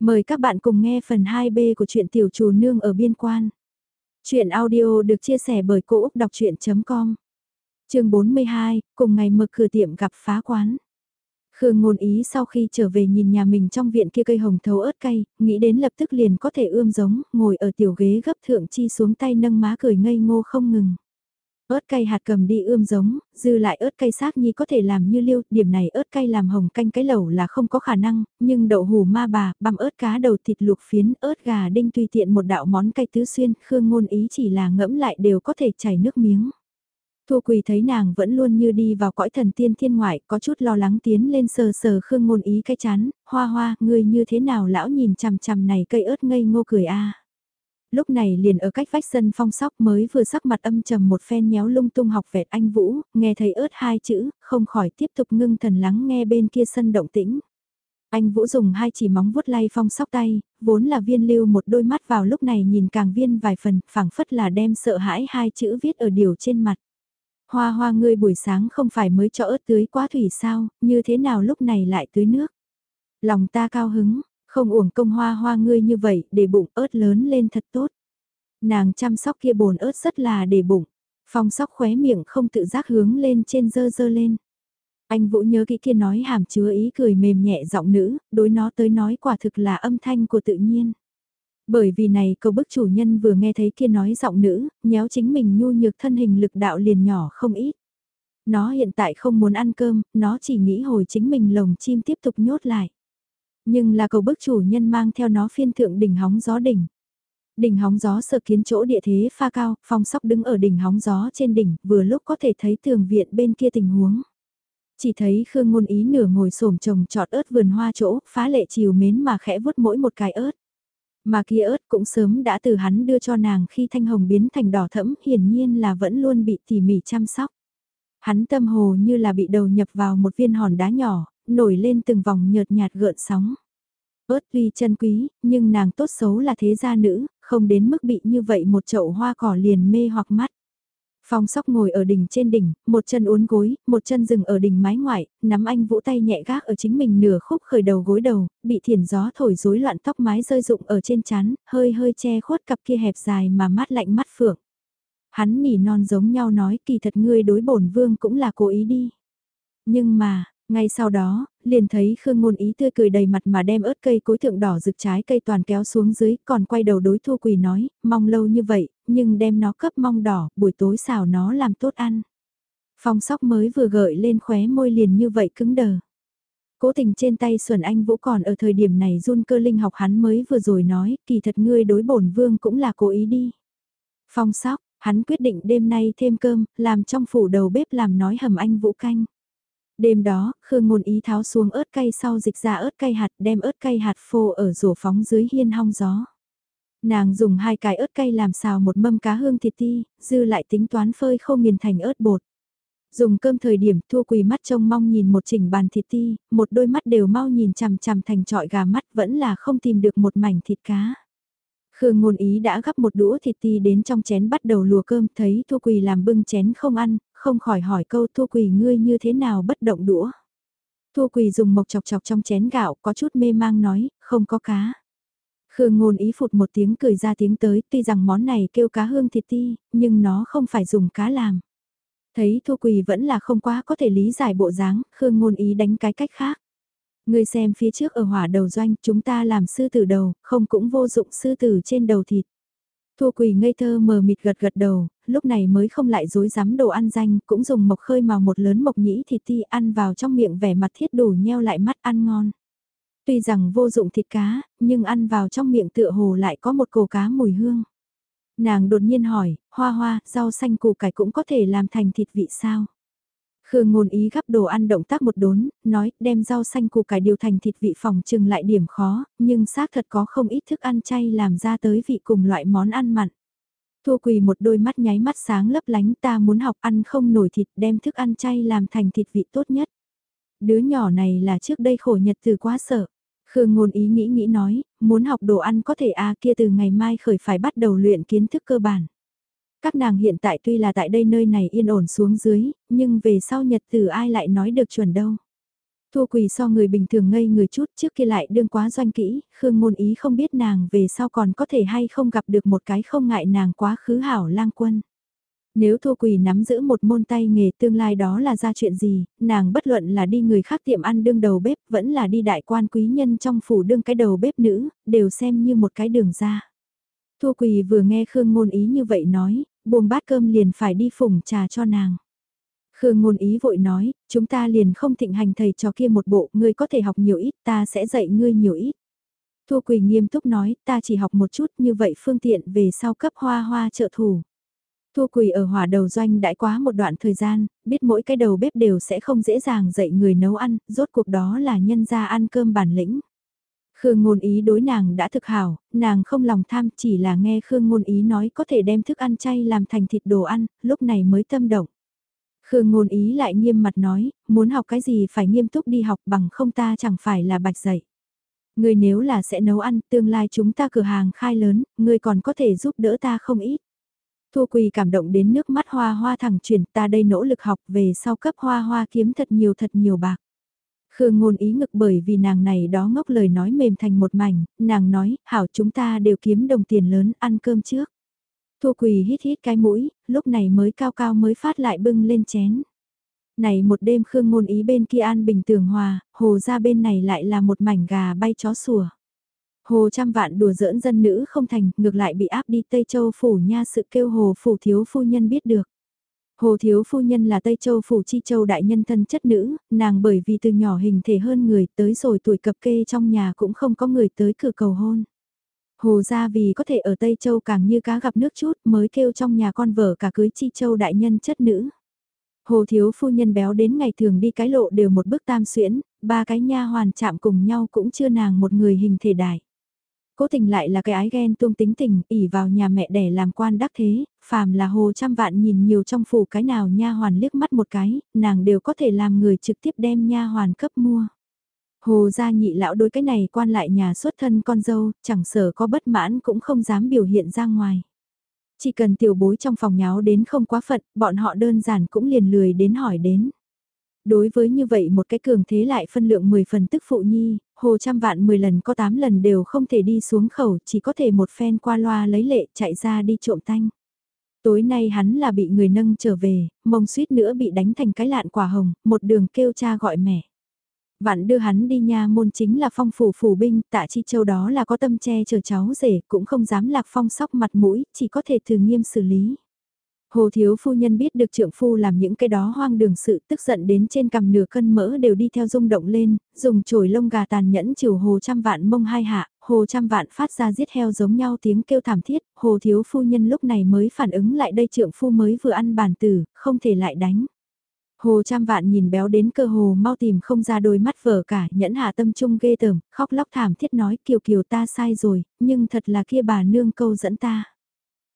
Mời các bạn cùng nghe phần 2B của truyện Tiểu Trù Nương ở Biên Quan. Chuyện audio được chia sẻ bởi Cô Úc Đọc Chuyện.com Trường 42, cùng ngày mở cửa tiệm gặp phá quán. Khương ngôn ý sau khi trở về nhìn nhà mình trong viện kia cây hồng thấu ớt cay, nghĩ đến lập tức liền có thể ươm giống, ngồi ở tiểu ghế gấp thượng chi xuống tay nâng má cười ngây ngô không ngừng ớt cay hạt cầm đi ươm giống, dư lại ớt cay xác nhi có thể làm như liêu, điểm này ớt cay làm hồng canh cái lẩu là không có khả năng, nhưng đậu hù ma bà, băm ớt cá đầu thịt luộc phiến, ớt gà đinh tùy tiện một đạo món cay tứ xuyên, khương ngôn ý chỉ là ngẫm lại đều có thể chảy nước miếng. Thu Quỳ thấy nàng vẫn luôn như đi vào cõi thần tiên thiên ngoại, có chút lo lắng tiến lên sờ sờ khương ngôn ý cái chán, hoa hoa, người như thế nào lão nhìn chằm chằm này cây ớt ngây ngô cười a lúc này liền ở cách vách sân phong sóc mới vừa sắc mặt âm trầm một phen nhéo lung tung học vẹt anh Vũ, nghe thấy ớt hai chữ, không khỏi tiếp tục ngưng thần lắng nghe bên kia sân động tĩnh. Anh Vũ dùng hai chỉ móng vuốt lay phong sóc tay, vốn là viên lưu một đôi mắt vào lúc này nhìn càng viên vài phần, phảng phất là đem sợ hãi hai chữ viết ở điều trên mặt. Hoa hoa ngươi buổi sáng không phải mới cho ớt tưới quá thủy sao, như thế nào lúc này lại tưới nước. Lòng ta cao hứng, không uổng công hoa hoa ngươi như vậy, để bụng ớt lớn lên thật tốt. Nàng chăm sóc kia bồn ớt rất là để bụng. Phong sóc khóe miệng không tự giác hướng lên trên dơ dơ lên. Anh Vũ nhớ kỹ kia nói hàm chứa ý cười mềm nhẹ giọng nữ, đối nó tới nói quả thực là âm thanh của tự nhiên. Bởi vì này câu bức chủ nhân vừa nghe thấy kia nói giọng nữ, nhéo chính mình nhu nhược thân hình lực đạo liền nhỏ không ít. Nó hiện tại không muốn ăn cơm, nó chỉ nghĩ hồi chính mình lồng chim tiếp tục nhốt lại. Nhưng là cầu bức chủ nhân mang theo nó phiên thượng đỉnh hóng gió đỉnh. Đỉnh hóng gió sơ kiến chỗ địa thế pha cao, phong sóc đứng ở đỉnh hóng gió trên đỉnh, vừa lúc có thể thấy tường viện bên kia tình huống. Chỉ thấy Khương Ngôn Ý nửa ngồi xổm trồng trọt ớt vườn hoa chỗ, phá lệ chiều mến mà khẽ vuốt mỗi một cái ớt. Mà kia ớt cũng sớm đã từ hắn đưa cho nàng khi thanh hồng biến thành đỏ thẫm, hiển nhiên là vẫn luôn bị tỉ mỉ chăm sóc. Hắn tâm hồ như là bị đầu nhập vào một viên hòn đá nhỏ, nổi lên từng vòng nhợt nhạt gợn sóng. Ớt tuy chân quý, nhưng nàng tốt xấu là thế gia nữ, không đến mức bị như vậy một chậu hoa cỏ liền mê hoặc mắt. Phong sóc ngồi ở đỉnh trên đỉnh, một chân uốn gối, một chân dừng ở đỉnh mái ngoại, nắm anh vũ tay nhẹ gác ở chính mình nửa khúc khởi đầu gối đầu, bị thiền gió thổi rối loạn tóc mái rơi rụng ở trên chán, hơi hơi che khuất cặp kia hẹp dài mà mát lạnh mắt phượng. Hắn nỉ non giống nhau nói kỳ thật ngươi đối bổn vương cũng là cố ý đi. Nhưng mà, ngay sau đó, liền thấy Khương Ngôn Ý tươi cười đầy mặt mà đem ớt cây cối thượng đỏ rực trái cây toàn kéo xuống dưới, còn quay đầu đối Thu Quỳ nói, mong lâu như vậy, nhưng đem nó cấp mong đỏ, buổi tối xào nó làm tốt ăn. Phong sóc mới vừa gợi lên khóe môi liền như vậy cứng đờ. Cố tình trên tay Xuân Anh Vũ còn ở thời điểm này run cơ linh học hắn mới vừa rồi nói, kỳ thật ngươi đối bổn vương cũng là cố ý đi. Phong sóc, hắn quyết định đêm nay thêm cơm, làm trong phủ đầu bếp làm nói hầm anh Vũ canh. Đêm đó, Khương Ngôn Ý tháo xuống ớt cay sau dịch ra ớt cay hạt đem ớt cay hạt phô ở rổ phóng dưới hiên hong gió. Nàng dùng hai cái ớt cay làm xào một mâm cá hương thịt ti, dư lại tính toán phơi khô nghiền thành ớt bột. Dùng cơm thời điểm thua quỳ mắt trông mong nhìn một chỉnh bàn thịt ti, một đôi mắt đều mau nhìn chằm chằm thành trọi gà mắt vẫn là không tìm được một mảnh thịt cá. Khương ngôn ý đã gắp một đũa thịt ti đến trong chén bắt đầu lùa cơm thấy Thu Quỳ làm bưng chén không ăn, không khỏi hỏi câu Thu Quỳ ngươi như thế nào bất động đũa. Thu Quỳ dùng mộc chọc chọc trong chén gạo có chút mê mang nói, không có cá. Khương ngôn ý phụt một tiếng cười ra tiếng tới, tuy rằng món này kêu cá hương thịt ti, nhưng nó không phải dùng cá làm. Thấy Thu Quỳ vẫn là không quá có thể lý giải bộ dáng, Khương ngôn ý đánh cái cách khác. Ngươi xem phía trước ở hỏa đầu doanh, chúng ta làm sư tử đầu, không cũng vô dụng sư tử trên đầu thịt. Thua quỳ ngây thơ mờ mịt gật gật đầu, lúc này mới không lại dối dám đồ ăn danh, cũng dùng mộc khơi màu một lớn mộc nhĩ thịt ti ăn vào trong miệng vẻ mặt thiết đủ nheo lại mắt ăn ngon. Tuy rằng vô dụng thịt cá, nhưng ăn vào trong miệng tựa hồ lại có một cổ cá mùi hương. Nàng đột nhiên hỏi, hoa hoa, rau xanh củ cải cũng có thể làm thành thịt vị sao? Khương ngôn ý gắp đồ ăn động tác một đốn, nói đem rau xanh củ cải điều thành thịt vị phòng trừng lại điểm khó, nhưng xác thật có không ít thức ăn chay làm ra tới vị cùng loại món ăn mặn. Thua quỳ một đôi mắt nháy mắt sáng lấp lánh ta muốn học ăn không nổi thịt đem thức ăn chay làm thành thịt vị tốt nhất. Đứa nhỏ này là trước đây khổ nhật từ quá sợ. Khương ngôn ý nghĩ nghĩ nói, muốn học đồ ăn có thể a à kia từ ngày mai khởi phải bắt đầu luyện kiến thức cơ bản. Các nàng hiện tại tuy là tại đây nơi này yên ổn xuống dưới, nhưng về sau nhật từ ai lại nói được chuẩn đâu. Thu Quỳ so người bình thường ngây người chút trước kia lại đương quá doanh kỹ, Khương Ngôn Ý không biết nàng về sau còn có thể hay không gặp được một cái không ngại nàng quá khứ hảo lang quân. Nếu Thu Quỳ nắm giữ một môn tay nghề tương lai đó là ra chuyện gì, nàng bất luận là đi người khác tiệm ăn đương đầu bếp, vẫn là đi đại quan quý nhân trong phủ đương cái đầu bếp nữ, đều xem như một cái đường ra. Thu Quỳ vừa nghe Khương Ngôn Ý như vậy nói, buông bát cơm liền phải đi phủng trà cho nàng. Khương ngôn ý vội nói, chúng ta liền không thịnh hành thầy trò kia một bộ, ngươi có thể học nhiều ít, ta sẽ dạy ngươi nhiều ít. Thu Quỳ nghiêm túc nói, ta chỉ học một chút như vậy phương tiện về sau cấp hoa hoa trợ thủ. Thu Quỳ ở hỏa đầu doanh đãi quá một đoạn thời gian, biết mỗi cái đầu bếp đều sẽ không dễ dàng dạy người nấu ăn, rốt cuộc đó là nhân gia ăn cơm bản lĩnh. Khương ngôn ý đối nàng đã thực hảo, nàng không lòng tham chỉ là nghe Khương ngôn ý nói có thể đem thức ăn chay làm thành thịt đồ ăn, lúc này mới tâm động. Khương ngôn ý lại nghiêm mặt nói, muốn học cái gì phải nghiêm túc đi học bằng không ta chẳng phải là bạch dạy. Người nếu là sẽ nấu ăn, tương lai chúng ta cửa hàng khai lớn, người còn có thể giúp đỡ ta không ít. Thu Quỳ cảm động đến nước mắt hoa hoa thẳng chuyển ta đây nỗ lực học về sau cấp hoa hoa kiếm thật nhiều thật nhiều bạc. Khương ngôn ý ngực bởi vì nàng này đó ngốc lời nói mềm thành một mảnh, nàng nói, hảo chúng ta đều kiếm đồng tiền lớn ăn cơm trước. Thu quỳ hít hít cái mũi, lúc này mới cao cao mới phát lại bưng lên chén. Này một đêm Khương ngôn ý bên kia an bình tường hòa, hồ ra bên này lại là một mảnh gà bay chó sủa. Hồ trăm vạn đùa giỡn dân nữ không thành, ngược lại bị áp đi Tây Châu phủ nha sự kêu hồ phủ thiếu phu nhân biết được. Hồ thiếu phu nhân là Tây Châu phủ chi châu đại nhân thân chất nữ, nàng bởi vì từ nhỏ hình thể hơn người tới rồi tuổi cập kê trong nhà cũng không có người tới cửa cầu hôn. Hồ gia vì có thể ở Tây Châu càng như cá gặp nước chút mới kêu trong nhà con vợ cả cưới chi châu đại nhân chất nữ. Hồ thiếu phu nhân béo đến ngày thường đi cái lộ đều một bước tam xuyễn, ba cái nha hoàn chạm cùng nhau cũng chưa nàng một người hình thể đại. Cố tình lại là cái ái ghen tuông tính tình, ỉ vào nhà mẹ đẻ làm quan đắc thế, phàm là hồ trăm vạn nhìn nhiều trong phủ cái nào nha hoàn liếc mắt một cái, nàng đều có thể làm người trực tiếp đem nha hoàn cấp mua. Hồ gia nhị lão đối cái này quan lại nhà xuất thân con dâu, chẳng sở có bất mãn cũng không dám biểu hiện ra ngoài. Chỉ cần tiểu bối trong phòng nháo đến không quá phận, bọn họ đơn giản cũng liền lười đến hỏi đến. Đối với như vậy một cái cường thế lại phân lượng 10 phần tức phụ nhi, hồ trăm vạn 10 lần có 8 lần đều không thể đi xuống khẩu, chỉ có thể một phen qua loa lấy lệ chạy ra đi trộm tanh. Tối nay hắn là bị người nâng trở về, mông suýt nữa bị đánh thành cái lạn quả hồng, một đường kêu cha gọi mẹ. Vạn đưa hắn đi nha môn chính là phong phủ phủ binh, tạ chi châu đó là có tâm che chờ cháu rể, cũng không dám lạc phong sóc mặt mũi, chỉ có thể thường nghiêm xử lý. Hồ thiếu phu nhân biết được trượng phu làm những cái đó hoang đường sự tức giận đến trên cằm nửa cân mỡ đều đi theo rung động lên, dùng chổi lông gà tàn nhẫn chiều hồ trăm vạn mông hai hạ, hồ trăm vạn phát ra giết heo giống nhau tiếng kêu thảm thiết, hồ thiếu phu nhân lúc này mới phản ứng lại đây trượng phu mới vừa ăn bàn tử, không thể lại đánh. Hồ trăm vạn nhìn béo đến cơ hồ mau tìm không ra đôi mắt vở cả, nhẫn hạ tâm trung ghê tởm, khóc lóc thảm thiết nói kiều kiều ta sai rồi, nhưng thật là kia bà nương câu dẫn ta.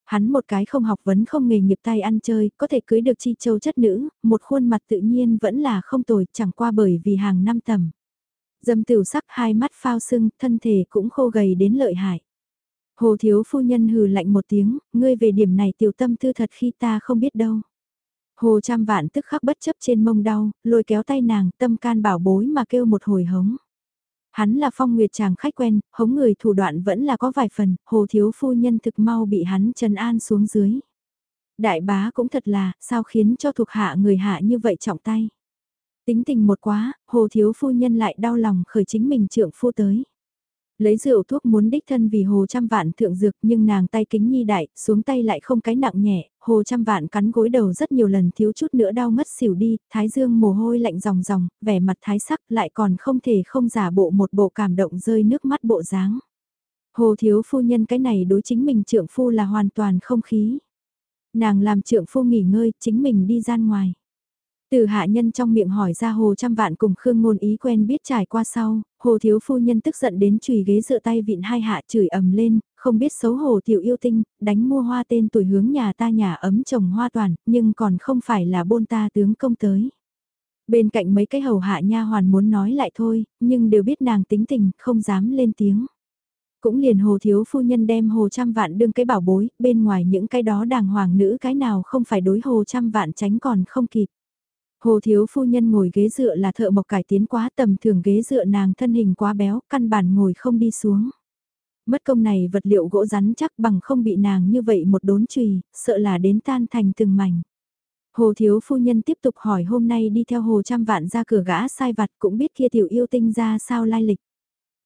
Hắn một cái không học vấn không nghề nghiệp tay ăn chơi, có thể cưới được chi châu chất nữ, một khuôn mặt tự nhiên vẫn là không tồi, chẳng qua bởi vì hàng năm tầm. Dâm tiểu sắc hai mắt phao sưng, thân thể cũng khô gầy đến lợi hại. Hồ thiếu phu nhân hừ lạnh một tiếng, ngươi về điểm này tiểu tâm tư thật khi ta không biết đâu. Hồ trăm vạn tức khắc bất chấp trên mông đau, lôi kéo tay nàng, tâm can bảo bối mà kêu một hồi hống. Hắn là phong nguyệt chàng khách quen, hống người thủ đoạn vẫn là có vài phần, hồ thiếu phu nhân thực mau bị hắn trần an xuống dưới. Đại bá cũng thật là, sao khiến cho thuộc hạ người hạ như vậy trọng tay. Tính tình một quá, hồ thiếu phu nhân lại đau lòng khởi chính mình trượng phu tới. Lấy rượu thuốc muốn đích thân vì hồ trăm vạn thượng dược nhưng nàng tay kính nhi đại, xuống tay lại không cái nặng nhẹ, hồ trăm vạn cắn gối đầu rất nhiều lần thiếu chút nữa đau mất xỉu đi, thái dương mồ hôi lạnh ròng ròng, vẻ mặt thái sắc lại còn không thể không giả bộ một bộ cảm động rơi nước mắt bộ dáng. Hồ thiếu phu nhân cái này đối chính mình trượng phu là hoàn toàn không khí. Nàng làm trượng phu nghỉ ngơi, chính mình đi ra ngoài. Từ hạ nhân trong miệng hỏi ra hồ trăm vạn cùng Khương ngôn ý quen biết trải qua sau, hồ thiếu phu nhân tức giận đến chùy ghế dựa tay vịn hai hạ chửi ầm lên, không biết xấu hổ tiểu yêu tinh, đánh mua hoa tên tuổi hướng nhà ta nhà ấm trồng hoa toàn, nhưng còn không phải là bôn ta tướng công tới. Bên cạnh mấy cái hầu hạ nha hoàn muốn nói lại thôi, nhưng đều biết nàng tính tình, không dám lên tiếng. Cũng liền hồ thiếu phu nhân đem hồ trăm vạn đương cái bảo bối, bên ngoài những cái đó đàng hoàng nữ cái nào không phải đối hồ trăm vạn tránh còn không kịp. Hồ thiếu phu nhân ngồi ghế dựa là thợ mộc cải tiến quá tầm thường ghế dựa nàng thân hình quá béo, căn bản ngồi không đi xuống. Mất công này vật liệu gỗ rắn chắc bằng không bị nàng như vậy một đốn chùy sợ là đến tan thành từng mảnh. Hồ thiếu phu nhân tiếp tục hỏi hôm nay đi theo hồ trăm vạn ra cửa gã sai vặt cũng biết kia tiểu yêu tinh ra sao lai lịch.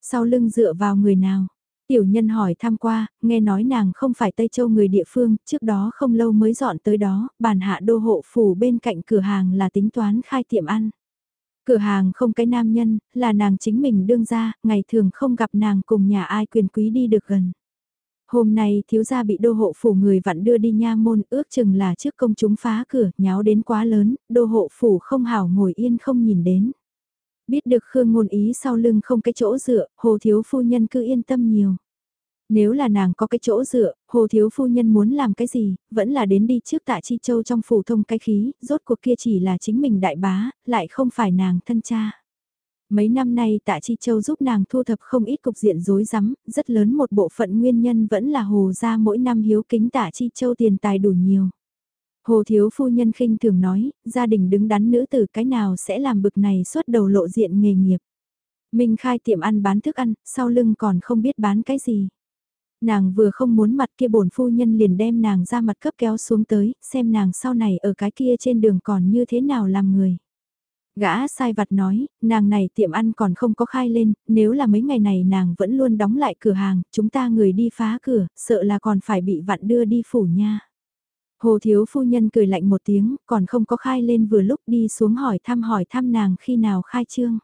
Sau lưng dựa vào người nào, Tiểu nhân hỏi tham qua, nghe nói nàng không phải Tây Châu người địa phương, trước đó không lâu mới dọn tới đó, bàn hạ đô hộ phủ bên cạnh cửa hàng là tính toán khai tiệm ăn. Cửa hàng không cái nam nhân, là nàng chính mình đương ra, ngày thường không gặp nàng cùng nhà ai quyền quý đi được gần. Hôm nay thiếu gia bị đô hộ phủ người vặn đưa đi nha môn ước chừng là trước công chúng phá cửa nháo đến quá lớn, đô hộ phủ không hảo ngồi yên không nhìn đến. Biết được Khương ngôn ý sau lưng không cái chỗ dựa, hồ thiếu phu nhân cứ yên tâm nhiều. Nếu là nàng có cái chỗ dựa, hồ thiếu phu nhân muốn làm cái gì, vẫn là đến đi trước tạ chi châu trong phủ thông cái khí, rốt cuộc kia chỉ là chính mình đại bá, lại không phải nàng thân cha. Mấy năm nay tạ chi châu giúp nàng thu thập không ít cục diện rối rắm, rất lớn một bộ phận nguyên nhân vẫn là hồ ra mỗi năm hiếu kính tạ chi châu tiền tài đủ nhiều. Hồ thiếu phu nhân khinh thường nói, gia đình đứng đắn nữ tử cái nào sẽ làm bực này suốt đầu lộ diện nghề nghiệp. Minh khai tiệm ăn bán thức ăn, sau lưng còn không biết bán cái gì. Nàng vừa không muốn mặt kia bổn phu nhân liền đem nàng ra mặt cấp kéo xuống tới, xem nàng sau này ở cái kia trên đường còn như thế nào làm người. Gã sai vặt nói, nàng này tiệm ăn còn không có khai lên, nếu là mấy ngày này nàng vẫn luôn đóng lại cửa hàng, chúng ta người đi phá cửa, sợ là còn phải bị vặn đưa đi phủ nha. Hồ thiếu phu nhân cười lạnh một tiếng, còn không có khai lên vừa lúc đi xuống hỏi thăm hỏi thăm nàng khi nào khai trương.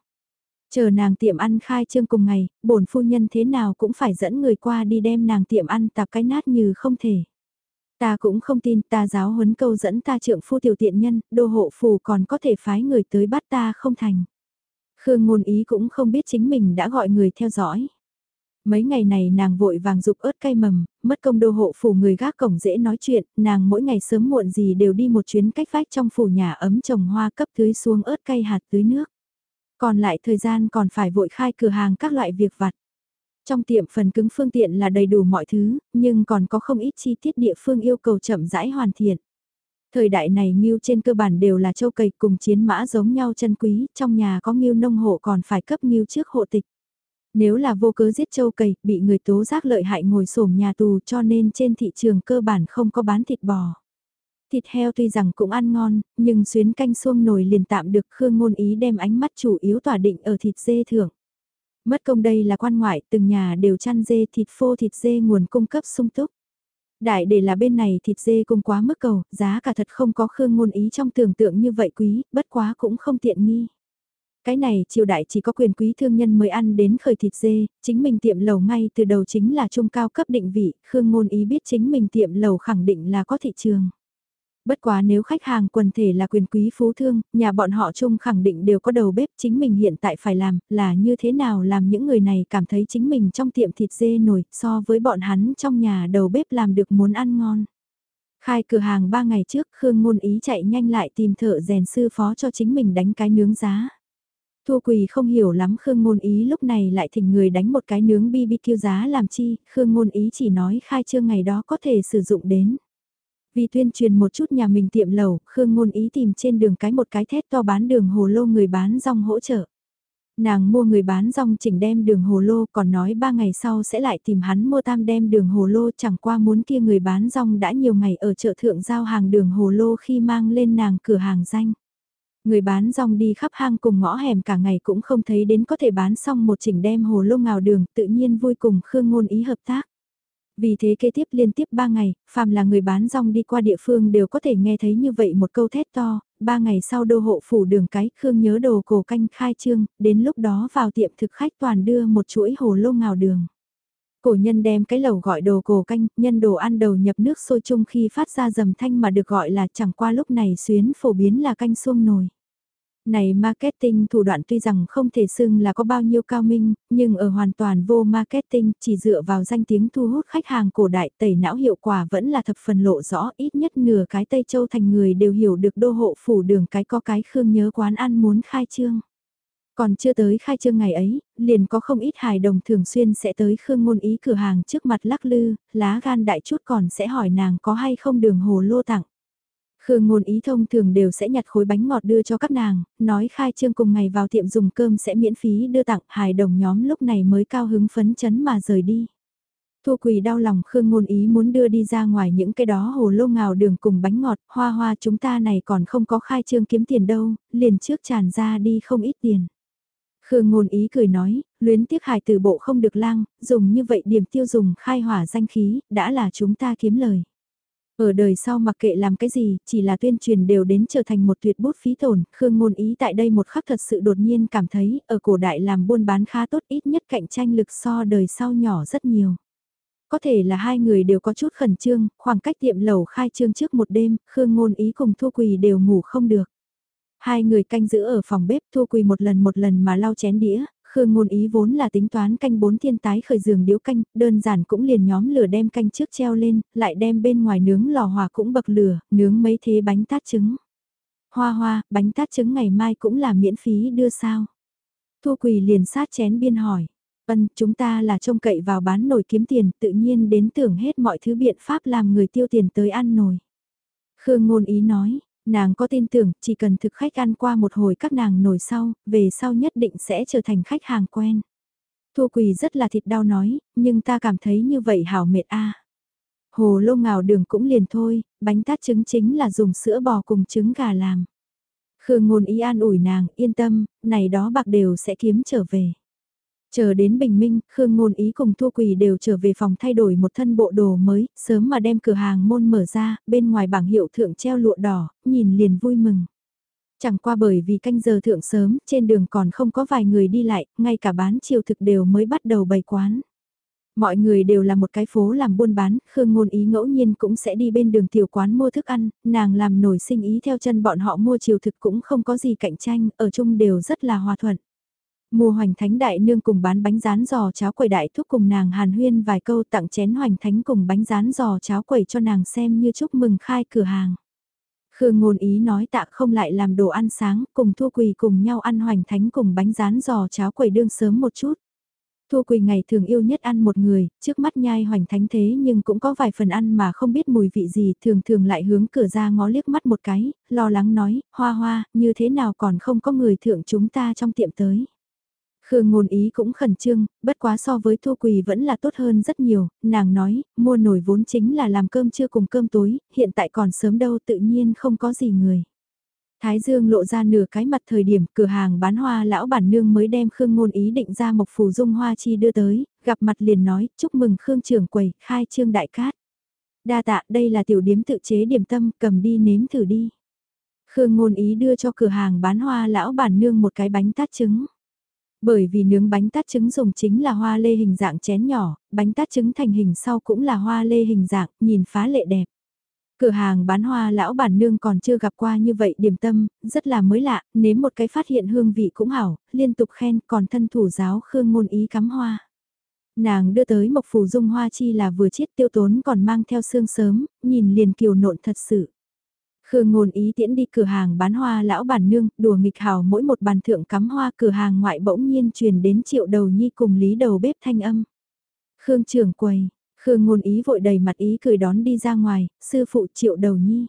Chờ nàng tiệm ăn khai trương cùng ngày, bổn phu nhân thế nào cũng phải dẫn người qua đi đem nàng tiệm ăn tạp cái nát như không thể. Ta cũng không tin ta giáo huấn câu dẫn ta trượng phu tiểu tiện nhân, đô hộ phù còn có thể phái người tới bắt ta không thành. Khương ngôn ý cũng không biết chính mình đã gọi người theo dõi. Mấy ngày này nàng vội vàng dục ớt cay mầm, mất công đô hộ phủ người gác cổng dễ nói chuyện, nàng mỗi ngày sớm muộn gì đều đi một chuyến cách vách trong phủ nhà ấm trồng hoa cấp tưới xuống ớt cay hạt tưới nước. Còn lại thời gian còn phải vội khai cửa hàng các loại việc vặt. Trong tiệm phần cứng phương tiện là đầy đủ mọi thứ, nhưng còn có không ít chi tiết địa phương yêu cầu chậm rãi hoàn thiện. Thời đại này ngưu trên cơ bản đều là châu cầy cùng chiến mã giống nhau chân quý, trong nhà có ngưu nông hộ còn phải cấp ngưu trước hộ tịch. Nếu là vô cớ giết châu cầy, bị người tố giác lợi hại ngồi sổm nhà tù cho nên trên thị trường cơ bản không có bán thịt bò. Thịt heo tuy rằng cũng ăn ngon, nhưng xuyến canh xuông nồi liền tạm được Khương Ngôn Ý đem ánh mắt chủ yếu tỏa định ở thịt dê thưởng. Mất công đây là quan ngoại, từng nhà đều chăn dê thịt phô thịt dê nguồn cung cấp sung túc. Đại để là bên này thịt dê cung quá mức cầu, giá cả thật không có Khương Ngôn Ý trong tưởng tượng như vậy quý, bất quá cũng không tiện nghi. Cái này triều đại chỉ có quyền quý thương nhân mới ăn đến khởi thịt dê, chính mình tiệm lầu ngay từ đầu chính là trung cao cấp định vị, Khương Ngôn Ý biết chính mình tiệm lầu khẳng định là có thị trường. Bất quá nếu khách hàng quần thể là quyền quý phú thương, nhà bọn họ chung khẳng định đều có đầu bếp chính mình hiện tại phải làm, là như thế nào làm những người này cảm thấy chính mình trong tiệm thịt dê nổi so với bọn hắn trong nhà đầu bếp làm được muốn ăn ngon. Khai cửa hàng 3 ngày trước Khương Ngôn Ý chạy nhanh lại tìm thợ rèn sư phó cho chính mình đánh cái nướng giá. Thu Quỳ không hiểu lắm Khương Ngôn Ý lúc này lại thỉnh người đánh một cái nướng BBQ giá làm chi, Khương Ngôn Ý chỉ nói khai trương ngày đó có thể sử dụng đến. Vì tuyên truyền một chút nhà mình tiệm lầu, Khương Ngôn Ý tìm trên đường cái một cái thét to bán đường hồ lô người bán rong hỗ trợ. Nàng mua người bán rong chỉnh đem đường hồ lô còn nói ba ngày sau sẽ lại tìm hắn mua tam đem đường hồ lô chẳng qua muốn kia người bán rong đã nhiều ngày ở chợ thượng giao hàng đường hồ lô khi mang lên nàng cửa hàng danh. Người bán rong đi khắp hang cùng ngõ hẻm cả ngày cũng không thấy đến có thể bán xong một chỉnh đem hồ lô ngào đường tự nhiên vui cùng Khương Ngôn Ý hợp tác. Vì thế kế tiếp liên tiếp 3 ngày, phàm là người bán rong đi qua địa phương đều có thể nghe thấy như vậy một câu thét to, 3 ngày sau đô hộ phủ đường cái Khương nhớ đồ cổ canh khai trương, đến lúc đó vào tiệm thực khách toàn đưa một chuỗi hồ lô ngào đường. Cổ nhân đem cái lẩu gọi đồ cổ canh, nhân đồ ăn đầu nhập nước sôi chung khi phát ra dầm thanh mà được gọi là chẳng qua lúc này xuyến phổ biến là canh xuông nồi. Này marketing thủ đoạn tuy rằng không thể xưng là có bao nhiêu cao minh, nhưng ở hoàn toàn vô marketing chỉ dựa vào danh tiếng thu hút khách hàng cổ đại tẩy não hiệu quả vẫn là thập phần lộ rõ ít nhất nửa cái Tây Châu thành người đều hiểu được đô hộ phủ đường cái có cái khương nhớ quán ăn muốn khai trương. Còn chưa tới khai trương ngày ấy, liền có không ít hài đồng thường xuyên sẽ tới khương ngôn ý cửa hàng trước mặt lắc lư, lá gan đại chút còn sẽ hỏi nàng có hay không đường hồ lô tặng. Khương ngôn ý thông thường đều sẽ nhặt khối bánh ngọt đưa cho các nàng, nói khai trương cùng ngày vào tiệm dùng cơm sẽ miễn phí đưa tặng hài đồng nhóm lúc này mới cao hứng phấn chấn mà rời đi. Thu Quỳ đau lòng Khương ngôn ý muốn đưa đi ra ngoài những cái đó hồ lô ngào đường cùng bánh ngọt, hoa hoa chúng ta này còn không có khai trương kiếm tiền đâu, liền trước tràn ra đi không ít tiền. Khương ngôn ý cười nói, luyến tiếc hài từ bộ không được lang, dùng như vậy điểm tiêu dùng khai hỏa danh khí, đã là chúng ta kiếm lời. Ở đời sau mặc kệ làm cái gì, chỉ là tuyên truyền đều đến trở thành một tuyệt bút phí tổn, Khương ngôn ý tại đây một khắc thật sự đột nhiên cảm thấy, ở cổ đại làm buôn bán khá tốt ít nhất cạnh tranh lực so đời sau nhỏ rất nhiều. Có thể là hai người đều có chút khẩn trương, khoảng cách tiệm lầu khai trương trước một đêm, Khương ngôn ý cùng Thu Quỳ đều ngủ không được. Hai người canh giữ ở phòng bếp Thu Quỳ một lần một lần mà lau chén đĩa, Khương ngôn ý vốn là tính toán canh bốn thiên tái khởi giường điếu canh, đơn giản cũng liền nhóm lửa đem canh trước treo lên, lại đem bên ngoài nướng lò hòa cũng bậc lửa, nướng mấy thế bánh tát trứng. Hoa hoa, bánh tát trứng ngày mai cũng là miễn phí đưa sao. Thu Quỳ liền sát chén biên hỏi. vân chúng ta là trông cậy vào bán nồi kiếm tiền, tự nhiên đến tưởng hết mọi thứ biện pháp làm người tiêu tiền tới ăn nồi. Khương ngôn ý nói, Nàng có tin tưởng chỉ cần thực khách ăn qua một hồi các nàng nổi sau, về sau nhất định sẽ trở thành khách hàng quen. Thu Quỳ rất là thịt đau nói, nhưng ta cảm thấy như vậy hảo mệt a. Hồ lô ngào đường cũng liền thôi, bánh tát trứng chính là dùng sữa bò cùng trứng gà làm. Khương ngôn ý an ủi nàng, yên tâm, này đó bạc đều sẽ kiếm trở về. Chờ đến bình minh, Khương Ngôn Ý cùng Thu Quỳ đều trở về phòng thay đổi một thân bộ đồ mới, sớm mà đem cửa hàng môn mở ra, bên ngoài bảng hiệu thượng treo lụa đỏ, nhìn liền vui mừng. Chẳng qua bởi vì canh giờ thượng sớm, trên đường còn không có vài người đi lại, ngay cả bán chiều thực đều mới bắt đầu bày quán. Mọi người đều là một cái phố làm buôn bán, Khương Ngôn Ý ngẫu nhiên cũng sẽ đi bên đường tiểu quán mua thức ăn, nàng làm nổi sinh ý theo chân bọn họ mua chiều thực cũng không có gì cạnh tranh, ở chung đều rất là hòa thuận. Mùa hoành thánh đại nương cùng bán bánh rán giò cháo quầy đại thúc cùng nàng hàn huyên vài câu tặng chén hoành thánh cùng bánh rán giò cháo quầy cho nàng xem như chúc mừng khai cửa hàng. Khương ngôn ý nói tạ không lại làm đồ ăn sáng cùng thu quỳ cùng nhau ăn hoành thánh cùng bánh rán giò cháo quầy đương sớm một chút. thu Quỳ ngày thường yêu nhất ăn một người, trước mắt nhai hoành thánh thế nhưng cũng có vài phần ăn mà không biết mùi vị gì, thường thường lại hướng cửa ra ngó liếc mắt một cái, lo lắng nói, hoa hoa, như thế nào còn không có người thượng chúng ta trong tiệm tới. Khương ngôn ý cũng khẩn trương, bất quá so với Thu Quỳ vẫn là tốt hơn rất nhiều, nàng nói, mua nổi vốn chính là làm cơm trưa cùng cơm tối, hiện tại còn sớm đâu tự nhiên không có gì người. Thái Dương lộ ra nửa cái mặt thời điểm cửa hàng bán hoa lão bản nương mới đem Khương ngôn ý định ra mộc phù dung hoa chi đưa tới, gặp mặt liền nói, chúc mừng Khương trưởng quầy, khai trương đại cát. Đa tạ, đây là tiểu điếm tự chế điểm tâm, cầm đi nếm thử đi. Khương ngôn ý đưa cho cửa hàng bán hoa lão bản nương một cái bánh tát trứng. Bởi vì nướng bánh tát trứng dùng chính là hoa lê hình dạng chén nhỏ, bánh tát trứng thành hình sau cũng là hoa lê hình dạng, nhìn phá lệ đẹp. Cửa hàng bán hoa lão bản nương còn chưa gặp qua như vậy điểm tâm, rất là mới lạ, nếm một cái phát hiện hương vị cũng hảo, liên tục khen còn thân thủ giáo khương ngôn ý cắm hoa. Nàng đưa tới mộc phù dung hoa chi là vừa chiết tiêu tốn còn mang theo xương sớm, nhìn liền kiều nộn thật sự. Khương ngôn ý tiễn đi cửa hàng bán hoa lão bản nương, đùa nghịch hào mỗi một bàn thượng cắm hoa cửa hàng ngoại bỗng nhiên truyền đến triệu đầu nhi cùng lý đầu bếp thanh âm. Khương trưởng quầy, Khương ngôn ý vội đầy mặt ý cười đón đi ra ngoài, sư phụ triệu đầu nhi.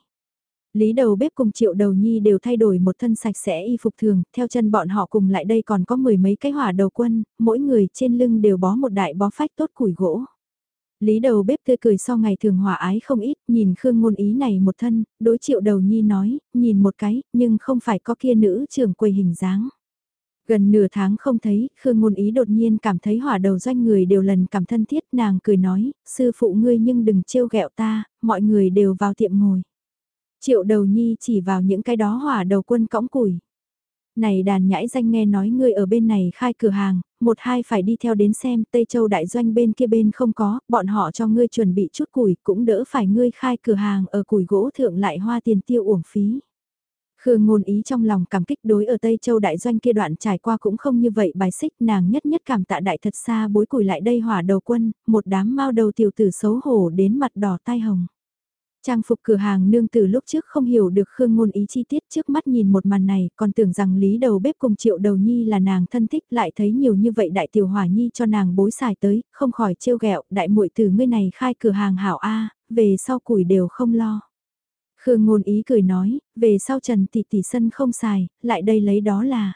Lý đầu bếp cùng triệu đầu nhi đều thay đổi một thân sạch sẽ y phục thường, theo chân bọn họ cùng lại đây còn có mười mấy cái hỏa đầu quân, mỗi người trên lưng đều bó một đại bó phách tốt củi gỗ. Lý đầu bếp tươi cười so ngày thường hòa ái không ít, nhìn Khương ngôn ý này một thân, đối triệu đầu nhi nói, nhìn một cái, nhưng không phải có kia nữ trưởng quầy hình dáng. Gần nửa tháng không thấy, Khương ngôn ý đột nhiên cảm thấy hỏa đầu doanh người đều lần cảm thân thiết, nàng cười nói, sư phụ ngươi nhưng đừng trêu ghẹo ta, mọi người đều vào tiệm ngồi. Triệu đầu nhi chỉ vào những cái đó hỏa đầu quân cõng củi. Này đàn nhãi danh nghe nói ngươi ở bên này khai cửa hàng, một hai phải đi theo đến xem Tây Châu đại doanh bên kia bên không có, bọn họ cho ngươi chuẩn bị chút củi cũng đỡ phải ngươi khai cửa hàng ở củi gỗ thượng lại hoa tiền tiêu uổng phí. Khương ngôn ý trong lòng cảm kích đối ở Tây Châu đại doanh kia đoạn trải qua cũng không như vậy bài xích nàng nhất nhất cảm tạ đại thật xa bối củi lại đây hỏa đầu quân, một đám mau đầu tiểu tử xấu hổ đến mặt đỏ tai hồng. Trang phục cửa hàng nương từ lúc trước không hiểu được Khương Ngôn ý chi tiết trước mắt nhìn một màn này còn tưởng rằng Lý đầu bếp cùng Triệu đầu nhi là nàng thân thích lại thấy nhiều như vậy đại tiểu hỏa nhi cho nàng bối xài tới, không khỏi trêu ghẹo đại muội từ ngươi này khai cửa hàng hảo A, về sau củi đều không lo. Khương ngôn ý cười nói, về sau Trần tỷ tỷ sân không xài, lại đây lấy đó là.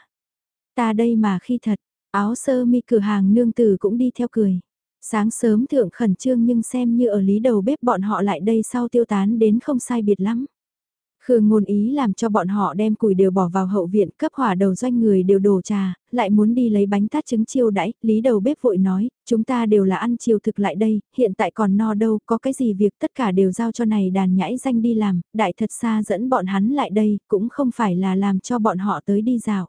Ta đây mà khi thật, áo sơ mi cửa hàng nương tử cũng đi theo cười. Sáng sớm thượng khẩn trương nhưng xem như ở lý đầu bếp bọn họ lại đây sau tiêu tán đến không sai biệt lắm. Khương ngôn ý làm cho bọn họ đem củi đều bỏ vào hậu viện cấp hỏa đầu doanh người đều đổ trà, lại muốn đi lấy bánh tát trứng chiêu đãi, lý đầu bếp vội nói, chúng ta đều là ăn chiều thực lại đây, hiện tại còn no đâu, có cái gì việc tất cả đều giao cho này đàn nhãi danh đi làm, đại thật xa dẫn bọn hắn lại đây, cũng không phải là làm cho bọn họ tới đi dạo.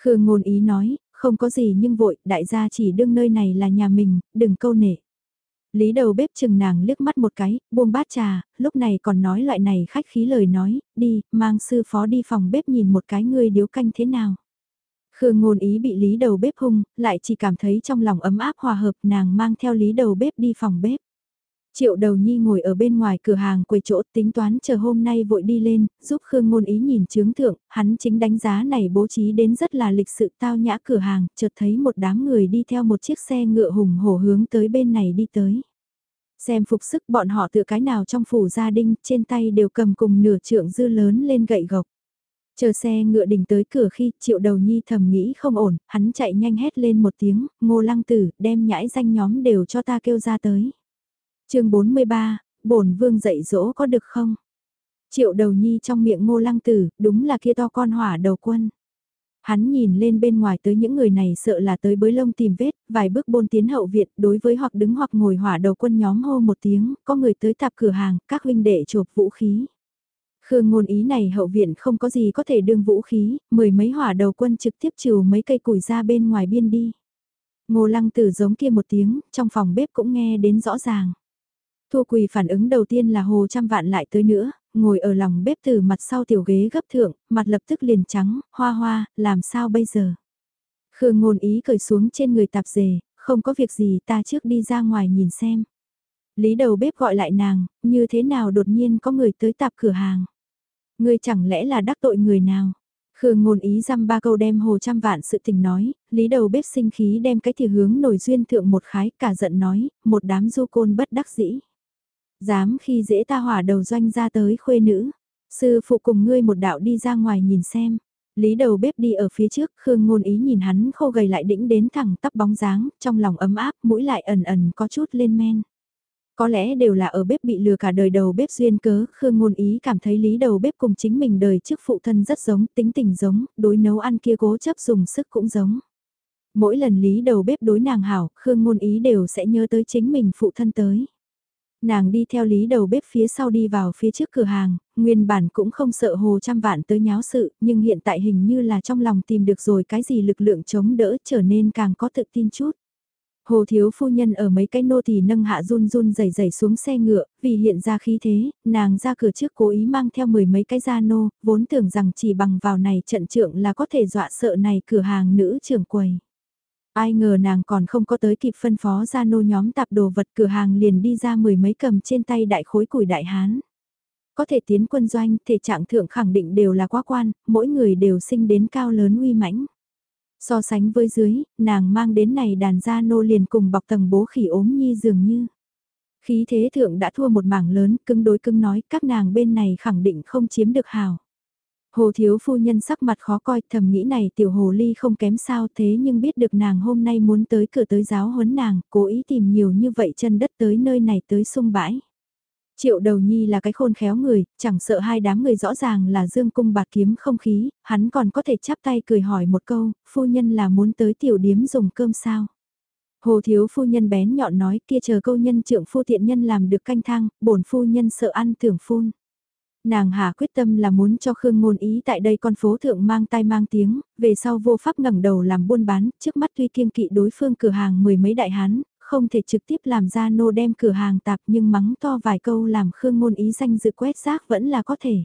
Khương ngôn ý nói, không có gì nhưng vội, đại gia chỉ đương nơi này là nhà mình, đừng câu nể. Lý đầu bếp chừng nàng liếc mắt một cái, buông bát trà, lúc này còn nói loại này khách khí lời nói, đi, mang sư phó đi phòng bếp nhìn một cái ngươi điếu canh thế nào. Khương ngôn ý bị lý đầu bếp hung, lại chỉ cảm thấy trong lòng ấm áp hòa hợp nàng mang theo lý đầu bếp đi phòng bếp. Triệu đầu nhi ngồi ở bên ngoài cửa hàng quầy chỗ tính toán chờ hôm nay vội đi lên, giúp Khương ngôn ý nhìn chướng thượng, hắn chính đánh giá này bố trí đến rất là lịch sự tao nhã cửa hàng, chợt thấy một đám người đi theo một chiếc xe ngựa hùng hổ hướng tới bên này đi tới. Xem phục sức bọn họ tự cái nào trong phủ gia đình, trên tay đều cầm cùng nửa trượng dư lớn lên gậy gộc. Chờ xe ngựa đỉnh tới cửa khi triệu đầu nhi thầm nghĩ không ổn, hắn chạy nhanh hét lên một tiếng, ngô lăng tử, đem nhãi danh nhóm đều cho ta kêu ra tới chương 43, bổn vương dạy dỗ có được không? Triệu đầu nhi trong miệng ngô lăng tử, đúng là kia to con hỏa đầu quân. Hắn nhìn lên bên ngoài tới những người này sợ là tới bới lông tìm vết, vài bước bôn tiến hậu viện đối với hoặc đứng hoặc ngồi hỏa đầu quân nhóm hô một tiếng, có người tới tạp cửa hàng, các huynh đệ chộp vũ khí. Khương ngôn ý này hậu viện không có gì có thể đương vũ khí, mười mấy hỏa đầu quân trực tiếp trừ mấy cây củi ra bên ngoài biên đi. Ngô lăng tử giống kia một tiếng, trong phòng bếp cũng nghe đến rõ ràng. Thu Quỳ phản ứng đầu tiên là hồ trăm vạn lại tới nữa, ngồi ở lòng bếp từ mặt sau tiểu ghế gấp thượng, mặt lập tức liền trắng, hoa hoa, làm sao bây giờ? Khương ngôn ý cởi xuống trên người tạp dề, không có việc gì ta trước đi ra ngoài nhìn xem. Lý đầu bếp gọi lại nàng, như thế nào đột nhiên có người tới tạp cửa hàng. Ngươi chẳng lẽ là đắc tội người nào? Khương ngôn ý dăm ba câu đem hồ trăm vạn sự tình nói, lý đầu bếp sinh khí đem cái thìa hướng nổi duyên thượng một khái cả giận nói, một đám du côn bất đắc dĩ. Dám khi dễ ta hỏa đầu doanh ra tới khuê nữ. Sư phụ cùng ngươi một đạo đi ra ngoài nhìn xem. Lý đầu bếp đi ở phía trước, Khương ngôn ý nhìn hắn khô gầy lại đĩnh đến thẳng tắp bóng dáng, trong lòng ấm áp, mũi lại ẩn ẩn có chút lên men. Có lẽ đều là ở bếp bị lừa cả đời đầu bếp duyên cớ, Khương ngôn ý cảm thấy lý đầu bếp cùng chính mình đời trước phụ thân rất giống, tính tình giống, đối nấu ăn kia cố chấp dùng sức cũng giống. Mỗi lần lý đầu bếp đối nàng hảo, Khương ngôn ý đều sẽ nhớ tới chính mình phụ thân tới. Nàng đi theo lý đầu bếp phía sau đi vào phía trước cửa hàng, nguyên bản cũng không sợ hồ trăm vạn tới nháo sự, nhưng hiện tại hình như là trong lòng tìm được rồi cái gì lực lượng chống đỡ trở nên càng có tự tin chút. Hồ thiếu phu nhân ở mấy cái nô thì nâng hạ run run rẩy rẩy xuống xe ngựa, vì hiện ra khí thế, nàng ra cửa trước cố ý mang theo mười mấy cái gia nô, vốn tưởng rằng chỉ bằng vào này trận trưởng là có thể dọa sợ này cửa hàng nữ trưởng quầy. Ai ngờ nàng còn không có tới kịp phân phó ra nô nhóm tạp đồ vật cửa hàng liền đi ra mười mấy cầm trên tay đại khối củi đại hán. Có thể tiến quân doanh, thể trạng thượng khẳng định đều là quá quan, mỗi người đều sinh đến cao lớn uy mãnh. So sánh với dưới, nàng mang đến này đàn gia nô liền cùng bọc tầng bố khỉ ốm nhi dường như. Khí thế thượng đã thua một mảng lớn, cứng đối cứng nói các nàng bên này khẳng định không chiếm được hào. Hồ thiếu phu nhân sắc mặt khó coi thầm nghĩ này tiểu hồ ly không kém sao thế nhưng biết được nàng hôm nay muốn tới cửa tới giáo huấn nàng, cố ý tìm nhiều như vậy chân đất tới nơi này tới sung bãi. Triệu đầu nhi là cái khôn khéo người, chẳng sợ hai đám người rõ ràng là dương cung bạc kiếm không khí, hắn còn có thể chắp tay cười hỏi một câu, phu nhân là muốn tới tiểu điếm dùng cơm sao. Hồ thiếu phu nhân bén nhọn nói kia chờ câu nhân trưởng phu tiện nhân làm được canh thang, bổn phu nhân sợ ăn tưởng phun. Nàng hà quyết tâm là muốn cho Khương Ngôn Ý tại đây con phố thượng mang tai mang tiếng, về sau vô pháp ngẩng đầu làm buôn bán, trước mắt tuy kiêng kỵ đối phương cửa hàng mười mấy đại hán, không thể trực tiếp làm ra nô đem cửa hàng tạp nhưng mắng to vài câu làm Khương Ngôn Ý danh dự quét rác vẫn là có thể.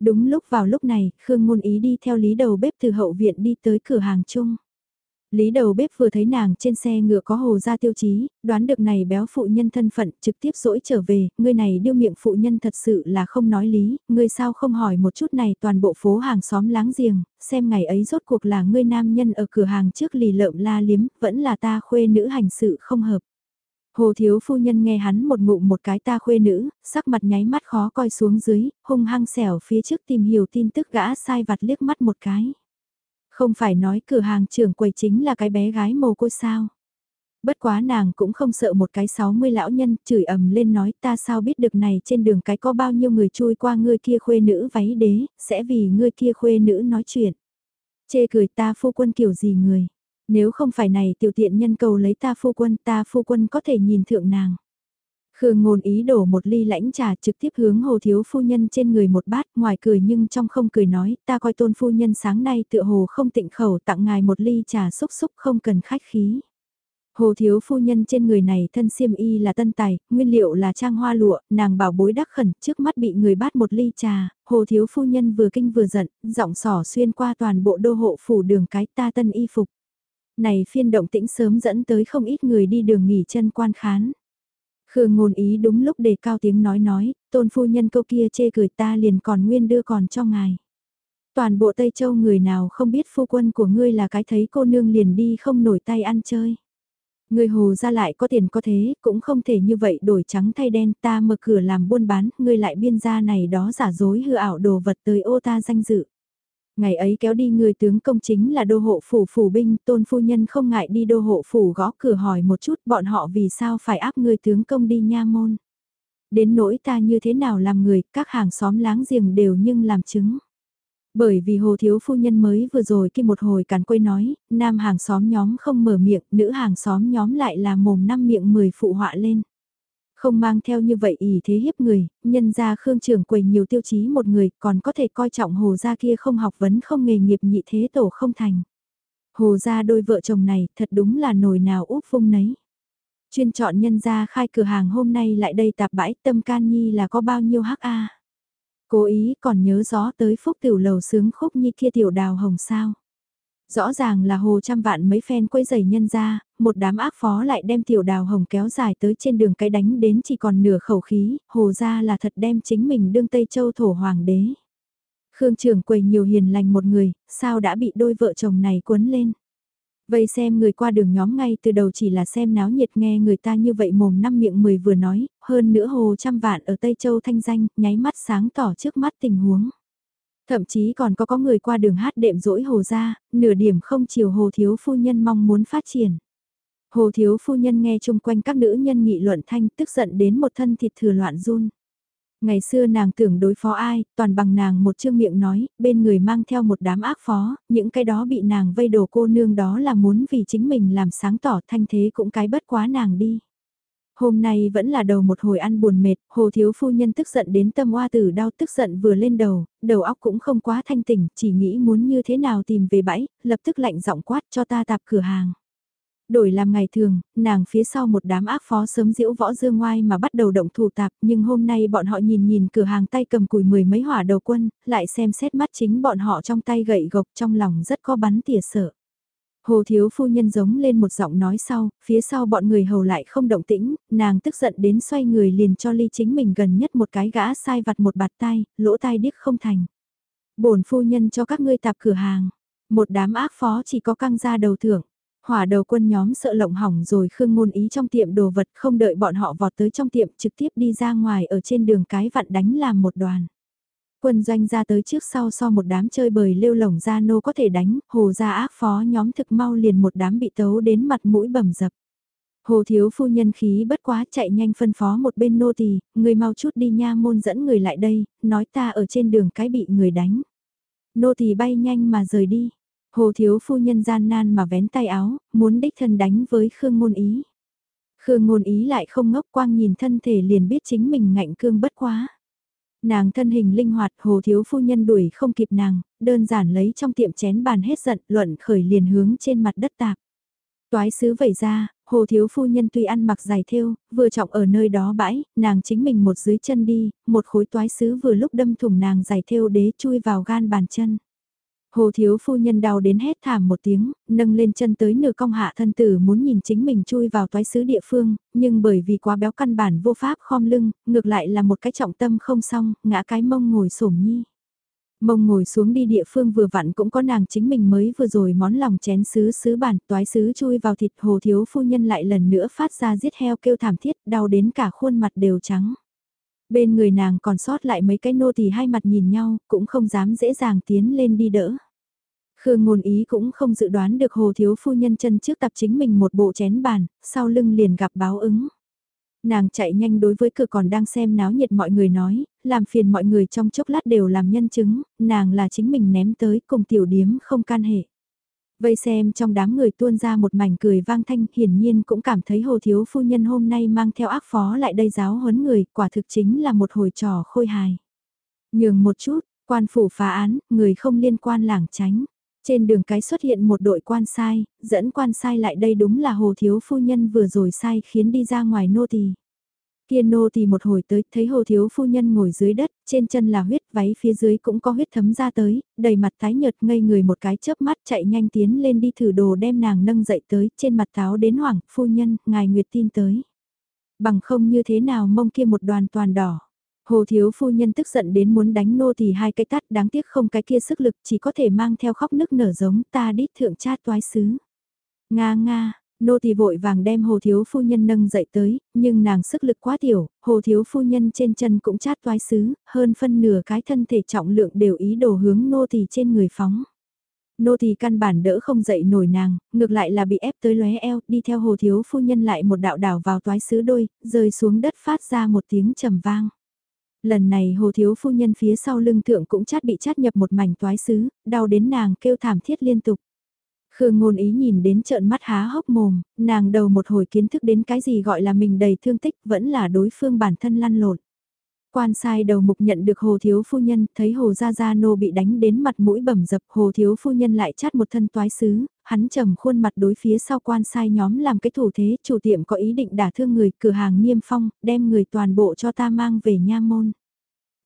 Đúng lúc vào lúc này, Khương Ngôn Ý đi theo lý đầu bếp từ hậu viện đi tới cửa hàng chung. Lý đầu bếp vừa thấy nàng trên xe ngựa có hồ ra tiêu chí, đoán được này béo phụ nhân thân phận trực tiếp dỗi trở về, ngươi này điêu miệng phụ nhân thật sự là không nói lý, ngươi sao không hỏi một chút này toàn bộ phố hàng xóm láng giềng, xem ngày ấy rốt cuộc là ngươi nam nhân ở cửa hàng trước lì lợm la liếm, vẫn là ta khuê nữ hành sự không hợp. Hồ thiếu phu nhân nghe hắn một ngụm một cái ta khuê nữ, sắc mặt nháy mắt khó coi xuống dưới, hung hăng xẻo phía trước tìm hiểu tin tức gã sai vặt liếc mắt một cái. Không phải nói cửa hàng trưởng quầy chính là cái bé gái mồ côi sao. Bất quá nàng cũng không sợ một cái 60 lão nhân chửi ầm lên nói ta sao biết được này trên đường cái có bao nhiêu người chui qua ngươi kia khuê nữ váy đế, sẽ vì ngươi kia khuê nữ nói chuyện. Chê cười ta phu quân kiểu gì người. Nếu không phải này tiểu tiện nhân cầu lấy ta phu quân ta phu quân có thể nhìn thượng nàng. Khương ngôn ý đổ một ly lãnh trà trực tiếp hướng hồ thiếu phu nhân trên người một bát ngoài cười nhưng trong không cười nói ta coi tôn phu nhân sáng nay tựa hồ không tịnh khẩu tặng ngài một ly trà xúc xúc không cần khách khí. Hồ thiếu phu nhân trên người này thân xiêm y là tân tài, nguyên liệu là trang hoa lụa, nàng bảo bối đắc khẩn trước mắt bị người bát một ly trà, hồ thiếu phu nhân vừa kinh vừa giận, giọng sỏ xuyên qua toàn bộ đô hộ phủ đường cái ta tân y phục. Này phiên động tĩnh sớm dẫn tới không ít người đi đường nghỉ chân quan khán. Khương ngôn ý đúng lúc đề cao tiếng nói nói, tôn phu nhân câu kia chê cười ta liền còn nguyên đưa còn cho ngài. Toàn bộ Tây Châu người nào không biết phu quân của ngươi là cái thấy cô nương liền đi không nổi tay ăn chơi. Người hồ ra lại có tiền có thế, cũng không thể như vậy đổi trắng thay đen ta mở cửa làm buôn bán, ngươi lại biên gia này đó giả dối hư ảo đồ vật tới ô ta danh dự. Ngày ấy kéo đi người tướng công chính là đô hộ phủ phủ binh, tôn phu nhân không ngại đi đô hộ phủ gõ cửa hỏi một chút bọn họ vì sao phải áp người tướng công đi nha môn. Đến nỗi ta như thế nào làm người, các hàng xóm láng giềng đều nhưng làm chứng. Bởi vì hồ thiếu phu nhân mới vừa rồi khi một hồi càn quây nói, nam hàng xóm nhóm không mở miệng, nữ hàng xóm nhóm lại là mồm năm miệng mười phụ họa lên. Không mang theo như vậy ý thế hiếp người, nhân ra khương trưởng quầy nhiều tiêu chí một người còn có thể coi trọng hồ gia kia không học vấn không nghề nghiệp nhị thế tổ không thành. Hồ gia đôi vợ chồng này thật đúng là nồi nào úp phung nấy. Chuyên chọn nhân gia khai cửa hàng hôm nay lại đây tạp bãi tâm can nhi là có bao nhiêu hắc a Cố ý còn nhớ rõ tới phúc tiểu lầu sướng khúc nhi kia tiểu đào hồng sao. Rõ ràng là hồ trăm vạn mấy phen quấy giày nhân ra, một đám ác phó lại đem tiểu đào hồng kéo dài tới trên đường cái đánh đến chỉ còn nửa khẩu khí, hồ ra là thật đem chính mình đương Tây Châu thổ hoàng đế. Khương trưởng quầy nhiều hiền lành một người, sao đã bị đôi vợ chồng này cuốn lên. vậy xem người qua đường nhóm ngay từ đầu chỉ là xem náo nhiệt nghe người ta như vậy mồm năm miệng mười vừa nói, hơn nữa hồ trăm vạn ở Tây Châu thanh danh, nháy mắt sáng tỏ trước mắt tình huống. Thậm chí còn có có người qua đường hát đệm dỗi hồ ra, nửa điểm không chiều hồ thiếu phu nhân mong muốn phát triển. Hồ thiếu phu nhân nghe chung quanh các nữ nhân nghị luận thanh tức giận đến một thân thịt thừa loạn run. Ngày xưa nàng tưởng đối phó ai, toàn bằng nàng một chương miệng nói, bên người mang theo một đám ác phó, những cái đó bị nàng vây đồ cô nương đó là muốn vì chính mình làm sáng tỏ thanh thế cũng cái bất quá nàng đi. Hôm nay vẫn là đầu một hồi ăn buồn mệt, hồ thiếu phu nhân tức giận đến tâm hoa tử đau tức giận vừa lên đầu, đầu óc cũng không quá thanh tỉnh, chỉ nghĩ muốn như thế nào tìm về bãi, lập tức lạnh giọng quát cho ta tạp cửa hàng. Đổi làm ngày thường, nàng phía sau một đám ác phó sớm diễu võ dương ngoai mà bắt đầu động thủ tạp, nhưng hôm nay bọn họ nhìn nhìn cửa hàng tay cầm cùi mười mấy hỏa đầu quân, lại xem xét mắt chính bọn họ trong tay gậy gộc trong lòng rất có bắn tỉa sợ. Hồ thiếu phu nhân giống lên một giọng nói sau, phía sau bọn người hầu lại không động tĩnh, nàng tức giận đến xoay người liền cho ly chính mình gần nhất một cái gã sai vặt một bạt tay lỗ tai điếc không thành. bổn phu nhân cho các ngươi tạp cửa hàng, một đám ác phó chỉ có căng ra đầu thưởng. Hỏa đầu quân nhóm sợ lộng hỏng rồi khương ngôn ý trong tiệm đồ vật không đợi bọn họ vọt tới trong tiệm trực tiếp đi ra ngoài ở trên đường cái vặn đánh làm một đoàn. Quân doanh ra tới trước sau so một đám chơi bời lêu lồng ra nô có thể đánh, hồ ra ác phó nhóm thực mau liền một đám bị tấu đến mặt mũi bầm dập. Hồ thiếu phu nhân khí bất quá chạy nhanh phân phó một bên nô tỳ, người mau chút đi nha môn dẫn người lại đây, nói ta ở trên đường cái bị người đánh. Nô tỳ bay nhanh mà rời đi. Hồ thiếu phu nhân gian nan mà vén tay áo, muốn đích thân đánh với Khương Ngôn Ý. Khương Ngôn Ý lại không ngốc quang nhìn thân thể liền biết chính mình ngạnh cương bất quá. Nàng thân hình linh hoạt, hồ thiếu phu nhân đuổi không kịp nàng, đơn giản lấy trong tiệm chén bàn hết giận, luận khởi liền hướng trên mặt đất tạp. Toái sứ vẩy ra, hồ thiếu phu nhân tuy ăn mặc dài thêu, vừa trọng ở nơi đó bãi, nàng chính mình một dưới chân đi, một khối toái sứ vừa lúc đâm thủng nàng dài thêu đế chui vào gan bàn chân. Hồ thiếu phu nhân đau đến hét thảm một tiếng, nâng lên chân tới nửa cong hạ thân tử muốn nhìn chính mình chui vào toái sứ địa phương, nhưng bởi vì quá béo căn bản vô pháp khom lưng, ngược lại là một cái trọng tâm không xong, ngã cái mông ngồi sổm nhi. Mông ngồi xuống đi địa phương vừa vặn cũng có nàng chính mình mới vừa rồi món lòng chén sứ sứ bản toái sứ chui vào thịt hồ thiếu phu nhân lại lần nữa phát ra giết heo kêu thảm thiết đau đến cả khuôn mặt đều trắng. Bên người nàng còn sót lại mấy cái nô thì hai mặt nhìn nhau cũng không dám dễ dàng tiến lên đi đỡ. Khương ngôn ý cũng không dự đoán được hồ thiếu phu nhân chân trước tập chính mình một bộ chén bàn, sau lưng liền gặp báo ứng. Nàng chạy nhanh đối với cửa còn đang xem náo nhiệt mọi người nói, làm phiền mọi người trong chốc lát đều làm nhân chứng, nàng là chính mình ném tới cùng tiểu điếm không can hệ. Vây xem trong đám người tuôn ra một mảnh cười vang thanh hiển nhiên cũng cảm thấy hồ thiếu phu nhân hôm nay mang theo ác phó lại đây giáo huấn người, quả thực chính là một hồi trò khôi hài. Nhường một chút, quan phủ phá án, người không liên quan lảng tránh. Trên đường cái xuất hiện một đội quan sai, dẫn quan sai lại đây đúng là hồ thiếu phu nhân vừa rồi sai khiến đi ra ngoài nô tỳ. Kia nô tỳ một hồi tới, thấy hồ thiếu phu nhân ngồi dưới đất, trên chân là huyết, váy phía dưới cũng có huyết thấm ra tới, đầy mặt tái nhợt ngây người một cái chớp mắt chạy nhanh tiến lên đi thử đồ đem nàng nâng dậy tới, trên mặt táo đến hoảng, phu nhân, ngài nguyệt tin tới. Bằng không như thế nào mông kia một đoàn toàn đỏ. Hồ thiếu phu nhân tức giận đến muốn đánh nô thì hai cái tát đáng tiếc không cái kia sức lực chỉ có thể mang theo khóc nức nở giống ta đít thượng chát toái sứ. Nga nga, nô thì vội vàng đem hồ thiếu phu nhân nâng dậy tới, nhưng nàng sức lực quá tiểu, hồ thiếu phu nhân trên chân cũng chát toái sứ, hơn phân nửa cái thân thể trọng lượng đều ý đồ hướng nô thì trên người phóng nô thì căn bản đỡ không dậy nổi nàng, ngược lại là bị ép tới lóe eo, đi theo hồ thiếu phu nhân lại một đạo đảo vào toái sứ đôi, rơi xuống đất phát ra một tiếng trầm vang. Lần này hồ thiếu phu nhân phía sau lưng thượng cũng chát bị chát nhập một mảnh toái sứ, đau đến nàng kêu thảm thiết liên tục. Khương ngôn ý nhìn đến trợn mắt há hốc mồm, nàng đầu một hồi kiến thức đến cái gì gọi là mình đầy thương tích vẫn là đối phương bản thân lăn lộn. Quan sai đầu mục nhận được hồ thiếu phu nhân, thấy hồ gia gia nô bị đánh đến mặt mũi bầm dập, hồ thiếu phu nhân lại chát một thân toái sứ, hắn trầm khuôn mặt đối phía sau quan sai nhóm làm cái thủ thế, chủ tiệm có ý định đả thương người, cửa hàng niêm phong, đem người toàn bộ cho ta mang về nha môn.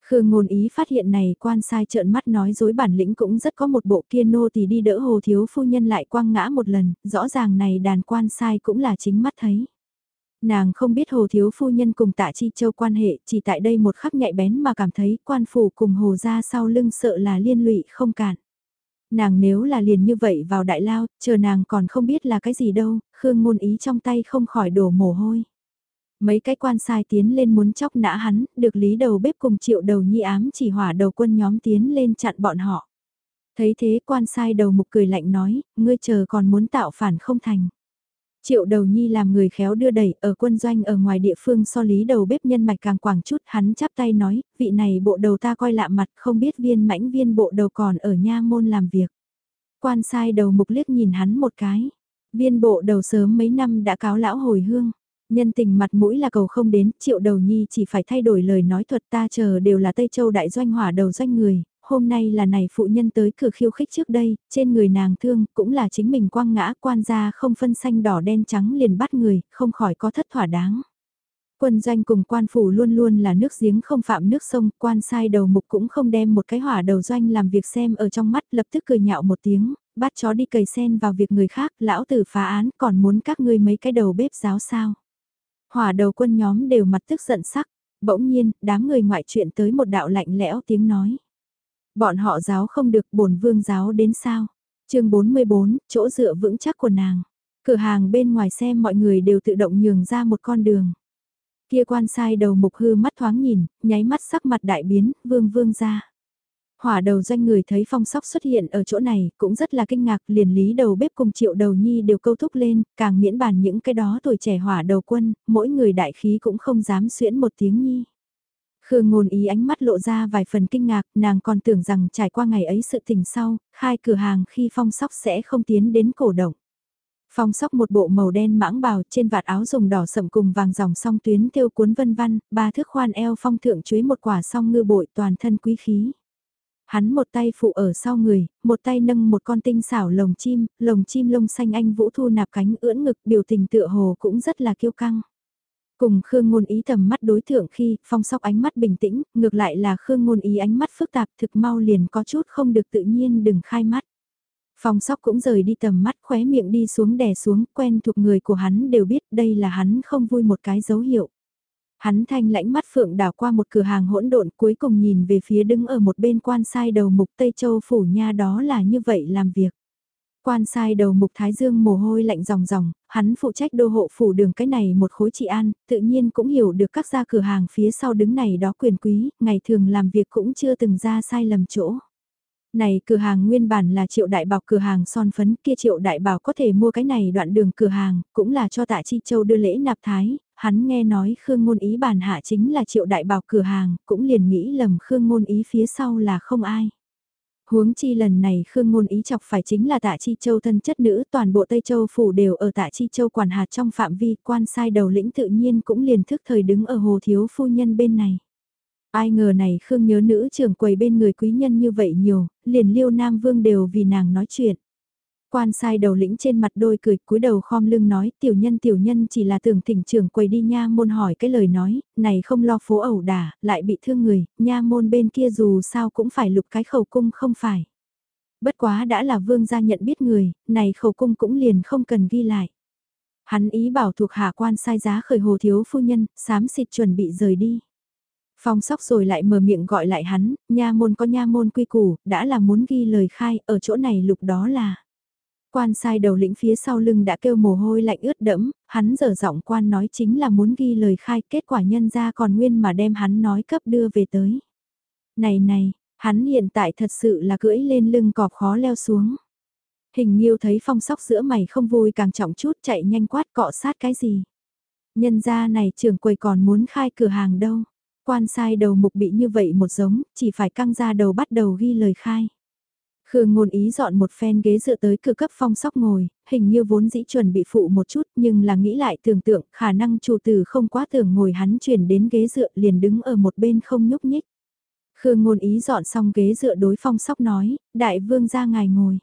Khương ngôn ý phát hiện này quan sai trợn mắt nói dối bản lĩnh cũng rất có một bộ kia nô thì đi đỡ hồ thiếu phu nhân lại quăng ngã một lần, rõ ràng này đàn quan sai cũng là chính mắt thấy. Nàng không biết hồ thiếu phu nhân cùng tạ chi châu quan hệ, chỉ tại đây một khắc nhạy bén mà cảm thấy quan phủ cùng hồ ra sau lưng sợ là liên lụy không cản. Nàng nếu là liền như vậy vào đại lao, chờ nàng còn không biết là cái gì đâu, Khương ngôn ý trong tay không khỏi đổ mồ hôi. Mấy cái quan sai tiến lên muốn chóc nã hắn, được lý đầu bếp cùng triệu đầu nhi ám chỉ hỏa đầu quân nhóm tiến lên chặn bọn họ. Thấy thế quan sai đầu mục cười lạnh nói, ngươi chờ còn muốn tạo phản không thành. Triệu đầu nhi làm người khéo đưa đẩy ở quân doanh ở ngoài địa phương so lý đầu bếp nhân mạch càng quảng chút hắn chắp tay nói, vị này bộ đầu ta coi lạ mặt không biết viên mãnh viên bộ đầu còn ở nha môn làm việc. Quan sai đầu mục liếc nhìn hắn một cái, viên bộ đầu sớm mấy năm đã cáo lão hồi hương. Nhân tình mặt mũi là cầu không đến, triệu đầu nhi chỉ phải thay đổi lời nói thuật ta chờ đều là Tây Châu đại doanh hỏa đầu doanh người, hôm nay là này phụ nhân tới cửa khiêu khích trước đây, trên người nàng thương, cũng là chính mình quang ngã quan gia không phân xanh đỏ đen trắng liền bắt người, không khỏi có thất thỏa đáng. Quân doanh cùng quan phủ luôn luôn là nước giếng không phạm nước sông, quan sai đầu mục cũng không đem một cái hỏa đầu doanh làm việc xem ở trong mắt lập tức cười nhạo một tiếng, bắt chó đi cầy sen vào việc người khác, lão tử phá án còn muốn các ngươi mấy cái đầu bếp giáo sao. Hỏa đầu quân nhóm đều mặt tức giận sắc, bỗng nhiên, đám người ngoại chuyện tới một đạo lạnh lẽo tiếng nói. Bọn họ giáo không được bổn vương giáo đến sao. chương 44, chỗ dựa vững chắc của nàng. Cửa hàng bên ngoài xem mọi người đều tự động nhường ra một con đường. Kia quan sai đầu mục hư mắt thoáng nhìn, nháy mắt sắc mặt đại biến, vương vương ra. Hỏa đầu doanh người thấy phong sóc xuất hiện ở chỗ này, cũng rất là kinh ngạc, liền lý đầu bếp cùng triệu đầu nhi đều câu thúc lên, càng miễn bàn những cái đó tuổi trẻ hỏa đầu quân, mỗi người đại khí cũng không dám xuyễn một tiếng nhi. Khương ngôn ý ánh mắt lộ ra vài phần kinh ngạc, nàng còn tưởng rằng trải qua ngày ấy sự tình sau, khai cửa hàng khi phong sóc sẽ không tiến đến cổ động. Phong sóc một bộ màu đen mãng bào trên vạt áo dùng đỏ sậm cùng vàng dòng song tuyến thêu cuốn vân văn, ba thước khoan eo phong thượng chuối một quả song ngư bội toàn thân quý khí. Hắn một tay phụ ở sau người, một tay nâng một con tinh xảo lồng chim, lồng chim lông xanh anh vũ thu nạp cánh ưỡn ngực biểu tình tựa hồ cũng rất là kiêu căng. Cùng Khương Ngôn Ý tầm mắt đối thượng khi phong sóc ánh mắt bình tĩnh, ngược lại là Khương Ngôn Ý ánh mắt phức tạp thực mau liền có chút không được tự nhiên đừng khai mắt. Phong sóc cũng rời đi tầm mắt khóe miệng đi xuống đè xuống quen thuộc người của hắn đều biết đây là hắn không vui một cái dấu hiệu. Hắn thanh lãnh mắt phượng đảo qua một cửa hàng hỗn độn cuối cùng nhìn về phía đứng ở một bên quan sai đầu mục Tây Châu Phủ Nha đó là như vậy làm việc. Quan sai đầu mục Thái Dương mồ hôi lạnh ròng ròng, hắn phụ trách đô hộ phủ đường cái này một khối trị an, tự nhiên cũng hiểu được các gia cửa hàng phía sau đứng này đó quyền quý, ngày thường làm việc cũng chưa từng ra sai lầm chỗ. Này cửa hàng nguyên bản là triệu đại bảo cửa hàng son phấn kia triệu đại bảo có thể mua cái này đoạn đường cửa hàng, cũng là cho tạ chi châu đưa lễ nạp thái, hắn nghe nói Khương Ngôn Ý bản hạ chính là triệu đại bảo cửa hàng, cũng liền nghĩ lầm Khương Ngôn Ý phía sau là không ai. Huống chi lần này Khương Ngôn Ý chọc phải chính là tạ chi châu thân chất nữ toàn bộ Tây Châu phủ đều ở tạ chi châu quản hạt trong phạm vi quan sai đầu lĩnh tự nhiên cũng liền thức thời đứng ở hồ thiếu phu nhân bên này. Ai ngờ này Khương nhớ nữ trưởng quầy bên người quý nhân như vậy nhiều, liền liêu Nam Vương đều vì nàng nói chuyện. Quan sai đầu lĩnh trên mặt đôi cười cúi đầu khom lưng nói tiểu nhân tiểu nhân chỉ là tưởng thỉnh trưởng quầy đi nha môn hỏi cái lời nói, này không lo phố ẩu đả, lại bị thương người, nha môn bên kia dù sao cũng phải lục cái khẩu cung không phải. Bất quá đã là vương gia nhận biết người, này khẩu cung cũng liền không cần ghi lại. Hắn ý bảo thuộc hạ quan sai giá khởi hồ thiếu phu nhân, sám xịt chuẩn bị rời đi. Phong sóc rồi lại mở miệng gọi lại hắn, nha môn có nha môn quy củ, đã là muốn ghi lời khai, ở chỗ này lục đó là. Quan sai đầu lĩnh phía sau lưng đã kêu mồ hôi lạnh ướt đẫm, hắn dở giọng quan nói chính là muốn ghi lời khai, kết quả nhân ra còn nguyên mà đem hắn nói cấp đưa về tới. Này này, hắn hiện tại thật sự là cưỡi lên lưng cọp khó leo xuống. Hình nhiêu thấy phong sóc giữa mày không vui càng trọng chút chạy nhanh quát cọ sát cái gì. Nhân ra này trưởng quầy còn muốn khai cửa hàng đâu. Quan sai đầu mục bị như vậy một giống, chỉ phải căng ra đầu bắt đầu ghi lời khai. Khương ngôn ý dọn một phen ghế dựa tới cửa cấp phong sóc ngồi, hình như vốn dĩ chuẩn bị phụ một chút nhưng là nghĩ lại tưởng tượng khả năng chủ tử không quá tưởng ngồi hắn chuyển đến ghế dựa liền đứng ở một bên không nhúc nhích. Khương ngôn ý dọn xong ghế dựa đối phong sóc nói, đại vương ra ngài ngồi.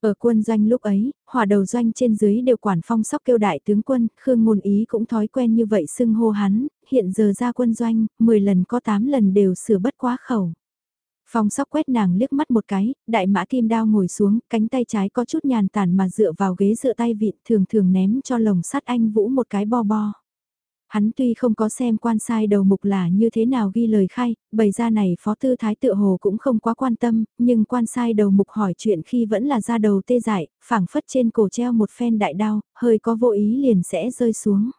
Ở quân doanh lúc ấy, hỏa đầu doanh trên dưới đều quản phong sóc kêu đại tướng quân, Khương ngôn ý cũng thói quen như vậy xưng hô hắn, hiện giờ ra quân doanh, 10 lần có 8 lần đều sửa bất quá khẩu. Phong sóc quét nàng liếc mắt một cái, đại mã kim đao ngồi xuống, cánh tay trái có chút nhàn tản mà dựa vào ghế dựa tay vịn thường thường ném cho lồng sắt anh Vũ một cái bo bo. Hắn tuy không có xem quan sai đầu mục là như thế nào ghi lời khai, bày ra này phó tư thái tự hồ cũng không quá quan tâm, nhưng quan sai đầu mục hỏi chuyện khi vẫn là ra đầu tê dại, phảng phất trên cổ treo một phen đại đao, hơi có vô ý liền sẽ rơi xuống.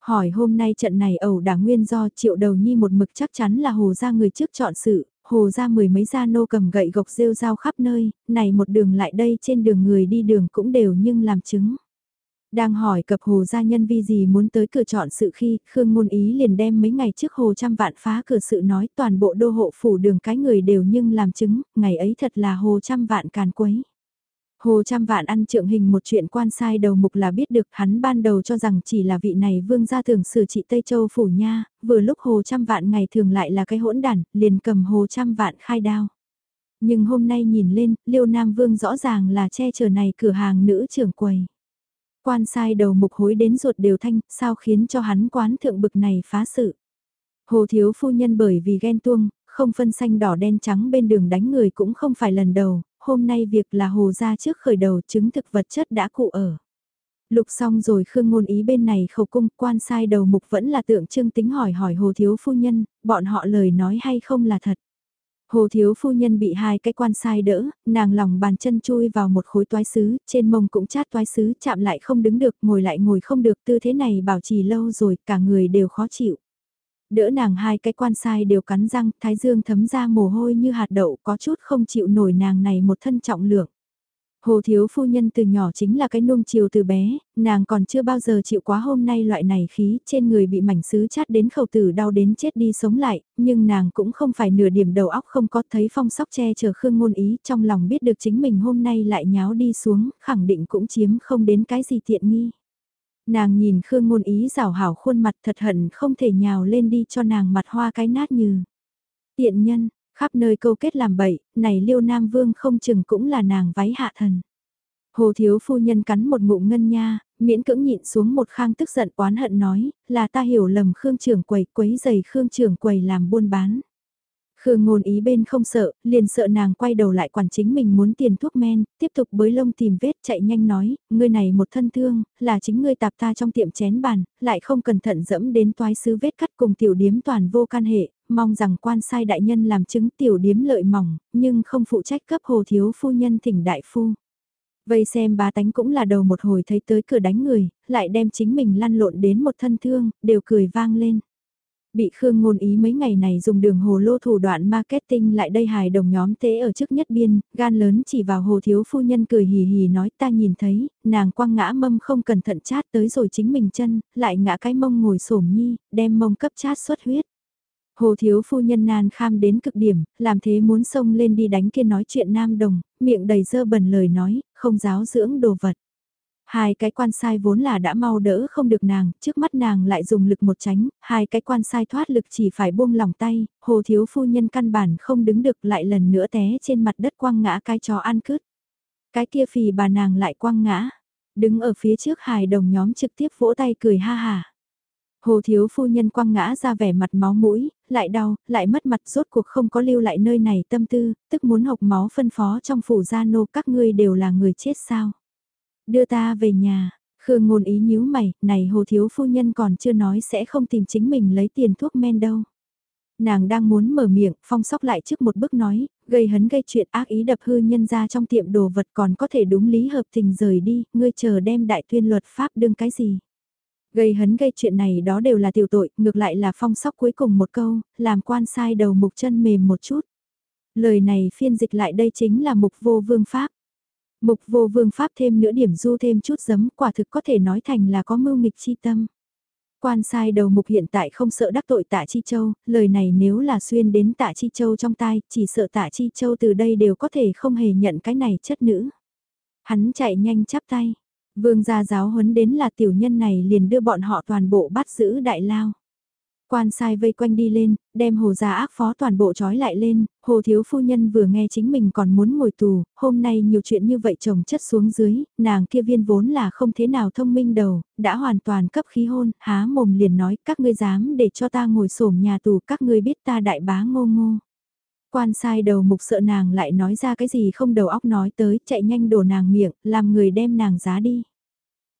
Hỏi hôm nay trận này ẩu đả nguyên do triệu đầu nhi một mực chắc chắn là hồ ra người trước chọn sự, hồ ra mười mấy gia nô cầm gậy gộc rêu rao khắp nơi, này một đường lại đây trên đường người đi đường cũng đều nhưng làm chứng. Đang hỏi cập hồ gia nhân vi gì muốn tới cửa chọn sự khi, Khương Ngôn Ý liền đem mấy ngày trước hồ trăm vạn phá cửa sự nói toàn bộ đô hộ phủ đường cái người đều nhưng làm chứng, ngày ấy thật là hồ trăm vạn càn quấy. Hồ trăm vạn ăn trượng hình một chuyện quan sai đầu mục là biết được hắn ban đầu cho rằng chỉ là vị này vương gia thường xử trị Tây Châu phủ nha, vừa lúc hồ trăm vạn ngày thường lại là cái hỗn đản, liền cầm hồ trăm vạn khai đao. Nhưng hôm nay nhìn lên, liêu nam vương rõ ràng là che chở này cửa hàng nữ trưởng quầy. Quan sai đầu mục hối đến ruột đều thanh, sao khiến cho hắn quán thượng bực này phá sự. Hồ thiếu phu nhân bởi vì ghen tuông, không phân xanh đỏ đen trắng bên đường đánh người cũng không phải lần đầu, hôm nay việc là hồ ra trước khởi đầu chứng thực vật chất đã cụ ở. Lục xong rồi khương ngôn ý bên này khẩu cung quan sai đầu mục vẫn là tượng trưng tính hỏi hỏi hồ thiếu phu nhân, bọn họ lời nói hay không là thật. Hồ thiếu phu nhân bị hai cái quan sai đỡ, nàng lòng bàn chân chui vào một khối toái sứ, trên mông cũng chát toái sứ, chạm lại không đứng được, ngồi lại ngồi không được, tư thế này bảo trì lâu rồi, cả người đều khó chịu. Đỡ nàng hai cái quan sai đều cắn răng, thái dương thấm ra mồ hôi như hạt đậu, có chút không chịu nổi nàng này một thân trọng lượng. Hồ thiếu phu nhân từ nhỏ chính là cái nuông chiều từ bé, nàng còn chưa bao giờ chịu quá hôm nay loại này khí, trên người bị mảnh sứ chát đến khẩu tử đau đến chết đi sống lại, nhưng nàng cũng không phải nửa điểm đầu óc không có thấy phong sóc che chở khương ngôn ý trong lòng biết được chính mình hôm nay lại nháo đi xuống, khẳng định cũng chiếm không đến cái gì tiện nghi. Nàng nhìn khương ngôn ý rào hảo khuôn mặt thật hận không thể nhào lên đi cho nàng mặt hoa cái nát như. Tiện nhân, khắp nơi câu kết làm bậy, này liêu nam vương không chừng cũng là nàng váy hạ thần. Hồ thiếu phu nhân cắn một ngụm ngân nha, miễn cưỡng nhịn xuống một khang tức giận oán hận nói, là ta hiểu lầm Khương trưởng quầy quấy giày Khương trưởng quầy làm buôn bán. Khương ngôn ý bên không sợ, liền sợ nàng quay đầu lại quản chính mình muốn tiền thuốc men, tiếp tục bới lông tìm vết chạy nhanh nói, ngươi này một thân thương, là chính ngươi tạp ta trong tiệm chén bàn, lại không cẩn thận dẫm đến toái sứ vết cắt cùng tiểu điếm toàn vô can hệ, mong rằng quan sai đại nhân làm chứng tiểu điếm lợi mỏng, nhưng không phụ trách cấp hồ thiếu phu nhân thỉnh đại phu. Vây xem bá tánh cũng là đầu một hồi thấy tới cửa đánh người, lại đem chính mình lăn lộn đến một thân thương, đều cười vang lên. Bị Khương ngôn ý mấy ngày này dùng đường hồ lô thủ đoạn marketing lại đây hài đồng nhóm tế ở trước nhất biên, gan lớn chỉ vào hồ thiếu phu nhân cười hì hì nói ta nhìn thấy, nàng quăng ngã mâm không cẩn thận chát tới rồi chính mình chân, lại ngã cái mông ngồi sổm nhi, đem mông cấp chát xuất huyết. Hồ thiếu phu nhân nan kham đến cực điểm, làm thế muốn xông lên đi đánh kia nói chuyện nam đồng, miệng đầy dơ bẩn lời nói, không giáo dưỡng đồ vật. Hai cái quan sai vốn là đã mau đỡ không được nàng, trước mắt nàng lại dùng lực một tránh, hai cái quan sai thoát lực chỉ phải buông lòng tay, hồ thiếu phu nhân căn bản không đứng được lại lần nữa té trên mặt đất quăng ngã cái chó ăn cứt. Cái kia phì bà nàng lại quăng ngã, đứng ở phía trước hài đồng nhóm trực tiếp vỗ tay cười ha hà. Hồ thiếu phu nhân quăng ngã ra vẻ mặt máu mũi, lại đau, lại mất mặt rốt cuộc không có lưu lại nơi này tâm tư, tức muốn học máu phân phó trong phủ gia nô các ngươi đều là người chết sao. Đưa ta về nhà, Khương ngôn ý nhíu mày, này hồ thiếu phu nhân còn chưa nói sẽ không tìm chính mình lấy tiền thuốc men đâu. Nàng đang muốn mở miệng, phong sóc lại trước một bước nói, gây hấn gây chuyện ác ý đập hư nhân ra trong tiệm đồ vật còn có thể đúng lý hợp tình rời đi, ngươi chờ đem đại tuyên luật pháp đương cái gì. Gây hấn gây chuyện này đó đều là tiểu tội, ngược lại là phong sóc cuối cùng một câu, làm quan sai đầu mục chân mềm một chút. Lời này phiên dịch lại đây chính là mục vô vương pháp. Mục vô vương pháp thêm nữa điểm du thêm chút giấm quả thực có thể nói thành là có mưu nghịch chi tâm. Quan sai đầu mục hiện tại không sợ đắc tội tạ Chi Châu, lời này nếu là xuyên đến tạ Chi Châu trong tai, chỉ sợ tạ Chi Châu từ đây đều có thể không hề nhận cái này chất nữ. Hắn chạy nhanh chắp tay, vương gia giáo huấn đến là tiểu nhân này liền đưa bọn họ toàn bộ bắt giữ đại lao. Quan sai vây quanh đi lên, đem hồ gia ác phó toàn bộ trói lại lên, hồ thiếu phu nhân vừa nghe chính mình còn muốn ngồi tù, hôm nay nhiều chuyện như vậy chồng chất xuống dưới, nàng kia viên vốn là không thế nào thông minh đầu, đã hoàn toàn cấp khí hôn, há mồm liền nói các ngươi dám để cho ta ngồi sổm nhà tù các ngươi biết ta đại bá ngô ngô. Quan sai đầu mục sợ nàng lại nói ra cái gì không đầu óc nói tới, chạy nhanh đổ nàng miệng, làm người đem nàng giá đi.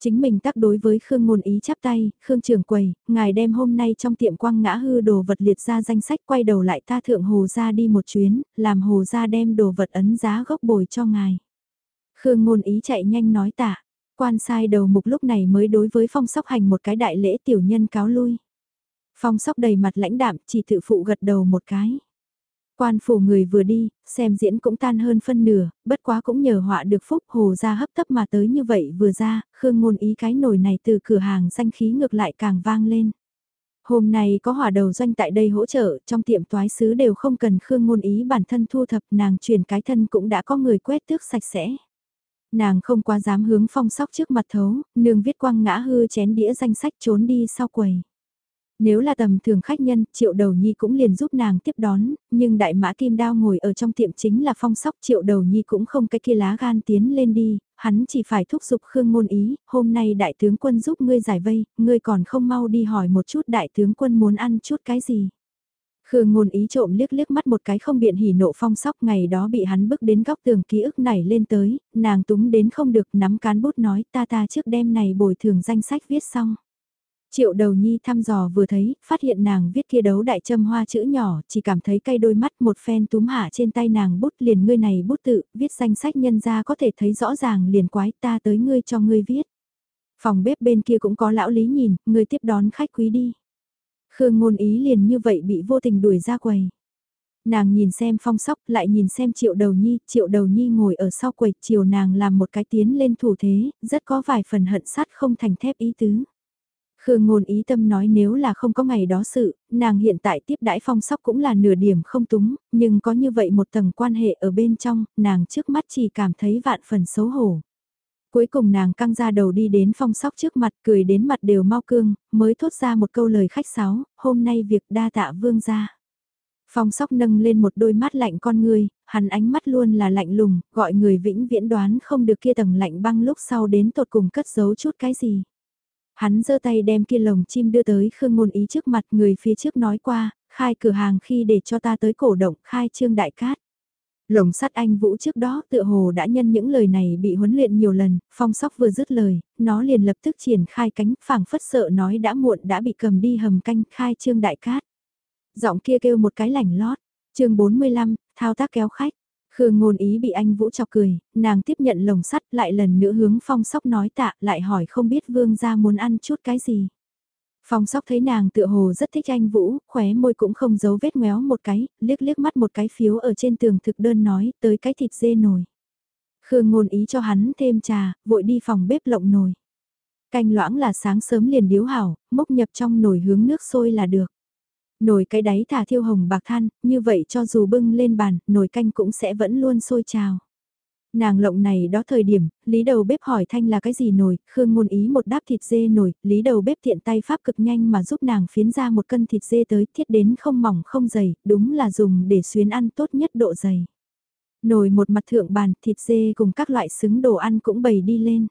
Chính mình tác đối với Khương Ngôn Ý chắp tay, Khương Trường Quầy, ngài đem hôm nay trong tiệm quăng ngã hư đồ vật liệt ra danh sách quay đầu lại ta thượng hồ ra đi một chuyến, làm hồ ra đem đồ vật ấn giá gốc bồi cho ngài. Khương Ngôn Ý chạy nhanh nói tạ, quan sai đầu mục lúc này mới đối với phong sóc hành một cái đại lễ tiểu nhân cáo lui. Phong sóc đầy mặt lãnh đạm chỉ tự phụ gật đầu một cái. Quan phủ người vừa đi, xem diễn cũng tan hơn phân nửa, bất quá cũng nhờ họa được phúc hồ ra hấp tấp mà tới như vậy vừa ra, khương ngôn ý cái nồi này từ cửa hàng danh khí ngược lại càng vang lên. Hôm nay có hỏa đầu doanh tại đây hỗ trợ, trong tiệm toái sứ đều không cần khương ngôn ý bản thân thu thập nàng truyền cái thân cũng đã có người quét tước sạch sẽ. Nàng không quá dám hướng phong sóc trước mặt thấu, nương viết quăng ngã hư chén đĩa danh sách trốn đi sau quầy. Nếu là tầm thường khách nhân, triệu đầu nhi cũng liền giúp nàng tiếp đón, nhưng đại mã kim đao ngồi ở trong tiệm chính là phong sóc triệu đầu nhi cũng không cái kia lá gan tiến lên đi, hắn chỉ phải thúc giục khương ngôn ý, hôm nay đại tướng quân giúp ngươi giải vây, ngươi còn không mau đi hỏi một chút đại tướng quân muốn ăn chút cái gì. Khương ngôn ý trộm liếc liếc mắt một cái không biện hỉ nộ phong sóc ngày đó bị hắn bước đến góc tường ký ức này lên tới, nàng túng đến không được nắm cán bút nói ta ta trước đêm này bồi thường danh sách viết xong. Triệu đầu nhi thăm dò vừa thấy, phát hiện nàng viết kia đấu đại châm hoa chữ nhỏ, chỉ cảm thấy cay đôi mắt một phen túm hạ trên tay nàng bút liền ngươi này bút tự, viết danh sách nhân ra có thể thấy rõ ràng liền quái ta tới ngươi cho ngươi viết. Phòng bếp bên kia cũng có lão lý nhìn, ngươi tiếp đón khách quý đi. Khương ngôn ý liền như vậy bị vô tình đuổi ra quầy. Nàng nhìn xem phong sóc lại nhìn xem triệu đầu nhi, triệu đầu nhi ngồi ở sau quầy, chiều nàng làm một cái tiến lên thủ thế, rất có vài phần hận sắt không thành thép ý tứ. Khương ngôn ý tâm nói nếu là không có ngày đó sự, nàng hiện tại tiếp đãi phong sóc cũng là nửa điểm không túng, nhưng có như vậy một tầng quan hệ ở bên trong, nàng trước mắt chỉ cảm thấy vạn phần xấu hổ. Cuối cùng nàng căng ra đầu đi đến phong sóc trước mặt cười đến mặt đều mau cương, mới thốt ra một câu lời khách sáo, hôm nay việc đa tạ vương ra. Phong sóc nâng lên một đôi mắt lạnh con người, hắn ánh mắt luôn là lạnh lùng, gọi người vĩnh viễn đoán không được kia tầng lạnh băng lúc sau đến tột cùng cất giấu chút cái gì. Hắn giơ tay đem kia lồng chim đưa tới Khương Ngôn Ý trước mặt người phía trước nói qua, khai cửa hàng khi để cho ta tới cổ động khai trương đại cát. Lồng sắt anh Vũ trước đó tựa hồ đã nhân những lời này bị huấn luyện nhiều lần, phong sóc vừa dứt lời, nó liền lập tức triển khai cánh phảng phất sợ nói đã muộn đã bị cầm đi hầm canh khai trương đại cát. Giọng kia kêu một cái lảnh lót, chương 45, thao tác kéo khách. Khương ngôn ý bị anh Vũ chọc cười, nàng tiếp nhận lồng sắt lại lần nữa hướng phong sóc nói tạ lại hỏi không biết vương gia muốn ăn chút cái gì. Phong sóc thấy nàng tựa hồ rất thích anh Vũ, khóe môi cũng không giấu vết ngoéo một cái, liếc liếc mắt một cái phiếu ở trên tường thực đơn nói tới cái thịt dê nồi. Khương ngôn ý cho hắn thêm trà, vội đi phòng bếp lộng nồi. Canh loãng là sáng sớm liền điếu hảo, mốc nhập trong nồi hướng nước sôi là được. Nồi cái đáy thả thiêu hồng bạc than, như vậy cho dù bưng lên bàn, nồi canh cũng sẽ vẫn luôn sôi trào. Nàng lộng này đó thời điểm, lý đầu bếp hỏi thanh là cái gì nồi, Khương ngôn ý một đáp thịt dê nồi, lý đầu bếp thiện tay pháp cực nhanh mà giúp nàng phiến ra một cân thịt dê tới thiết đến không mỏng không dày, đúng là dùng để xuyến ăn tốt nhất độ dày. Nồi một mặt thượng bàn, thịt dê cùng các loại xứng đồ ăn cũng bày đi lên.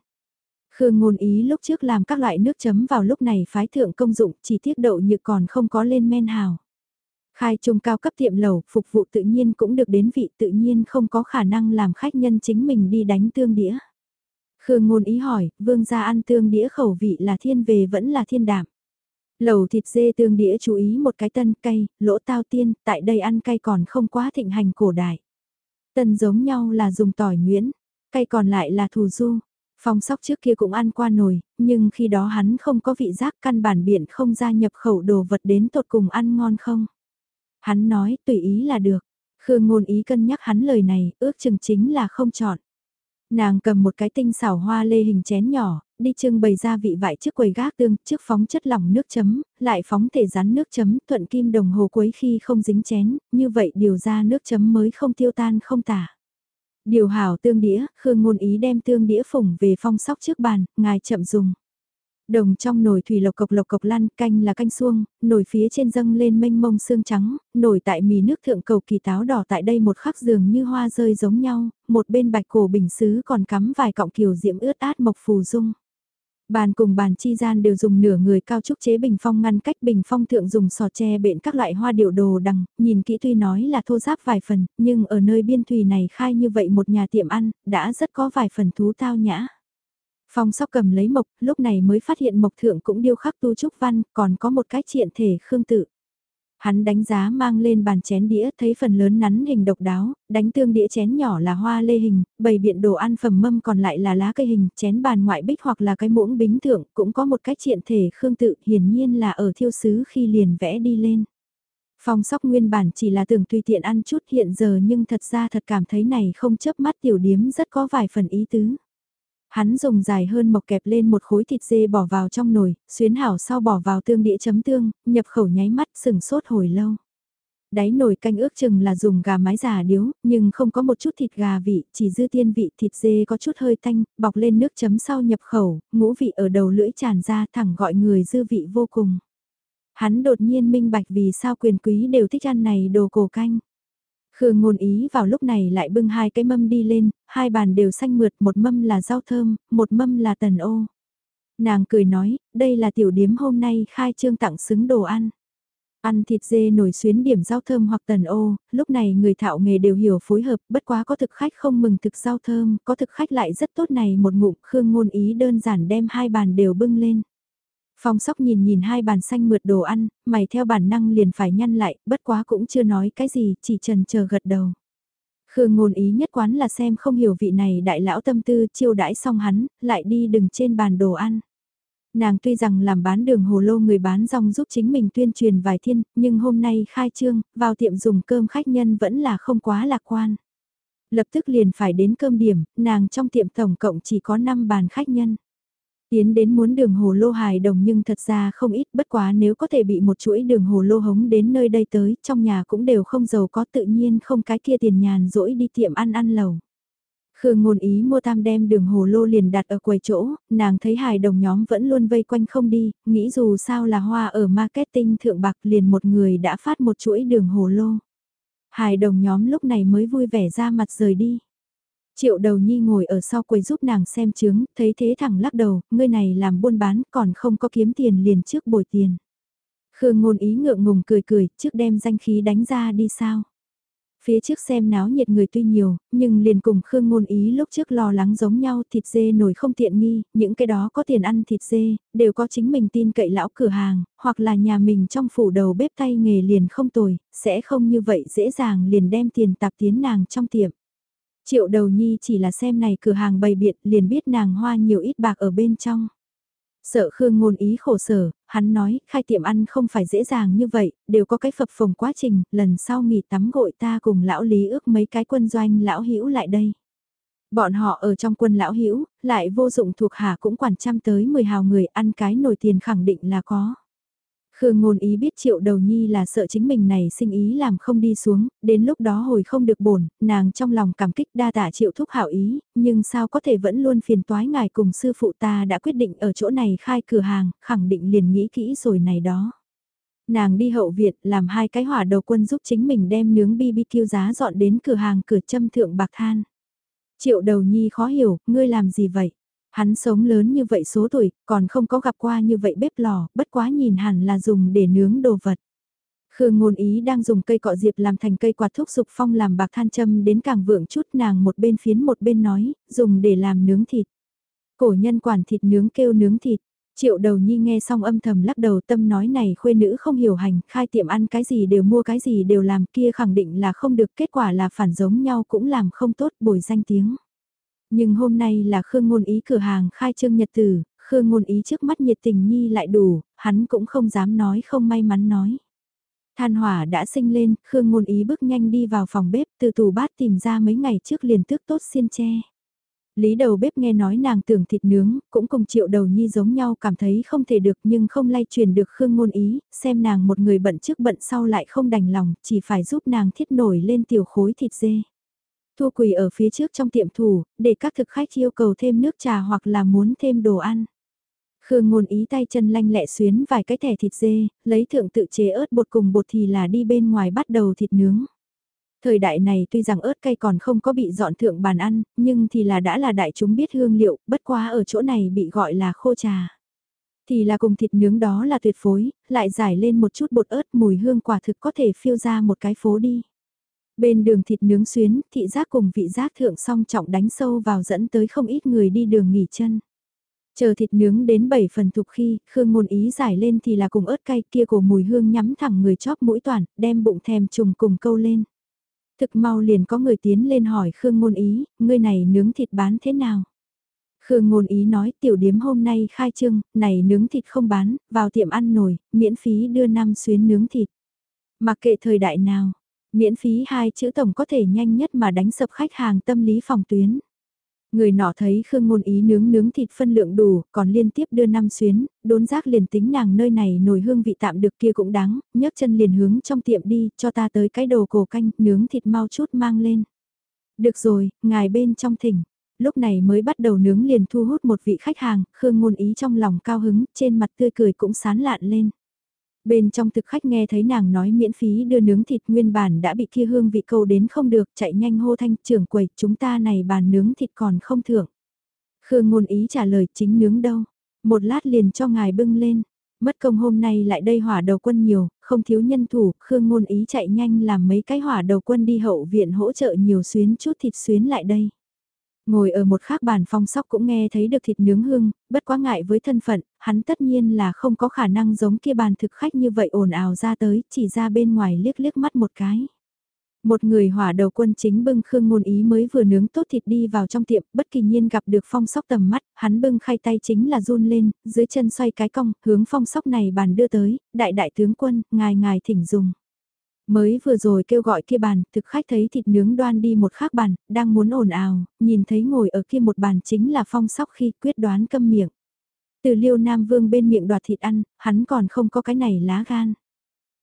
Khương ngôn ý lúc trước làm các loại nước chấm vào lúc này phái thượng công dụng chỉ tiết đậu như còn không có lên men hào. Khai trung cao cấp tiệm lầu, phục vụ tự nhiên cũng được đến vị tự nhiên không có khả năng làm khách nhân chính mình đi đánh tương đĩa. Khương ngôn ý hỏi, vương gia ăn tương đĩa khẩu vị là thiên về vẫn là thiên đảm Lầu thịt dê tương đĩa chú ý một cái tân cay, lỗ tao tiên, tại đây ăn cay còn không quá thịnh hành cổ đại. Tân giống nhau là dùng tỏi nguyễn, cay còn lại là thù du. Phong sóc trước kia cũng ăn qua nồi, nhưng khi đó hắn không có vị giác căn bản biện không ra nhập khẩu đồ vật đến tột cùng ăn ngon không. Hắn nói tùy ý là được. Khương ngôn ý cân nhắc hắn lời này, ước chừng chính là không chọn. Nàng cầm một cái tinh xảo hoa lê hình chén nhỏ, đi trưng bày ra vị vải trước quầy gác tương, trước phóng chất lỏng nước chấm, lại phóng thể rắn nước chấm, thuận kim đồng hồ quấy khi không dính chén, như vậy điều ra nước chấm mới không tiêu tan không tả. Điều hảo tương đĩa, Khương ngôn ý đem tương đĩa phủng về phong sóc trước bàn, ngài chậm dùng. Đồng trong nồi thủy lộc cộc lộc cộc lăn, canh là canh xuông, nồi phía trên dâng lên mênh mông xương trắng, nồi tại mì nước thượng cầu kỳ táo đỏ tại đây một khắc dường như hoa rơi giống nhau, một bên bạch cổ bình xứ còn cắm vài cọng kiều diễm ướt át mộc phù dung. Bàn cùng bàn chi gian đều dùng nửa người cao trúc chế bình phong ngăn cách bình phong thượng dùng sò tre bện các loại hoa điệu đồ đằng, nhìn kỹ tuy nói là thô giáp vài phần, nhưng ở nơi biên thùy này khai như vậy một nhà tiệm ăn, đã rất có vài phần thú tao nhã. Phong sóc cầm lấy mộc, lúc này mới phát hiện mộc thượng cũng điêu khắc tu trúc văn, còn có một cái triện thể khương tự. Hắn đánh giá mang lên bàn chén đĩa thấy phần lớn nắn hình độc đáo, đánh tương đĩa chén nhỏ là hoa lê hình, bày biện đồ ăn phẩm mâm còn lại là lá cây hình, chén bàn ngoại bích hoặc là cái muỗng bính thượng, cũng có một cách triện thể khương tự, hiển nhiên là ở thiêu sứ khi liền vẽ đi lên. Phong sóc nguyên bản chỉ là tưởng tùy tiện ăn chút hiện giờ nhưng thật ra thật cảm thấy này không chớp mắt tiểu điếm rất có vài phần ý tứ. Hắn dùng dài hơn mộc kẹp lên một khối thịt dê bỏ vào trong nồi, xuyến hảo sau bỏ vào tương đĩa chấm tương, nhập khẩu nháy mắt sừng sốt hồi lâu. Đáy nồi canh ước chừng là dùng gà mái già điếu, nhưng không có một chút thịt gà vị, chỉ dư tiên vị thịt dê có chút hơi tanh, bọc lên nước chấm sau nhập khẩu, ngũ vị ở đầu lưỡi tràn ra thẳng gọi người dư vị vô cùng. Hắn đột nhiên minh bạch vì sao quyền quý đều thích ăn này đồ cổ canh. Khương ngôn ý vào lúc này lại bưng hai cái mâm đi lên, hai bàn đều xanh mượt, một mâm là rau thơm, một mâm là tần ô. Nàng cười nói, đây là tiểu điếm hôm nay khai trương tặng xứng đồ ăn. Ăn thịt dê nổi xuyến điểm rau thơm hoặc tần ô, lúc này người thạo nghề đều hiểu phối hợp, bất quá có thực khách không mừng thực rau thơm, có thực khách lại rất tốt này một ngụm, Khương ngôn ý đơn giản đem hai bàn đều bưng lên. Phong sóc nhìn nhìn hai bàn xanh mượt đồ ăn, mày theo bản năng liền phải nhăn lại, bất quá cũng chưa nói cái gì, chỉ trần chờ gật đầu. Khương ngôn ý nhất quán là xem không hiểu vị này đại lão tâm tư chiêu đãi xong hắn, lại đi đừng trên bàn đồ ăn. Nàng tuy rằng làm bán đường hồ lô người bán rong giúp chính mình tuyên truyền vài thiên, nhưng hôm nay khai trương, vào tiệm dùng cơm khách nhân vẫn là không quá lạc quan. Lập tức liền phải đến cơm điểm, nàng trong tiệm tổng cộng chỉ có 5 bàn khách nhân. Tiến đến muốn đường hồ lô hài đồng nhưng thật ra không ít bất quá nếu có thể bị một chuỗi đường hồ lô hống đến nơi đây tới, trong nhà cũng đều không giàu có tự nhiên không cái kia tiền nhàn rỗi đi tiệm ăn ăn lầu. Khương ngôn ý mua tam đem đường hồ lô liền đặt ở quầy chỗ, nàng thấy hài đồng nhóm vẫn luôn vây quanh không đi, nghĩ dù sao là hoa ở marketing thượng bạc liền một người đã phát một chuỗi đường hồ lô. Hài đồng nhóm lúc này mới vui vẻ ra mặt rời đi. Triệu đầu nhi ngồi ở sau quầy giúp nàng xem chứng, thấy thế thẳng lắc đầu, ngươi này làm buôn bán còn không có kiếm tiền liền trước bồi tiền. Khương ngôn ý ngượng ngùng cười cười, trước đem danh khí đánh ra đi sao. Phía trước xem náo nhiệt người tuy nhiều, nhưng liền cùng Khương Ngôn Ý lúc trước lo lắng giống nhau thịt dê nổi không tiện nghi, những cái đó có tiền ăn thịt dê, đều có chính mình tin cậy lão cửa hàng, hoặc là nhà mình trong phủ đầu bếp tay nghề liền không tồi, sẽ không như vậy dễ dàng liền đem tiền tạp tiến nàng trong tiệm. Triệu đầu nhi chỉ là xem này cửa hàng bày biện liền biết nàng hoa nhiều ít bạc ở bên trong. Sợ Khương ngôn ý khổ sở, hắn nói, khai tiệm ăn không phải dễ dàng như vậy, đều có cái phập phồng quá trình, lần sau nghỉ tắm gội ta cùng lão lý ước mấy cái quân doanh lão hữu lại đây. Bọn họ ở trong quân lão hữu lại vô dụng thuộc hạ cũng quản trăm tới 10 hào người ăn cái nổi tiền khẳng định là có. Khương ngôn ý biết triệu đầu nhi là sợ chính mình này sinh ý làm không đi xuống, đến lúc đó hồi không được bổn, nàng trong lòng cảm kích đa tạ triệu thúc hảo ý, nhưng sao có thể vẫn luôn phiền toái ngài cùng sư phụ ta đã quyết định ở chỗ này khai cửa hàng, khẳng định liền nghĩ kỹ rồi này đó. Nàng đi hậu viện làm hai cái hỏa đầu quân giúp chính mình đem nướng BBQ giá dọn đến cửa hàng cửa châm thượng bạc than. Triệu đầu nhi khó hiểu, ngươi làm gì vậy? Hắn sống lớn như vậy số tuổi, còn không có gặp qua như vậy bếp lò, bất quá nhìn hẳn là dùng để nướng đồ vật. Khương ngôn ý đang dùng cây cọ diệp làm thành cây quạt thuốc dục phong làm bạc than châm đến càng vượng chút nàng một bên phiến một bên nói, dùng để làm nướng thịt. Cổ nhân quản thịt nướng kêu nướng thịt. Triệu đầu nhi nghe xong âm thầm lắc đầu tâm nói này khuê nữ không hiểu hành, khai tiệm ăn cái gì đều mua cái gì đều làm kia khẳng định là không được kết quả là phản giống nhau cũng làm không tốt bồi danh tiếng. Nhưng hôm nay là Khương Ngôn Ý cửa hàng khai trương nhật tử, Khương Ngôn Ý trước mắt nhiệt tình nhi lại đủ, hắn cũng không dám nói không may mắn nói. Than hỏa đã sinh lên, Khương Ngôn Ý bước nhanh đi vào phòng bếp từ tủ bát tìm ra mấy ngày trước liền tước tốt xiên tre. Lý đầu bếp nghe nói nàng tưởng thịt nướng, cũng cùng triệu đầu nhi giống nhau cảm thấy không thể được nhưng không lay truyền được Khương Ngôn Ý, xem nàng một người bận trước bận sau lại không đành lòng, chỉ phải giúp nàng thiết nổi lên tiểu khối thịt dê. Thu quỳ ở phía trước trong tiệm thủ, để các thực khách yêu cầu thêm nước trà hoặc là muốn thêm đồ ăn. Khương ngôn ý tay chân lanh lẹ xuyến vài cái thẻ thịt dê, lấy thượng tự chế ớt bột cùng bột thì là đi bên ngoài bắt đầu thịt nướng. Thời đại này tuy rằng ớt cay còn không có bị dọn thượng bàn ăn, nhưng thì là đã là đại chúng biết hương liệu, bất quá ở chỗ này bị gọi là khô trà. Thì là cùng thịt nướng đó là tuyệt phối, lại giải lên một chút bột ớt mùi hương quả thực có thể phiêu ra một cái phố đi. Bên đường thịt nướng xuyến, thị giác cùng vị giác thượng song trọng đánh sâu vào dẫn tới không ít người đi đường nghỉ chân. Chờ thịt nướng đến 7 phần thục khi, Khương ngôn ý giải lên thì là cùng ớt cay kia của mùi hương nhắm thẳng người chóp mũi toàn, đem bụng thèm trùng cùng câu lên. Thực mau liền có người tiến lên hỏi Khương ngôn ý, ngươi này nướng thịt bán thế nào? Khương ngôn ý nói tiểu điếm hôm nay khai trương, này nướng thịt không bán, vào tiệm ăn nổi, miễn phí đưa năm xuyến nướng thịt. Mặc kệ thời đại nào, Miễn phí hai chữ tổng có thể nhanh nhất mà đánh sập khách hàng tâm lý phòng tuyến. Người nọ thấy Khương Ngôn Ý nướng nướng thịt phân lượng đủ, còn liên tiếp đưa năm xuyến, đốn giác liền tính nàng nơi này nồi hương vị tạm được kia cũng đáng, nhấc chân liền hướng trong tiệm đi, cho ta tới cái đồ cổ canh, nướng thịt mau chút mang lên. Được rồi, ngài bên trong thỉnh. Lúc này mới bắt đầu nướng liền thu hút một vị khách hàng, Khương Ngôn Ý trong lòng cao hứng, trên mặt tươi cười cũng sán lạn lên. Bên trong thực khách nghe thấy nàng nói miễn phí đưa nướng thịt nguyên bản đã bị kia hương vị câu đến không được chạy nhanh hô thanh trưởng quầy chúng ta này bàn nướng thịt còn không thưởng. Khương ngôn ý trả lời chính nướng đâu, một lát liền cho ngài bưng lên. Mất công hôm nay lại đây hỏa đầu quân nhiều, không thiếu nhân thủ, Khương ngôn ý chạy nhanh làm mấy cái hỏa đầu quân đi hậu viện hỗ trợ nhiều xuyến chút thịt xuyến lại đây. Ngồi ở một khác bàn phong sóc cũng nghe thấy được thịt nướng hương, bất quá ngại với thân phận, hắn tất nhiên là không có khả năng giống kia bàn thực khách như vậy ồn ào ra tới, chỉ ra bên ngoài liếc liếc mắt một cái. Một người hỏa đầu quân chính bưng khương ngôn ý mới vừa nướng tốt thịt đi vào trong tiệm, bất kỳ nhiên gặp được phong sóc tầm mắt, hắn bưng khay tay chính là run lên, dưới chân xoay cái cong, hướng phong sóc này bàn đưa tới, đại đại tướng quân, ngài ngài thỉnh dùng. Mới vừa rồi kêu gọi kia bàn, thực khách thấy thịt nướng đoan đi một khác bàn, đang muốn ồn ào, nhìn thấy ngồi ở kia một bàn chính là phong sóc khi quyết đoán câm miệng. Từ liêu nam vương bên miệng đoạt thịt ăn, hắn còn không có cái này lá gan.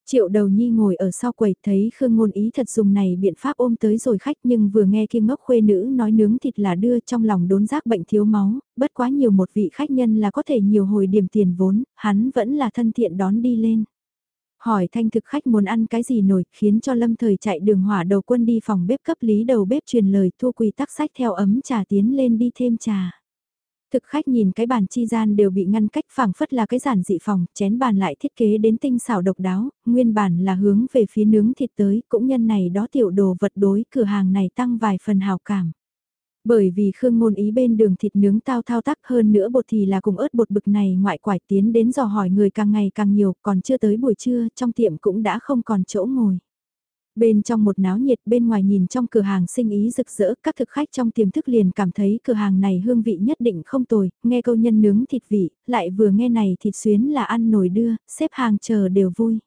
Triệu đầu nhi ngồi ở sau quầy thấy Khương Ngôn Ý thật dùng này biện pháp ôm tới rồi khách nhưng vừa nghe kia ngốc khuê nữ nói nướng thịt là đưa trong lòng đốn giác bệnh thiếu máu, bất quá nhiều một vị khách nhân là có thể nhiều hồi điểm tiền vốn, hắn vẫn là thân thiện đón đi lên. Hỏi thanh thực khách muốn ăn cái gì nổi, khiến cho lâm thời chạy đường hỏa đầu quân đi phòng bếp cấp lý đầu bếp truyền lời thu quỳ tắc sách theo ấm trà tiến lên đi thêm trà. Thực khách nhìn cái bàn chi gian đều bị ngăn cách phẳng phất là cái giản dị phòng, chén bàn lại thiết kế đến tinh xảo độc đáo, nguyên bản là hướng về phía nướng thịt tới, cũng nhân này đó tiểu đồ vật đối cửa hàng này tăng vài phần hào cảm. Bởi vì Khương Ngôn ý bên đường thịt nướng tao thao tác hơn nữa bột thì là cùng ớt bột bực này ngoại quải tiến đến dò hỏi người càng ngày càng nhiều, còn chưa tới buổi trưa, trong tiệm cũng đã không còn chỗ ngồi. Bên trong một náo nhiệt bên ngoài nhìn trong cửa hàng sinh ý rực rỡ, các thực khách trong tiềm thức liền cảm thấy cửa hàng này hương vị nhất định không tồi, nghe câu nhân nướng thịt vị, lại vừa nghe này thịt xuyến là ăn nổi đưa, xếp hàng chờ đều vui.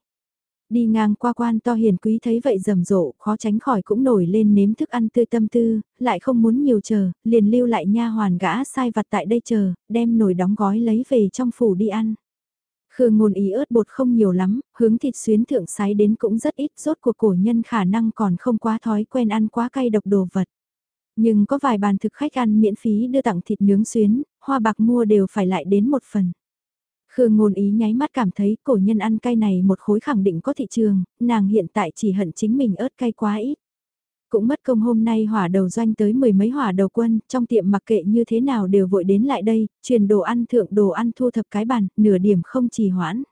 Đi ngang qua quan to hiền quý thấy vậy rầm rộ, khó tránh khỏi cũng nổi lên nếm thức ăn tươi tâm tư, lại không muốn nhiều chờ, liền lưu lại nha hoàn gã sai vặt tại đây chờ, đem nồi đóng gói lấy về trong phủ đi ăn. Khương ngôn ý ớt bột không nhiều lắm, hướng thịt xuyến thượng sái đến cũng rất ít, rốt của cổ nhân khả năng còn không quá thói quen ăn quá cay độc đồ vật. Nhưng có vài bàn thực khách ăn miễn phí đưa tặng thịt nướng xuyến, hoa bạc mua đều phải lại đến một phần. Khương ngôn ý nháy mắt cảm thấy cổ nhân ăn cay này một khối khẳng định có thị trường, nàng hiện tại chỉ hận chính mình ớt cay quá ít. Cũng mất công hôm nay hỏa đầu doanh tới mười mấy hỏa đầu quân, trong tiệm mặc kệ như thế nào đều vội đến lại đây, truyền đồ ăn thượng đồ ăn thu thập cái bàn, nửa điểm không trì hoãn.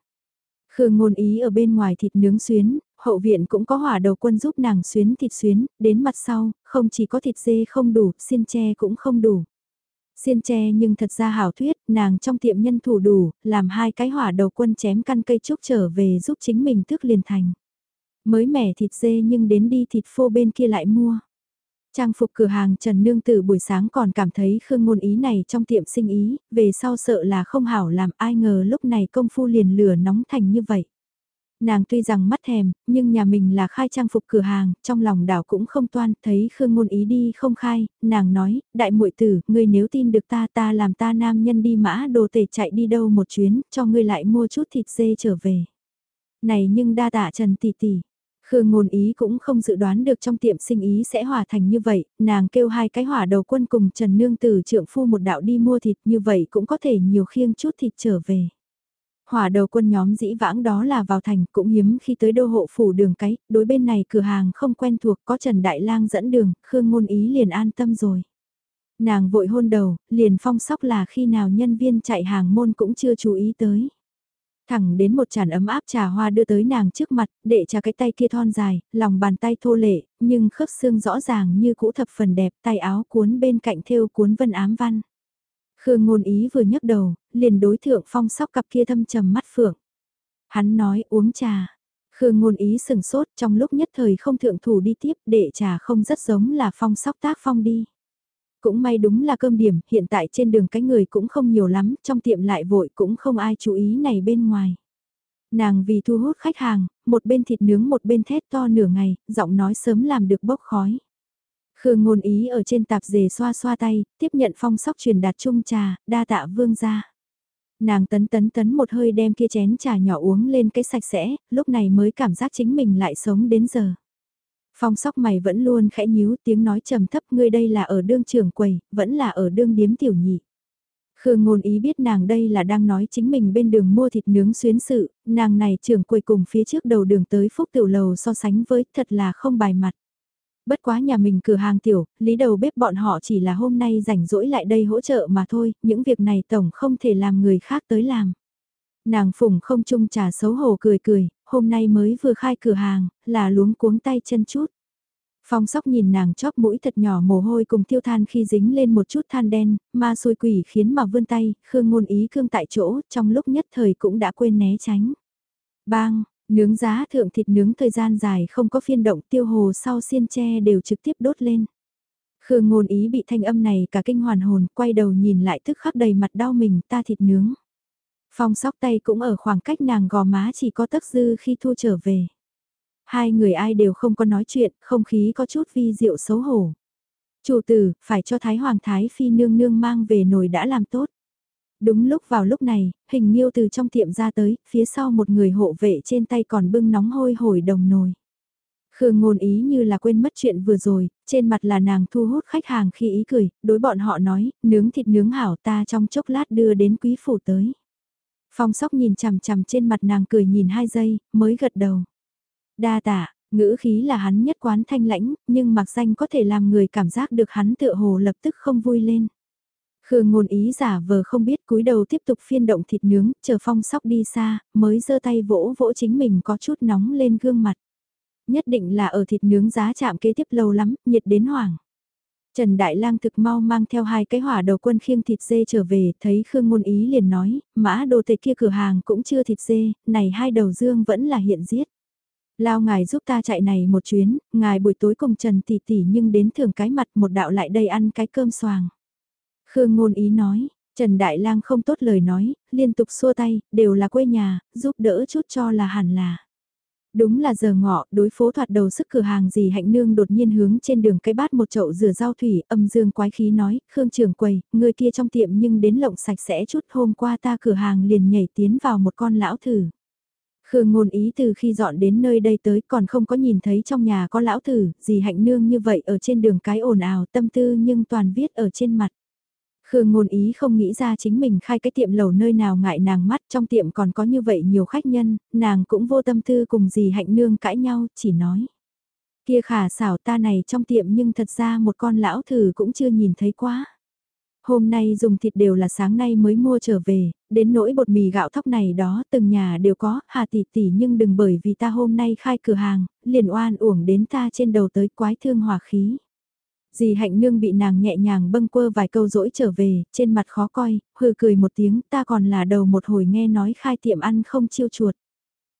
Khương ngôn ý ở bên ngoài thịt nướng xuyến, hậu viện cũng có hỏa đầu quân giúp nàng xuyến thịt xuyến, đến mặt sau, không chỉ có thịt dê không đủ, xiên tre cũng không đủ. Xiên tre nhưng thật ra hảo thuyết, nàng trong tiệm nhân thủ đủ, làm hai cái hỏa đầu quân chém căn cây trúc trở về giúp chính mình thức liền thành. Mới mẻ thịt dê nhưng đến đi thịt phô bên kia lại mua. Trang phục cửa hàng Trần Nương Tử buổi sáng còn cảm thấy khương ngôn ý này trong tiệm sinh ý, về sau sợ là không hảo làm ai ngờ lúc này công phu liền lửa nóng thành như vậy. Nàng tuy rằng mắt thèm, nhưng nhà mình là khai trang phục cửa hàng, trong lòng đảo cũng không toan, thấy Khương Ngôn Ý đi không khai, nàng nói, đại muội tử, ngươi nếu tin được ta ta làm ta nam nhân đi mã đồ tể chạy đi đâu một chuyến, cho ngươi lại mua chút thịt dê trở về. Này nhưng đa tạ Trần tỷ tỷ, Khương ngôn ý cũng không dự đoán được trong tiệm sinh ý sẽ hòa thành như vậy, nàng kêu hai cái hỏa đầu quân cùng Trần Nương Tử trượng phu một đạo đi mua thịt như vậy cũng có thể nhiều khiêng chút thịt trở về. Hỏa đầu quân nhóm dĩ vãng đó là vào thành cũng hiếm khi tới đô hộ phủ đường cái, đối bên này cửa hàng không quen thuộc có Trần Đại Lang dẫn đường, Khương ngôn ý liền an tâm rồi. Nàng vội hôn đầu, liền phong sóc là khi nào nhân viên chạy hàng môn cũng chưa chú ý tới. Thẳng đến một chản ấm áp trà hoa đưa tới nàng trước mặt, để trà cái tay kia thon dài, lòng bàn tay thô lệ, nhưng khớp xương rõ ràng như cũ thập phần đẹp, tay áo cuốn bên cạnh thêu cuốn vân ám văn. Khương ngôn ý vừa nhấc đầu, liền đối thượng phong sóc cặp kia thâm trầm mắt phượng. Hắn nói uống trà. Khương ngôn ý sừng sốt trong lúc nhất thời không thượng thủ đi tiếp để trà không rất giống là phong sóc tác phong đi. Cũng may đúng là cơm điểm, hiện tại trên đường cái người cũng không nhiều lắm, trong tiệm lại vội cũng không ai chú ý này bên ngoài. Nàng vì thu hút khách hàng, một bên thịt nướng một bên thét to nửa ngày, giọng nói sớm làm được bốc khói. Khương ngôn ý ở trên tạp dề xoa xoa tay, tiếp nhận phong sóc truyền đạt chung trà, đa tạ vương ra. Nàng tấn tấn tấn một hơi đem kia chén trà nhỏ uống lên cái sạch sẽ, lúc này mới cảm giác chính mình lại sống đến giờ. Phong sóc mày vẫn luôn khẽ nhíu tiếng nói trầm thấp ngươi đây là ở đương trường quầy, vẫn là ở đương điếm tiểu nhị. Khương ngôn ý biết nàng đây là đang nói chính mình bên đường mua thịt nướng xuyến sự, nàng này trưởng quầy cùng phía trước đầu đường tới phúc tiểu lầu so sánh với thật là không bài mặt. Bất quá nhà mình cửa hàng tiểu, lý đầu bếp bọn họ chỉ là hôm nay rảnh rỗi lại đây hỗ trợ mà thôi, những việc này tổng không thể làm người khác tới làm. Nàng phùng không chung trà xấu hổ cười cười, hôm nay mới vừa khai cửa hàng, là luống cuống tay chân chút. Phong sóc nhìn nàng chóp mũi thật nhỏ mồ hôi cùng tiêu than khi dính lên một chút than đen, ma xôi quỷ khiến mà vươn tay, khương ngôn ý cương tại chỗ, trong lúc nhất thời cũng đã quên né tránh. Bang, nướng giá thượng thịt nướng thời gian dài không có phiên động tiêu hồ sau xiên tre đều trực tiếp đốt lên. Khương ngôn ý bị thanh âm này cả kinh hoàn hồn, quay đầu nhìn lại tức khắc đầy mặt đau mình ta thịt nướng. Phong sóc tay cũng ở khoảng cách nàng gò má chỉ có tấc dư khi thu trở về. Hai người ai đều không có nói chuyện, không khí có chút vi diệu xấu hổ. Chủ tử, phải cho Thái Hoàng Thái Phi nương nương mang về nồi đã làm tốt. Đúng lúc vào lúc này, hình nhiêu từ trong tiệm ra tới, phía sau một người hộ vệ trên tay còn bưng nóng hôi hổi đồng nồi. Khương ngôn ý như là quên mất chuyện vừa rồi, trên mặt là nàng thu hút khách hàng khi ý cười, đối bọn họ nói, nướng thịt nướng hảo ta trong chốc lát đưa đến quý phủ tới. Phong sóc nhìn chằm chằm trên mặt nàng cười nhìn hai giây, mới gật đầu. Đa tạ, ngữ khí là hắn nhất quán thanh lãnh, nhưng mặc danh có thể làm người cảm giác được hắn tựa hồ lập tức không vui lên. Khương ngôn ý giả vờ không biết cúi đầu tiếp tục phiên động thịt nướng, chờ phong sóc đi xa, mới giơ tay vỗ vỗ chính mình có chút nóng lên gương mặt. Nhất định là ở thịt nướng giá chạm kế tiếp lâu lắm, nhiệt đến hoảng. Trần Đại Lang thực mau mang theo hai cái hỏa đầu quân khiêng thịt dê trở về, thấy Khương Ngôn Ý liền nói, mã đồ tệ kia cửa hàng cũng chưa thịt dê, này hai đầu dương vẫn là hiện giết. Lao ngài giúp ta chạy này một chuyến, ngài buổi tối cùng Trần tỷ tỷ nhưng đến thường cái mặt một đạo lại đây ăn cái cơm xoàng. Khương Ngôn Ý nói, Trần Đại Lang không tốt lời nói, liên tục xua tay, đều là quê nhà, giúp đỡ chút cho là hẳn là. Đúng là giờ ngọ, đối phố thoạt đầu sức cửa hàng gì hạnh nương đột nhiên hướng trên đường cái bát một chậu rửa rau thủy, âm dương quái khí nói, Khương trưởng quầy, người kia trong tiệm nhưng đến lộng sạch sẽ chút hôm qua ta cửa hàng liền nhảy tiến vào một con lão thử. Khương ngôn ý từ khi dọn đến nơi đây tới còn không có nhìn thấy trong nhà có lão thử, gì hạnh nương như vậy ở trên đường cái ồn ào tâm tư nhưng toàn viết ở trên mặt. Khương ngôn ý không nghĩ ra chính mình khai cái tiệm lầu nơi nào ngại nàng mắt trong tiệm còn có như vậy nhiều khách nhân, nàng cũng vô tâm tư cùng gì hạnh nương cãi nhau, chỉ nói. Kia khả xảo ta này trong tiệm nhưng thật ra một con lão thử cũng chưa nhìn thấy quá. Hôm nay dùng thịt đều là sáng nay mới mua trở về, đến nỗi bột mì gạo thóc này đó từng nhà đều có, hà tỷ tỷ nhưng đừng bởi vì ta hôm nay khai cửa hàng, liền oan uổng đến ta trên đầu tới quái thương hòa khí. Dì hạnh nương bị nàng nhẹ nhàng bâng quơ vài câu dỗi trở về, trên mặt khó coi, hừ cười một tiếng, ta còn là đầu một hồi nghe nói khai tiệm ăn không chiêu chuột.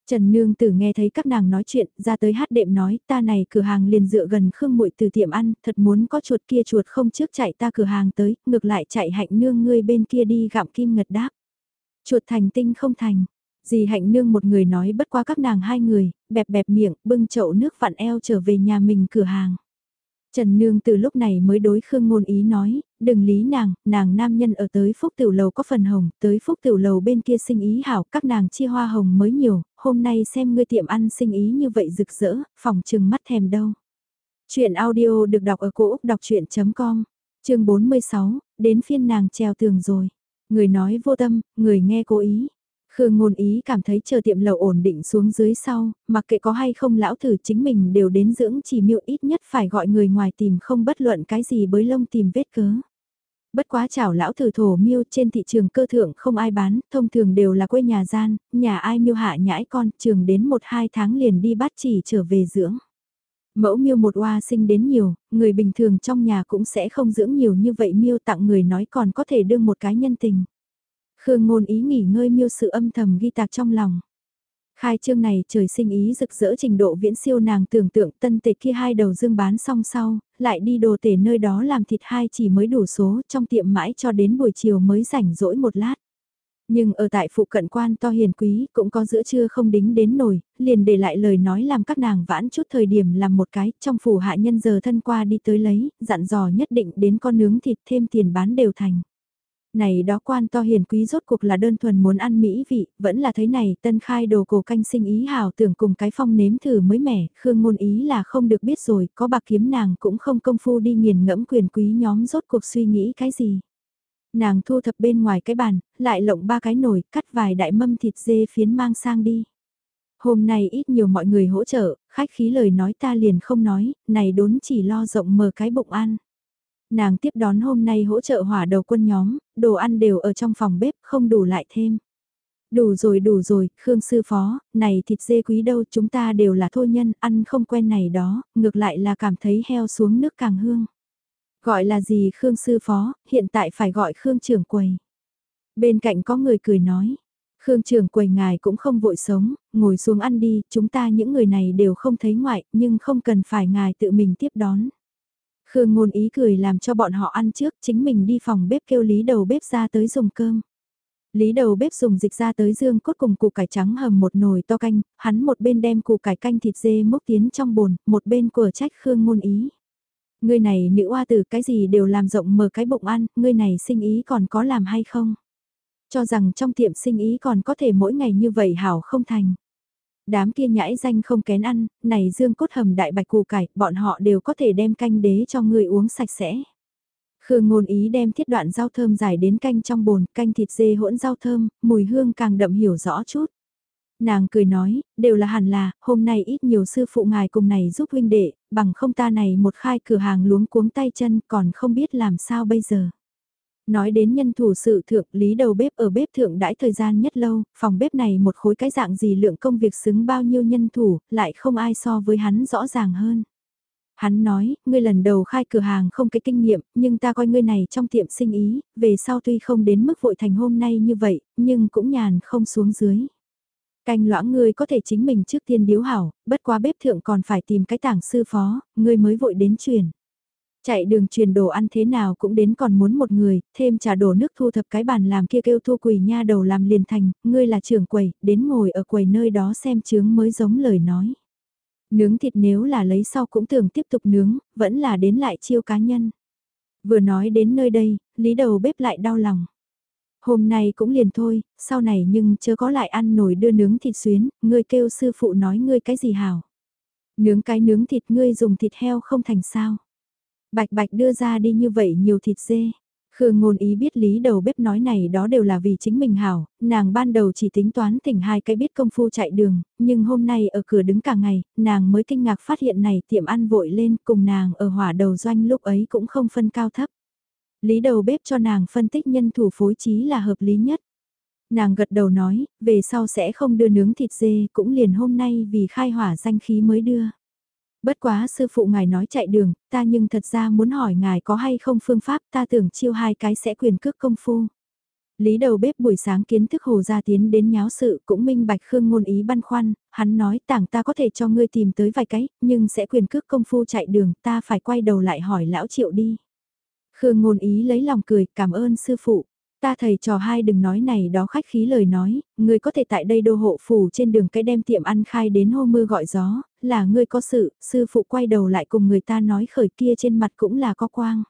Trần Nương Tử nghe thấy các nàng nói chuyện, ra tới hát đệm nói, ta này cửa hàng liền dựa gần Khương Muội từ tiệm ăn, thật muốn có chuột kia chuột không trước chạy ta cửa hàng tới, ngược lại chạy hạnh nương ngươi bên kia đi gặm kim ngật đáp. Chuột thành tinh không thành, dì hạnh nương một người nói bất qua các nàng hai người, bẹp bẹp miệng, bưng chậu nước vặn eo trở về nhà mình cửa hàng. Trần Nương từ lúc này mới đối Khương Ngôn Ý nói, đừng lý nàng, nàng nam nhân ở tới Phúc Tiểu Lầu có phần hồng, tới Phúc Tiểu Lầu bên kia sinh ý hảo, các nàng chia hoa hồng mới nhiều, hôm nay xem ngươi tiệm ăn sinh ý như vậy rực rỡ, phòng trừng mắt thèm đâu. Chuyện audio được đọc ở cổ Úc đọc chuyện.com, chương 46, đến phiên nàng treo tường rồi. Người nói vô tâm, người nghe cố ý. Khương ngôn ý cảm thấy chờ tiệm lầu ổn định xuống dưới sau, mặc kệ có hay không lão thử chính mình đều đến dưỡng chỉ miêu ít nhất phải gọi người ngoài tìm không bất luận cái gì bới lông tìm vết cớ. Bất quá chảo lão thử thổ miêu trên thị trường cơ thượng không ai bán, thông thường đều là quê nhà gian, nhà ai miêu hạ nhãi con, trường đến 1-2 tháng liền đi bắt chỉ trở về dưỡng. Mẫu miêu một oa sinh đến nhiều, người bình thường trong nhà cũng sẽ không dưỡng nhiều như vậy miêu tặng người nói còn có thể đương một cái nhân tình. Khương ngôn ý nghỉ ngơi miêu sự âm thầm ghi tạc trong lòng. Khai trương này trời sinh ý rực rỡ trình độ viễn siêu nàng tưởng tượng tân tệ kia hai đầu dương bán xong sau, lại đi đồ tể nơi đó làm thịt hai chỉ mới đủ số trong tiệm mãi cho đến buổi chiều mới rảnh rỗi một lát. Nhưng ở tại phụ cận quan to hiền quý cũng có giữa trưa không đính đến nổi, liền để lại lời nói làm các nàng vãn chút thời điểm làm một cái, trong phủ hạ nhân giờ thân qua đi tới lấy, dặn dò nhất định đến con nướng thịt thêm tiền bán đều thành. Này đó quan to hiền quý rốt cuộc là đơn thuần muốn ăn mỹ vị, vẫn là thấy này tân khai đồ cổ canh sinh ý hào tưởng cùng cái phong nếm thử mới mẻ, khương ngôn ý là không được biết rồi, có bạc kiếm nàng cũng không công phu đi nghiền ngẫm quyền quý nhóm rốt cuộc suy nghĩ cái gì. Nàng thu thập bên ngoài cái bàn, lại lộng ba cái nồi, cắt vài đại mâm thịt dê phiến mang sang đi. Hôm nay ít nhiều mọi người hỗ trợ, khách khí lời nói ta liền không nói, này đốn chỉ lo rộng mở cái bụng ăn. Nàng tiếp đón hôm nay hỗ trợ hỏa đầu quân nhóm, đồ ăn đều ở trong phòng bếp, không đủ lại thêm. Đủ rồi đủ rồi, Khương sư phó, này thịt dê quý đâu chúng ta đều là thô nhân, ăn không quen này đó, ngược lại là cảm thấy heo xuống nước càng hương. Gọi là gì Khương sư phó, hiện tại phải gọi Khương trưởng quầy. Bên cạnh có người cười nói, Khương trưởng quầy ngài cũng không vội sống, ngồi xuống ăn đi, chúng ta những người này đều không thấy ngoại, nhưng không cần phải ngài tự mình tiếp đón. Khương ngôn ý cười làm cho bọn họ ăn trước, chính mình đi phòng bếp kêu lý đầu bếp ra tới dùng cơm. Lý đầu bếp dùng dịch ra tới dương cốt cùng củ cải trắng hầm một nồi to canh, hắn một bên đem củ cải canh thịt dê múc tiến trong bồn, một bên của trách Khương ngôn ý. Ngươi này nữ oa tử cái gì đều làm rộng mở cái bụng ăn, ngươi này sinh ý còn có làm hay không? Cho rằng trong tiệm sinh ý còn có thể mỗi ngày như vậy hảo không thành đám kia nhãi danh không kén ăn, này dương cốt hầm đại bạch củ cải, bọn họ đều có thể đem canh đế cho người uống sạch sẽ. Khương ngôn ý đem thiết đoạn rau thơm dài đến canh trong bồn, canh thịt dê hỗn rau thơm, mùi hương càng đậm hiểu rõ chút. Nàng cười nói, đều là hẳn là, hôm nay ít nhiều sư phụ ngài cùng này giúp huynh đệ, bằng không ta này một khai cửa hàng luống cuống tay chân còn không biết làm sao bây giờ. Nói đến nhân thủ sự thượng, lý đầu bếp ở bếp thượng đãi thời gian nhất lâu, phòng bếp này một khối cái dạng gì lượng công việc xứng bao nhiêu nhân thủ, lại không ai so với hắn rõ ràng hơn. Hắn nói, ngươi lần đầu khai cửa hàng không cái kinh nghiệm, nhưng ta coi ngươi này trong tiệm sinh ý, về sau tuy không đến mức vội thành hôm nay như vậy, nhưng cũng nhàn không xuống dưới. Canh lõa ngươi có thể chính mình trước tiên điếu hảo, bất quá bếp thượng còn phải tìm cái tảng sư phó, ngươi mới vội đến truyền. Chạy đường truyền đồ ăn thế nào cũng đến còn muốn một người, thêm trà đổ nước thu thập cái bàn làm kia kêu thu quỳ nha đầu làm liền thành, ngươi là trưởng quầy, đến ngồi ở quầy nơi đó xem chướng mới giống lời nói. Nướng thịt nếu là lấy sau cũng tưởng tiếp tục nướng, vẫn là đến lại chiêu cá nhân. Vừa nói đến nơi đây, lý đầu bếp lại đau lòng. Hôm nay cũng liền thôi, sau này nhưng chớ có lại ăn nổi đưa nướng thịt xuyến, ngươi kêu sư phụ nói ngươi cái gì hảo. Nướng cái nướng thịt ngươi dùng thịt heo không thành sao. Bạch bạch đưa ra đi như vậy nhiều thịt dê. Khương ngôn ý biết lý đầu bếp nói này đó đều là vì chính mình hảo, nàng ban đầu chỉ tính toán tỉnh hai cái biết công phu chạy đường, nhưng hôm nay ở cửa đứng cả ngày, nàng mới kinh ngạc phát hiện này tiệm ăn vội lên cùng nàng ở hỏa đầu doanh lúc ấy cũng không phân cao thấp. Lý đầu bếp cho nàng phân tích nhân thủ phối trí là hợp lý nhất. Nàng gật đầu nói, về sau sẽ không đưa nướng thịt dê, cũng liền hôm nay vì khai hỏa danh khí mới đưa. Bất quá sư phụ ngài nói chạy đường, ta nhưng thật ra muốn hỏi ngài có hay không phương pháp ta tưởng chiêu hai cái sẽ quyền cước công phu. Lý đầu bếp buổi sáng kiến thức hồ gia tiến đến nháo sự cũng minh bạch khương ngôn ý băn khoăn, hắn nói tảng ta có thể cho ngươi tìm tới vài cái, nhưng sẽ quyền cước công phu chạy đường ta phải quay đầu lại hỏi lão triệu đi. Khương ngôn ý lấy lòng cười cảm ơn sư phụ, Ta thầy trò hai đừng nói này đó khách khí lời nói, người có thể tại đây đô hộ phủ trên đường cái đem tiệm ăn khai đến hô mưa gọi gió, là ngươi có sự, sư phụ quay đầu lại cùng người ta nói khởi kia trên mặt cũng là có quang.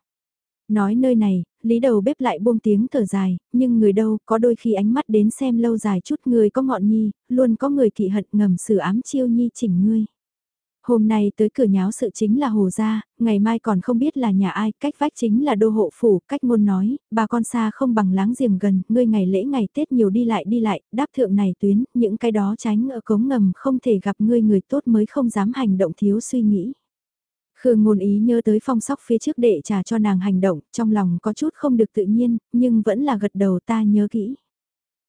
Nói nơi này, lý đầu bếp lại buông tiếng thở dài, nhưng người đâu có đôi khi ánh mắt đến xem lâu dài chút người có ngọn nhi, luôn có người kỵ hận ngầm xử ám chiêu nhi chỉnh ngươi. Hôm nay tới cửa nháo sự chính là hồ gia, ngày mai còn không biết là nhà ai, cách vách chính là đô hộ phủ, cách ngôn nói, bà con xa không bằng láng giềng gần, ngươi ngày lễ ngày Tết nhiều đi lại đi lại, đáp thượng này tuyến, những cái đó tránh ở cống ngầm không thể gặp ngươi người tốt mới không dám hành động thiếu suy nghĩ. Khương ngôn ý nhớ tới phong sóc phía trước đệ trả cho nàng hành động, trong lòng có chút không được tự nhiên, nhưng vẫn là gật đầu ta nhớ kỹ.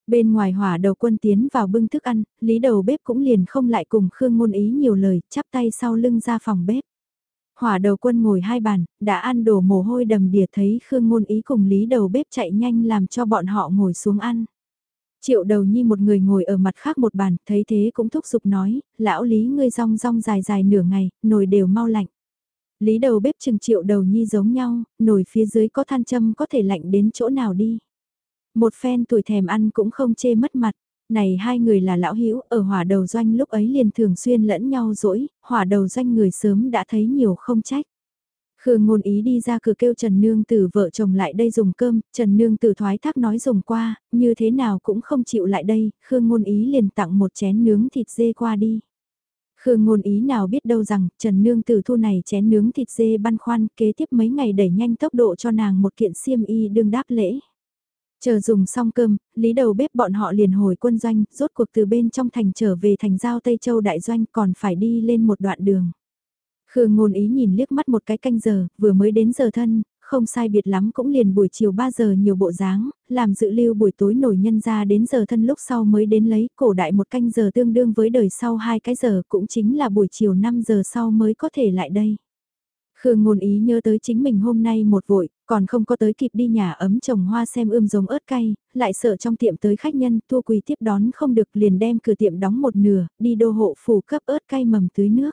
Bên ngoài hỏa đầu quân tiến vào bưng thức ăn, lý đầu bếp cũng liền không lại cùng Khương ngôn ý nhiều lời, chắp tay sau lưng ra phòng bếp. Hỏa đầu quân ngồi hai bàn, đã ăn đổ mồ hôi đầm đìa thấy Khương ngôn ý cùng lý đầu bếp chạy nhanh làm cho bọn họ ngồi xuống ăn. Triệu đầu nhi một người ngồi ở mặt khác một bàn, thấy thế cũng thúc giục nói, lão lý ngươi rong rong dài dài nửa ngày, nồi đều mau lạnh. Lý đầu bếp chừng triệu đầu nhi giống nhau, nồi phía dưới có than châm có thể lạnh đến chỗ nào đi. Một phen tuổi thèm ăn cũng không chê mất mặt. Này hai người là lão hữu ở hỏa đầu doanh lúc ấy liền thường xuyên lẫn nhau dỗi, hỏa đầu doanh người sớm đã thấy nhiều không trách. Khương ngôn ý đi ra cửa kêu Trần Nương Tử vợ chồng lại đây dùng cơm, Trần Nương Tử thoái thác nói dùng qua, như thế nào cũng không chịu lại đây, Khương ngôn ý liền tặng một chén nướng thịt dê qua đi. Khương ngôn ý nào biết đâu rằng Trần Nương Tử thu này chén nướng thịt dê băn khoăn kế tiếp mấy ngày đẩy nhanh tốc độ cho nàng một kiện xiêm y đương đáp lễ. Chờ dùng xong cơm, lý đầu bếp bọn họ liền hồi quân doanh, rốt cuộc từ bên trong thành trở về thành giao Tây Châu đại doanh còn phải đi lên một đoạn đường. Khương ngôn ý nhìn liếc mắt một cái canh giờ, vừa mới đến giờ thân, không sai biệt lắm cũng liền buổi chiều 3 giờ nhiều bộ dáng, làm dự lưu buổi tối nổi nhân ra đến giờ thân lúc sau mới đến lấy cổ đại một canh giờ tương đương với đời sau hai cái giờ cũng chính là buổi chiều 5 giờ sau mới có thể lại đây. Khương ngôn ý nhớ tới chính mình hôm nay một vội, còn không có tới kịp đi nhà ấm trồng hoa xem ươm giống ớt cay, lại sợ trong tiệm tới khách nhân thua quỳ tiếp đón không được liền đem cửa tiệm đóng một nửa, đi đô hộ phủ cấp ớt cay mầm tưới nước.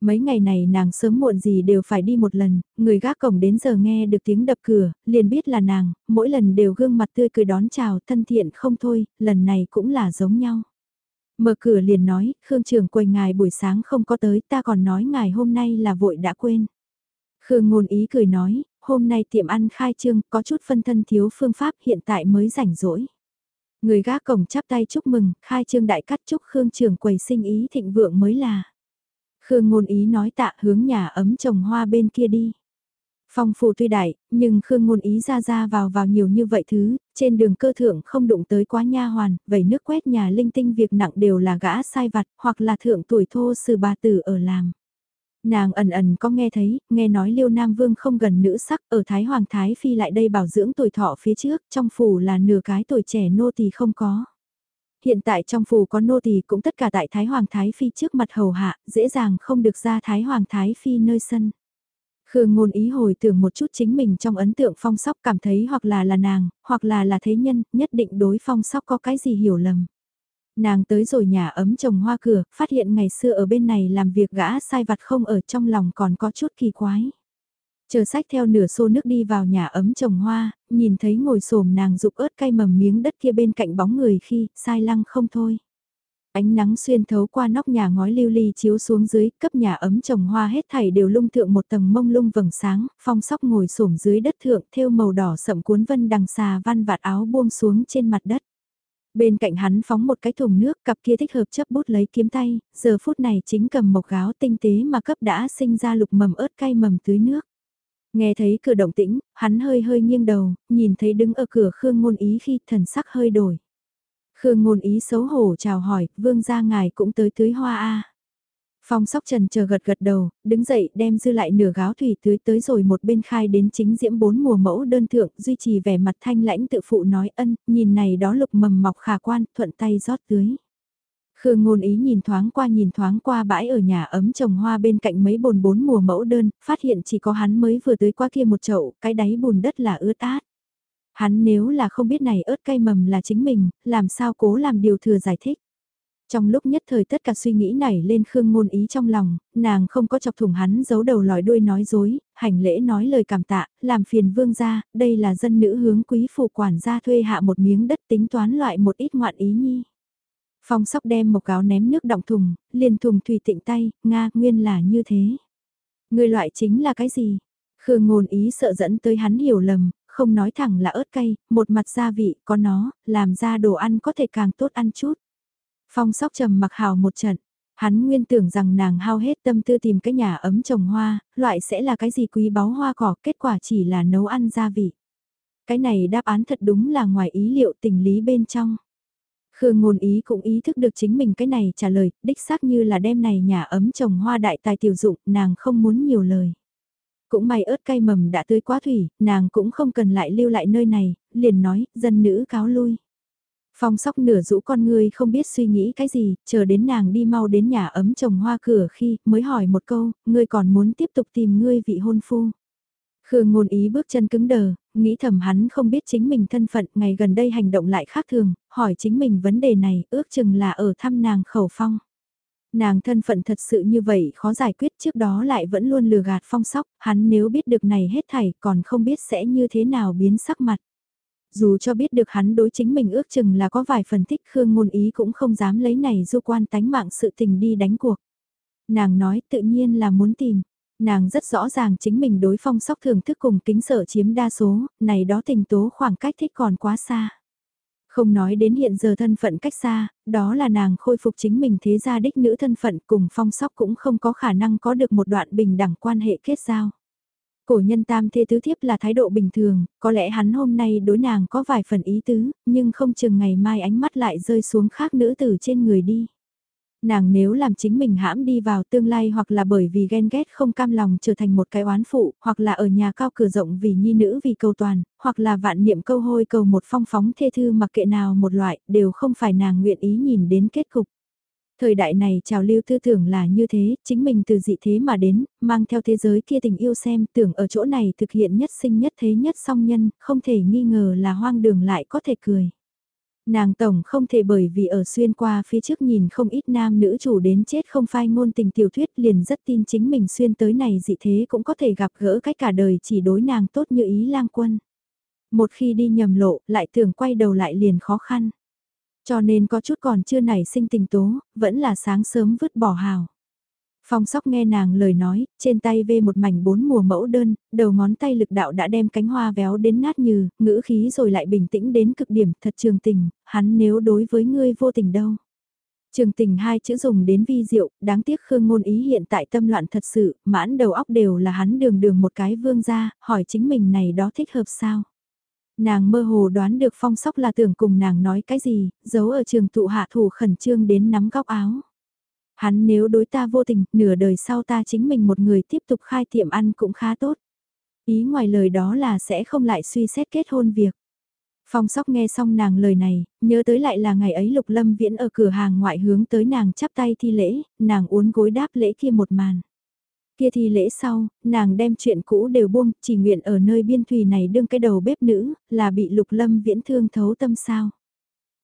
Mấy ngày này nàng sớm muộn gì đều phải đi một lần, người gác cổng đến giờ nghe được tiếng đập cửa, liền biết là nàng, mỗi lần đều gương mặt tươi cười đón chào, thân thiện không thôi, lần này cũng là giống nhau. Mở cửa liền nói, Khương trưởng quầy ngài buổi sáng không có tới, ta còn nói ngài hôm nay là vội đã quên. Khương ngôn ý cười nói, hôm nay tiệm ăn khai trương có chút phân thân thiếu phương pháp hiện tại mới rảnh rỗi. Người gác cổng chắp tay chúc mừng, khai trương đại cắt chúc Khương trưởng quầy sinh ý thịnh vượng mới là. Khương ngôn ý nói tạ hướng nhà ấm trồng hoa bên kia đi. Phong phủ tuy đại, nhưng Khương ngôn ý ra ra vào vào nhiều như vậy thứ, trên đường cơ thượng không đụng tới quá nha hoàn, vẩy nước quét nhà linh tinh việc nặng đều là gã sai vặt, hoặc là thượng tuổi thô sư bà tử ở làm. Nàng ẩn ẩn có nghe thấy, nghe nói Liêu Nam Vương không gần nữ sắc ở Thái Hoàng Thái Phi lại đây bảo dưỡng tuổi thọ phía trước, trong phủ là nửa cái tuổi trẻ nô tỳ không có. Hiện tại trong phủ có nô tỳ cũng tất cả tại Thái Hoàng Thái Phi trước mặt hầu hạ, dễ dàng không được ra Thái Hoàng Thái Phi nơi sân. Khương ngôn ý hồi tưởng một chút chính mình trong ấn tượng phong sóc cảm thấy hoặc là là nàng, hoặc là là thế nhân, nhất định đối phong sóc có cái gì hiểu lầm. Nàng tới rồi nhà ấm trồng hoa cửa, phát hiện ngày xưa ở bên này làm việc gã sai vặt không ở trong lòng còn có chút kỳ quái. Chờ sách theo nửa xô nước đi vào nhà ấm trồng hoa, nhìn thấy ngồi xổm nàng rụng ớt cay mầm miếng đất kia bên cạnh bóng người khi, sai lăng không thôi. Ánh nắng xuyên thấu qua nóc nhà ngói lưu ly chiếu xuống dưới, cấp nhà ấm trồng hoa hết thảy đều lung thượng một tầng mông lung vầng sáng, phong sóc ngồi xổm dưới đất thượng theo màu đỏ sậm cuốn vân đằng xà văn vạt áo buông xuống trên mặt đất. Bên cạnh hắn phóng một cái thùng nước, cặp kia thích hợp chấp bút lấy kiếm tay, giờ phút này chính cầm một gáo tinh tế mà cấp đã sinh ra lục mầm ớt cay mầm tưới nước. Nghe thấy cửa động tĩnh, hắn hơi hơi nghiêng đầu, nhìn thấy đứng ở cửa Khương Ngôn Ý khi thần sắc hơi đổi. Khương Ngôn Ý xấu hổ chào hỏi, vương gia ngài cũng tới tưới hoa a. Phong sóc trần chờ gật gật đầu, đứng dậy đem dư lại nửa gáo thủy tưới tới rồi một bên khai đến chính diễm bốn mùa mẫu đơn thượng, duy trì vẻ mặt thanh lãnh tự phụ nói ân, nhìn này đó lục mầm mọc khả quan, thuận tay rót tưới. Khương ngôn ý nhìn thoáng qua nhìn thoáng qua bãi ở nhà ấm trồng hoa bên cạnh mấy bồn bốn mùa mẫu đơn, phát hiện chỉ có hắn mới vừa tới qua kia một chậu, cái đáy bùn đất là ướt át. Hắn nếu là không biết này ớt cay mầm là chính mình, làm sao cố làm điều thừa giải thích. Trong lúc nhất thời tất cả suy nghĩ nảy lên Khương ngôn ý trong lòng, nàng không có chọc thủng hắn giấu đầu lòi đuôi nói dối, hành lễ nói lời cảm tạ, làm phiền vương gia, đây là dân nữ hướng quý phụ quản gia thuê hạ một miếng đất tính toán loại một ít ngoạn ý nhi. Phong sóc đem một cáo ném nước động thùng, liền thùng thủy tịnh tay, Nga, nguyên là như thế. Người loại chính là cái gì? Khương ngôn ý sợ dẫn tới hắn hiểu lầm, không nói thẳng là ớt cay, một mặt gia vị có nó, làm ra đồ ăn có thể càng tốt ăn chút. Phong sóc trầm mặc hào một trận, hắn nguyên tưởng rằng nàng hao hết tâm tư tìm cái nhà ấm trồng hoa, loại sẽ là cái gì quý báu hoa cỏ, kết quả chỉ là nấu ăn gia vị. Cái này đáp án thật đúng là ngoài ý liệu tình lý bên trong. Khương ngôn ý cũng ý thức được chính mình cái này trả lời, đích xác như là đêm này nhà ấm trồng hoa đại tài tiểu dụng, nàng không muốn nhiều lời. Cũng may ớt cay mầm đã tươi quá thủy, nàng cũng không cần lại lưu lại nơi này, liền nói, dân nữ cáo lui. Phong sóc nửa rũ con ngươi không biết suy nghĩ cái gì, chờ đến nàng đi mau đến nhà ấm trồng hoa cửa khi mới hỏi một câu, ngươi còn muốn tiếp tục tìm ngươi vị hôn phu. Khương ngôn ý bước chân cứng đờ, nghĩ thầm hắn không biết chính mình thân phận, ngày gần đây hành động lại khác thường, hỏi chính mình vấn đề này, ước chừng là ở thăm nàng khẩu phong. Nàng thân phận thật sự như vậy khó giải quyết trước đó lại vẫn luôn lừa gạt phong sóc, hắn nếu biết được này hết thảy còn không biết sẽ như thế nào biến sắc mặt. Dù cho biết được hắn đối chính mình ước chừng là có vài phần thích Khương ngôn ý cũng không dám lấy này du quan tánh mạng sự tình đi đánh cuộc. Nàng nói tự nhiên là muốn tìm, Nàng rất rõ ràng chính mình đối phong sóc thưởng thức cùng kính sợ chiếm đa số, này đó tình tố khoảng cách thích còn quá xa. Không nói đến hiện giờ thân phận cách xa, đó là nàng khôi phục chính mình thế gia đích nữ thân phận cùng phong sóc cũng không có khả năng có được một đoạn bình đẳng quan hệ kết giao. Cổ nhân tam thê tứ thiếp là thái độ bình thường, có lẽ hắn hôm nay đối nàng có vài phần ý tứ, nhưng không chừng ngày mai ánh mắt lại rơi xuống khác nữ tử trên người đi nàng nếu làm chính mình hãm đi vào tương lai hoặc là bởi vì ghen ghét không cam lòng trở thành một cái oán phụ, hoặc là ở nhà cao cửa rộng vì nhi nữ vì cầu toàn, hoặc là vạn niệm câu hôi cầu một phong phóng thê thư mặc kệ nào một loại, đều không phải nàng nguyện ý nhìn đến kết cục. Thời đại này trào lưu tư tưởng là như thế, chính mình từ dị thế mà đến, mang theo thế giới kia tình yêu xem tưởng ở chỗ này thực hiện nhất sinh nhất thế nhất song nhân, không thể nghi ngờ là hoang đường lại có thể cười. Nàng tổng không thể bởi vì ở xuyên qua phía trước nhìn không ít nam nữ chủ đến chết không phai ngôn tình tiểu thuyết liền rất tin chính mình xuyên tới này dị thế cũng có thể gặp gỡ cách cả đời chỉ đối nàng tốt như ý lang quân. Một khi đi nhầm lộ lại tưởng quay đầu lại liền khó khăn. Cho nên có chút còn chưa nảy sinh tình tố, vẫn là sáng sớm vứt bỏ hào. Phong sóc nghe nàng lời nói, trên tay vê một mảnh bốn mùa mẫu đơn, đầu ngón tay lực đạo đã đem cánh hoa véo đến nát như, ngữ khí rồi lại bình tĩnh đến cực điểm, thật trường tình, hắn nếu đối với ngươi vô tình đâu. Trường tình hai chữ dùng đến vi diệu, đáng tiếc Khương Ngôn Ý hiện tại tâm loạn thật sự, mãn đầu óc đều là hắn đường đường một cái vương ra, hỏi chính mình này đó thích hợp sao. Nàng mơ hồ đoán được phong sóc là tưởng cùng nàng nói cái gì, giấu ở trường tụ hạ thủ khẩn trương đến nắm góc áo. Hắn nếu đối ta vô tình, nửa đời sau ta chính mình một người tiếp tục khai tiệm ăn cũng khá tốt. Ý ngoài lời đó là sẽ không lại suy xét kết hôn việc. Phong sóc nghe xong nàng lời này, nhớ tới lại là ngày ấy Lục Lâm Viễn ở cửa hàng ngoại hướng tới nàng chắp tay thi lễ, nàng uốn gối đáp lễ kia một màn. Kia thì lễ sau, nàng đem chuyện cũ đều buông, chỉ nguyện ở nơi biên thùy này đương cái đầu bếp nữ, là bị Lục Lâm Viễn thương thấu tâm sao.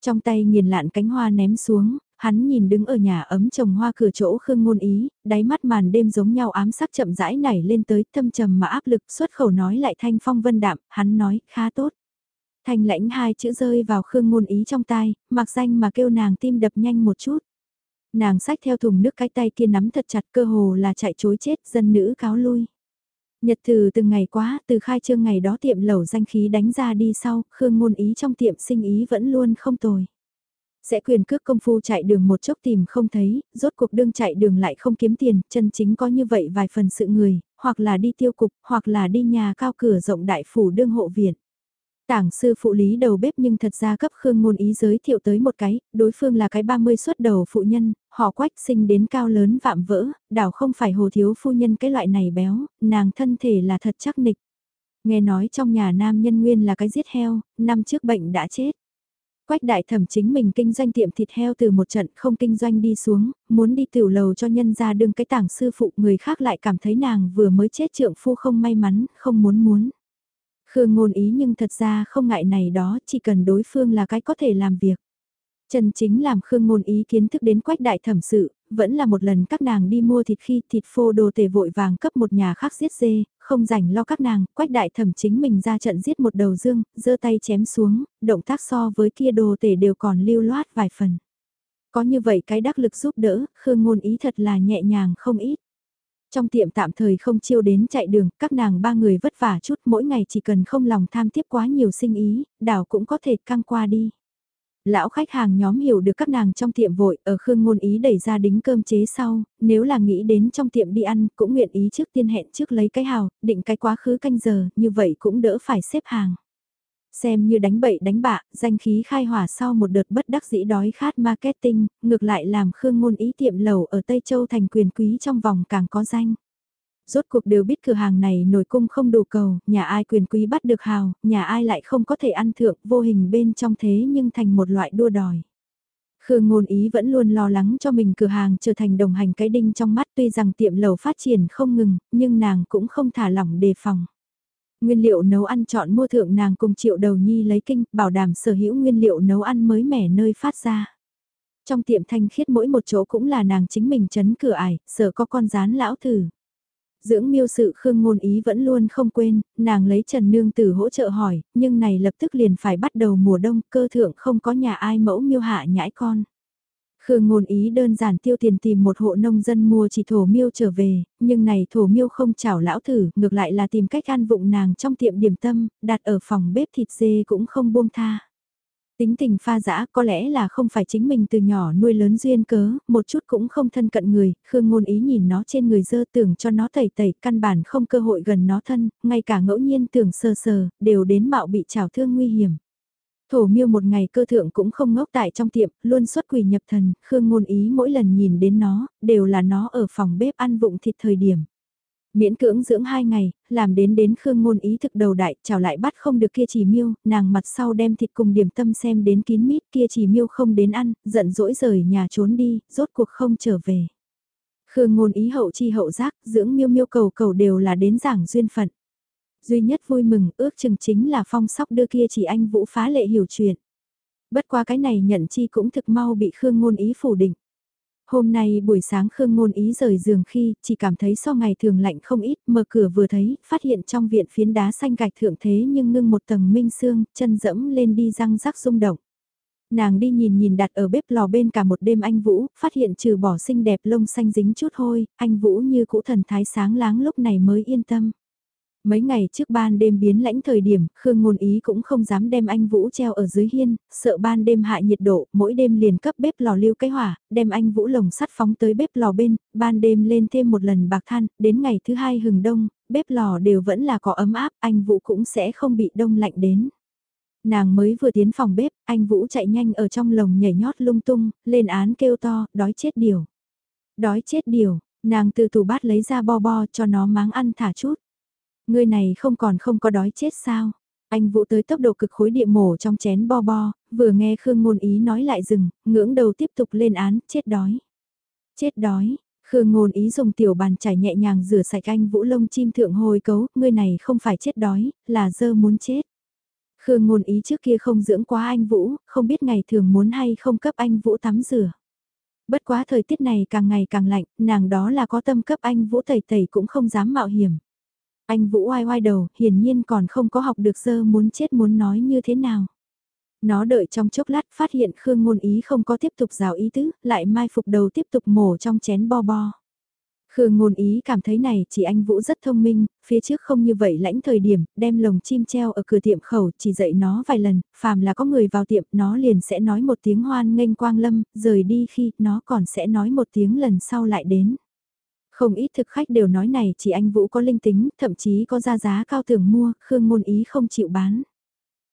Trong tay nghiền lạn cánh hoa ném xuống, hắn nhìn đứng ở nhà ấm trồng hoa cửa chỗ Khương Ngôn Ý, đáy mắt màn đêm giống nhau ám sắc chậm rãi nảy lên tới thâm trầm mà áp lực xuất khẩu nói lại thanh phong vân đạm, hắn nói, khá tốt. Thanh lãnh hai chữ rơi vào Khương Ngôn Ý trong tai, mặc danh mà kêu nàng tim đập nhanh một chút. Nàng sách theo thùng nước cái tay kia nắm thật chặt cơ hồ là chạy chối chết dân nữ cáo lui. Nhật từ từng ngày quá, từ khai trương ngày đó tiệm lẩu danh khí đánh ra đi sau, Khương Ngôn Ý trong tiệm sinh ý vẫn luôn không tồi. Sẽ quyền cước công phu chạy đường một chốc tìm không thấy, rốt cuộc đương chạy đường lại không kiếm tiền, chân chính có như vậy vài phần sự người, hoặc là đi tiêu cục, hoặc là đi nhà cao cửa rộng đại phủ đương hộ viện. Tảng sư phụ lý đầu bếp nhưng thật ra cấp Khương Ngôn Ý giới thiệu tới một cái, đối phương là cái 30 xuất đầu phụ nhân, họ quách sinh đến cao lớn vạm vỡ, đảo không phải hồ thiếu phu nhân cái loại này béo, nàng thân thể là thật chắc nịch. Nghe nói trong nhà nam nhân nguyên là cái giết heo, năm trước bệnh đã chết. Quách đại thẩm chính mình kinh doanh tiệm thịt heo từ một trận không kinh doanh đi xuống, muốn đi tiểu lầu cho nhân ra đương cái tảng sư phụ người khác lại cảm thấy nàng vừa mới chết trượng phu không may mắn, không muốn muốn. Khương ngôn ý nhưng thật ra không ngại này đó, chỉ cần đối phương là cái có thể làm việc. Trần chính làm Khương ngôn ý kiến thức đến quách đại thẩm sự, vẫn là một lần các nàng đi mua thịt khi thịt phô đồ tề vội vàng cấp một nhà khác giết dê, không rảnh lo các nàng, quách đại thẩm chính mình ra trận giết một đầu dương, giơ tay chém xuống, động tác so với kia đồ tể đều còn lưu loát vài phần. Có như vậy cái đắc lực giúp đỡ, Khương ngôn ý thật là nhẹ nhàng không ít. Trong tiệm tạm thời không chiêu đến chạy đường, các nàng ba người vất vả chút mỗi ngày chỉ cần không lòng tham tiếp quá nhiều sinh ý, đảo cũng có thể căng qua đi. Lão khách hàng nhóm hiểu được các nàng trong tiệm vội ở Khương Ngôn Ý đẩy ra đính cơm chế sau, nếu là nghĩ đến trong tiệm đi ăn cũng nguyện ý trước tiên hẹn trước lấy cái hào, định cái quá khứ canh giờ, như vậy cũng đỡ phải xếp hàng. Xem như đánh bậy đánh bạ, danh khí khai hỏa sau một đợt bất đắc dĩ đói khát marketing, ngược lại làm Khương Ngôn Ý tiệm lầu ở Tây Châu thành quyền quý trong vòng càng có danh. Rốt cuộc đều biết cửa hàng này nổi cung không đủ cầu, nhà ai quyền quý bắt được hào, nhà ai lại không có thể ăn thượng vô hình bên trong thế nhưng thành một loại đua đòi. Khương ngôn ý vẫn luôn lo lắng cho mình cửa hàng trở thành đồng hành cái đinh trong mắt tuy rằng tiệm lầu phát triển không ngừng, nhưng nàng cũng không thả lỏng đề phòng. Nguyên liệu nấu ăn chọn mua thượng nàng cùng triệu đầu nhi lấy kinh, bảo đảm sở hữu nguyên liệu nấu ăn mới mẻ nơi phát ra. Trong tiệm thanh khiết mỗi một chỗ cũng là nàng chính mình chấn cửa ải, sợ có con rán lão thử. Dưỡng miêu sự Khương Ngôn Ý vẫn luôn không quên, nàng lấy Trần Nương Tử hỗ trợ hỏi, nhưng này lập tức liền phải bắt đầu mùa đông, cơ thượng không có nhà ai mẫu miêu hạ nhãi con. Khương ngôn ý đơn giản tiêu tiền tìm một hộ nông dân mua chỉ thổ miêu trở về, nhưng này thổ miêu không chảo lão thử, ngược lại là tìm cách ăn vụng nàng trong tiệm điểm tâm, đặt ở phòng bếp thịt dê cũng không buông tha. Tính tình pha dã có lẽ là không phải chính mình từ nhỏ nuôi lớn duyên cớ, một chút cũng không thân cận người, Khương ngôn ý nhìn nó trên người dơ tưởng cho nó tẩy tẩy, căn bản không cơ hội gần nó thân, ngay cả ngẫu nhiên tưởng sờ sờ, đều đến mạo bị trào thương nguy hiểm. Thổ miêu một ngày cơ thượng cũng không ngốc tại trong tiệm, luôn xuất quỷ nhập thần, Khương ngôn ý mỗi lần nhìn đến nó, đều là nó ở phòng bếp ăn vụng thịt thời điểm. Miễn cưỡng dưỡng hai ngày, làm đến đến Khương ngôn ý thực đầu đại, chào lại bắt không được kia chỉ miêu, nàng mặt sau đem thịt cùng điểm tâm xem đến kín mít kia chỉ miêu không đến ăn, giận dỗi rời nhà trốn đi, rốt cuộc không trở về. Khương ngôn ý hậu chi hậu giác, dưỡng miêu miêu cầu cầu đều là đến giảng duyên phận. Duy nhất vui mừng ước chừng chính là phong sóc đưa kia chỉ anh vũ phá lệ hiểu chuyện. Bất qua cái này nhận chi cũng thực mau bị Khương Ngôn Ý phủ định. Hôm nay buổi sáng Khương Ngôn Ý rời giường khi chỉ cảm thấy so ngày thường lạnh không ít, mở cửa vừa thấy, phát hiện trong viện phiến đá xanh gạch thượng thế nhưng ngưng một tầng minh xương, chân dẫm lên đi răng rắc rung động. Nàng đi nhìn nhìn đặt ở bếp lò bên cả một đêm anh Vũ, phát hiện trừ bỏ xinh đẹp lông xanh dính chút hôi, anh Vũ như cũ thần thái sáng láng lúc này mới yên tâm. Mấy ngày trước ban đêm biến lãnh thời điểm, Khương Ngôn Ý cũng không dám đem anh Vũ treo ở dưới hiên, sợ ban đêm hạ nhiệt độ, mỗi đêm liền cấp bếp lò lưu cái hỏa, đem anh Vũ lồng sắt phóng tới bếp lò bên, ban đêm lên thêm một lần bạc than, đến ngày thứ hai hừng đông, bếp lò đều vẫn là có ấm áp, anh Vũ cũng sẽ không bị đông lạnh đến. Nàng mới vừa tiến phòng bếp, anh Vũ chạy nhanh ở trong lồng nhảy nhót lung tung, lên án kêu to, đói chết điều. Đói chết điều, nàng từ tủ bát lấy ra bo bo cho nó máng ăn thả chút. Ngươi này không còn không có đói chết sao? Anh Vũ tới tốc độ cực khối địa mổ trong chén bo bo, vừa nghe Khương Ngôn Ý nói lại dừng, ngưỡng đầu tiếp tục lên án, chết đói. Chết đói, Khương Ngôn Ý dùng tiểu bàn chải nhẹ nhàng rửa sạch anh Vũ lông chim thượng hồi cấu, ngươi này không phải chết đói, là dơ muốn chết. Khương Ngôn Ý trước kia không dưỡng quá anh Vũ, không biết ngày thường muốn hay không cấp anh Vũ tắm rửa. Bất quá thời tiết này càng ngày càng lạnh, nàng đó là có tâm cấp anh Vũ tẩy tẩy cũng không dám mạo hiểm. Anh Vũ oai oai đầu, hiển nhiên còn không có học được dơ muốn chết muốn nói như thế nào. Nó đợi trong chốc lát phát hiện Khương Ngôn Ý không có tiếp tục rào ý tứ, lại mai phục đầu tiếp tục mổ trong chén bo bo. Khương ngôn ý cảm thấy này chỉ anh Vũ rất thông minh, phía trước không như vậy lãnh thời điểm, đem lồng chim treo ở cửa tiệm khẩu chỉ dạy nó vài lần, phàm là có người vào tiệm nó liền sẽ nói một tiếng hoan nghênh quang lâm, rời đi khi nó còn sẽ nói một tiếng lần sau lại đến. Không ít thực khách đều nói này chỉ anh Vũ có linh tính, thậm chí có ra giá cao thường mua, Khương ngôn ý không chịu bán.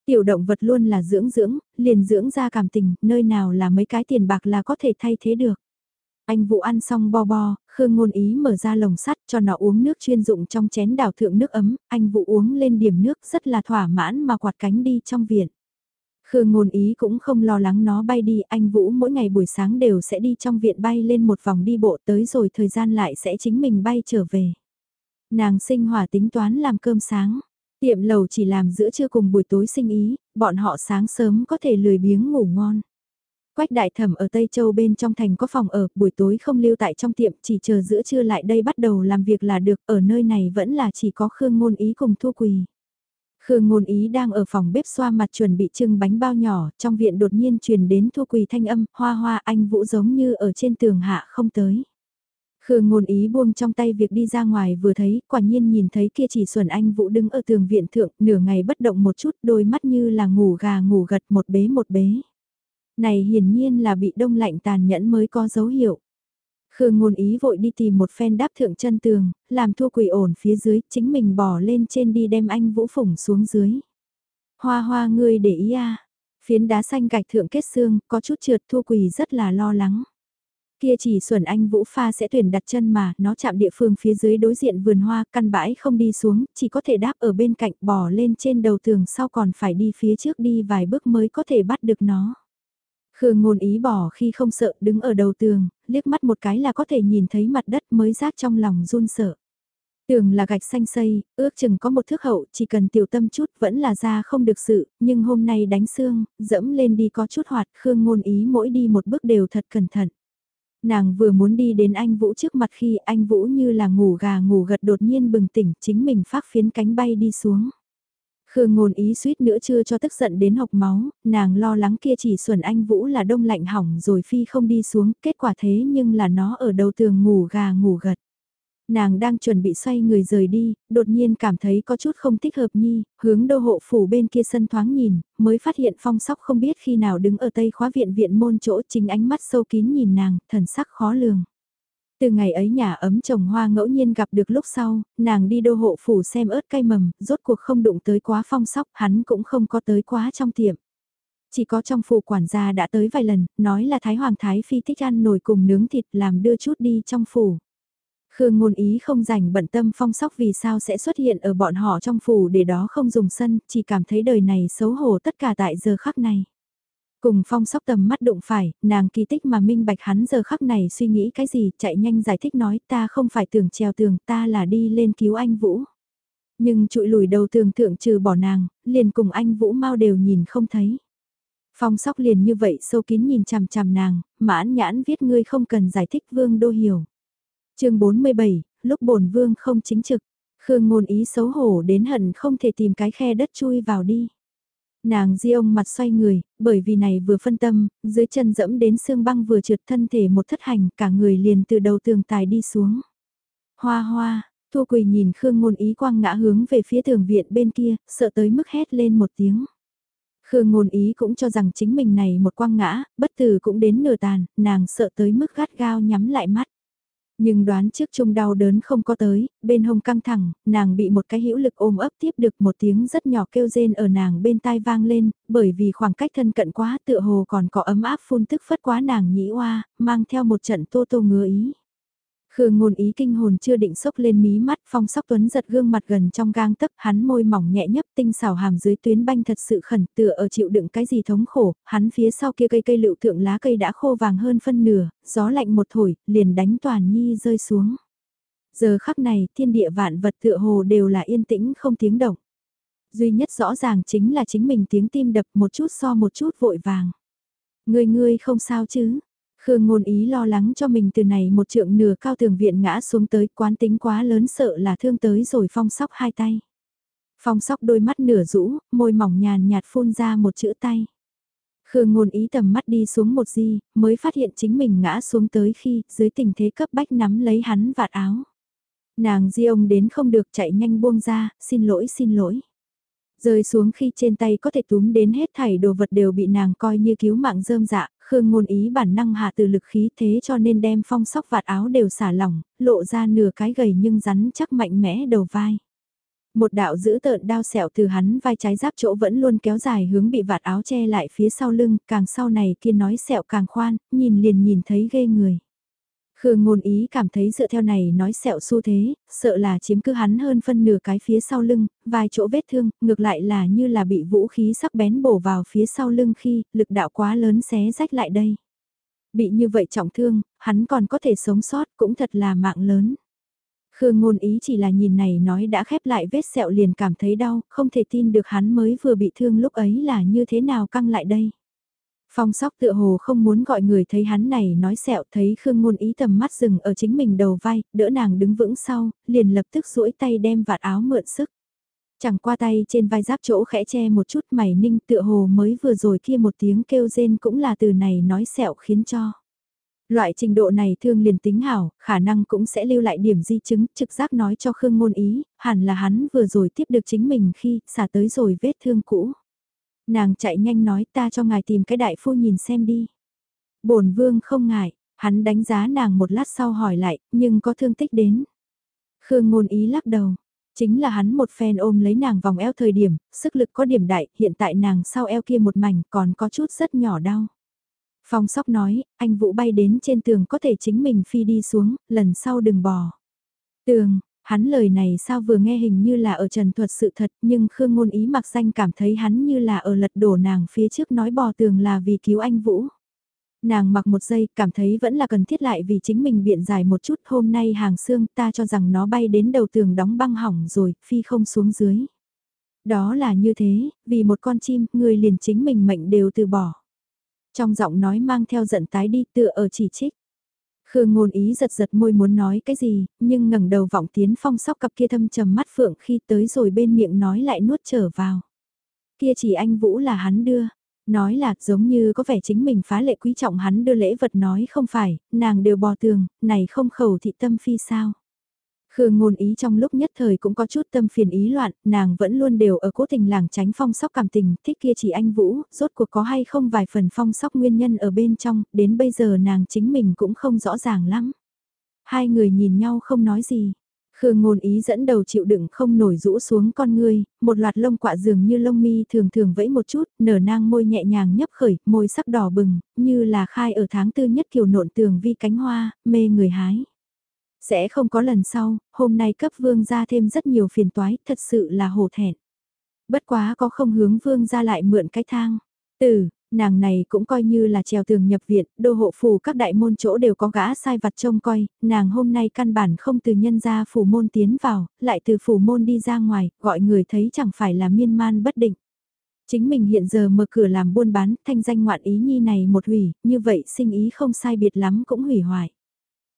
Tiểu động vật luôn là dưỡng dưỡng, liền dưỡng ra cảm tình, nơi nào là mấy cái tiền bạc là có thể thay thế được. Anh Vũ ăn xong bo bo, Khương Ngôn Ý mở ra lồng sắt cho nó uống nước chuyên dụng trong chén đảo thượng nước ấm, anh Vũ uống lên điểm nước rất là thỏa mãn mà quạt cánh đi trong viện. Khương Ngôn Ý cũng không lo lắng nó bay đi, anh Vũ mỗi ngày buổi sáng đều sẽ đi trong viện bay lên một vòng đi bộ tới rồi thời gian lại sẽ chính mình bay trở về. Nàng sinh hỏa tính toán làm cơm sáng, tiệm lầu chỉ làm giữa trưa cùng buổi tối sinh ý, bọn họ sáng sớm có thể lười biếng ngủ ngon. Quách đại thẩm ở Tây Châu bên trong thành có phòng ở, buổi tối không lưu tại trong tiệm, chỉ chờ giữa trưa lại đây bắt đầu làm việc là được, ở nơi này vẫn là chỉ có Khương Ngôn Ý cùng Thu Quỳ. Khương Ngôn Ý đang ở phòng bếp xoa mặt chuẩn bị trưng bánh bao nhỏ, trong viện đột nhiên truyền đến Thu Quỳ thanh âm, hoa hoa anh Vũ giống như ở trên tường hạ không tới. Khương Ngôn Ý buông trong tay việc đi ra ngoài vừa thấy, quả nhiên nhìn thấy kia chỉ xuẩn anh Vũ đứng ở tường viện thượng, nửa ngày bất động một chút, đôi mắt như là ngủ gà ngủ gật một bế một bế. Này hiển nhiên là bị đông lạnh tàn nhẫn mới có dấu hiệu. Khương ngôn ý vội đi tìm một phen đáp thượng chân tường, làm thua quỷ ổn phía dưới, chính mình bỏ lên trên đi đem anh Vũ Phủng xuống dưới. Hoa hoa ngươi để ý à, phiến đá xanh gạch thượng kết xương, có chút trượt thua quỷ rất là lo lắng. Kia chỉ xuẩn anh Vũ Pha sẽ tuyển đặt chân mà, nó chạm địa phương phía dưới đối diện vườn hoa, căn bãi không đi xuống, chỉ có thể đáp ở bên cạnh bò lên trên đầu tường sau còn phải đi phía trước đi vài bước mới có thể bắt được nó. Khương ngôn ý bỏ khi không sợ đứng ở đầu tường, liếc mắt một cái là có thể nhìn thấy mặt đất mới rác trong lòng run sợ. Tường là gạch xanh xây, ước chừng có một thước hậu, chỉ cần tiểu tâm chút vẫn là ra không được sự, nhưng hôm nay đánh xương, dẫm lên đi có chút hoạt, Khương ngôn ý mỗi đi một bước đều thật cẩn thận. Nàng vừa muốn đi đến anh Vũ trước mặt khi anh Vũ như là ngủ gà ngủ gật đột nhiên bừng tỉnh chính mình phát phiến cánh bay đi xuống. Khương ngôn ý suýt nữa chưa cho tức giận đến hộc máu, nàng lo lắng kia chỉ xuẩn anh Vũ là đông lạnh hỏng rồi phi không đi xuống, kết quả thế nhưng là nó ở đầu tường ngủ gà ngủ gật. Nàng đang chuẩn bị xoay người rời đi, đột nhiên cảm thấy có chút không thích hợp nhi, hướng đô hộ phủ bên kia sân thoáng nhìn, mới phát hiện phong sóc không biết khi nào đứng ở tây khóa viện viện môn chỗ chính ánh mắt sâu kín nhìn nàng, thần sắc khó lường. Từ ngày ấy nhà ấm trồng hoa ngẫu nhiên gặp được lúc sau, nàng đi đô hộ phủ xem ớt cây mầm, rốt cuộc không đụng tới quá phong sóc, hắn cũng không có tới quá trong tiệm. Chỉ có trong phủ quản gia đã tới vài lần, nói là Thái Hoàng Thái Phi thích ăn nồi cùng nướng thịt làm đưa chút đi trong phủ. Khương ngôn ý không rảnh bận tâm phong sóc vì sao sẽ xuất hiện ở bọn họ trong phủ để đó không dùng sân, chỉ cảm thấy đời này xấu hổ tất cả tại giờ khắc này. Cùng phong sóc tầm mắt đụng phải, nàng kỳ tích mà minh bạch hắn giờ khắc này suy nghĩ cái gì, chạy nhanh giải thích nói ta không phải tưởng treo tường, ta là đi lên cứu anh Vũ. Nhưng trụi lùi đầu tường thượng trừ bỏ nàng, liền cùng anh Vũ mau đều nhìn không thấy. Phong sóc liền như vậy sâu kín nhìn chằm chằm nàng, mãn nhãn viết ngươi không cần giải thích vương đô hiểu. chương 47, lúc bổn vương không chính trực, Khương ngôn ý xấu hổ đến hận không thể tìm cái khe đất chui vào đi. Nàng di ông mặt xoay người, bởi vì này vừa phân tâm, dưới chân dẫm đến xương băng vừa trượt thân thể một thất hành, cả người liền từ đầu tường tài đi xuống. Hoa hoa, Thu Quỳ nhìn Khương Ngôn Ý quang ngã hướng về phía tường viện bên kia, sợ tới mức hét lên một tiếng. Khương Ngôn Ý cũng cho rằng chính mình này một quang ngã, bất tử cũng đến nửa tàn, nàng sợ tới mức gắt gao nhắm lại mắt. Nhưng đoán trước chung đau đớn không có tới, bên hông căng thẳng, nàng bị một cái hữu lực ôm ấp tiếp được một tiếng rất nhỏ kêu rên ở nàng bên tai vang lên, bởi vì khoảng cách thân cận quá tựa hồ còn có ấm áp phun tức phất quá nàng nhĩ oa, mang theo một trận tô tô ngứa ý. Khương ngôn ý kinh hồn chưa định sốc lên mí mắt, phong sóc tuấn giật gương mặt gần trong gang tấc, hắn môi mỏng nhẹ nhấp tinh xảo hàm dưới tuyến banh thật sự khẩn tựa ở chịu đựng cái gì thống khổ, hắn phía sau kia cây cây lựu thượng lá cây đã khô vàng hơn phân nửa, gió lạnh một thổi, liền đánh toàn nhi rơi xuống. Giờ khắc này, thiên địa vạn vật tựa hồ đều là yên tĩnh không tiếng động. Duy nhất rõ ràng chính là chính mình tiếng tim đập một chút so một chút vội vàng. Ngươi ngươi không sao chứ, Khương ngôn ý lo lắng cho mình từ này một trượng nửa cao tường viện ngã xuống tới quán tính quá lớn sợ là thương tới rồi phong sóc hai tay. Phong sóc đôi mắt nửa rũ, môi mỏng nhàn nhạt phun ra một chữ tay. Khương ngôn ý tầm mắt đi xuống một di, mới phát hiện chính mình ngã xuống tới khi dưới tình thế cấp bách nắm lấy hắn vạt áo. Nàng di ông đến không được chạy nhanh buông ra, xin lỗi xin lỗi. Rơi xuống khi trên tay có thể túm đến hết thảy đồ vật đều bị nàng coi như cứu mạng rơm dạ, Khương ngôn ý bản năng hạ từ lực khí thế cho nên đem phong sóc vạt áo đều xả lỏng, lộ ra nửa cái gầy nhưng rắn chắc mạnh mẽ đầu vai. Một đạo giữ tợn đao sẹo từ hắn vai trái giáp chỗ vẫn luôn kéo dài hướng bị vạt áo che lại phía sau lưng, càng sau này kia nói sẹo càng khoan, nhìn liền nhìn thấy ghê người. Khương ngôn ý cảm thấy dựa theo này nói sẹo xu thế, sợ là chiếm cứ hắn hơn phân nửa cái phía sau lưng, vài chỗ vết thương, ngược lại là như là bị vũ khí sắc bén bổ vào phía sau lưng khi lực đạo quá lớn xé rách lại đây. Bị như vậy trọng thương, hắn còn có thể sống sót cũng thật là mạng lớn. Khương ngôn ý chỉ là nhìn này nói đã khép lại vết sẹo liền cảm thấy đau, không thể tin được hắn mới vừa bị thương lúc ấy là như thế nào căng lại đây. Phong sóc tựa hồ không muốn gọi người thấy hắn này nói sẹo thấy Khương Ngôn ý tầm mắt dừng ở chính mình đầu vai, đỡ nàng đứng vững sau, liền lập tức duỗi tay đem vạt áo mượn sức. Chẳng qua tay trên vai giáp chỗ khẽ che một chút mày ninh tựa hồ mới vừa rồi kia một tiếng kêu rên cũng là từ này nói sẹo khiến cho. Loại trình độ này thương liền tính hảo, khả năng cũng sẽ lưu lại điểm di chứng, trực giác nói cho Khương Ngôn ý, hẳn là hắn vừa rồi tiếp được chính mình khi xả tới rồi vết thương cũ. Nàng chạy nhanh nói ta cho ngài tìm cái đại phu nhìn xem đi. bổn vương không ngại, hắn đánh giá nàng một lát sau hỏi lại, nhưng có thương tích đến. Khương ngôn ý lắc đầu, chính là hắn một phen ôm lấy nàng vòng eo thời điểm, sức lực có điểm đại, hiện tại nàng sau eo kia một mảnh còn có chút rất nhỏ đau. Phong sóc nói, anh Vũ bay đến trên tường có thể chính mình phi đi xuống, lần sau đừng bò. Tường, Hắn lời này sao vừa nghe hình như là ở trần thuật sự thật nhưng Khương Ngôn Ý mặc danh cảm thấy hắn như là ở lật đổ nàng phía trước nói bò tường là vì cứu anh Vũ. Nàng mặc một giây cảm thấy vẫn là cần thiết lại vì chính mình biện giải một chút hôm nay hàng xương ta cho rằng nó bay đến đầu tường đóng băng hỏng rồi, phi không xuống dưới. Đó là như thế, vì một con chim, người liền chính mình mệnh đều từ bỏ. Trong giọng nói mang theo giận tái đi tựa ở chỉ trích. Khương ngôn ý giật giật môi muốn nói cái gì, nhưng ngẩng đầu vọng tiến phong sóc cặp kia thâm trầm mắt phượng khi tới rồi bên miệng nói lại nuốt trở vào. Kia chỉ anh Vũ là hắn đưa, nói là giống như có vẻ chính mình phá lệ quý trọng hắn đưa lễ vật nói không phải, nàng đều bò tường, này không khẩu thị tâm phi sao. Khương ngôn ý trong lúc nhất thời cũng có chút tâm phiền ý loạn, nàng vẫn luôn đều ở cố tình làng tránh phong sóc cảm tình, thích kia chỉ anh Vũ, rốt cuộc có hay không vài phần phong sóc nguyên nhân ở bên trong, đến bây giờ nàng chính mình cũng không rõ ràng lắm. Hai người nhìn nhau không nói gì. Khương ngôn ý dẫn đầu chịu đựng không nổi rũ xuống con ngươi, một loạt lông quạ dường như lông mi thường thường vẫy một chút, nở nang môi nhẹ nhàng nhấp khởi, môi sắc đỏ bừng, như là khai ở tháng tư nhất kiều nộn tường vi cánh hoa, mê người hái. Sẽ không có lần sau, hôm nay cấp vương ra thêm rất nhiều phiền toái, thật sự là hổ thẹn. Bất quá có không hướng vương ra lại mượn cái thang. Từ, nàng này cũng coi như là trèo tường nhập viện, đô hộ phủ các đại môn chỗ đều có gã sai vặt trông coi, nàng hôm nay căn bản không từ nhân ra phủ môn tiến vào, lại từ phủ môn đi ra ngoài, gọi người thấy chẳng phải là miên man bất định. Chính mình hiện giờ mở cửa làm buôn bán, thanh danh ngoạn ý nhi này một hủy, như vậy sinh ý không sai biệt lắm cũng hủy hoại.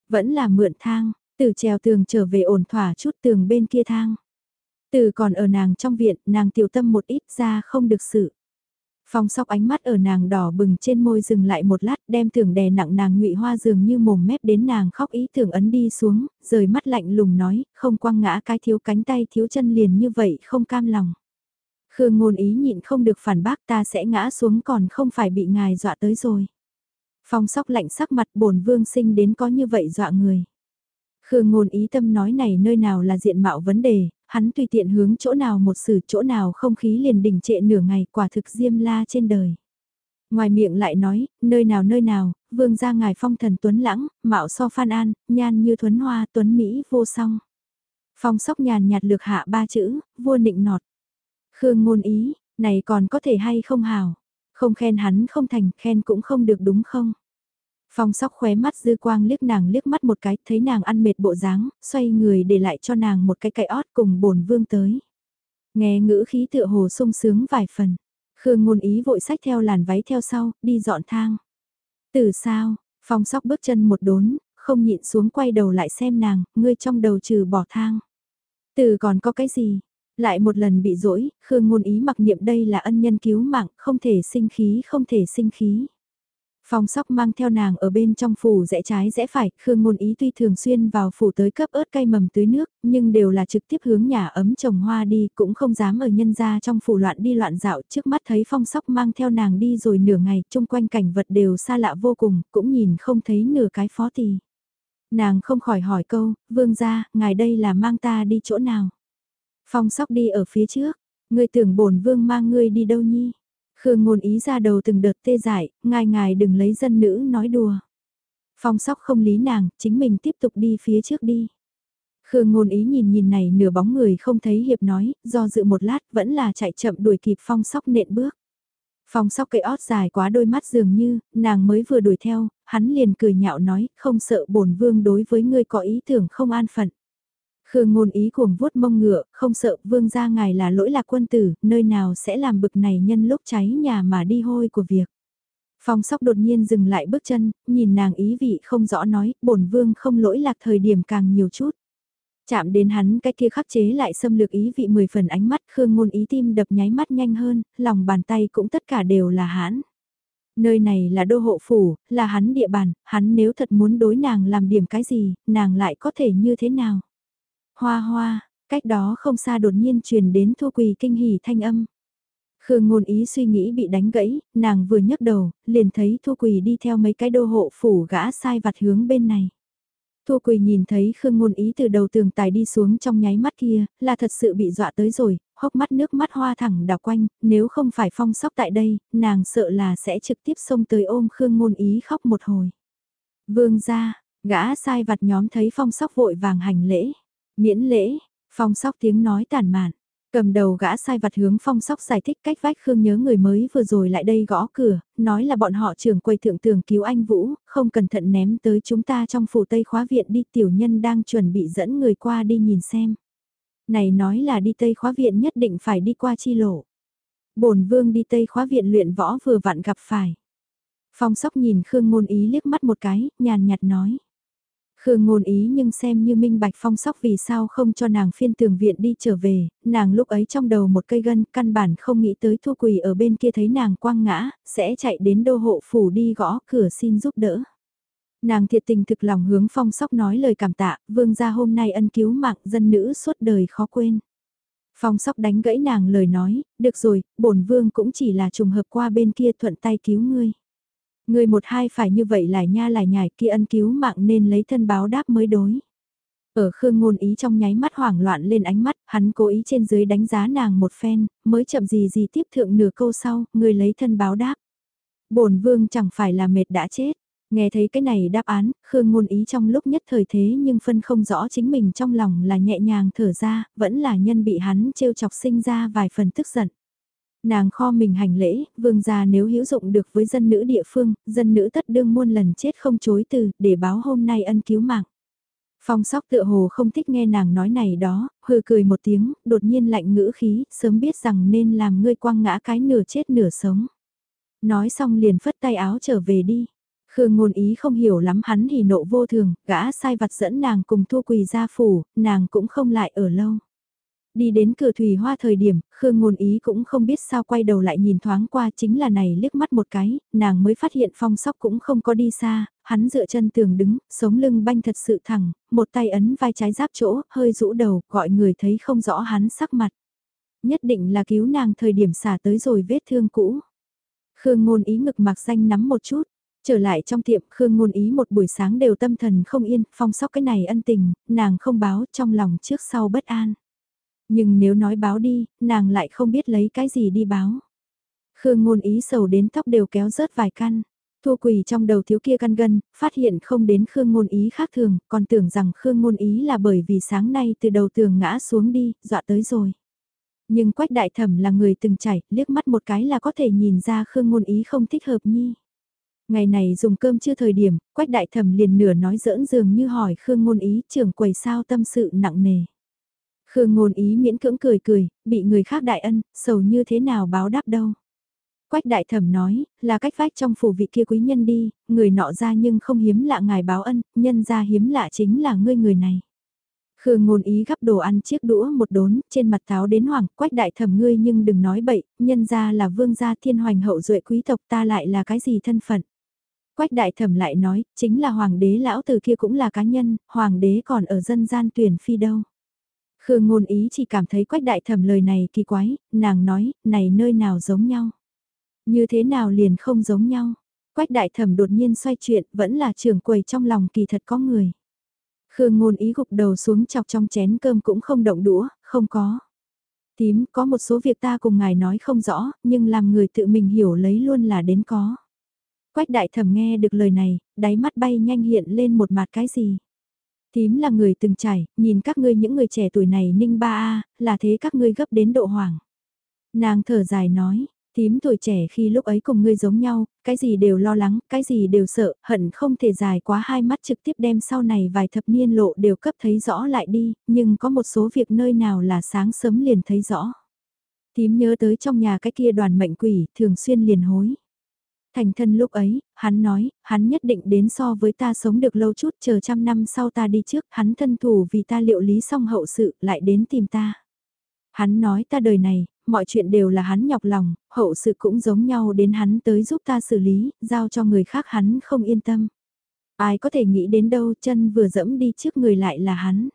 Vẫn là mượn thang, từ trèo tường trở về ổn thỏa chút tường bên kia thang. Từ còn ở nàng trong viện, nàng tiểu tâm một ít ra không được sự. Phong sóc ánh mắt ở nàng đỏ bừng trên môi dừng lại một lát đem tưởng đè nặng nàng ngụy hoa dường như mồm mép đến nàng khóc ý tưởng ấn đi xuống, rời mắt lạnh lùng nói, không quăng ngã cái thiếu cánh tay thiếu chân liền như vậy không cam lòng. Khương ngôn ý nhịn không được phản bác ta sẽ ngã xuống còn không phải bị ngài dọa tới rồi. Phong sóc lạnh sắc mặt bổn vương sinh đến có như vậy dọa người. Khương ngôn ý tâm nói này nơi nào là diện mạo vấn đề, hắn tùy tiện hướng chỗ nào một xử chỗ nào không khí liền đỉnh trệ nửa ngày quả thực diêm la trên đời. Ngoài miệng lại nói, nơi nào nơi nào, vương gia ngài phong thần tuấn lãng, mạo so phan an, nhan như thuấn hoa tuấn Mỹ vô song. Phong sóc nhàn nhạt lược hạ ba chữ, vua nịnh nọt. Khương ngôn ý, này còn có thể hay không hào. Không khen hắn không thành, khen cũng không được đúng không? Phong sóc khóe mắt dư quang liếc nàng liếc mắt một cái, thấy nàng ăn mệt bộ dáng, xoay người để lại cho nàng một cái cậy ót cùng bổn vương tới. Nghe ngữ khí tựa hồ sung sướng vài phần. Khương ngôn ý vội sách theo làn váy theo sau, đi dọn thang. Từ sao, phong sóc bước chân một đốn, không nhịn xuống quay đầu lại xem nàng, ngươi trong đầu trừ bỏ thang. Từ còn có cái gì? Lại một lần bị dỗi, Khương ngôn ý mặc niệm đây là ân nhân cứu mạng, không thể sinh khí, không thể sinh khí. Phong sóc mang theo nàng ở bên trong phủ rẽ trái rẽ phải, Khương Ngôn Ý tuy thường xuyên vào phủ tới cấp ớt cây mầm tưới nước, nhưng đều là trực tiếp hướng nhà ấm trồng hoa đi, cũng không dám ở nhân gia trong phủ loạn đi loạn dạo, trước mắt thấy phong sóc mang theo nàng đi rồi nửa ngày, chung quanh cảnh vật đều xa lạ vô cùng, cũng nhìn không thấy nửa cái phó tì. Nàng không khỏi hỏi câu, vương gia, ngài đây là mang ta đi chỗ nào? Phong sóc đi ở phía trước, ngươi tưởng bổn vương mang ngươi đi đâu nhi? Khương ngôn ý ra đầu từng đợt tê dại, ngài ngài đừng lấy dân nữ nói đùa. Phong sóc không lý nàng, chính mình tiếp tục đi phía trước đi. Khương ngôn ý nhìn nhìn này nửa bóng người không thấy hiệp nói, do dự một lát vẫn là chạy chậm đuổi kịp phong sóc nện bước. Phong sóc cây ót dài quá đôi mắt dường như, nàng mới vừa đuổi theo, hắn liền cười nhạo nói, không sợ bổn vương đối với ngươi có ý tưởng không an phận. Khương ngôn ý cuồng vuốt mông ngựa, không sợ vương gia ngài là lỗi lạc quân tử, nơi nào sẽ làm bực này nhân lúc cháy nhà mà đi hôi của việc. Phong sóc đột nhiên dừng lại bước chân, nhìn nàng ý vị không rõ nói, bổn vương không lỗi lạc thời điểm càng nhiều chút. Chạm đến hắn cái kia khắc chế lại xâm lược ý vị mười phần ánh mắt Khương ngôn ý tim đập nháy mắt nhanh hơn, lòng bàn tay cũng tất cả đều là hãn. Nơi này là đô hộ phủ, là hắn địa bàn, hắn nếu thật muốn đối nàng làm điểm cái gì, nàng lại có thể như thế nào? Hoa hoa, cách đó không xa đột nhiên truyền đến Thu Quỳ kinh hỉ thanh âm. Khương ngôn ý suy nghĩ bị đánh gãy, nàng vừa nhấc đầu, liền thấy Thu Quỳ đi theo mấy cái đô hộ phủ gã sai vặt hướng bên này. Thu Quỳ nhìn thấy Khương ngôn ý từ đầu tường tài đi xuống trong nháy mắt kia, là thật sự bị dọa tới rồi, hốc mắt nước mắt hoa thẳng đảo quanh, nếu không phải phong sóc tại đây, nàng sợ là sẽ trực tiếp xông tới ôm Khương ngôn ý khóc một hồi. Vương ra, gã sai vặt nhóm thấy phong sóc vội vàng hành lễ. Miễn lễ, phong sóc tiếng nói tàn mạn. Cầm đầu gã sai vặt hướng phong sóc giải thích cách vách Khương nhớ người mới vừa rồi lại đây gõ cửa, nói là bọn họ trưởng quầy thượng tường cứu anh Vũ, không cẩn thận ném tới chúng ta trong phủ Tây khóa viện đi tiểu nhân đang chuẩn bị dẫn người qua đi nhìn xem. Này nói là đi Tây khóa viện nhất định phải đi qua chi lộ. bổn vương đi Tây khóa viện luyện võ vừa vặn gặp phải. Phong sóc nhìn Khương ngôn ý liếc mắt một cái, nhàn nhạt nói. Khương ngôn ý nhưng xem như minh bạch phong sóc vì sao không cho nàng phiên tường viện đi trở về, nàng lúc ấy trong đầu một cây gân căn bản không nghĩ tới thu quỳ ở bên kia thấy nàng quang ngã, sẽ chạy đến đô hộ phủ đi gõ cửa xin giúp đỡ. Nàng thiệt tình thực lòng hướng phong sóc nói lời cảm tạ, vương gia hôm nay ân cứu mạng dân nữ suốt đời khó quên. Phong sóc đánh gãy nàng lời nói, được rồi, bổn vương cũng chỉ là trùng hợp qua bên kia thuận tay cứu ngươi. Người một hai phải như vậy lại nha lại nhải kia ân cứu mạng nên lấy thân báo đáp mới đối. Ở Khương ngôn ý trong nháy mắt hoảng loạn lên ánh mắt, hắn cố ý trên dưới đánh giá nàng một phen, mới chậm gì gì tiếp thượng nửa câu sau, người lấy thân báo đáp. bổn vương chẳng phải là mệt đã chết. Nghe thấy cái này đáp án, Khương ngôn ý trong lúc nhất thời thế nhưng phân không rõ chính mình trong lòng là nhẹ nhàng thở ra, vẫn là nhân bị hắn trêu chọc sinh ra vài phần tức giận. Nàng kho mình hành lễ, vương gia nếu hữu dụng được với dân nữ địa phương, dân nữ tất đương muôn lần chết không chối từ, để báo hôm nay ân cứu mạng. Phong sóc tựa hồ không thích nghe nàng nói này đó, hừ cười một tiếng, đột nhiên lạnh ngữ khí, sớm biết rằng nên làm ngươi quăng ngã cái nửa chết nửa sống. Nói xong liền phất tay áo trở về đi. Khương ngôn ý không hiểu lắm hắn hỉ nộ vô thường, gã sai vặt dẫn nàng cùng thua quỳ ra phủ, nàng cũng không lại ở lâu. Đi đến cửa thủy hoa thời điểm, Khương Ngôn Ý cũng không biết sao quay đầu lại nhìn thoáng qua chính là này liếc mắt một cái, nàng mới phát hiện phong sóc cũng không có đi xa, hắn dựa chân tường đứng, sống lưng banh thật sự thẳng, một tay ấn vai trái giáp chỗ, hơi rũ đầu, gọi người thấy không rõ hắn sắc mặt. Nhất định là cứu nàng thời điểm xả tới rồi vết thương cũ. Khương Ngôn Ý ngực mạc xanh nắm một chút, Trở lại trong tiệm, Khương ngôn ý một buổi sáng đều tâm thần không yên, phong sóc cái này ân tình, nàng không báo trong lòng trước sau bất an. Nhưng nếu nói báo đi, nàng lại không biết lấy cái gì đi báo. Khương ngôn ý sầu đến tóc đều kéo rớt vài căn. Thu quỳ trong đầu thiếu kia căn gân, phát hiện không đến Khương ngôn ý khác thường, còn tưởng rằng Khương ngôn ý là bởi vì sáng nay từ đầu tường ngã xuống đi, dọa tới rồi. Nhưng quách đại thẩm là người từng chảy, liếc mắt một cái là có thể nhìn ra Khương ngôn ý không thích hợp nhi. Ngày này dùng cơm chưa thời điểm, quách đại thẩm liền nửa nói giỡn dường như hỏi Khương ngôn ý trưởng quầy sao tâm sự nặng nề. Khương ngôn ý miễn cưỡng cười cười, bị người khác đại ân, sầu như thế nào báo đáp đâu. Quách đại thẩm nói, là cách vách trong phủ vị kia quý nhân đi, người nọ ra nhưng không hiếm lạ ngài báo ân, nhân ra hiếm lạ chính là ngươi người này. Khương ngôn ý gắp đồ ăn chiếc đũa một đốn, trên mặt tháo đến hoảng. quách đại thẩm ngươi nhưng đừng nói bậy, nhân ra là vương gia thiên hoành hậu duệ quý tộc ta lại là cái gì thân phận. Quách đại thẩm lại nói, chính là hoàng đế lão từ kia cũng là cá nhân, hoàng đế còn ở dân gian tuyển phi đâu. Khương ngôn ý chỉ cảm thấy quách đại thẩm lời này kỳ quái, nàng nói, này nơi nào giống nhau. Như thế nào liền không giống nhau. Quách đại thẩm đột nhiên xoay chuyện, vẫn là trưởng quầy trong lòng kỳ thật có người. Khương ngôn ý gục đầu xuống chọc trong chén cơm cũng không động đũa, không có. Tím, có một số việc ta cùng ngài nói không rõ, nhưng làm người tự mình hiểu lấy luôn là đến có. Quách đại thẩm nghe được lời này, đáy mắt bay nhanh hiện lên một mặt cái gì. Tím là người từng trải, nhìn các ngươi những người trẻ tuổi này ninh ba a là thế các ngươi gấp đến độ hoảng. Nàng thở dài nói, tím tuổi trẻ khi lúc ấy cùng ngươi giống nhau, cái gì đều lo lắng, cái gì đều sợ, hận không thể dài quá hai mắt trực tiếp đem sau này vài thập niên lộ đều cấp thấy rõ lại đi, nhưng có một số việc nơi nào là sáng sớm liền thấy rõ. Tím nhớ tới trong nhà cái kia đoàn mệnh quỷ, thường xuyên liền hối. Thành thân lúc ấy, hắn nói, hắn nhất định đến so với ta sống được lâu chút chờ trăm năm sau ta đi trước, hắn thân thủ vì ta liệu lý xong hậu sự lại đến tìm ta. Hắn nói ta đời này, mọi chuyện đều là hắn nhọc lòng, hậu sự cũng giống nhau đến hắn tới giúp ta xử lý, giao cho người khác hắn không yên tâm. Ai có thể nghĩ đến đâu chân vừa dẫm đi trước người lại là hắn.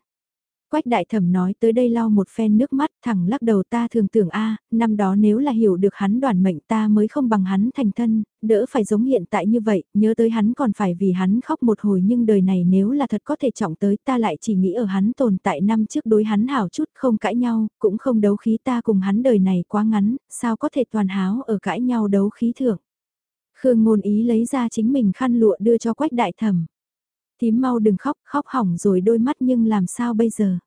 Quách đại thẩm nói tới đây lau một phen nước mắt thẳng lắc đầu ta thường tưởng a năm đó nếu là hiểu được hắn đoàn mệnh ta mới không bằng hắn thành thân, đỡ phải giống hiện tại như vậy, nhớ tới hắn còn phải vì hắn khóc một hồi nhưng đời này nếu là thật có thể trọng tới ta lại chỉ nghĩ ở hắn tồn tại năm trước đối hắn hảo chút không cãi nhau, cũng không đấu khí ta cùng hắn đời này quá ngắn, sao có thể toàn háo ở cãi nhau đấu khí thượng. Khương ngôn ý lấy ra chính mình khăn lụa đưa cho quách đại thẩm. Tím mau đừng khóc, khóc hỏng rồi đôi mắt nhưng làm sao bây giờ.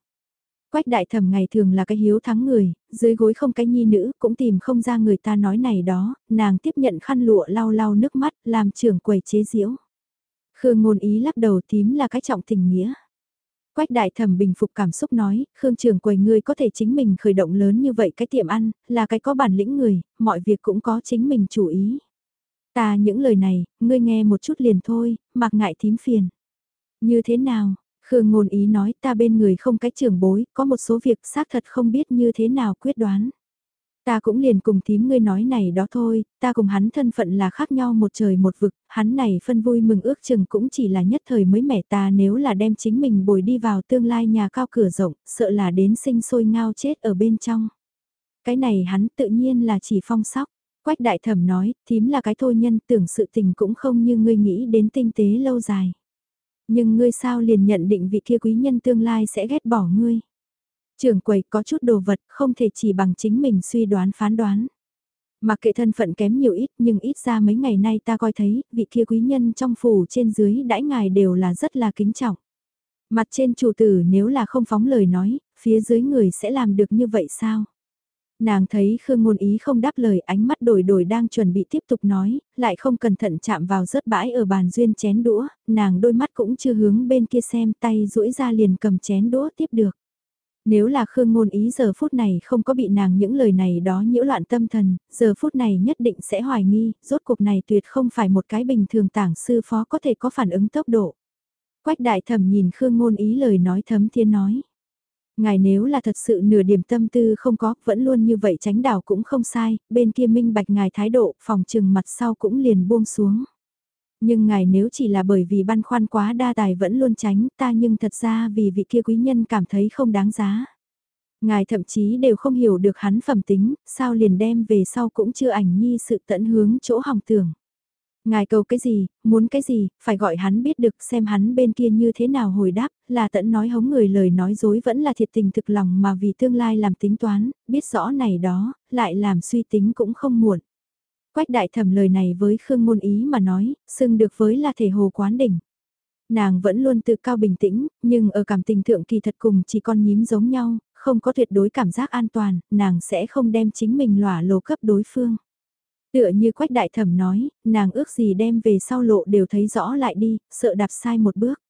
Quách đại thẩm ngày thường là cái hiếu thắng người, dưới gối không cái nhi nữ, cũng tìm không ra người ta nói này đó, nàng tiếp nhận khăn lụa lau lau nước mắt, làm trưởng quầy chế diễu. Khương ngôn ý lắc đầu tím là cái trọng tình nghĩa. Quách đại thẩm bình phục cảm xúc nói, Khương trưởng quầy ngươi có thể chính mình khởi động lớn như vậy cái tiệm ăn, là cái có bản lĩnh người, mọi việc cũng có chính mình chủ ý. Ta những lời này, ngươi nghe một chút liền thôi, mặc ngại thím phiền. Như thế nào, Khương ngôn ý nói ta bên người không cách trưởng bối, có một số việc xác thật không biết như thế nào quyết đoán. Ta cũng liền cùng thím ngươi nói này đó thôi, ta cùng hắn thân phận là khác nhau một trời một vực, hắn này phân vui mừng ước chừng cũng chỉ là nhất thời mới mẻ ta nếu là đem chính mình bồi đi vào tương lai nhà cao cửa rộng, sợ là đến sinh sôi ngao chết ở bên trong. Cái này hắn tự nhiên là chỉ phong sóc. Quách đại thẩm nói, thím là cái thôi nhân tưởng sự tình cũng không như ngươi nghĩ đến tinh tế lâu dài. Nhưng ngươi sao liền nhận định vị kia quý nhân tương lai sẽ ghét bỏ ngươi. Trường quầy có chút đồ vật không thể chỉ bằng chính mình suy đoán phán đoán. Mặc kệ thân phận kém nhiều ít nhưng ít ra mấy ngày nay ta coi thấy vị kia quý nhân trong phủ trên dưới đãi ngài đều là rất là kính trọng. Mặt trên chủ tử nếu là không phóng lời nói, phía dưới người sẽ làm được như vậy sao? Nàng thấy Khương Ngôn Ý không đáp lời ánh mắt đổi đổi đang chuẩn bị tiếp tục nói, lại không cẩn thận chạm vào rớt bãi ở bàn duyên chén đũa, nàng đôi mắt cũng chưa hướng bên kia xem tay duỗi ra liền cầm chén đũa tiếp được. Nếu là Khương Ngôn Ý giờ phút này không có bị nàng những lời này đó nhiễu loạn tâm thần, giờ phút này nhất định sẽ hoài nghi, rốt cuộc này tuyệt không phải một cái bình thường tảng sư phó có thể có phản ứng tốc độ. Quách đại thẩm nhìn Khương Ngôn Ý lời nói thấm thiên nói. Ngài nếu là thật sự nửa điểm tâm tư không có, vẫn luôn như vậy tránh đảo cũng không sai, bên kia minh bạch ngài thái độ, phòng trừng mặt sau cũng liền buông xuống. Nhưng ngài nếu chỉ là bởi vì băn khoăn quá đa tài vẫn luôn tránh ta nhưng thật ra vì vị kia quý nhân cảm thấy không đáng giá. Ngài thậm chí đều không hiểu được hắn phẩm tính, sao liền đem về sau cũng chưa ảnh nhi sự tận hướng chỗ hỏng tưởng. Ngài cầu cái gì, muốn cái gì, phải gọi hắn biết được xem hắn bên kia như thế nào hồi đáp, là tận nói hống người lời nói dối vẫn là thiệt tình thực lòng mà vì tương lai làm tính toán, biết rõ này đó, lại làm suy tính cũng không muộn. Quách đại thẩm lời này với Khương Ngôn Ý mà nói, xưng được với là thể hồ quán đỉnh. Nàng vẫn luôn tự cao bình tĩnh, nhưng ở cảm tình thượng kỳ thật cùng chỉ con nhím giống nhau, không có tuyệt đối cảm giác an toàn, nàng sẽ không đem chính mình lỏa lồ cấp đối phương. Tựa như quách đại thẩm nói, nàng ước gì đem về sau lộ đều thấy rõ lại đi, sợ đạp sai một bước.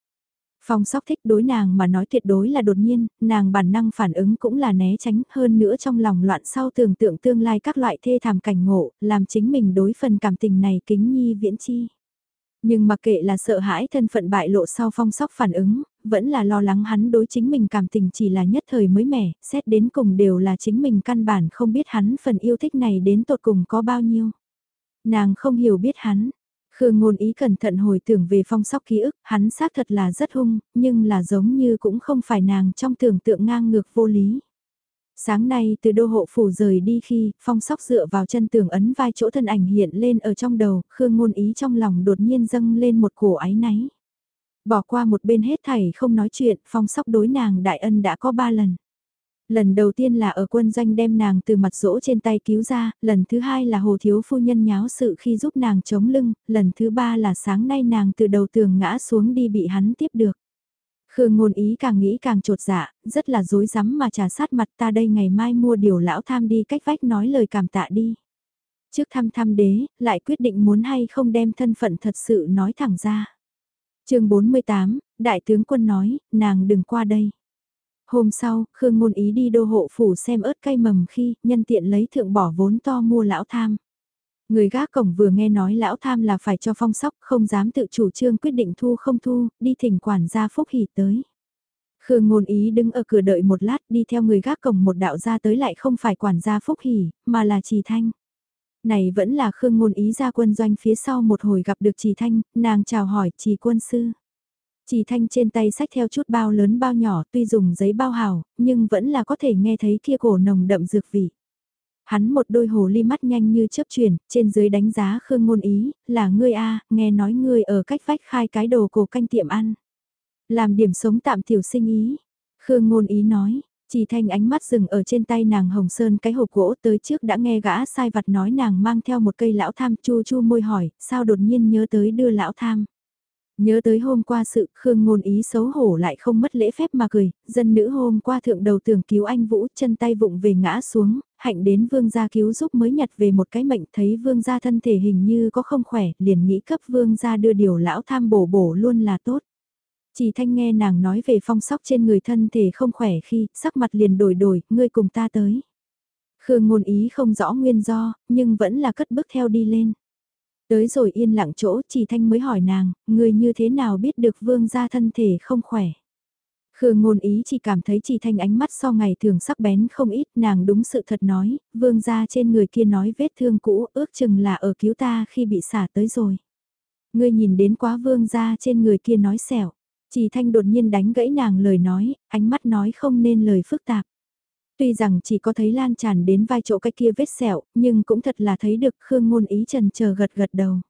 Phong sóc thích đối nàng mà nói tuyệt đối là đột nhiên, nàng bản năng phản ứng cũng là né tránh hơn nữa trong lòng loạn sau tưởng tượng tương lai các loại thê thảm cảnh ngộ, làm chính mình đối phần cảm tình này kính nhi viễn chi. Nhưng mặc kệ là sợ hãi thân phận bại lộ sau phong sóc phản ứng, vẫn là lo lắng hắn đối chính mình cảm tình chỉ là nhất thời mới mẻ, xét đến cùng đều là chính mình căn bản không biết hắn phần yêu thích này đến tột cùng có bao nhiêu. Nàng không hiểu biết hắn. Khương ngôn ý cẩn thận hồi tưởng về phong sóc ký ức, hắn xác thật là rất hung, nhưng là giống như cũng không phải nàng trong tưởng tượng ngang ngược vô lý. Sáng nay từ đô hộ phủ rời đi khi phong sóc dựa vào chân tường ấn vai chỗ thân ảnh hiện lên ở trong đầu, Khương ngôn ý trong lòng đột nhiên dâng lên một cổ ái náy. Bỏ qua một bên hết thảy không nói chuyện, phong sóc đối nàng đại ân đã có ba lần. Lần đầu tiên là ở quân doanh đem nàng từ mặt rỗ trên tay cứu ra, lần thứ hai là hồ thiếu phu nhân nháo sự khi giúp nàng chống lưng, lần thứ ba là sáng nay nàng từ đầu tường ngã xuống đi bị hắn tiếp được. Khương ngôn ý càng nghĩ càng trột dạ, rất là dối rắm mà trà sát mặt ta đây ngày mai mua điều lão tham đi cách vách nói lời cảm tạ đi. Trước thăm thăm đế, lại quyết định muốn hay không đem thân phận thật sự nói thẳng ra. chương 48, Đại tướng quân nói, nàng đừng qua đây. Hôm sau, Khương Ngôn Ý đi đô hộ phủ xem ớt cây mầm khi, nhân tiện lấy thượng bỏ vốn to mua lão tham. Người gác cổng vừa nghe nói lão tham là phải cho phong sóc, không dám tự chủ trương quyết định thu không thu, đi thỉnh quản gia phúc hỉ tới. Khương ngôn ý đứng ở cửa đợi một lát đi theo người gác cổng một đạo ra tới lại không phải quản gia phúc hỉ, mà là trì thanh. Này vẫn là Khương ngôn ý ra quân doanh phía sau một hồi gặp được trì thanh, nàng chào hỏi trì quân sư. Trì thanh trên tay sách theo chút bao lớn bao nhỏ tuy dùng giấy bao hào, nhưng vẫn là có thể nghe thấy kia cổ nồng đậm dược vị. Hắn một đôi hồ ly mắt nhanh như chớp chuyển, trên dưới đánh giá Khương Ngôn Ý, là ngươi a nghe nói ngươi ở cách vách khai cái đồ cổ canh tiệm ăn. Làm điểm sống tạm tiểu sinh ý. Khương Ngôn Ý nói, chỉ thanh ánh mắt dừng ở trên tay nàng hồng sơn cái hộp gỗ tới trước đã nghe gã sai vặt nói nàng mang theo một cây lão tham chu chu môi hỏi, sao đột nhiên nhớ tới đưa lão tham. Nhớ tới hôm qua sự Khương ngôn ý xấu hổ lại không mất lễ phép mà cười, dân nữ hôm qua thượng đầu tưởng cứu anh Vũ chân tay vụng về ngã xuống, hạnh đến vương gia cứu giúp mới nhặt về một cái mệnh thấy vương gia thân thể hình như có không khỏe, liền nghĩ cấp vương gia đưa điều lão tham bổ bổ luôn là tốt. Chỉ thanh nghe nàng nói về phong sóc trên người thân thể không khỏe khi sắc mặt liền đổi đổi, ngươi cùng ta tới. Khương ngôn ý không rõ nguyên do, nhưng vẫn là cất bước theo đi lên. Tới rồi yên lặng chỗ chỉ thanh mới hỏi nàng, người như thế nào biết được vương gia thân thể không khỏe. Khương ngôn ý chỉ cảm thấy chỉ thanh ánh mắt so ngày thường sắc bén không ít nàng đúng sự thật nói, vương gia trên người kia nói vết thương cũ ước chừng là ở cứu ta khi bị xả tới rồi. Ngươi nhìn đến quá vương gia trên người kia nói xẻo. Chỉ thanh đột nhiên đánh gãy nàng lời nói, ánh mắt nói không nên lời phức tạp. Tuy rằng chỉ có thấy lan tràn đến vai chỗ cái kia vết sẹo, nhưng cũng thật là thấy được Khương ngôn ý trần chờ gật gật đầu.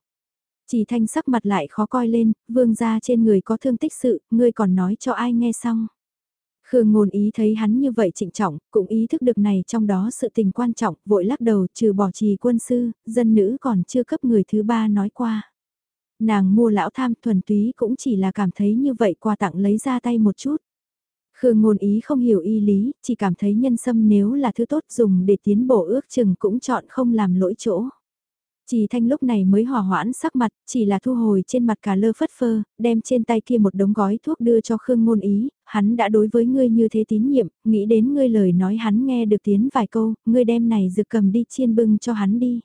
Chỉ thanh sắc mặt lại khó coi lên, vương gia trên người có thương tích sự, ngươi còn nói cho ai nghe xong. Khương ngôn ý thấy hắn như vậy trịnh trọng, cũng ý thức được này trong đó sự tình quan trọng, vội lắc đầu trừ bỏ trì quân sư, dân nữ còn chưa cấp người thứ ba nói qua. Nàng mua lão tham thuần túy cũng chỉ là cảm thấy như vậy quà tặng lấy ra tay một chút. Khương ngôn ý không hiểu y lý, chỉ cảm thấy nhân sâm nếu là thứ tốt dùng để tiến bộ ước chừng cũng chọn không làm lỗi chỗ. Chỉ thanh lúc này mới hòa hoãn sắc mặt, chỉ là thu hồi trên mặt cả lơ phất phơ, đem trên tay kia một đống gói thuốc đưa cho Khương ngôn ý, hắn đã đối với ngươi như thế tín nhiệm, nghĩ đến ngươi lời nói hắn nghe được tiến vài câu, ngươi đem này dược cầm đi chiên bưng cho hắn đi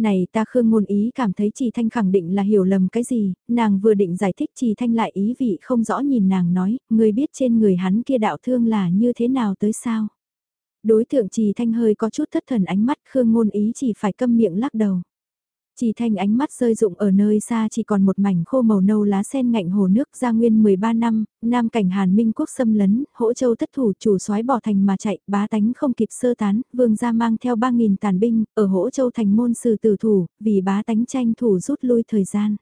này ta khương ngôn ý cảm thấy Trì Thanh khẳng định là hiểu lầm cái gì, nàng vừa định giải thích Trì Thanh lại ý vị không rõ nhìn nàng nói, người biết trên người hắn kia đạo thương là như thế nào tới sao. Đối tượng Trì Thanh hơi có chút thất thần ánh mắt khương ngôn ý chỉ phải câm miệng lắc đầu. Chỉ thanh ánh mắt rơi rụng ở nơi xa chỉ còn một mảnh khô màu nâu lá sen ngạnh hồ nước gia nguyên 13 năm, nam cảnh Hàn Minh quốc xâm lấn, hỗ châu thất thủ chủ soái bỏ thành mà chạy, bá tánh không kịp sơ tán, vương gia mang theo 3.000 tàn binh, ở hỗ châu thành môn sử tử thủ, vì bá tánh tranh thủ rút lui thời gian.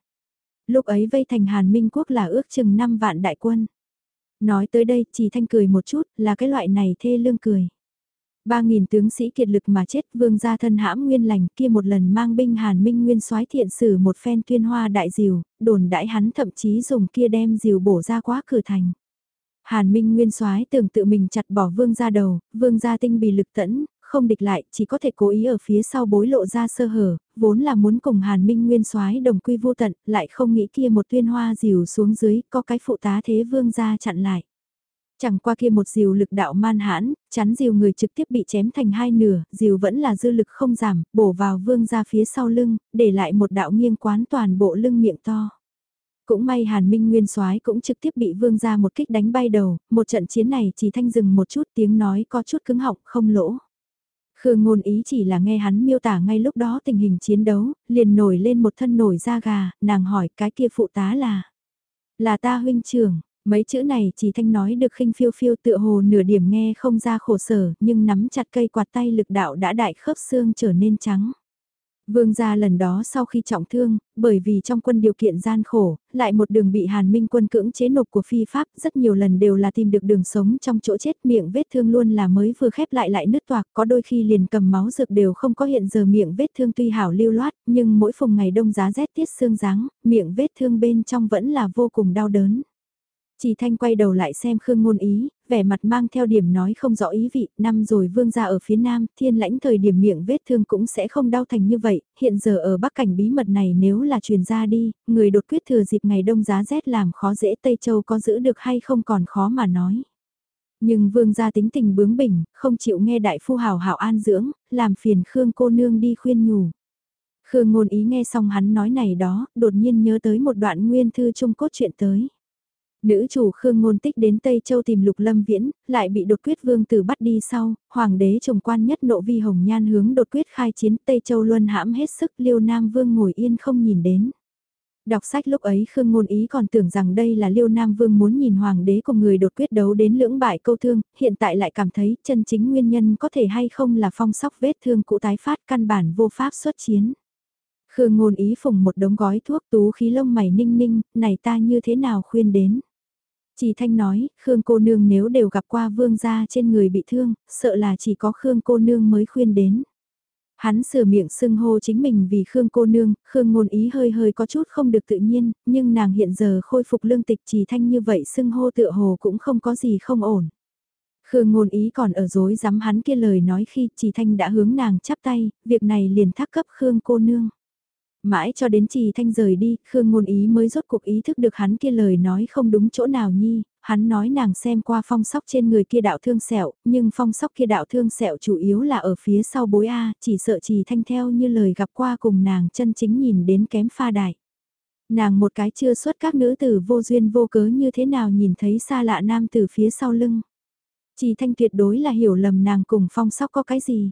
Lúc ấy vây thành Hàn Minh quốc là ước chừng 5 vạn đại quân. Nói tới đây chỉ thanh cười một chút là cái loại này thê lương cười. Ba nghìn tướng sĩ kiệt lực mà chết vương gia thân hãm nguyên lành kia một lần mang binh hàn minh nguyên soái thiện sử một phen tuyên hoa đại diều, đồn đại hắn thậm chí dùng kia đem diều bổ ra quá cửa thành. Hàn Minh Nguyên soái tưởng tự mình chặt bỏ vương gia đầu, vương gia tinh bì lực tẫn, không địch lại, chỉ có thể cố ý ở phía sau bối lộ ra sơ hở, vốn là muốn cùng Hàn Minh Nguyên soái đồng quy vô tận, lại không nghĩ kia một tuyên hoa dìu xuống dưới, có cái phụ tá thế vương gia chặn lại. Chẳng qua kia một diều lực đạo man hãn, chắn diều người trực tiếp bị chém thành hai nửa, diều vẫn là dư lực không giảm, bổ vào vương ra phía sau lưng, để lại một đạo nghiêng quán toàn bộ lưng miệng to. Cũng may Hàn Minh Nguyên soái cũng trực tiếp bị vương ra một kích đánh bay đầu, một trận chiến này chỉ thanh dừng một chút tiếng nói có chút cứng họng không lỗ. Khương ngôn ý chỉ là nghe hắn miêu tả ngay lúc đó tình hình chiến đấu, liền nổi lên một thân nổi da gà, nàng hỏi cái kia phụ tá là. Là ta huynh trưởng, mấy chữ này chỉ thanh nói được khinh phiêu phiêu tựa hồ nửa điểm nghe không ra khổ sở, nhưng nắm chặt cây quạt tay lực đạo đã đại khớp xương trở nên trắng. Vương gia lần đó sau khi trọng thương, bởi vì trong quân điều kiện gian khổ, lại một đường bị Hàn Minh quân cưỡng chế nộp của phi pháp, rất nhiều lần đều là tìm được đường sống trong chỗ chết miệng vết thương luôn là mới vừa khép lại lại nứt toạc, có đôi khi liền cầm máu dược đều không có hiện giờ miệng vết thương tuy hảo lưu loát, nhưng mỗi phùng ngày đông giá rét tiết xương ráng, miệng vết thương bên trong vẫn là vô cùng đau đớn. Chỉ thanh quay đầu lại xem Khương Ngôn Ý, vẻ mặt mang theo điểm nói không rõ ý vị, năm rồi vương gia ở phía nam, thiên lãnh thời điểm miệng vết thương cũng sẽ không đau thành như vậy, hiện giờ ở bắc cảnh bí mật này nếu là truyền ra đi, người đột quyết thừa dịp ngày đông giá rét làm khó dễ Tây Châu có giữ được hay không còn khó mà nói. Nhưng vương gia tính tình bướng bỉnh, không chịu nghe đại phu hào hảo an dưỡng, làm phiền Khương cô nương đi khuyên nhủ. Khương ngôn ý nghe xong hắn nói này đó, đột nhiên nhớ tới một đoạn nguyên thư trung cốt chuyện tới. Nữ chủ Khương Ngôn Tích đến Tây Châu tìm Lục Lâm Viễn, lại bị đột quyết vương tử bắt đi sau, hoàng đế trùng quan nhất nộ vi hồng nhan hướng đột quyết khai chiến Tây Châu luôn hãm hết sức liêu nam vương ngồi yên không nhìn đến. Đọc sách lúc ấy Khương Ngôn Ý còn tưởng rằng đây là Liêu Nam Vương muốn nhìn hoàng đế cùng người đột quyết đấu đến lưỡng bại câu thương, hiện tại lại cảm thấy chân chính nguyên nhân có thể hay không là phong sóc vết thương cũ tái phát căn bản vô pháp xuất chiến. Khương Ngôn Ý phùng một đống gói thuốc tú khí lông mày ninh ninh, này ta như thế nào khuyên đến. Chỉ Thanh nói, Khương cô nương nếu đều gặp qua vương gia trên người bị thương, sợ là chỉ có Khương cô nương mới khuyên đến. Hắn sửa miệng xưng hô chính mình vì Khương cô nương, Khương ngôn ý hơi hơi có chút không được tự nhiên, nhưng nàng hiện giờ khôi phục lương tịch chỉ thanh như vậy xưng hô tựa hồ cũng không có gì không ổn. Khương ngôn ý còn ở dối dám hắn kia lời nói khi chỉ thanh đã hướng nàng chắp tay, việc này liền thác cấp Khương cô nương. Mãi cho đến trì thanh rời đi, Khương ngôn ý mới rốt cuộc ý thức được hắn kia lời nói không đúng chỗ nào nhi, hắn nói nàng xem qua phong sóc trên người kia đạo thương sẹo, nhưng phong sóc kia đạo thương sẹo chủ yếu là ở phía sau bối A, chỉ sợ trì thanh theo như lời gặp qua cùng nàng chân chính nhìn đến kém pha đại. Nàng một cái chưa xuất các nữ tử vô duyên vô cớ như thế nào nhìn thấy xa lạ nam từ phía sau lưng. Trì thanh tuyệt đối là hiểu lầm nàng cùng phong sóc có cái gì.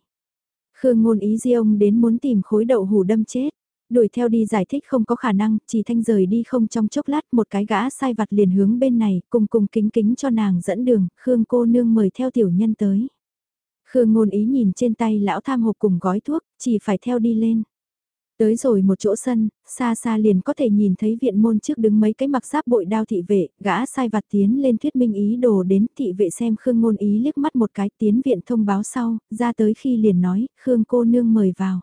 Khương ngôn ý di ông đến muốn tìm khối đậu hủ đâm chết. Đuổi theo đi giải thích không có khả năng, chỉ thanh rời đi không trong chốc lát một cái gã sai vặt liền hướng bên này, cùng cùng kính kính cho nàng dẫn đường, Khương cô nương mời theo tiểu nhân tới. Khương ngôn ý nhìn trên tay lão tham hộp cùng gói thuốc, chỉ phải theo đi lên. Tới rồi một chỗ sân, xa xa liền có thể nhìn thấy viện môn trước đứng mấy cái mặc giáp bội đao thị vệ, gã sai vặt tiến lên thuyết minh ý đồ đến thị vệ xem Khương ngôn ý liếc mắt một cái tiến viện thông báo sau, ra tới khi liền nói, Khương cô nương mời vào.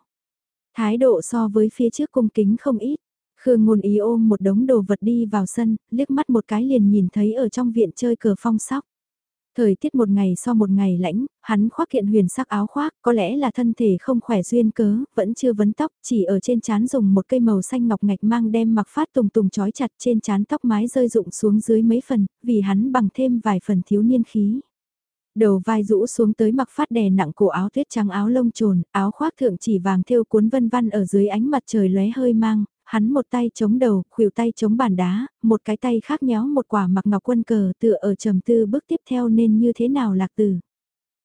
Thái độ so với phía trước cung kính không ít. Khương ngôn ý ôm một đống đồ vật đi vào sân, liếc mắt một cái liền nhìn thấy ở trong viện chơi cờ phong sóc. Thời tiết một ngày so một ngày lãnh, hắn khoác kiện huyền sắc áo khoác, có lẽ là thân thể không khỏe duyên cớ, vẫn chưa vấn tóc, chỉ ở trên chán dùng một cây màu xanh ngọc ngạch mang đem mặc phát tùng tùng trói chặt trên chán tóc mái rơi rụng xuống dưới mấy phần, vì hắn bằng thêm vài phần thiếu niên khí. Đầu vai rũ xuống tới mặc phát đè nặng cổ áo tuyết trắng áo lông trồn, áo khoác thượng chỉ vàng thêu cuốn vân văn ở dưới ánh mặt trời lóe hơi mang, hắn một tay chống đầu, khuỷu tay chống bàn đá, một cái tay khác nhéo một quả mặc ngọc quân cờ tựa ở trầm tư bước tiếp theo nên như thế nào lạc từ.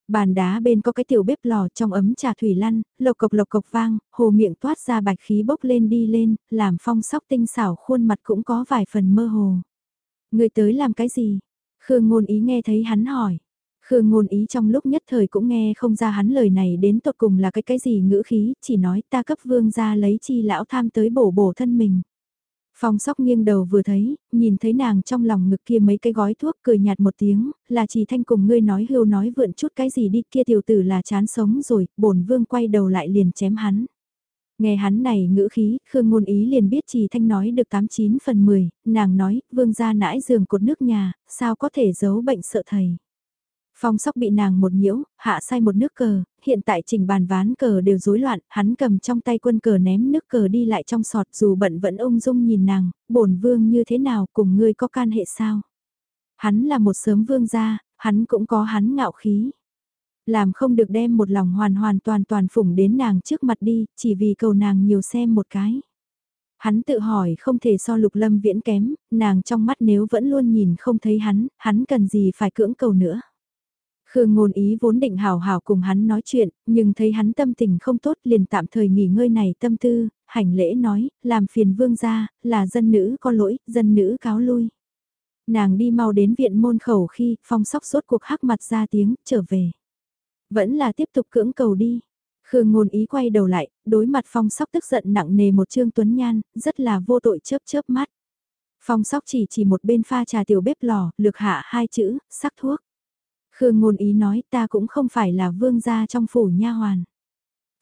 Bàn đá bên có cái tiểu bếp lò trong ấm trà thủy lăn, lộc cộc lộc cộc vang, hồ miệng toát ra bạch khí bốc lên đi lên, làm phong sóc tinh xảo khuôn mặt cũng có vài phần mơ hồ. Người tới làm cái gì? Khương ngôn ý nghe thấy hắn hỏi. Khương ngôn ý trong lúc nhất thời cũng nghe không ra hắn lời này đến tột cùng là cái cái gì ngữ khí, chỉ nói ta cấp vương ra lấy chi lão tham tới bổ bổ thân mình. Phong sóc nghiêng đầu vừa thấy, nhìn thấy nàng trong lòng ngực kia mấy cái gói thuốc cười nhạt một tiếng, là chỉ thanh cùng ngươi nói hưu nói vượn chút cái gì đi kia tiểu tử là chán sống rồi, bổn vương quay đầu lại liền chém hắn. Nghe hắn này ngữ khí, Khương Ngôn Ý liền biết Trì Thanh nói được 89 phần 10, nàng nói, vương gia nãi giường cột nước nhà, sao có thể giấu bệnh sợ thầy. Phong sóc bị nàng một nhiễu, hạ sai một nước cờ, hiện tại trình bàn ván cờ đều rối loạn, hắn cầm trong tay quân cờ ném nước cờ đi lại trong sọt dù bận vẫn ung dung nhìn nàng, bổn vương như thế nào cùng ngươi có can hệ sao. Hắn là một sớm vương gia, hắn cũng có hắn ngạo khí. Làm không được đem một lòng hoàn hoàn toàn toàn phủng đến nàng trước mặt đi, chỉ vì cầu nàng nhiều xem một cái. Hắn tự hỏi không thể so lục lâm viễn kém, nàng trong mắt nếu vẫn luôn nhìn không thấy hắn, hắn cần gì phải cưỡng cầu nữa. Khương ngôn ý vốn định hào hào cùng hắn nói chuyện, nhưng thấy hắn tâm tình không tốt liền tạm thời nghỉ ngơi này tâm tư, hành lễ nói, làm phiền vương gia, là dân nữ có lỗi, dân nữ cáo lui. Nàng đi mau đến viện môn khẩu khi phong sóc sốt cuộc hắc mặt ra tiếng, trở về. Vẫn là tiếp tục cưỡng cầu đi. Khương ngôn ý quay đầu lại, đối mặt phong sóc tức giận nặng nề một trương tuấn nhan, rất là vô tội chớp chớp mắt. Phong sóc chỉ chỉ một bên pha trà tiểu bếp lò, lược hạ hai chữ, sắc thuốc. Khương ngôn ý nói ta cũng không phải là vương gia trong phủ nha hoàn.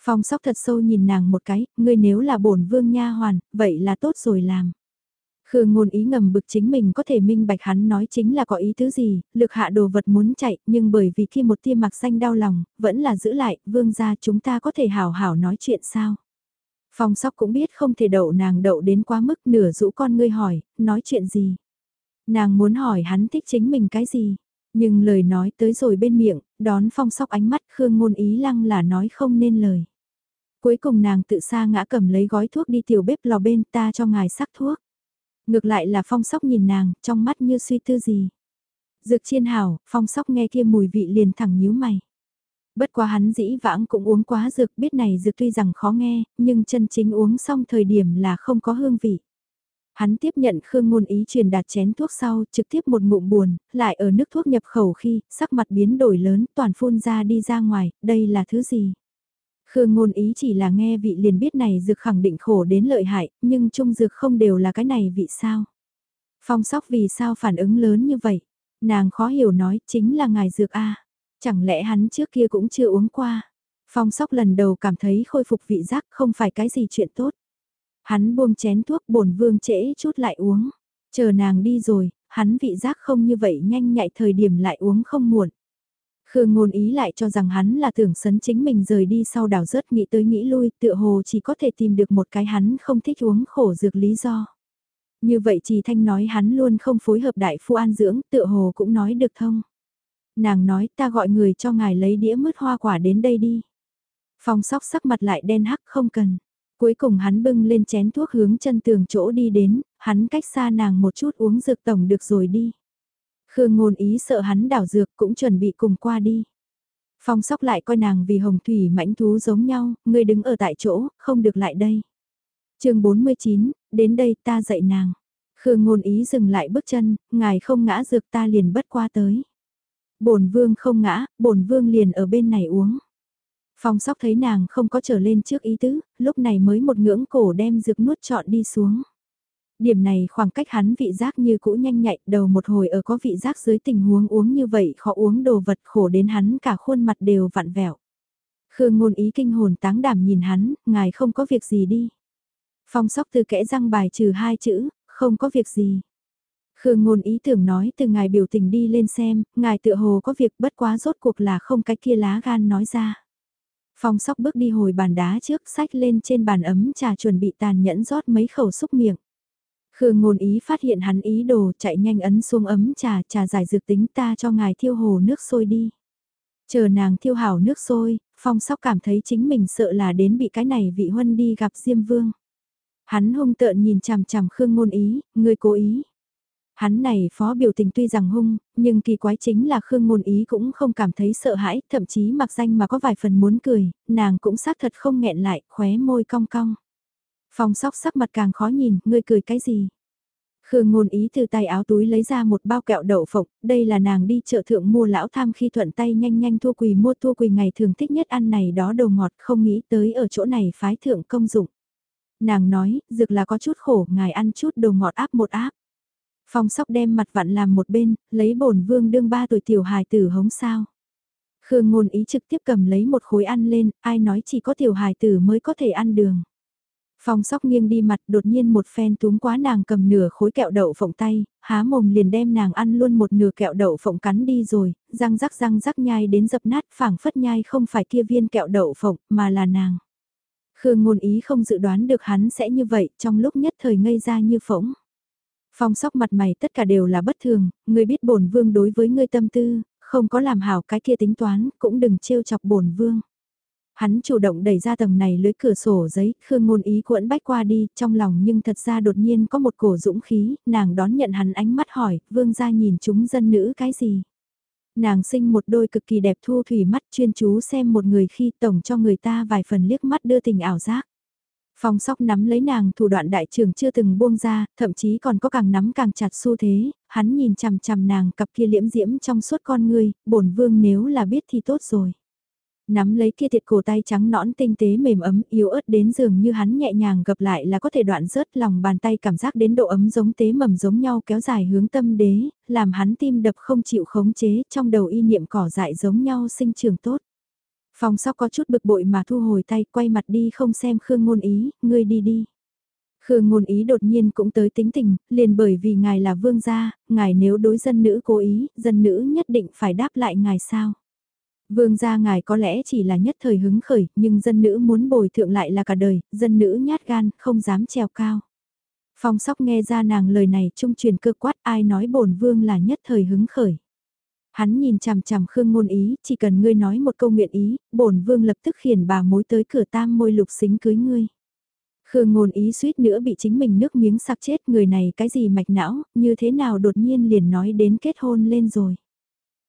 Phong sóc thật sâu nhìn nàng một cái, ngươi nếu là bổn vương nha hoàn, vậy là tốt rồi làm. Khương ngôn ý ngầm bực chính mình có thể minh bạch hắn nói chính là có ý tứ gì, lực hạ đồ vật muốn chạy, nhưng bởi vì khi một tia mặc xanh đau lòng, vẫn là giữ lại, vương gia chúng ta có thể hảo hảo nói chuyện sao. Phong sóc cũng biết không thể đậu nàng đậu đến quá mức nửa rũ con ngươi hỏi, nói chuyện gì. Nàng muốn hỏi hắn thích chính mình cái gì, nhưng lời nói tới rồi bên miệng, đón phong sóc ánh mắt Khương ngôn ý lăng là nói không nên lời. Cuối cùng nàng tự xa ngã cầm lấy gói thuốc đi tiểu bếp lò bên ta cho ngài sắc thuốc. Ngược lại là phong sóc nhìn nàng, trong mắt như suy tư gì. Dược chiên hảo, phong sóc nghe kia mùi vị liền thẳng nhíu mày. Bất quá hắn dĩ vãng cũng uống quá dược, biết này dược tuy rằng khó nghe, nhưng chân chính uống xong thời điểm là không có hương vị. Hắn tiếp nhận Khương Ngôn Ý truyền đạt chén thuốc sau, trực tiếp một ngụm buồn, lại ở nước thuốc nhập khẩu khi, sắc mặt biến đổi lớn, toàn phun ra đi ra ngoài, đây là thứ gì? Khương Ngôn Ý chỉ là nghe vị liền biết này dược khẳng định khổ đến lợi hại, nhưng trung dược không đều là cái này vị sao? Phong sóc vì sao phản ứng lớn như vậy? Nàng khó hiểu nói, chính là ngài dược A. Chẳng lẽ hắn trước kia cũng chưa uống qua? Phong sóc lần đầu cảm thấy khôi phục vị giác không phải cái gì chuyện tốt. Hắn buông chén thuốc bổn vương trễ chút lại uống. Chờ nàng đi rồi, hắn vị giác không như vậy nhanh nhạy thời điểm lại uống không muộn. Khương ngôn ý lại cho rằng hắn là tưởng sấn chính mình rời đi sau đảo rớt nghĩ tới nghĩ lui tựa hồ chỉ có thể tìm được một cái hắn không thích uống khổ dược lý do. Như vậy chỉ thanh nói hắn luôn không phối hợp đại phu an dưỡng tựa hồ cũng nói được thông. Nàng nói ta gọi người cho ngài lấy đĩa mứt hoa quả đến đây đi. Phong sóc sắc mặt lại đen hắc không cần. Cuối cùng hắn bưng lên chén thuốc hướng chân tường chỗ đi đến, hắn cách xa nàng một chút uống dược tổng được rồi đi. Khương ngôn ý sợ hắn đảo dược cũng chuẩn bị cùng qua đi. Phong sóc lại coi nàng vì hồng thủy mãnh thú giống nhau, ngươi đứng ở tại chỗ, không được lại đây. chương 49, đến đây ta dạy nàng. Khương ngôn ý dừng lại bước chân, ngài không ngã dược ta liền bất qua tới. bổn vương không ngã, bổn vương liền ở bên này uống. Phong sóc thấy nàng không có trở lên trước ý tứ, lúc này mới một ngưỡng cổ đem dược nuốt trọn đi xuống. Điểm này khoảng cách hắn vị giác như cũ nhanh nhạy, đầu một hồi ở có vị giác dưới tình huống uống như vậy khó uống đồ vật khổ đến hắn cả khuôn mặt đều vặn vẹo. Khương ngôn ý kinh hồn táng đảm nhìn hắn, ngài không có việc gì đi. Phong sóc từ kẽ răng bài trừ hai chữ, không có việc gì. Khương ngôn ý tưởng nói từ ngài biểu tình đi lên xem, ngài tự hồ có việc bất quá rốt cuộc là không cái kia lá gan nói ra. Phong sóc bước đi hồi bàn đá trước sách lên trên bàn ấm trà chuẩn bị tàn nhẫn rót mấy khẩu xúc miệng. Khương ngôn ý phát hiện hắn ý đồ chạy nhanh ấn xuống ấm trà trà giải dược tính ta cho ngài thiêu hồ nước sôi đi. Chờ nàng thiêu hảo nước sôi, phong sóc cảm thấy chính mình sợ là đến bị cái này vị huân đi gặp Diêm Vương. Hắn hung tợn nhìn chằm chằm Khương ngôn ý, người cố ý. Hắn này phó biểu tình tuy rằng hung, nhưng kỳ quái chính là Khương Ngôn Ý cũng không cảm thấy sợ hãi, thậm chí mặc danh mà có vài phần muốn cười, nàng cũng xác thật không nghẹn lại, khóe môi cong cong. Phong sóc sắc mặt càng khó nhìn, ngươi cười cái gì? Khương Ngôn Ý từ tay áo túi lấy ra một bao kẹo đậu phộng, đây là nàng đi chợ thượng mua lão tham khi thuận tay nhanh nhanh thua quỳ mua thua quỳ ngày thường thích nhất ăn này đó đồ ngọt không nghĩ tới ở chỗ này phái thượng công dụng. Nàng nói, dược là có chút khổ, ngài ăn chút đồ ngọt áp một áp. Phong sóc đem mặt vặn làm một bên, lấy bổn vương đương ba tuổi tiểu hài tử hống sao. Khương ngôn ý trực tiếp cầm lấy một khối ăn lên, ai nói chỉ có tiểu hài tử mới có thể ăn đường. Phong sóc nghiêng đi mặt đột nhiên một phen túm quá nàng cầm nửa khối kẹo đậu phộng tay, há mồm liền đem nàng ăn luôn một nửa kẹo đậu phộng cắn đi rồi, răng rắc răng rắc nhai đến dập nát phảng phất nhai không phải kia viên kẹo đậu phộng mà là nàng. Khương ngôn ý không dự đoán được hắn sẽ như vậy trong lúc nhất thời ngây ra như phỗng. Phong sóc mặt mày tất cả đều là bất thường, người biết bổn vương đối với ngươi tâm tư, không có làm hảo cái kia tính toán, cũng đừng trêu chọc bổn vương. Hắn chủ động đẩy ra tầng này lưới cửa sổ giấy, Khương ngôn ý cuộn bách qua đi, trong lòng nhưng thật ra đột nhiên có một cổ dũng khí, nàng đón nhận hắn ánh mắt hỏi, vương ra nhìn chúng dân nữ cái gì. Nàng sinh một đôi cực kỳ đẹp thu thủy mắt chuyên chú xem một người khi tổng cho người ta vài phần liếc mắt đưa tình ảo giác. Phong sóc nắm lấy nàng thủ đoạn đại trưởng chưa từng buông ra, thậm chí còn có càng nắm càng chặt xu thế, hắn nhìn chằm chằm nàng cặp kia liễm diễm trong suốt con người, bổn vương nếu là biết thì tốt rồi. Nắm lấy kia thiệt cổ tay trắng nõn tinh tế mềm ấm yếu ớt đến giường như hắn nhẹ nhàng gập lại là có thể đoạn rớt lòng bàn tay cảm giác đến độ ấm giống tế mầm giống nhau kéo dài hướng tâm đế, làm hắn tim đập không chịu khống chế trong đầu y niệm cỏ dại giống nhau sinh trường tốt. Phong sóc có chút bực bội mà thu hồi tay quay mặt đi không xem Khương Ngôn Ý, ngươi đi đi. Khương Ngôn Ý đột nhiên cũng tới tính tình, liền bởi vì ngài là vương gia, ngài nếu đối dân nữ cố ý, dân nữ nhất định phải đáp lại ngài sao. Vương gia ngài có lẽ chỉ là nhất thời hứng khởi, nhưng dân nữ muốn bồi thượng lại là cả đời, dân nữ nhát gan, không dám trèo cao. Phong sóc nghe ra nàng lời này trung truyền cơ quát ai nói bổn vương là nhất thời hứng khởi. Hắn nhìn chằm chằm Khương Ngôn Ý, chỉ cần ngươi nói một câu nguyện ý, bổn vương lập tức khiển bà mối tới cửa tam môi lục xính cưới ngươi. Khương Ngôn Ý suýt nữa bị chính mình nước miếng sặc chết người này cái gì mạch não, như thế nào đột nhiên liền nói đến kết hôn lên rồi.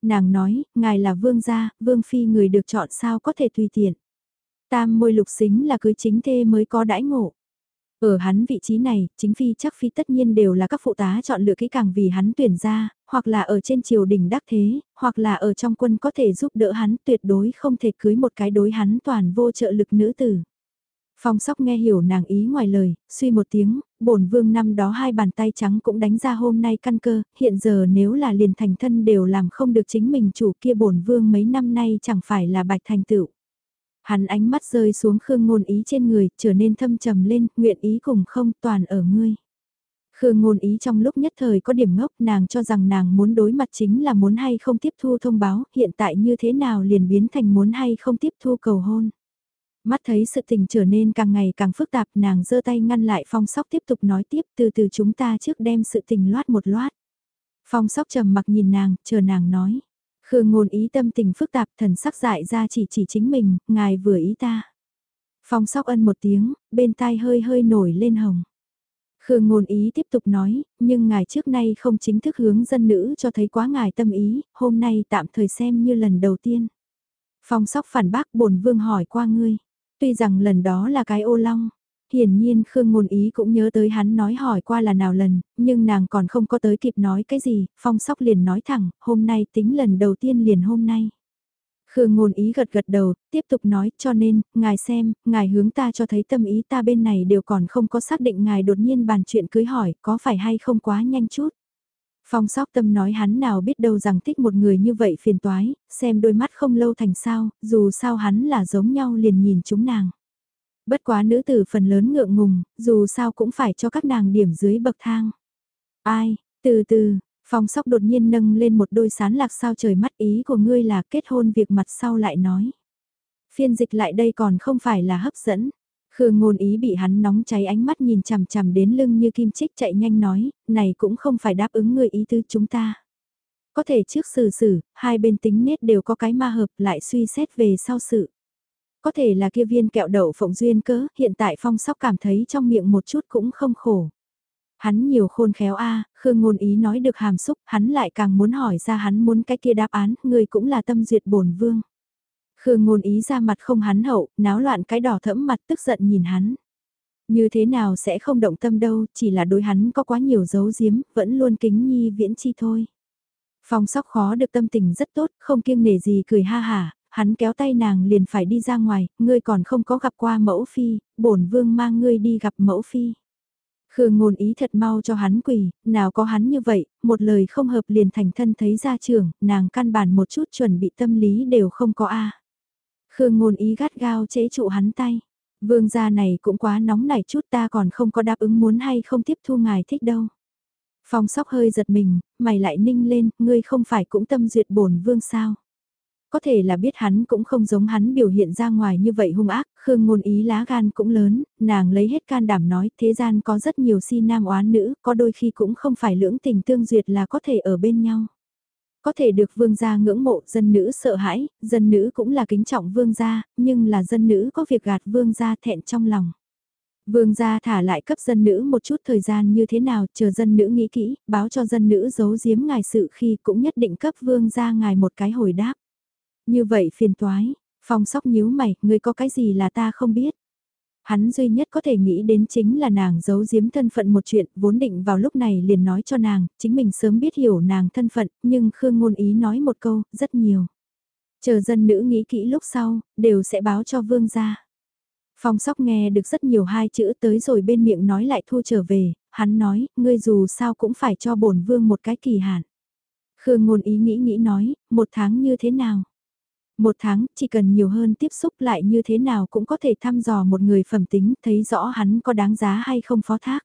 Nàng nói, ngài là vương gia, vương phi người được chọn sao có thể tùy tiện. Tam môi lục xính là cưới chính thê mới có đãi ngộ. Ở hắn vị trí này, chính phi chắc phi tất nhiên đều là các phụ tá chọn lựa kỹ càng vì hắn tuyển ra, hoặc là ở trên triều đình đắc thế, hoặc là ở trong quân có thể giúp đỡ hắn tuyệt đối không thể cưới một cái đối hắn toàn vô trợ lực nữ tử. Phong sóc nghe hiểu nàng ý ngoài lời, suy một tiếng, bổn vương năm đó hai bàn tay trắng cũng đánh ra hôm nay căn cơ, hiện giờ nếu là liền thành thân đều làm không được chính mình chủ kia bổn vương mấy năm nay chẳng phải là bạch thành tựu. Hắn ánh mắt rơi xuống khương ngôn ý trên người, trở nên thâm trầm lên, nguyện ý cùng không toàn ở ngươi. Khương ngôn ý trong lúc nhất thời có điểm ngốc nàng cho rằng nàng muốn đối mặt chính là muốn hay không tiếp thu thông báo, hiện tại như thế nào liền biến thành muốn hay không tiếp thu cầu hôn. Mắt thấy sự tình trở nên càng ngày càng phức tạp nàng giơ tay ngăn lại phong sóc tiếp tục nói tiếp từ từ chúng ta trước đem sự tình loát một loát. Phong sóc trầm mặc nhìn nàng, chờ nàng nói. Khương ngôn ý tâm tình phức tạp thần sắc dại ra chỉ chỉ chính mình, ngài vừa ý ta. Phong sóc ân một tiếng, bên tai hơi hơi nổi lên hồng. Khương ngôn ý tiếp tục nói, nhưng ngài trước nay không chính thức hướng dân nữ cho thấy quá ngài tâm ý, hôm nay tạm thời xem như lần đầu tiên. Phong sóc phản bác bổn vương hỏi qua ngươi. Tuy rằng lần đó là cái ô long, hiển nhiên Khương Ngôn Ý cũng nhớ tới hắn nói hỏi qua là nào lần, nhưng nàng còn không có tới kịp nói cái gì, phong sóc liền nói thẳng, hôm nay tính lần đầu tiên liền hôm nay. Khương Ngôn Ý gật gật đầu, tiếp tục nói, cho nên, ngài xem, ngài hướng ta cho thấy tâm ý ta bên này đều còn không có xác định ngài đột nhiên bàn chuyện cưới hỏi, có phải hay không quá nhanh chút. Phong sóc tâm nói hắn nào biết đâu rằng thích một người như vậy phiền toái, xem đôi mắt không lâu thành sao, dù sao hắn là giống nhau liền nhìn chúng nàng. Bất quá nữ tử phần lớn ngượng ngùng, dù sao cũng phải cho các nàng điểm dưới bậc thang. Ai, từ từ, phong sóc đột nhiên nâng lên một đôi sán lạc sao trời mắt ý của ngươi là kết hôn việc mặt sau lại nói. Phiên dịch lại đây còn không phải là hấp dẫn. Khương ngôn ý bị hắn nóng cháy ánh mắt nhìn chằm chằm đến lưng như kim chích chạy nhanh nói, này cũng không phải đáp ứng người ý tứ chúng ta. Có thể trước xử xử, hai bên tính nết đều có cái ma hợp lại suy xét về sau sự. Có thể là kia viên kẹo đậu phộng duyên cớ, hiện tại phong sóc cảm thấy trong miệng một chút cũng không khổ. Hắn nhiều khôn khéo a Khương ngôn ý nói được hàm xúc, hắn lại càng muốn hỏi ra hắn muốn cái kia đáp án, người cũng là tâm duyệt bổn vương. Khương ngôn ý ra mặt không hắn hậu, náo loạn cái đỏ thẫm mặt tức giận nhìn hắn. Như thế nào sẽ không động tâm đâu, chỉ là đối hắn có quá nhiều dấu giếm, vẫn luôn kính nhi viễn chi thôi. Phong sóc khó được tâm tình rất tốt, không kiêng nể gì cười ha hà, hắn kéo tay nàng liền phải đi ra ngoài, ngươi còn không có gặp qua mẫu phi, bổn vương mang ngươi đi gặp mẫu phi. Khương ngôn ý thật mau cho hắn quỳ, nào có hắn như vậy, một lời không hợp liền thành thân thấy ra trường, nàng căn bản một chút chuẩn bị tâm lý đều không có a. Khương ngôn ý gắt gao chế trụ hắn tay. Vương gia này cũng quá nóng nảy chút ta còn không có đáp ứng muốn hay không tiếp thu ngài thích đâu. Phong sóc hơi giật mình, mày lại ninh lên, ngươi không phải cũng tâm duyệt bổn vương sao. Có thể là biết hắn cũng không giống hắn biểu hiện ra ngoài như vậy hung ác, Khương ngôn ý lá gan cũng lớn, nàng lấy hết can đảm nói thế gian có rất nhiều si nam oán nữ, có đôi khi cũng không phải lưỡng tình tương duyệt là có thể ở bên nhau. Có thể được vương gia ngưỡng mộ, dân nữ sợ hãi, dân nữ cũng là kính trọng vương gia, nhưng là dân nữ có việc gạt vương gia thẹn trong lòng. Vương gia thả lại cấp dân nữ một chút thời gian như thế nào, chờ dân nữ nghĩ kỹ, báo cho dân nữ giấu giếm ngài sự khi cũng nhất định cấp vương gia ngài một cái hồi đáp. Như vậy phiền toái, phong sóc nhíu mày, ngươi có cái gì là ta không biết. Hắn duy nhất có thể nghĩ đến chính là nàng giấu giếm thân phận một chuyện, vốn định vào lúc này liền nói cho nàng, chính mình sớm biết hiểu nàng thân phận, nhưng Khương Ngôn Ý nói một câu, rất nhiều. Chờ dân nữ nghĩ kỹ lúc sau, đều sẽ báo cho vương gia. Phong sóc nghe được rất nhiều hai chữ tới rồi bên miệng nói lại thu trở về, hắn nói, ngươi dù sao cũng phải cho bổn vương một cái kỳ hạn. Khương ngôn ý nghĩ nghĩ nói, một tháng như thế nào? Một tháng, chỉ cần nhiều hơn tiếp xúc lại như thế nào cũng có thể thăm dò một người phẩm tính, thấy rõ hắn có đáng giá hay không phó thác.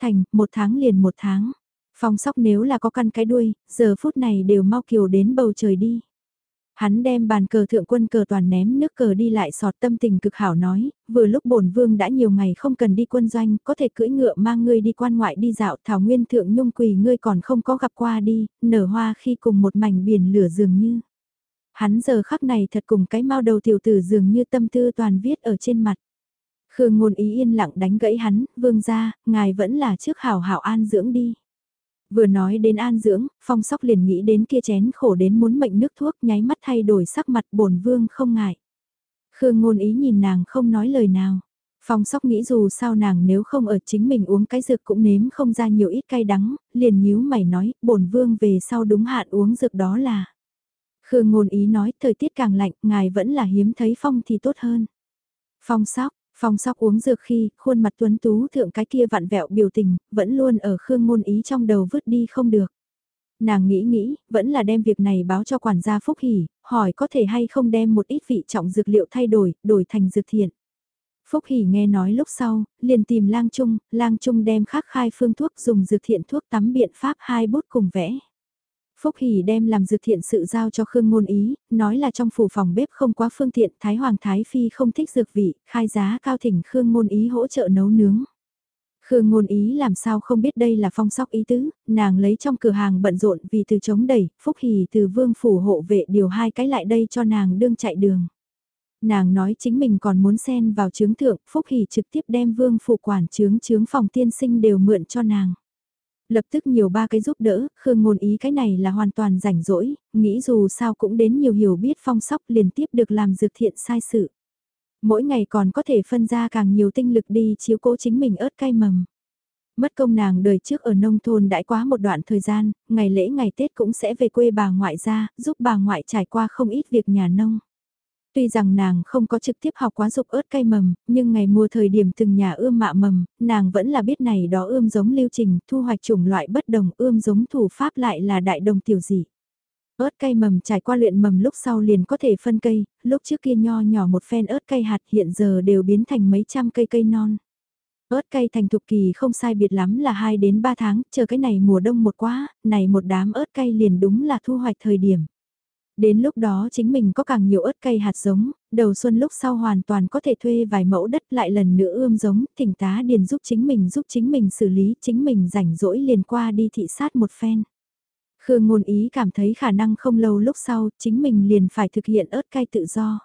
Thành, một tháng liền một tháng. Phong sóc nếu là có căn cái đuôi, giờ phút này đều mau kiều đến bầu trời đi. Hắn đem bàn cờ thượng quân cờ toàn ném nước cờ đi lại sọt tâm tình cực hảo nói, vừa lúc bổn vương đã nhiều ngày không cần đi quân doanh, có thể cưỡi ngựa mang ngươi đi quan ngoại đi dạo thảo nguyên thượng nhung quỳ ngươi còn không có gặp qua đi, nở hoa khi cùng một mảnh biển lửa dường như. Hắn giờ khắc này thật cùng cái mau đầu tiểu tử dường như tâm tư toàn viết ở trên mặt. Khương ngôn ý yên lặng đánh gãy hắn, vương ra, ngài vẫn là trước hảo hảo an dưỡng đi. Vừa nói đến an dưỡng, phong sóc liền nghĩ đến kia chén khổ đến muốn mệnh nước thuốc nháy mắt thay đổi sắc mặt bổn vương không ngại. Khương ngôn ý nhìn nàng không nói lời nào. Phong sóc nghĩ dù sao nàng nếu không ở chính mình uống cái dược cũng nếm không ra nhiều ít cay đắng, liền nhíu mày nói, bổn vương về sau đúng hạn uống dược đó là. Khương ngôn ý nói, thời tiết càng lạnh, ngài vẫn là hiếm thấy phong thì tốt hơn. Phong sóc, phong sóc uống dược khi, khuôn mặt tuấn tú thượng cái kia vặn vẹo biểu tình, vẫn luôn ở khương ngôn ý trong đầu vứt đi không được. Nàng nghĩ nghĩ, vẫn là đem việc này báo cho quản gia Phúc Hỷ, hỏi có thể hay không đem một ít vị trọng dược liệu thay đổi, đổi thành dược thiện. Phúc Hỷ nghe nói lúc sau, liền tìm lang trung, lang trung đem khắc khai phương thuốc dùng dược thiện thuốc tắm biện pháp hai bút cùng vẽ. Phúc Hỷ đem làm dược thiện sự giao cho Khương Ngôn Ý, nói là trong phủ phòng bếp không quá phương tiện, Thái Hoàng Thái Phi không thích dược vị, khai giá cao thỉnh Khương Ngôn Ý hỗ trợ nấu nướng. Khương Ngôn Ý làm sao không biết đây là phong sóc ý tứ, nàng lấy trong cửa hàng bận rộn vì từ chống đẩy, Phúc Hỷ từ vương phủ hộ vệ điều hai cái lại đây cho nàng đương chạy đường. Nàng nói chính mình còn muốn xen vào chướng thượng, Phúc Hỷ trực tiếp đem vương phủ quản chướng chướng phòng tiên sinh đều mượn cho nàng. Lập tức nhiều ba cái giúp đỡ, Khương ngôn ý cái này là hoàn toàn rảnh rỗi, nghĩ dù sao cũng đến nhiều hiểu biết phong sóc liền tiếp được làm dược thiện sai sự. Mỗi ngày còn có thể phân ra càng nhiều tinh lực đi chiếu cố chính mình ớt cay mầm. Mất công nàng đời trước ở nông thôn đãi quá một đoạn thời gian, ngày lễ ngày Tết cũng sẽ về quê bà ngoại ra, giúp bà ngoại trải qua không ít việc nhà nông. Tuy rằng nàng không có trực tiếp học quá dục ớt cây mầm, nhưng ngày mùa thời điểm từng nhà ươm mạ mầm, nàng vẫn là biết này đó ươm giống lưu trình, thu hoạch chủng loại bất đồng ươm giống thủ pháp lại là đại đồng tiểu dị. Ớt cây mầm trải qua luyện mầm lúc sau liền có thể phân cây, lúc trước kia nho nhỏ một phen ớt cây hạt hiện giờ đều biến thành mấy trăm cây cây non. Ớt cây thành thục kỳ không sai biệt lắm là 2 đến 3 tháng, chờ cái này mùa đông một quá, này một đám ớt cây liền đúng là thu hoạch thời điểm. Đến lúc đó chính mình có càng nhiều ớt cây hạt giống, đầu xuân lúc sau hoàn toàn có thể thuê vài mẫu đất lại lần nữa ươm giống, thỉnh tá điền giúp chính mình giúp chính mình xử lý, chính mình rảnh rỗi liền qua đi thị sát một phen. Khương ngôn ý cảm thấy khả năng không lâu lúc sau, chính mình liền phải thực hiện ớt cay tự do.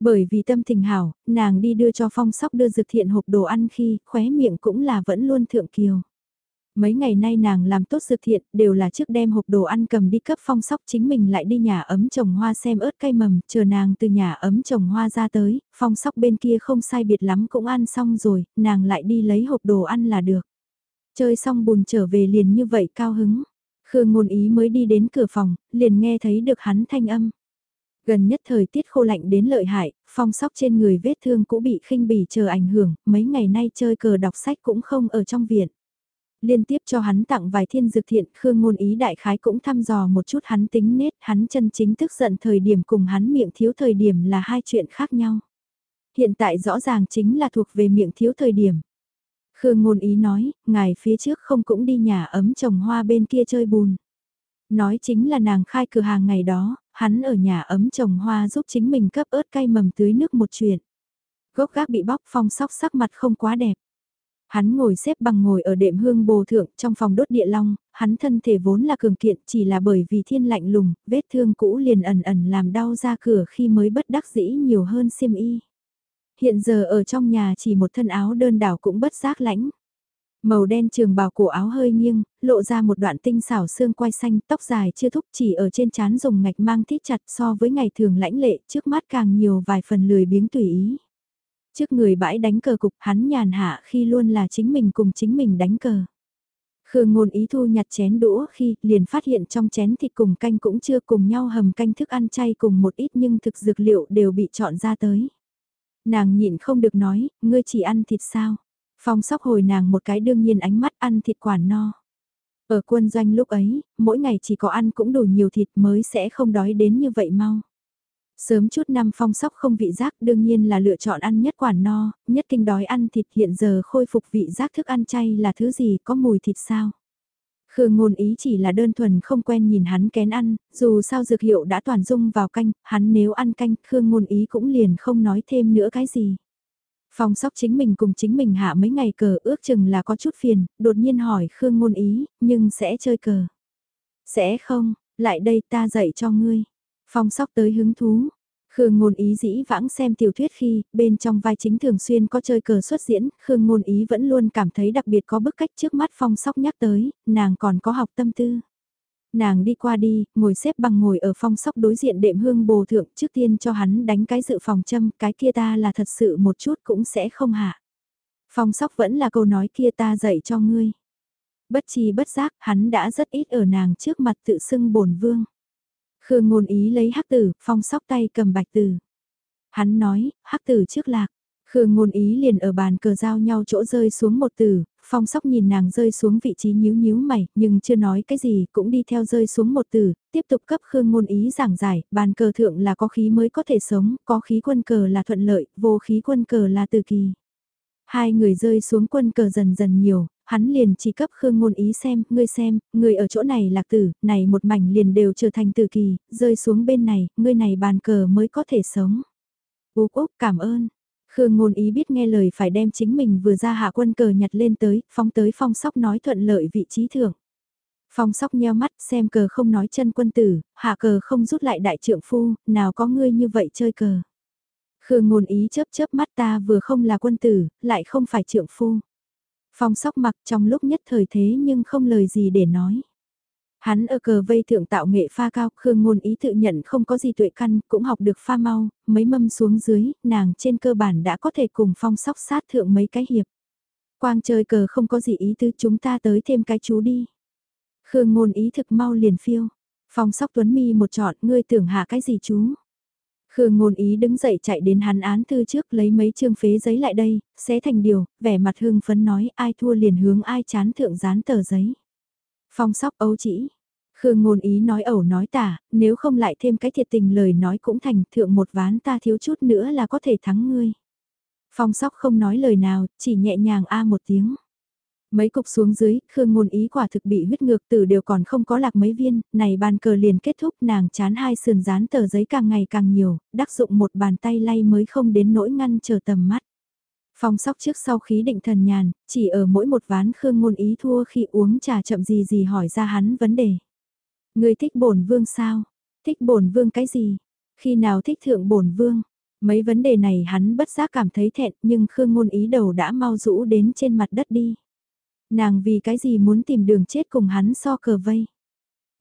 Bởi vì tâm tình hảo, nàng đi đưa cho phong sóc đưa dược thiện hộp đồ ăn khi, khóe miệng cũng là vẫn luôn thượng kiều. Mấy ngày nay nàng làm tốt sự thiện, đều là trước đem hộp đồ ăn cầm đi cấp phong sóc chính mình lại đi nhà ấm trồng hoa xem ớt cây mầm, chờ nàng từ nhà ấm trồng hoa ra tới, phong sóc bên kia không sai biệt lắm cũng ăn xong rồi, nàng lại đi lấy hộp đồ ăn là được. Chơi xong bùn trở về liền như vậy cao hứng. Khương ngôn ý mới đi đến cửa phòng, liền nghe thấy được hắn thanh âm. Gần nhất thời tiết khô lạnh đến lợi hại, phong sóc trên người vết thương cũng bị khinh bỉ chờ ảnh hưởng, mấy ngày nay chơi cờ đọc sách cũng không ở trong viện. Liên tiếp cho hắn tặng vài thiên dược thiện, Khương ngôn ý đại khái cũng thăm dò một chút hắn tính nết, hắn chân chính tức giận thời điểm cùng hắn miệng thiếu thời điểm là hai chuyện khác nhau. Hiện tại rõ ràng chính là thuộc về miệng thiếu thời điểm. Khương ngôn ý nói, ngài phía trước không cũng đi nhà ấm trồng hoa bên kia chơi bùn. Nói chính là nàng khai cửa hàng ngày đó, hắn ở nhà ấm trồng hoa giúp chính mình cấp ớt cay mầm tưới nước một chuyện. Gốc gác bị bóc phong sóc sắc mặt không quá đẹp. Hắn ngồi xếp bằng ngồi ở đệm hương bồ thượng trong phòng đốt địa long, hắn thân thể vốn là cường kiện chỉ là bởi vì thiên lạnh lùng, vết thương cũ liền ẩn ẩn làm đau ra cửa khi mới bất đắc dĩ nhiều hơn xiêm y. Hiện giờ ở trong nhà chỉ một thân áo đơn đảo cũng bất giác lãnh. Màu đen trường bào cổ áo hơi nghiêng, lộ ra một đoạn tinh xảo xương quai xanh, tóc dài chưa thúc chỉ ở trên trán dùng ngạch mang thít chặt so với ngày thường lãnh lệ, trước mắt càng nhiều vài phần lười biếng tùy ý. Trước người bãi đánh cờ cục hắn nhàn hạ khi luôn là chính mình cùng chính mình đánh cờ. Khương ngôn ý thu nhặt chén đũa khi liền phát hiện trong chén thịt cùng canh cũng chưa cùng nhau hầm canh thức ăn chay cùng một ít nhưng thực dược liệu đều bị chọn ra tới. Nàng nhịn không được nói, ngươi chỉ ăn thịt sao? Phong sóc hồi nàng một cái đương nhiên ánh mắt ăn thịt quản no. Ở quân doanh lúc ấy, mỗi ngày chỉ có ăn cũng đủ nhiều thịt mới sẽ không đói đến như vậy mau. Sớm chút năm phong sóc không vị giác đương nhiên là lựa chọn ăn nhất quản no, nhất kinh đói ăn thịt hiện giờ khôi phục vị giác thức ăn chay là thứ gì có mùi thịt sao. Khương ngôn ý chỉ là đơn thuần không quen nhìn hắn kén ăn, dù sao dược hiệu đã toàn dung vào canh, hắn nếu ăn canh, Khương ngôn ý cũng liền không nói thêm nữa cái gì. Phong sóc chính mình cùng chính mình hạ mấy ngày cờ ước chừng là có chút phiền, đột nhiên hỏi Khương ngôn ý, nhưng sẽ chơi cờ. Sẽ không, lại đây ta dạy cho ngươi. Phong sóc tới hứng thú. Khương ngôn ý dĩ vãng xem tiểu thuyết khi, bên trong vai chính thường xuyên có chơi cờ xuất diễn, Khương ngôn ý vẫn luôn cảm thấy đặc biệt có bức cách trước mắt phong sóc nhắc tới, nàng còn có học tâm tư. Nàng đi qua đi, ngồi xếp bằng ngồi ở phong sóc đối diện đệm hương bồ thượng trước tiên cho hắn đánh cái dự phòng châm, cái kia ta là thật sự một chút cũng sẽ không hạ. Phong sóc vẫn là câu nói kia ta dạy cho ngươi. Bất chi bất giác, hắn đã rất ít ở nàng trước mặt tự xưng bổn vương. Khương ngôn ý lấy hắc tử, phong sóc tay cầm bạch tử. Hắn nói, hắc tử trước lạc. Khương ngôn ý liền ở bàn cờ giao nhau chỗ rơi xuống một từ, phong sóc nhìn nàng rơi xuống vị trí nhíu nhíu mày, nhưng chưa nói cái gì, cũng đi theo rơi xuống một từ, tiếp tục cấp Khương ngôn ý giảng giải, bàn cờ thượng là có khí mới có thể sống, có khí quân cờ là thuận lợi, vô khí quân cờ là từ kỳ. Hai người rơi xuống quân cờ dần dần nhiều, hắn liền chỉ cấp Khương ngôn ý xem, ngươi xem, người ở chỗ này lạc tử, này một mảnh liền đều trở thành tử kỳ, rơi xuống bên này, ngươi này bàn cờ mới có thể sống. Úc Úc cảm ơn, Khương ngôn ý biết nghe lời phải đem chính mình vừa ra hạ quân cờ nhặt lên tới, phong tới phong sóc nói thuận lợi vị trí thưởng. Phong sóc nheo mắt xem cờ không nói chân quân tử, hạ cờ không rút lại đại trượng phu, nào có ngươi như vậy chơi cờ. Khương ngôn ý chớp chớp mắt ta vừa không là quân tử, lại không phải trượng phu. Phong sóc mặc trong lúc nhất thời thế nhưng không lời gì để nói. Hắn ở cờ vây thượng tạo nghệ pha cao, Khương Ngôn ý tự nhận không có gì tuệ căn, cũng học được pha mau, mấy mâm xuống dưới, nàng trên cơ bản đã có thể cùng phong sóc sát thượng mấy cái hiệp. Quang chơi cờ không có gì ý tứ chúng ta tới thêm cái chú đi. Khương Ngôn ý thực mau liền phiêu. Phong sóc tuấn mi một trọn, ngươi tưởng hạ cái gì chú? Khương ngôn ý đứng dậy chạy đến hắn án thư trước lấy mấy chương phế giấy lại đây, xé thành điều, vẻ mặt Hương phấn nói ai thua liền hướng ai chán thượng dán tờ giấy. Phong sóc ấu chỉ. Khương ngôn ý nói ẩu nói tả, nếu không lại thêm cái thiệt tình lời nói cũng thành thượng một ván ta thiếu chút nữa là có thể thắng ngươi. Phong sóc không nói lời nào, chỉ nhẹ nhàng a một tiếng. Mấy cục xuống dưới, Khương ngôn ý quả thực bị huyết ngược tử đều còn không có lạc mấy viên, này bàn cờ liền kết thúc nàng chán hai sườn dán tờ giấy càng ngày càng nhiều, đắc dụng một bàn tay lay mới không đến nỗi ngăn chờ tầm mắt. Phong sóc trước sau khí định thần nhàn, chỉ ở mỗi một ván Khương ngôn ý thua khi uống trà chậm gì gì hỏi ra hắn vấn đề. Người thích bổn vương sao? Thích bổn vương cái gì? Khi nào thích thượng bổn vương? Mấy vấn đề này hắn bất giác cảm thấy thẹn nhưng Khương ngôn ý đầu đã mau rũ đến trên mặt đất đi. Nàng vì cái gì muốn tìm đường chết cùng hắn so cờ vây.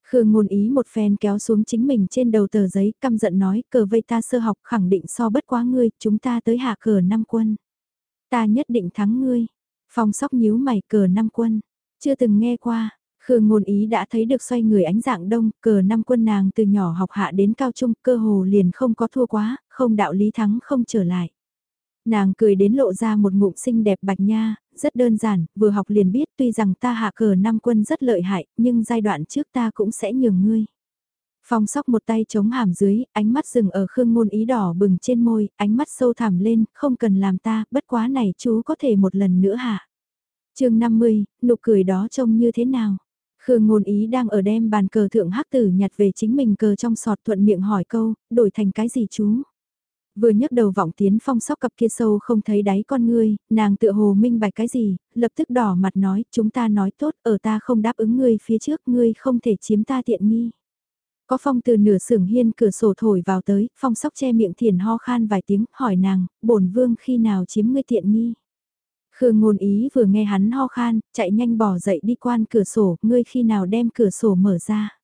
Khương ngôn ý một phen kéo xuống chính mình trên đầu tờ giấy căm giận nói cờ vây ta sơ học khẳng định so bất quá ngươi, chúng ta tới hạ cờ năm quân. Ta nhất định thắng ngươi. Phong sóc nhíu mày cờ năm quân. Chưa từng nghe qua. Khương ngôn ý đã thấy được xoay người ánh dạng đông, cờ năm quân nàng từ nhỏ học hạ đến cao trung, cơ hồ liền không có thua quá, không đạo lý thắng không trở lại. Nàng cười đến lộ ra một ngụm xinh đẹp bạch nha, rất đơn giản, vừa học liền biết tuy rằng ta hạ cờ năm quân rất lợi hại, nhưng giai đoạn trước ta cũng sẽ nhường ngươi. Phong sóc một tay chống hàm dưới, ánh mắt dừng ở khương ngôn ý đỏ bừng trên môi, ánh mắt sâu thẳm lên, không cần làm ta, bất quá này chú có thể một lần nữa hạ. chương 50, nụ cười đó trông như thế nào? Khương ngôn ý đang ở đem bàn cờ thượng hắc tử nhặt về chính mình cờ trong sọt thuận miệng hỏi câu, đổi thành cái gì chú? Vừa nhấc đầu vọng tiến phong sóc cặp kia sâu không thấy đáy con ngươi, nàng tự hồ minh bạch cái gì, lập tức đỏ mặt nói, chúng ta nói tốt, ở ta không đáp ứng ngươi phía trước, ngươi không thể chiếm ta tiện nghi. Có phong từ nửa sưởng hiên cửa sổ thổi vào tới, phong sóc che miệng thiền ho khan vài tiếng, hỏi nàng, bổn vương khi nào chiếm ngươi tiện nghi. Khương ngôn ý vừa nghe hắn ho khan, chạy nhanh bỏ dậy đi quan cửa sổ, ngươi khi nào đem cửa sổ mở ra.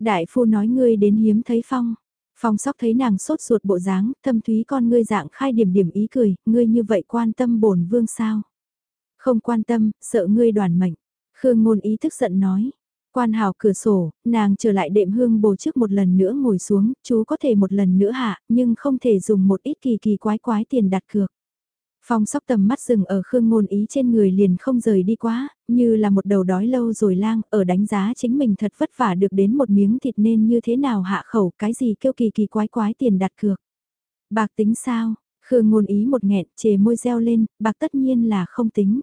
Đại phu nói ngươi đến hiếm thấy phong. Phong sóc thấy nàng sốt ruột bộ dáng, thâm thúy con ngươi dạng khai điểm điểm ý cười, ngươi như vậy quan tâm bổn vương sao? Không quan tâm, sợ ngươi đoàn mệnh. Khương ngôn ý thức giận nói. Quan hào cửa sổ, nàng trở lại đệm hương bồ trước một lần nữa ngồi xuống, chú có thể một lần nữa hạ, nhưng không thể dùng một ít kỳ kỳ quái quái tiền đặt cược. Phong sóc tầm mắt rừng ở khương ngôn ý trên người liền không rời đi quá, như là một đầu đói lâu rồi lang, ở đánh giá chính mình thật vất vả được đến một miếng thịt nên như thế nào hạ khẩu, cái gì kêu kỳ kỳ quái quái tiền đặt cược. Bạc tính sao, khương ngôn ý một nghẹn, chề môi reo lên, bạc tất nhiên là không tính.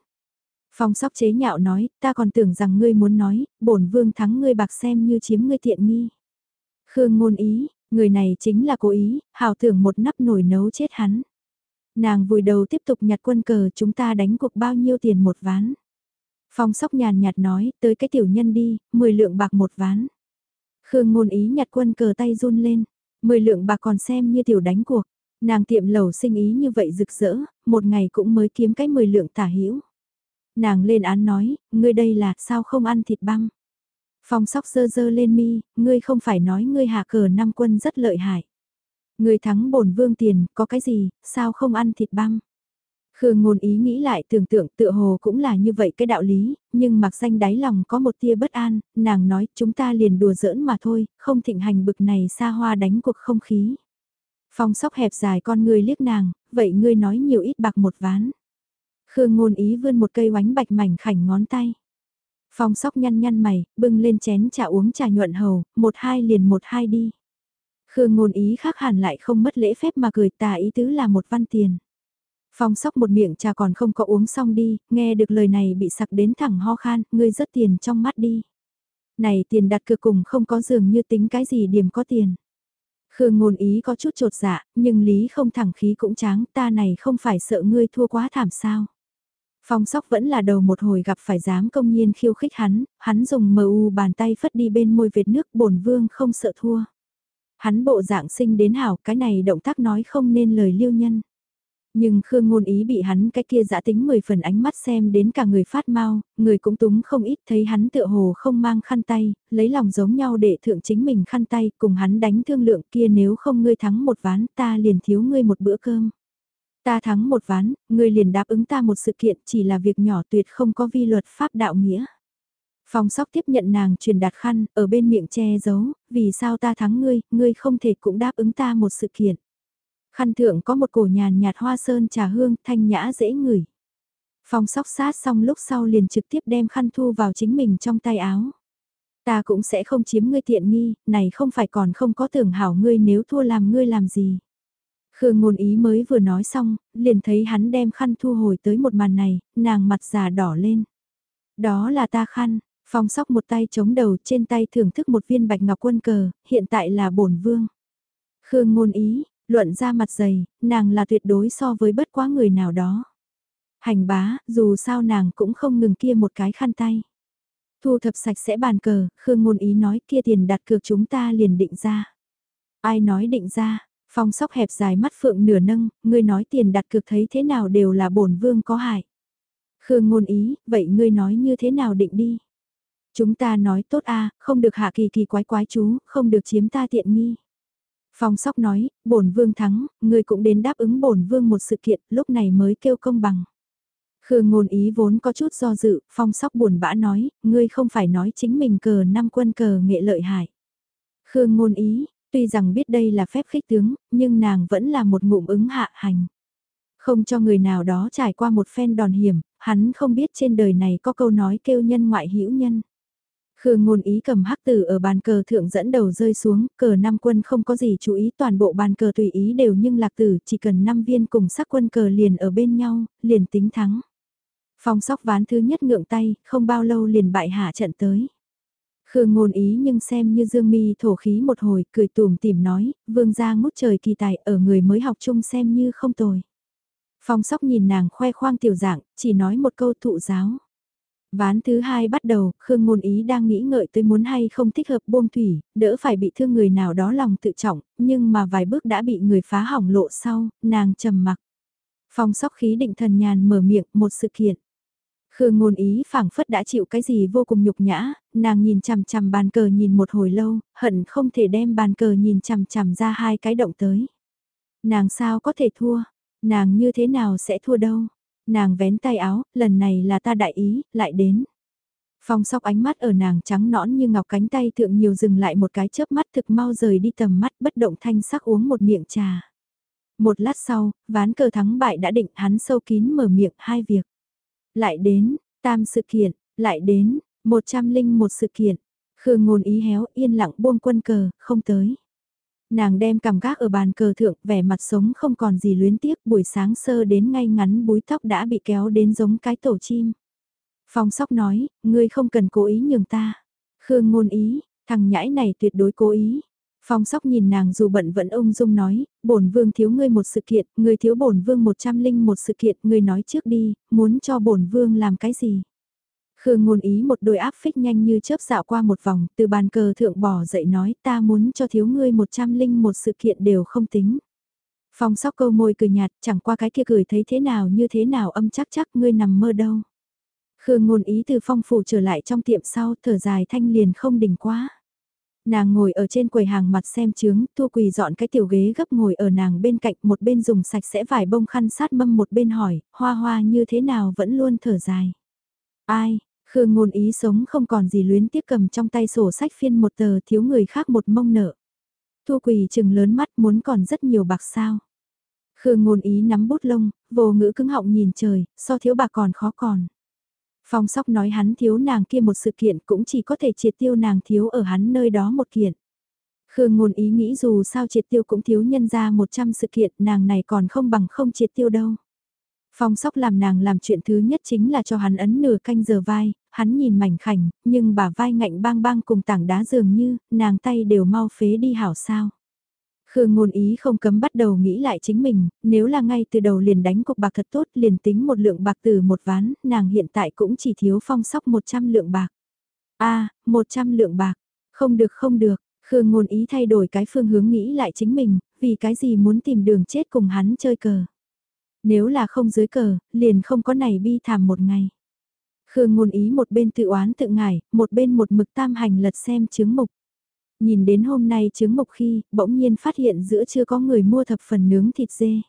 Phong sóc chế nhạo nói, ta còn tưởng rằng ngươi muốn nói, bổn vương thắng ngươi bạc xem như chiếm ngươi tiện nghi. Khương ngôn ý, người này chính là cố ý, hào tưởng một nắp nổi nấu chết hắn. Nàng vùi đầu tiếp tục nhặt quân cờ chúng ta đánh cuộc bao nhiêu tiền một ván. Phong sóc nhàn nhạt nói, tới cái tiểu nhân đi, 10 lượng bạc một ván. Khương ngôn ý nhặt quân cờ tay run lên, 10 lượng bạc còn xem như tiểu đánh cuộc. Nàng tiệm lẩu sinh ý như vậy rực rỡ, một ngày cũng mới kiếm cái 10 lượng tả hữu Nàng lên án nói, ngươi đây là sao không ăn thịt băm. Phong sóc dơ dơ lên mi, ngươi không phải nói ngươi hạ cờ năm quân rất lợi hại. Người thắng bổn vương tiền, có cái gì, sao không ăn thịt băm? Khương ngôn ý nghĩ lại tưởng tượng tựa hồ cũng là như vậy cái đạo lý, nhưng mặc danh đáy lòng có một tia bất an, nàng nói chúng ta liền đùa giỡn mà thôi, không thịnh hành bực này xa hoa đánh cuộc không khí. Phong sóc hẹp dài con người liếc nàng, vậy ngươi nói nhiều ít bạc một ván. Khương ngôn ý vươn một cây oánh bạch mảnh khảnh ngón tay. Phong sóc nhăn nhăn mày, bưng lên chén trà uống trà nhuận hầu, một hai liền một hai đi. Khương ngôn ý khác hẳn lại không mất lễ phép mà cười tà ý tứ là một văn tiền. Phong sóc một miệng trà còn không có uống xong đi, nghe được lời này bị sặc đến thẳng ho khan, ngươi rất tiền trong mắt đi. Này tiền đặt cược cùng không có dường như tính cái gì điểm có tiền. Khương ngôn ý có chút trột dạ, nhưng lý không thẳng khí cũng tráng, ta này không phải sợ ngươi thua quá thảm sao. Phong sóc vẫn là đầu một hồi gặp phải dám công nhiên khiêu khích hắn, hắn dùng mờ u bàn tay phất đi bên môi việt nước bổn vương không sợ thua. Hắn bộ dạng sinh đến hảo, cái này động tác nói không nên lời liêu nhân. Nhưng Khương Ngôn Ý bị hắn cái kia giả tính 10 phần ánh mắt xem đến cả người phát mau, người cũng túng không ít thấy hắn tựa hồ không mang khăn tay, lấy lòng giống nhau để thượng chính mình khăn tay cùng hắn đánh thương lượng kia nếu không ngươi thắng một ván ta liền thiếu ngươi một bữa cơm. Ta thắng một ván, ngươi liền đáp ứng ta một sự kiện chỉ là việc nhỏ tuyệt không có vi luật pháp đạo nghĩa. Phong sóc tiếp nhận nàng truyền đạt khăn, ở bên miệng che giấu, vì sao ta thắng ngươi, ngươi không thể cũng đáp ứng ta một sự kiện. Khăn thượng có một cổ nhàn nhạt hoa sơn trà hương, thanh nhã dễ ngửi. Phong sóc sát xong lúc sau liền trực tiếp đem khăn thu vào chính mình trong tay áo. Ta cũng sẽ không chiếm ngươi tiện nghi, này không phải còn không có tưởng hảo ngươi nếu thua làm ngươi làm gì. Khương ngôn ý mới vừa nói xong, liền thấy hắn đem khăn thu hồi tới một màn này, nàng mặt già đỏ lên. Đó là ta khăn, phong sóc một tay chống đầu trên tay thưởng thức một viên bạch ngọc quân cờ, hiện tại là bổn vương. Khương ngôn ý, luận ra mặt dày, nàng là tuyệt đối so với bất quá người nào đó. Hành bá, dù sao nàng cũng không ngừng kia một cái khăn tay. Thu thập sạch sẽ bàn cờ, Khương ngôn ý nói kia tiền đặt cược chúng ta liền định ra. Ai nói định ra, Phong sóc hẹp dài mắt phượng nửa nâng, ngươi nói tiền đặt cược thấy thế nào đều là bổn vương có hại. Khương ngôn ý, vậy ngươi nói như thế nào định đi? Chúng ta nói tốt a không được hạ kỳ kỳ quái quái chú, không được chiếm ta tiện nghi. Phong sóc nói, bổn vương thắng, người cũng đến đáp ứng bổn vương một sự kiện, lúc này mới kêu công bằng. Khương ngôn ý vốn có chút do dự, phong sóc buồn bã nói, ngươi không phải nói chính mình cờ năm quân cờ nghệ lợi hại. Khương ngôn ý, tuy rằng biết đây là phép khích tướng, nhưng nàng vẫn là một ngụm ứng hạ hành. Không cho người nào đó trải qua một phen đòn hiểm, hắn không biết trên đời này có câu nói kêu nhân ngoại hữu nhân. Khương ngôn ý cầm hắc tử ở bàn cờ thượng dẫn đầu rơi xuống, cờ năm quân không có gì chú ý toàn bộ bàn cờ tùy ý đều nhưng lạc tử chỉ cần 5 viên cùng sắc quân cờ liền ở bên nhau, liền tính thắng. Phong sóc ván thứ nhất ngượng tay, không bao lâu liền bại hạ trận tới. Khương ngôn ý nhưng xem như dương mi thổ khí một hồi, cười tùm tìm nói, vương gia ngút trời kỳ tài ở người mới học chung xem như không tồi. Phong sóc nhìn nàng khoe khoang tiểu dạng, chỉ nói một câu thụ giáo. Ván thứ hai bắt đầu, Khương Ngôn Ý đang nghĩ ngợi tới muốn hay không thích hợp buông thủy, đỡ phải bị thương người nào đó lòng tự trọng, nhưng mà vài bước đã bị người phá hỏng lộ sau, nàng trầm mặc. Phong sóc khí định thần nhàn mở miệng một sự kiện. Khương ngôn ý phảng phất đã chịu cái gì vô cùng nhục nhã, nàng nhìn chằm chằm bàn cờ nhìn một hồi lâu, hận không thể đem bàn cờ nhìn chằm chằm ra hai cái động tới. Nàng sao có thể thua, nàng như thế nào sẽ thua đâu, nàng vén tay áo, lần này là ta đại ý, lại đến. Phong sóc ánh mắt ở nàng trắng nõn như ngọc cánh tay thượng nhiều dừng lại một cái chớp mắt thực mau rời đi tầm mắt bất động thanh sắc uống một miệng trà. Một lát sau, ván cờ thắng bại đã định hắn sâu kín mở miệng hai việc. Lại đến, tam sự kiện, lại đến, một trăm linh một sự kiện. Khương ngôn ý héo yên lặng buông quân cờ, không tới. Nàng đem cầm gác ở bàn cờ thượng, vẻ mặt sống không còn gì luyến tiếc, buổi sáng sơ đến ngay ngắn búi tóc đã bị kéo đến giống cái tổ chim. Phong sóc nói, ngươi không cần cố ý nhường ta. Khương ngôn ý, thằng nhãi này tuyệt đối cố ý. Phong sóc nhìn nàng dù bận vẫn ung dung nói, bổn vương thiếu ngươi một sự kiện, ngươi thiếu bổn vương một trăm linh một sự kiện, ngươi nói trước đi, muốn cho bổn vương làm cái gì? Khương ngôn ý một đôi áp phích nhanh như chớp dạo qua một vòng, từ bàn cờ thượng bỏ dậy nói ta muốn cho thiếu ngươi một trăm linh một sự kiện đều không tính. Phong sóc câu môi cười nhạt, chẳng qua cái kia cười thấy thế nào như thế nào âm chắc chắc ngươi nằm mơ đâu. Khương ngôn ý từ phong phủ trở lại trong tiệm sau, thở dài thanh liền không đỉnh quá. Nàng ngồi ở trên quầy hàng mặt xem chướng, Thu Quỳ dọn cái tiểu ghế gấp ngồi ở nàng bên cạnh, một bên dùng sạch sẽ vải bông khăn sát mâm một bên hỏi, hoa hoa như thế nào vẫn luôn thở dài. Ai, Khương ngôn ý sống không còn gì luyến tiếc cầm trong tay sổ sách phiên một tờ thiếu người khác một mông nợ. Thu Quỳ chừng lớn mắt muốn còn rất nhiều bạc sao. Khương ngôn ý nắm bút lông, vô ngữ cứng họng nhìn trời, so thiếu bạc còn khó còn. Phong sóc nói hắn thiếu nàng kia một sự kiện cũng chỉ có thể triệt tiêu nàng thiếu ở hắn nơi đó một kiện. Khương ngôn ý nghĩ dù sao triệt tiêu cũng thiếu nhân ra 100 sự kiện nàng này còn không bằng không triệt tiêu đâu. Phong sóc làm nàng làm chuyện thứ nhất chính là cho hắn ấn nửa canh giờ vai, hắn nhìn mảnh khảnh, nhưng bà vai ngạnh bang bang cùng tảng đá dường như, nàng tay đều mau phế đi hảo sao. Khương ngôn ý không cấm bắt đầu nghĩ lại chính mình, nếu là ngay từ đầu liền đánh cục bạc thật tốt liền tính một lượng bạc từ một ván, nàng hiện tại cũng chỉ thiếu phong sóc 100 lượng bạc. a à, 100 lượng bạc, không được không được, Khương ngôn ý thay đổi cái phương hướng nghĩ lại chính mình, vì cái gì muốn tìm đường chết cùng hắn chơi cờ. Nếu là không dưới cờ, liền không có này bi thảm một ngày. Khương ngôn ý một bên tự oán tự ngải, một bên một mực tam hành lật xem chứng mục. Nhìn đến hôm nay chứng mục khi, bỗng nhiên phát hiện giữa chưa có người mua thập phần nướng thịt dê.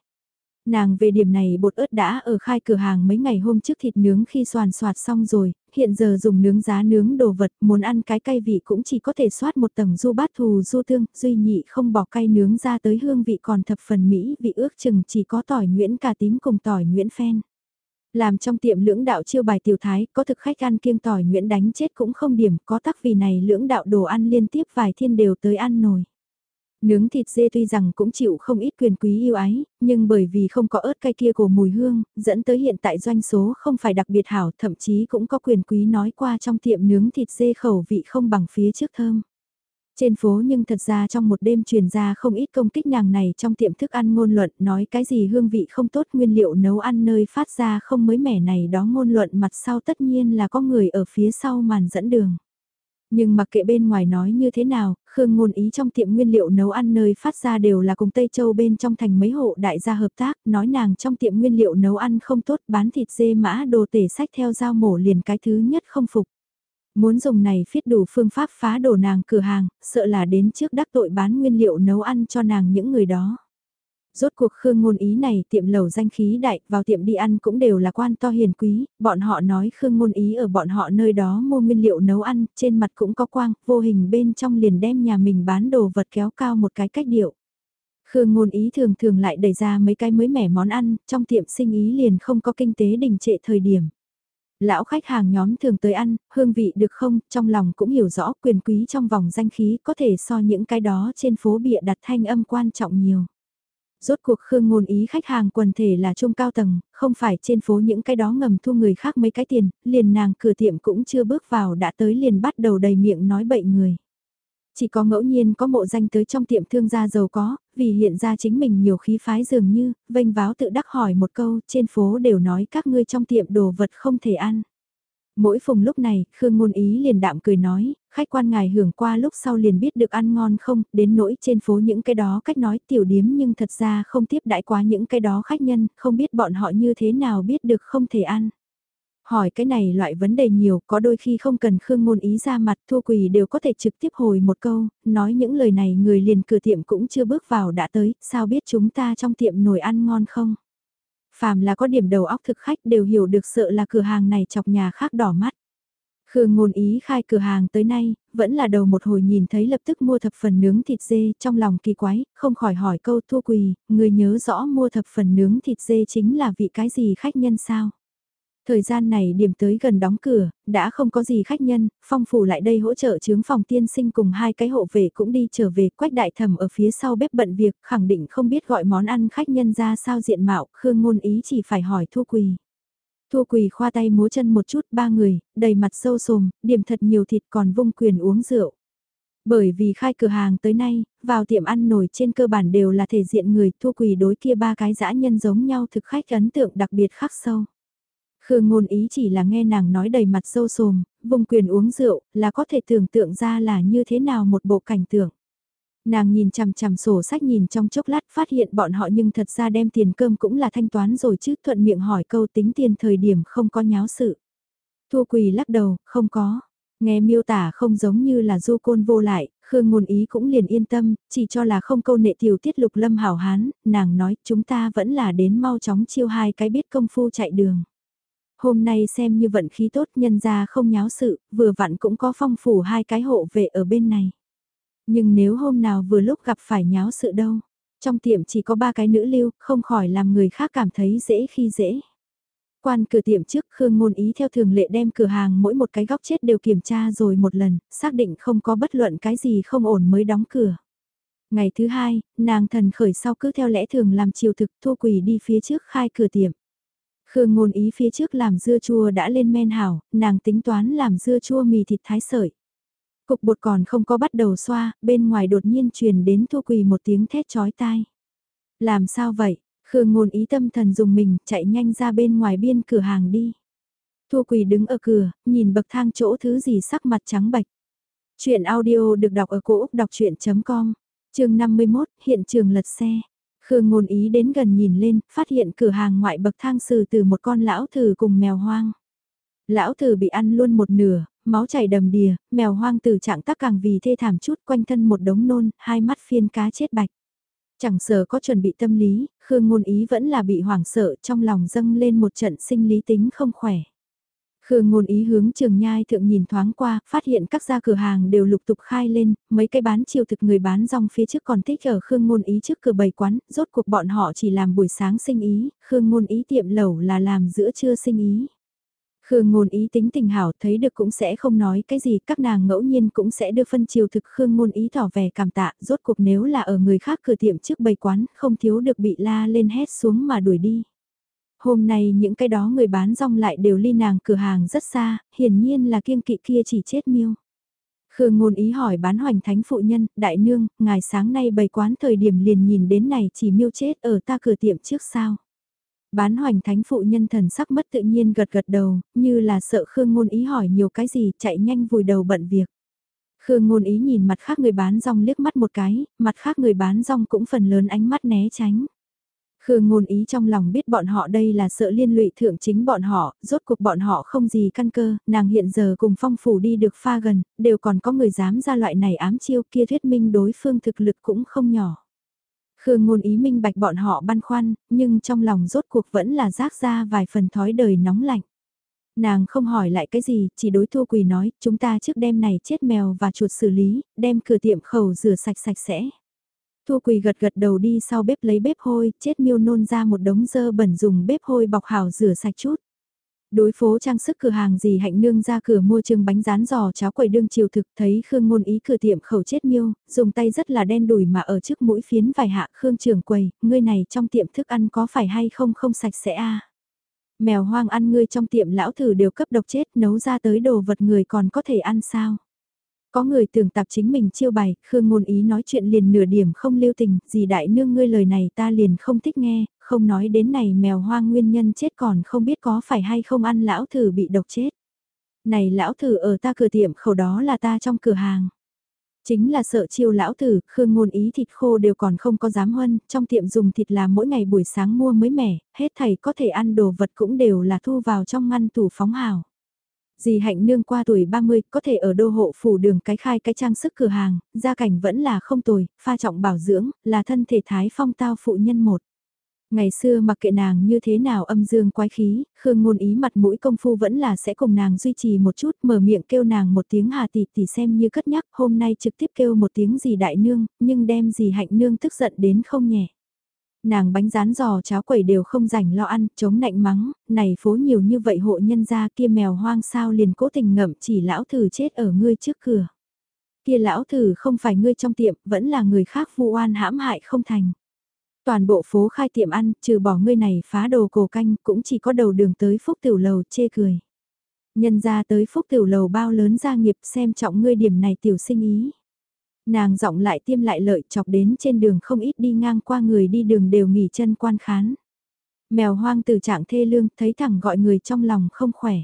Nàng về điểm này bột ớt đã ở khai cửa hàng mấy ngày hôm trước thịt nướng khi soàn soạt xong rồi, hiện giờ dùng nướng giá nướng đồ vật muốn ăn cái cay vị cũng chỉ có thể soát một tầng du bát thù du thương, duy nhị không bỏ cay nướng ra tới hương vị còn thập phần mỹ vị ước chừng chỉ có tỏi nguyễn cà tím cùng tỏi nguyễn phen. Làm trong tiệm lưỡng đạo chiêu bài tiểu thái, có thực khách ăn kiêng tỏi Nguyễn đánh chết cũng không điểm, có tắc vì này lưỡng đạo đồ ăn liên tiếp vài thiên đều tới ăn nồi. Nướng thịt dê tuy rằng cũng chịu không ít quyền quý yêu ái, nhưng bởi vì không có ớt cay kia của mùi hương, dẫn tới hiện tại doanh số không phải đặc biệt hảo, thậm chí cũng có quyền quý nói qua trong tiệm nướng thịt dê khẩu vị không bằng phía trước thơm. Trên phố nhưng thật ra trong một đêm truyền ra không ít công kích nàng này trong tiệm thức ăn ngôn luận nói cái gì hương vị không tốt nguyên liệu nấu ăn nơi phát ra không mới mẻ này đó ngôn luận mặt sau tất nhiên là có người ở phía sau màn dẫn đường. Nhưng mặc kệ bên ngoài nói như thế nào, Khương ngôn ý trong tiệm nguyên liệu nấu ăn nơi phát ra đều là cùng Tây Châu bên trong thành mấy hộ đại gia hợp tác, nói nàng trong tiệm nguyên liệu nấu ăn không tốt bán thịt dê mã đồ tể sách theo dao mổ liền cái thứ nhất không phục. Muốn dùng này phiết đủ phương pháp phá đổ nàng cửa hàng, sợ là đến trước đắc tội bán nguyên liệu nấu ăn cho nàng những người đó. Rốt cuộc Khương Ngôn Ý này tiệm lầu danh khí đại, vào tiệm đi ăn cũng đều là quan to hiền quý, bọn họ nói Khương Ngôn Ý ở bọn họ nơi đó mua nguyên liệu nấu ăn, trên mặt cũng có quang, vô hình bên trong liền đem nhà mình bán đồ vật kéo cao một cái cách điệu. Khương Ngôn Ý thường thường lại đẩy ra mấy cái mới mẻ món ăn, trong tiệm sinh ý liền không có kinh tế đình trệ thời điểm. Lão khách hàng nhóm thường tới ăn, hương vị được không, trong lòng cũng hiểu rõ quyền quý trong vòng danh khí có thể so những cái đó trên phố bịa đặt thanh âm quan trọng nhiều. Rốt cuộc Khương ngôn ý khách hàng quần thể là trung cao tầng, không phải trên phố những cái đó ngầm thu người khác mấy cái tiền, liền nàng cửa tiệm cũng chưa bước vào đã tới liền bắt đầu đầy miệng nói bậy người. Chỉ có ngẫu nhiên có mộ danh tới trong tiệm thương gia giàu có, vì hiện ra chính mình nhiều khí phái dường như, vênh váo tự đắc hỏi một câu, trên phố đều nói các ngươi trong tiệm đồ vật không thể ăn. Mỗi phùng lúc này, Khương Ngôn Ý liền đạm cười nói, khách quan ngài hưởng qua lúc sau liền biết được ăn ngon không, đến nỗi trên phố những cái đó cách nói tiểu điếm nhưng thật ra không tiếp đãi quá những cái đó khách nhân, không biết bọn họ như thế nào biết được không thể ăn. Hỏi cái này loại vấn đề nhiều, có đôi khi không cần Khương Ngôn Ý ra mặt thua quỳ đều có thể trực tiếp hồi một câu, nói những lời này người liền cửa tiệm cũng chưa bước vào đã tới, sao biết chúng ta trong tiệm nồi ăn ngon không? Phàm là có điểm đầu óc thực khách đều hiểu được sợ là cửa hàng này chọc nhà khác đỏ mắt. Khương ngôn ý khai cửa hàng tới nay, vẫn là đầu một hồi nhìn thấy lập tức mua thập phần nướng thịt dê trong lòng kỳ quái, không khỏi hỏi câu thua quỳ, người nhớ rõ mua thập phần nướng thịt dê chính là vị cái gì khách nhân sao? Thời gian này điểm tới gần đóng cửa, đã không có gì khách nhân, phong phủ lại đây hỗ trợ chướng phòng tiên sinh cùng hai cái hộ vệ cũng đi trở về quách đại thẩm ở phía sau bếp bận việc, khẳng định không biết gọi món ăn khách nhân ra sao diện mạo, khương ngôn ý chỉ phải hỏi thua quỳ. Thua quỳ khoa tay múa chân một chút ba người, đầy mặt sâu sồm, điểm thật nhiều thịt còn vung quyền uống rượu. Bởi vì khai cửa hàng tới nay, vào tiệm ăn nổi trên cơ bản đều là thể diện người thua quỳ đối kia ba cái dã nhân giống nhau thực khách ấn tượng đặc biệt khắc sâu. Khương ngôn ý chỉ là nghe nàng nói đầy mặt sâu sồm, vùng quyền uống rượu, là có thể tưởng tượng ra là như thế nào một bộ cảnh tượng. Nàng nhìn chằm chằm sổ sách nhìn trong chốc lát phát hiện bọn họ nhưng thật ra đem tiền cơm cũng là thanh toán rồi chứ thuận miệng hỏi câu tính tiền thời điểm không có nháo sự. Thua quỳ lắc đầu, không có. Nghe miêu tả không giống như là du côn vô lại, Khương ngôn ý cũng liền yên tâm, chỉ cho là không câu nệ tiểu tiết lục lâm hảo hán, nàng nói chúng ta vẫn là đến mau chóng chiêu hai cái biết công phu chạy đường. Hôm nay xem như vận khí tốt nhân ra không nháo sự, vừa vặn cũng có phong phủ hai cái hộ vệ ở bên này. Nhưng nếu hôm nào vừa lúc gặp phải nháo sự đâu, trong tiệm chỉ có ba cái nữ lưu, không khỏi làm người khác cảm thấy dễ khi dễ. Quan cửa tiệm trước Khương Ngôn Ý theo thường lệ đem cửa hàng mỗi một cái góc chết đều kiểm tra rồi một lần, xác định không có bất luận cái gì không ổn mới đóng cửa. Ngày thứ hai, nàng thần khởi sau cứ theo lẽ thường làm chiều thực thua quỳ đi phía trước khai cửa tiệm. Khương ngôn ý phía trước làm dưa chua đã lên men hảo, nàng tính toán làm dưa chua mì thịt thái sợi. Cục bột còn không có bắt đầu xoa, bên ngoài đột nhiên truyền đến thua quỳ một tiếng thét chói tai. Làm sao vậy? Khương ngôn ý tâm thần dùng mình chạy nhanh ra bên ngoài biên cửa hàng đi. Thua quỳ đứng ở cửa, nhìn bậc thang chỗ thứ gì sắc mặt trắng bạch. Chuyện audio được đọc ở cổ Úc đọc chuyện.com, trường 51, hiện trường lật xe. Khương ngôn ý đến gần nhìn lên, phát hiện cửa hàng ngoại bậc thang sử từ một con lão thử cùng mèo hoang. Lão thử bị ăn luôn một nửa, máu chảy đầm đìa, mèo hoang từ trạng tác càng vì thê thảm chút quanh thân một đống nôn, hai mắt phiên cá chết bạch. Chẳng sợ có chuẩn bị tâm lý, Khương ngôn ý vẫn là bị hoảng sợ trong lòng dâng lên một trận sinh lý tính không khỏe. Khương ngôn ý hướng trường nhai thượng nhìn thoáng qua, phát hiện các gia cửa hàng đều lục tục khai lên, mấy cái bán chiều thực người bán rong phía trước còn thích ở Khương ngôn ý trước cửa bày quán, rốt cuộc bọn họ chỉ làm buổi sáng sinh ý, Khương ngôn ý tiệm lẩu là làm giữa trưa sinh ý. Khương ngôn ý tính tình hảo thấy được cũng sẽ không nói cái gì, các nàng ngẫu nhiên cũng sẽ đưa phân chiều thực Khương ngôn ý tỏ vẻ cảm tạ, rốt cuộc nếu là ở người khác cửa tiệm trước bày quán, không thiếu được bị la lên hét xuống mà đuổi đi. Hôm nay những cái đó người bán rong lại đều ly nàng cửa hàng rất xa, hiển nhiên là kiêng kỵ kia chỉ chết miêu. Khương ngôn ý hỏi bán hoành thánh phụ nhân, đại nương, ngài sáng nay bày quán thời điểm liền nhìn đến này chỉ miêu chết ở ta cửa tiệm trước sao. Bán hoành thánh phụ nhân thần sắc mất tự nhiên gật gật đầu, như là sợ Khương ngôn ý hỏi nhiều cái gì, chạy nhanh vùi đầu bận việc. Khương ngôn ý nhìn mặt khác người bán rong liếc mắt một cái, mặt khác người bán rong cũng phần lớn ánh mắt né tránh. Khương ngôn ý trong lòng biết bọn họ đây là sợ liên lụy thượng chính bọn họ, rốt cuộc bọn họ không gì căn cơ, nàng hiện giờ cùng phong phủ đi được pha gần, đều còn có người dám ra loại này ám chiêu kia thuyết minh đối phương thực lực cũng không nhỏ. Khương ngôn ý minh bạch bọn họ băn khoăn, nhưng trong lòng rốt cuộc vẫn là rác ra vài phần thói đời nóng lạnh. Nàng không hỏi lại cái gì, chỉ đối thua Quỳ nói, chúng ta trước đêm này chết mèo và chuột xử lý, đem cửa tiệm khẩu rửa sạch sạch sẽ. Thu Quỳ gật gật đầu đi sau bếp lấy bếp hôi, chết miêu nôn ra một đống dơ bẩn dùng bếp hôi bọc hào rửa sạch chút. Đối phố trang sức cửa hàng gì hạnh nương ra cửa mua trường bánh rán giò cháo quầy đương chiều thực thấy Khương ngôn ý cửa tiệm khẩu chết miêu, dùng tay rất là đen đùi mà ở trước mũi phiến vài hạ Khương trưởng quầy, ngươi này trong tiệm thức ăn có phải hay không không sạch sẽ a Mèo hoang ăn ngươi trong tiệm lão thử đều cấp độc chết nấu ra tới đồ vật người còn có thể ăn sao? Có người tưởng tạp chính mình chiêu bài Khương ngôn ý nói chuyện liền nửa điểm không lưu tình, gì đại nương ngươi lời này ta liền không thích nghe, không nói đến này mèo hoang nguyên nhân chết còn không biết có phải hay không ăn lão thử bị độc chết. Này lão thử ở ta cửa tiệm khẩu đó là ta trong cửa hàng. Chính là sợ chiêu lão tử, Khương ngôn ý thịt khô đều còn không có dám huân, trong tiệm dùng thịt là mỗi ngày buổi sáng mua mới mẻ, hết thầy có thể ăn đồ vật cũng đều là thu vào trong ngăn tủ phóng hào. Dì hạnh nương qua tuổi 30 có thể ở đô hộ phủ đường cái khai cái trang sức cửa hàng, gia cảnh vẫn là không tồi, pha trọng bảo dưỡng, là thân thể thái phong tao phụ nhân một. Ngày xưa mặc kệ nàng như thế nào âm dương quái khí, Khương ngôn ý mặt mũi công phu vẫn là sẽ cùng nàng duy trì một chút mở miệng kêu nàng một tiếng hà tỷ tỷ xem như cất nhắc hôm nay trực tiếp kêu một tiếng gì đại nương, nhưng đem gì hạnh nương tức giận đến không nhẹ. Nàng bánh rán giò cháo quẩy đều không rảnh lo ăn, chống nạnh mắng, này phố nhiều như vậy hộ nhân gia kia mèo hoang sao liền cố tình ngậm chỉ lão thử chết ở ngươi trước cửa. Kia lão thử không phải ngươi trong tiệm, vẫn là người khác vu oan hãm hại không thành. Toàn bộ phố khai tiệm ăn, trừ bỏ ngươi này phá đồ cổ canh, cũng chỉ có đầu đường tới phúc tiểu lầu chê cười. Nhân ra tới phúc tiểu lầu bao lớn gia nghiệp xem trọng ngươi điểm này tiểu sinh ý. Nàng giọng lại tiêm lại lợi chọc đến trên đường không ít đi ngang qua người đi đường đều nghỉ chân quan khán. Mèo hoang từ trạng thê lương thấy thẳng gọi người trong lòng không khỏe.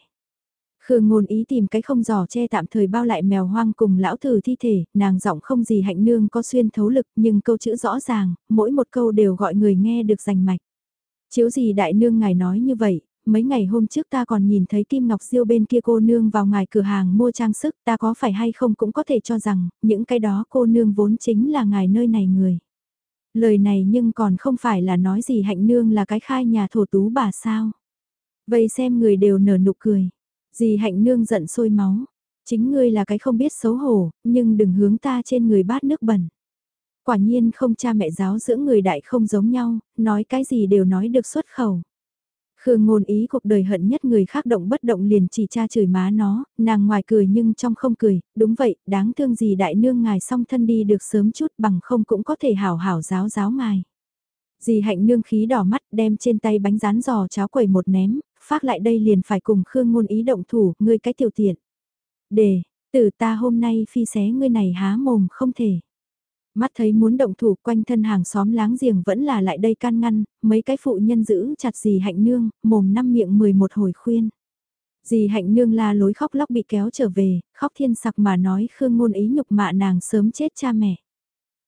Khương ngôn ý tìm cái không giò che tạm thời bao lại mèo hoang cùng lão thử thi thể, nàng giọng không gì hạnh nương có xuyên thấu lực nhưng câu chữ rõ ràng, mỗi một câu đều gọi người nghe được rành mạch. Chiếu gì đại nương ngài nói như vậy, mấy ngày hôm trước ta còn nhìn thấy Kim Ngọc Diêu bên kia cô nương vào ngài cửa hàng mua trang sức, ta có phải hay không cũng có thể cho rằng, những cái đó cô nương vốn chính là ngài nơi này người. Lời này nhưng còn không phải là nói gì hạnh nương là cái khai nhà thổ tú bà sao. Vậy xem người đều nở nụ cười. Dì hạnh nương giận sôi máu. Chính ngươi là cái không biết xấu hổ, nhưng đừng hướng ta trên người bát nước bẩn. Quả nhiên không cha mẹ giáo dưỡng người đại không giống nhau, nói cái gì đều nói được xuất khẩu. Khương ngôn ý cuộc đời hận nhất người khác động bất động liền chỉ cha chửi má nó, nàng ngoài cười nhưng trong không cười, đúng vậy, đáng thương gì đại nương ngài song thân đi được sớm chút bằng không cũng có thể hảo hảo giáo giáo ngài. Dì hạnh nương khí đỏ mắt đem trên tay bánh rán giò cháo quẩy một ném, phát lại đây liền phải cùng Khương ngôn ý động thủ, ngươi cái tiểu tiện. Để, từ ta hôm nay phi xé ngươi này há mồm không thể. Mắt thấy muốn động thủ quanh thân hàng xóm láng giềng vẫn là lại đây can ngăn, mấy cái phụ nhân giữ chặt dì hạnh nương, mồm năm miệng mười một hồi khuyên. Dì hạnh nương la lối khóc lóc bị kéo trở về, khóc thiên sặc mà nói khương ngôn ý nhục mạ nàng sớm chết cha mẹ.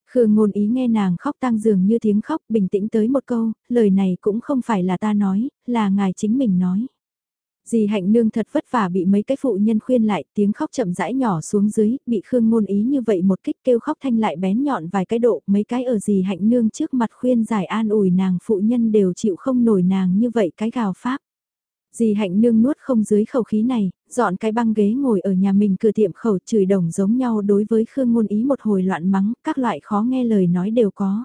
Khương ngôn ý nghe nàng khóc tang dường như tiếng khóc bình tĩnh tới một câu, lời này cũng không phải là ta nói, là ngài chính mình nói. Dì hạnh nương thật vất vả bị mấy cái phụ nhân khuyên lại tiếng khóc chậm rãi nhỏ xuống dưới, bị Khương ngôn ý như vậy một kích kêu khóc thanh lại bén nhọn vài cái độ, mấy cái ở dì hạnh nương trước mặt khuyên giải an ủi nàng phụ nhân đều chịu không nổi nàng như vậy cái gào pháp. Dì hạnh nương nuốt không dưới khẩu khí này, dọn cái băng ghế ngồi ở nhà mình cửa tiệm khẩu chửi đồng giống nhau đối với Khương ngôn ý một hồi loạn mắng, các loại khó nghe lời nói đều có.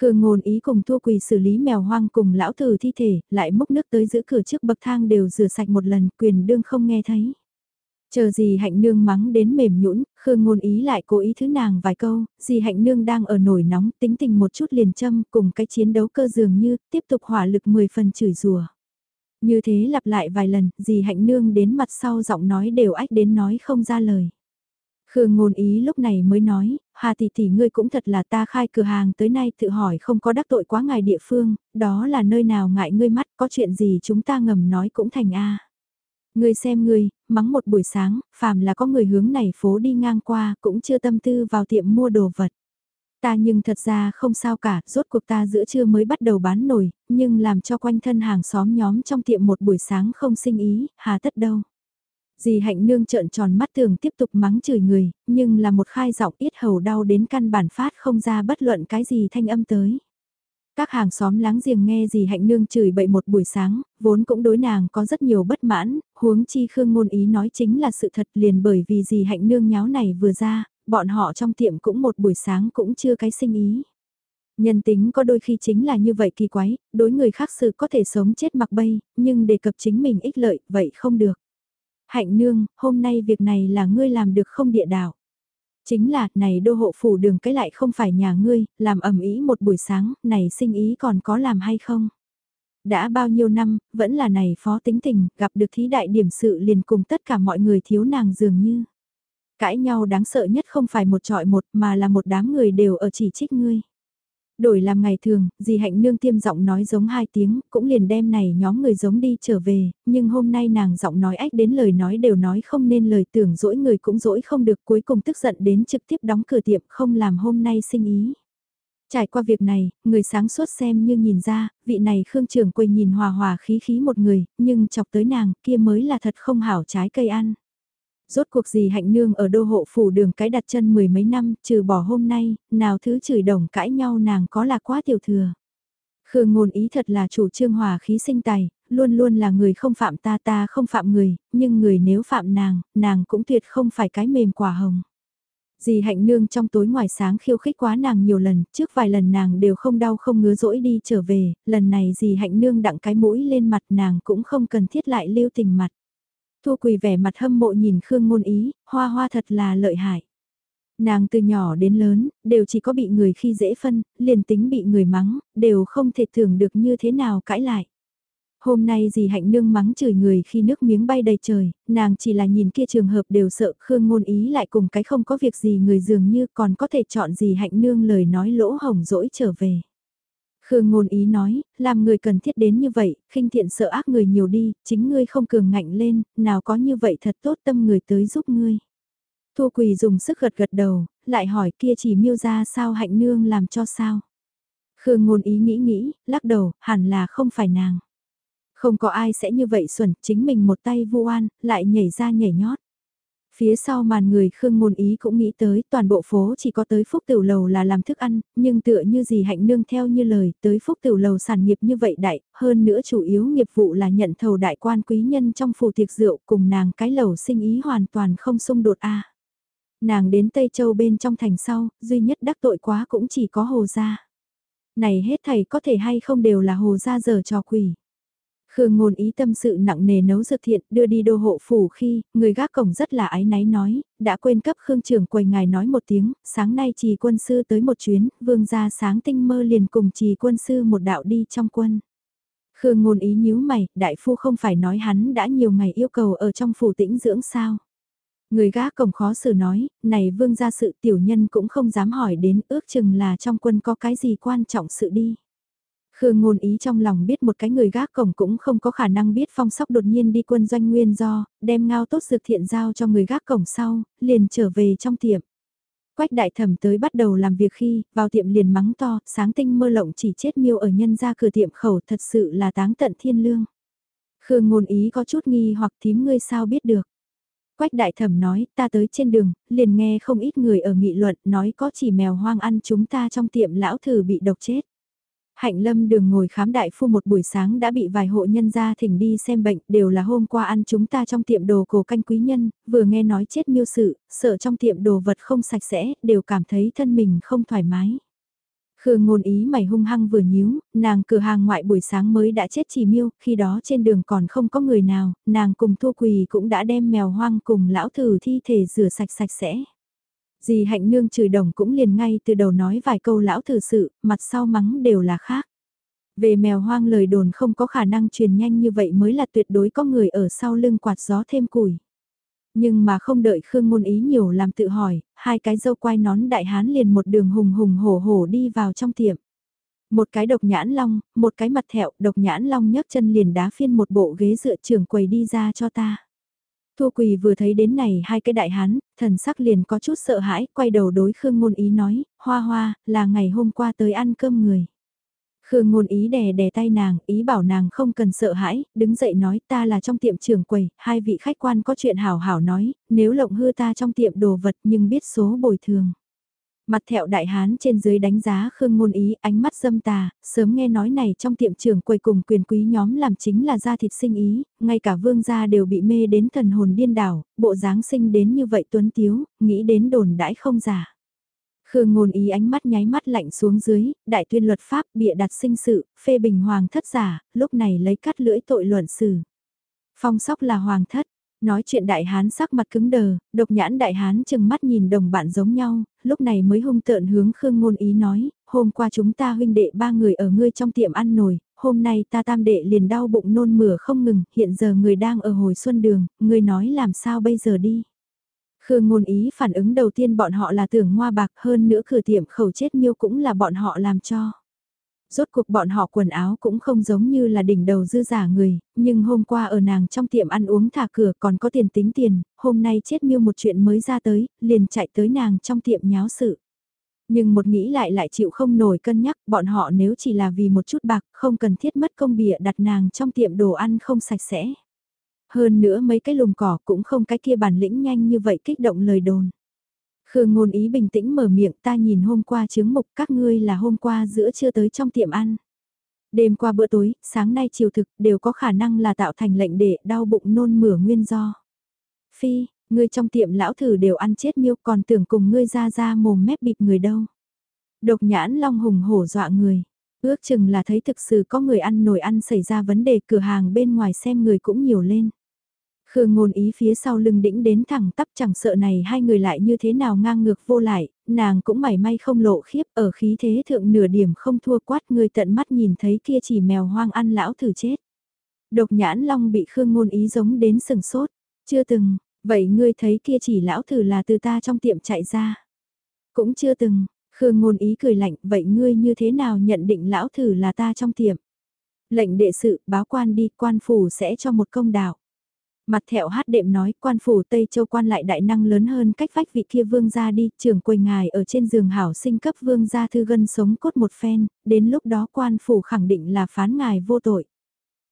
Khương ngôn ý cùng thua quỳ xử lý mèo hoang cùng lão tử thi thể, lại múc nước tới giữ cửa trước bậc thang đều rửa sạch một lần, quyền đương không nghe thấy. Chờ gì hạnh nương mắng đến mềm nhũn, Khương ngôn ý lại cố ý thứ nàng vài câu, gì hạnh nương đang ở nổi nóng, tính tình một chút liền châm, cùng cái chiến đấu cơ dường như, tiếp tục hỏa lực 10 phần chửi rùa. Như thế lặp lại vài lần, gì hạnh nương đến mặt sau giọng nói đều ách đến nói không ra lời. Khương ngôn ý lúc này mới nói, Hà tỷ tỷ ngươi cũng thật là ta khai cửa hàng tới nay tự hỏi không có đắc tội quá ngài địa phương, đó là nơi nào ngại ngươi mắt có chuyện gì chúng ta ngầm nói cũng thành a. Ngươi xem ngươi, mắng một buổi sáng, phàm là có người hướng này phố đi ngang qua cũng chưa tâm tư vào tiệm mua đồ vật. Ta nhưng thật ra không sao cả, rốt cuộc ta giữa trưa mới bắt đầu bán nổi, nhưng làm cho quanh thân hàng xóm nhóm trong tiệm một buổi sáng không sinh ý, hà tất đâu. Dì hạnh nương trợn tròn mắt tường tiếp tục mắng chửi người, nhưng là một khai giọng ít hầu đau đến căn bản phát không ra bất luận cái gì thanh âm tới. Các hàng xóm láng giềng nghe dì hạnh nương chửi bậy một buổi sáng, vốn cũng đối nàng có rất nhiều bất mãn, huống chi khương ngôn ý nói chính là sự thật liền bởi vì dì hạnh nương nháo này vừa ra, bọn họ trong tiệm cũng một buổi sáng cũng chưa cái sinh ý. Nhân tính có đôi khi chính là như vậy kỳ quái, đối người khác sự có thể sống chết mặc bay, nhưng đề cập chính mình ích lợi, vậy không được. Hạnh nương, hôm nay việc này là ngươi làm được không địa đạo. Chính là, này đô hộ phủ đường cái lại không phải nhà ngươi, làm ẩm ý một buổi sáng, này sinh ý còn có làm hay không? Đã bao nhiêu năm, vẫn là này phó tính tình, gặp được thí đại điểm sự liền cùng tất cả mọi người thiếu nàng dường như. Cãi nhau đáng sợ nhất không phải một trọi một mà là một đám người đều ở chỉ trích ngươi. Đổi làm ngày thường, dì hạnh nương tiêm giọng nói giống hai tiếng, cũng liền đem này nhóm người giống đi trở về, nhưng hôm nay nàng giọng nói ách đến lời nói đều nói không nên lời tưởng dỗi người cũng dỗi không được cuối cùng tức giận đến trực tiếp đóng cửa tiệm không làm hôm nay sinh ý. Trải qua việc này, người sáng suốt xem như nhìn ra, vị này Khương Trường Quầy nhìn hòa hòa khí khí một người, nhưng chọc tới nàng kia mới là thật không hảo trái cây ăn rốt cuộc gì hạnh nương ở đô hộ phủ đường cái đặt chân mười mấy năm, trừ bỏ hôm nay, nào thứ chửi đồng cãi nhau nàng có là quá tiểu thừa. Khương ngôn ý thật là chủ trương hòa khí sinh tài, luôn luôn là người không phạm ta ta không phạm người, nhưng người nếu phạm nàng, nàng cũng tuyệt không phải cái mềm quả hồng. Dì hạnh nương trong tối ngoài sáng khiêu khích quá nàng nhiều lần, trước vài lần nàng đều không đau không ngứa rỗi đi trở về, lần này dì hạnh nương đặng cái mũi lên mặt nàng cũng không cần thiết lại lưu tình mặt. Thu Quỳ vẻ mặt hâm mộ nhìn Khương Ngôn Ý, hoa hoa thật là lợi hại. Nàng từ nhỏ đến lớn, đều chỉ có bị người khi dễ phân, liền tính bị người mắng, đều không thể tưởng được như thế nào cãi lại. Hôm nay dì hạnh nương mắng chửi người khi nước miếng bay đầy trời, nàng chỉ là nhìn kia trường hợp đều sợ Khương Ngôn Ý lại cùng cái không có việc gì người dường như còn có thể chọn dì hạnh nương lời nói lỗ hồng dỗi trở về. Khương ngôn ý nói, làm người cần thiết đến như vậy, khinh thiện sợ ác người nhiều đi, chính ngươi không cường ngạnh lên, nào có như vậy thật tốt tâm người tới giúp ngươi. Thu quỳ dùng sức gật gật đầu, lại hỏi kia chỉ miêu ra sao hạnh nương làm cho sao. Khương ngôn ý nghĩ nghĩ, lắc đầu, hẳn là không phải nàng. Không có ai sẽ như vậy xuẩn, chính mình một tay vu oan, lại nhảy ra nhảy nhót. Phía sau màn người Khương Ngôn Ý cũng nghĩ tới toàn bộ phố chỉ có tới phúc tiểu lầu là làm thức ăn, nhưng tựa như gì hạnh nương theo như lời tới phúc tiểu lầu sản nghiệp như vậy đại, hơn nữa chủ yếu nghiệp vụ là nhận thầu đại quan quý nhân trong phù tiệc rượu cùng nàng cái lầu sinh ý hoàn toàn không xung đột a Nàng đến Tây Châu bên trong thành sau, duy nhất đắc tội quá cũng chỉ có hồ gia. Này hết thầy có thể hay không đều là hồ gia giờ trò quỷ. Khương ngôn ý tâm sự nặng nề nấu dược thiện đưa đi đô hộ phủ khi, người gác cổng rất là ái náy nói, đã quên cấp Khương trưởng quầy ngài nói một tiếng, sáng nay trì quân sư tới một chuyến, vương gia sáng tinh mơ liền cùng trì quân sư một đạo đi trong quân. Khương ngôn ý nhíu mày, đại phu không phải nói hắn đã nhiều ngày yêu cầu ở trong phủ tĩnh dưỡng sao. Người gác cổng khó xử nói, này vương gia sự tiểu nhân cũng không dám hỏi đến ước chừng là trong quân có cái gì quan trọng sự đi. Khương ngôn ý trong lòng biết một cái người gác cổng cũng không có khả năng biết phong sóc đột nhiên đi quân doanh nguyên do, đem ngao tốt dược thiện giao cho người gác cổng sau, liền trở về trong tiệm. Quách đại thẩm tới bắt đầu làm việc khi, vào tiệm liền mắng to, sáng tinh mơ lộng chỉ chết miêu ở nhân ra cửa tiệm khẩu thật sự là táng tận thiên lương. Khương ngôn ý có chút nghi hoặc thím ngươi sao biết được. Quách đại thẩm nói, ta tới trên đường, liền nghe không ít người ở nghị luận, nói có chỉ mèo hoang ăn chúng ta trong tiệm lão thử bị độc chết. Hạnh lâm đường ngồi khám đại phu một buổi sáng đã bị vài hộ nhân gia thỉnh đi xem bệnh, đều là hôm qua ăn chúng ta trong tiệm đồ cổ canh quý nhân, vừa nghe nói chết miêu sự, sợ trong tiệm đồ vật không sạch sẽ, đều cảm thấy thân mình không thoải mái. Khương ngôn ý mày hung hăng vừa nhíu, nàng cửa hàng ngoại buổi sáng mới đã chết chỉ miêu, khi đó trên đường còn không có người nào, nàng cùng thua quỳ cũng đã đem mèo hoang cùng lão thử thi thể rửa sạch sạch sẽ. Dì hạnh nương chửi đồng cũng liền ngay từ đầu nói vài câu lão thử sự, mặt sau mắng đều là khác. Về mèo hoang lời đồn không có khả năng truyền nhanh như vậy mới là tuyệt đối có người ở sau lưng quạt gió thêm củi. Nhưng mà không đợi Khương Ngôn Ý nhiều làm tự hỏi, hai cái dâu quai nón đại hán liền một đường hùng hùng hổ hổ đi vào trong tiệm. Một cái độc nhãn long, một cái mặt thẹo, độc nhãn long nhấc chân liền đá phiên một bộ ghế dựa trưởng quầy đi ra cho ta. Thua quỳ vừa thấy đến này hai cái đại hán, thần sắc liền có chút sợ hãi, quay đầu đối Khương Ngôn Ý nói, hoa hoa, là ngày hôm qua tới ăn cơm người. Khương ngôn ý đè đè tay nàng, ý bảo nàng không cần sợ hãi, đứng dậy nói ta là trong tiệm trưởng quầy, hai vị khách quan có chuyện hảo hảo nói, nếu lộng hư ta trong tiệm đồ vật nhưng biết số bồi thường. Mặt thẹo đại hán trên dưới đánh giá Khương Ngôn Ý ánh mắt dâm tà, sớm nghe nói này trong tiệm trưởng quầy cùng quyền quý nhóm làm chính là gia thịt sinh ý, ngay cả vương gia đều bị mê đến thần hồn điên đảo, bộ dáng sinh đến như vậy tuấn tiếu, nghĩ đến đồn đãi không giả. Khương ngôn ý ánh mắt nháy mắt lạnh xuống dưới, đại tuyên luật pháp bịa đặt sinh sự, phê bình hoàng thất giả, lúc này lấy cắt lưỡi tội luận xử. Phong sóc là hoàng thất, nói chuyện đại hán sắc mặt cứng đờ, độc nhãn đại hán chừng mắt nhìn đồng bạn giống nhau, lúc này mới hung tợn hướng Khương ngôn ý nói, hôm qua chúng ta huynh đệ ba người ở ngươi trong tiệm ăn nồi, hôm nay ta tam đệ liền đau bụng nôn mửa không ngừng, hiện giờ người đang ở hồi xuân đường, ngươi nói làm sao bây giờ đi. Khương ngôn ý phản ứng đầu tiên bọn họ là tưởng ngoa bạc hơn nữa cửa tiệm khẩu chết miêu cũng là bọn họ làm cho. Rốt cuộc bọn họ quần áo cũng không giống như là đỉnh đầu dư giả người, nhưng hôm qua ở nàng trong tiệm ăn uống thả cửa còn có tiền tính tiền, hôm nay chết miêu một chuyện mới ra tới, liền chạy tới nàng trong tiệm nháo sự. Nhưng một nghĩ lại lại chịu không nổi cân nhắc, bọn họ nếu chỉ là vì một chút bạc, không cần thiết mất công bịa đặt nàng trong tiệm đồ ăn không sạch sẽ. Hơn nữa mấy cái lùm cỏ cũng không cái kia bản lĩnh nhanh như vậy kích động lời đồn. Khương ngôn ý bình tĩnh mở miệng ta nhìn hôm qua chứng mục các ngươi là hôm qua giữa trưa tới trong tiệm ăn. Đêm qua bữa tối, sáng nay chiều thực đều có khả năng là tạo thành lệnh để đau bụng nôn mửa nguyên do. Phi, ngươi trong tiệm lão thử đều ăn chết miêu còn tưởng cùng ngươi ra ra mồm mép bịp người đâu. Độc nhãn long hùng hổ dọa người. Ước chừng là thấy thực sự có người ăn nổi ăn xảy ra vấn đề cửa hàng bên ngoài xem người cũng nhiều lên. Khương ngôn ý phía sau lưng đĩnh đến thẳng tắp chẳng sợ này hai người lại như thế nào ngang ngược vô lại, nàng cũng mảy may không lộ khiếp ở khí thế thượng nửa điểm không thua quát người tận mắt nhìn thấy kia chỉ mèo hoang ăn lão thử chết. Độc nhãn long bị Khương ngôn ý giống đến sừng sốt, chưa từng, vậy ngươi thấy kia chỉ lão thử là từ ta trong tiệm chạy ra. Cũng chưa từng, Khương ngôn ý cười lạnh, vậy ngươi như thế nào nhận định lão thử là ta trong tiệm? Lệnh đệ sự, báo quan đi, quan phủ sẽ cho một công đạo. Mặt thẹo hát đệm nói quan phủ Tây Châu quan lại đại năng lớn hơn cách vách vị kia vương gia đi, trưởng quầy ngài ở trên giường hảo sinh cấp vương gia thư gân sống cốt một phen, đến lúc đó quan phủ khẳng định là phán ngài vô tội.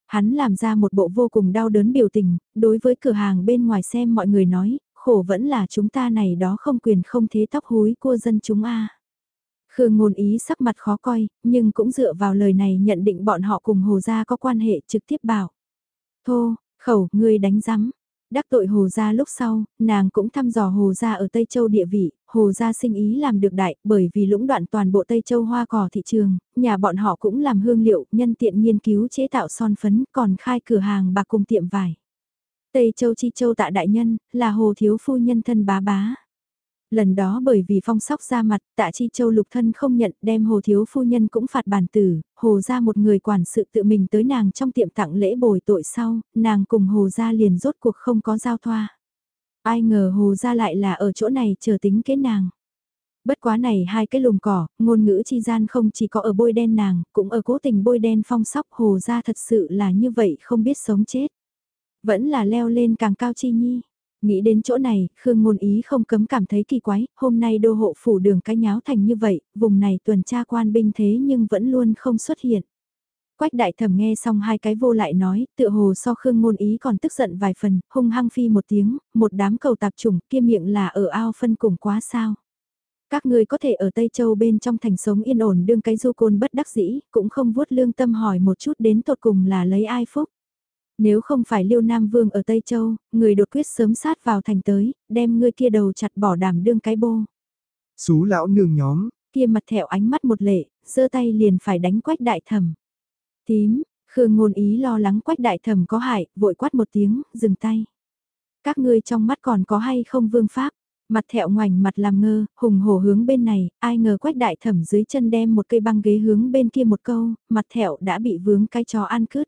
Hắn làm ra một bộ vô cùng đau đớn biểu tình, đối với cửa hàng bên ngoài xem mọi người nói, khổ vẫn là chúng ta này đó không quyền không thế tóc húi cua dân chúng a. Khương ngôn ý sắc mặt khó coi, nhưng cũng dựa vào lời này nhận định bọn họ cùng hồ gia có quan hệ trực tiếp bảo. Thô, Khẩu, ngươi đánh rắm. Đắc tội Hồ Gia lúc sau, nàng cũng thăm dò Hồ Gia ở Tây Châu địa vị, Hồ Gia sinh ý làm được đại bởi vì lũng đoạn toàn bộ Tây Châu hoa cỏ thị trường, nhà bọn họ cũng làm hương liệu, nhân tiện nghiên cứu chế tạo son phấn, còn khai cửa hàng bạc cùng tiệm vải. Tây Châu Chi Châu tạ đại nhân, là Hồ Thiếu Phu nhân thân bá bá. Lần đó bởi vì phong sóc ra mặt, tạ chi châu lục thân không nhận đem hồ thiếu phu nhân cũng phạt bản tử, hồ ra một người quản sự tự mình tới nàng trong tiệm tặng lễ bồi tội sau, nàng cùng hồ ra liền rốt cuộc không có giao thoa. Ai ngờ hồ ra lại là ở chỗ này chờ tính kế nàng. Bất quá này hai cái lùm cỏ, ngôn ngữ chi gian không chỉ có ở bôi đen nàng, cũng ở cố tình bôi đen phong sóc hồ ra thật sự là như vậy không biết sống chết. Vẫn là leo lên càng cao chi nhi. Nghĩ đến chỗ này, Khương Ngôn Ý không cấm cảm thấy kỳ quái, hôm nay đô hộ phủ đường cái nháo thành như vậy, vùng này tuần tra quan binh thế nhưng vẫn luôn không xuất hiện. Quách đại thẩm nghe xong hai cái vô lại nói, tựa hồ so Khương Ngôn Ý còn tức giận vài phần, hung hăng phi một tiếng, một đám cầu tạp trùng kia miệng là ở ao phân cùng quá sao. Các người có thể ở Tây Châu bên trong thành sống yên ổn đương cái du côn bất đắc dĩ, cũng không vuốt lương tâm hỏi một chút đến tột cùng là lấy ai phúc. Nếu không phải Liêu Nam Vương ở Tây Châu, người đột quyết sớm sát vào thành tới, đem ngươi kia đầu chặt bỏ đảm đương cái bô. Xú lão nương nhóm, kia mặt thẹo ánh mắt một lệ, giơ tay liền phải đánh quách đại thẩm. Tím, Khương ngôn ý lo lắng quách đại thẩm có hại, vội quát một tiếng, dừng tay. Các ngươi trong mắt còn có hay không vương pháp? Mặt thẹo ngoảnh mặt làm ngơ, hùng hổ hướng bên này, ai ngờ quách đại thẩm dưới chân đem một cây băng ghế hướng bên kia một câu, mặt thẹo đã bị vướng cái chó ăn cướp.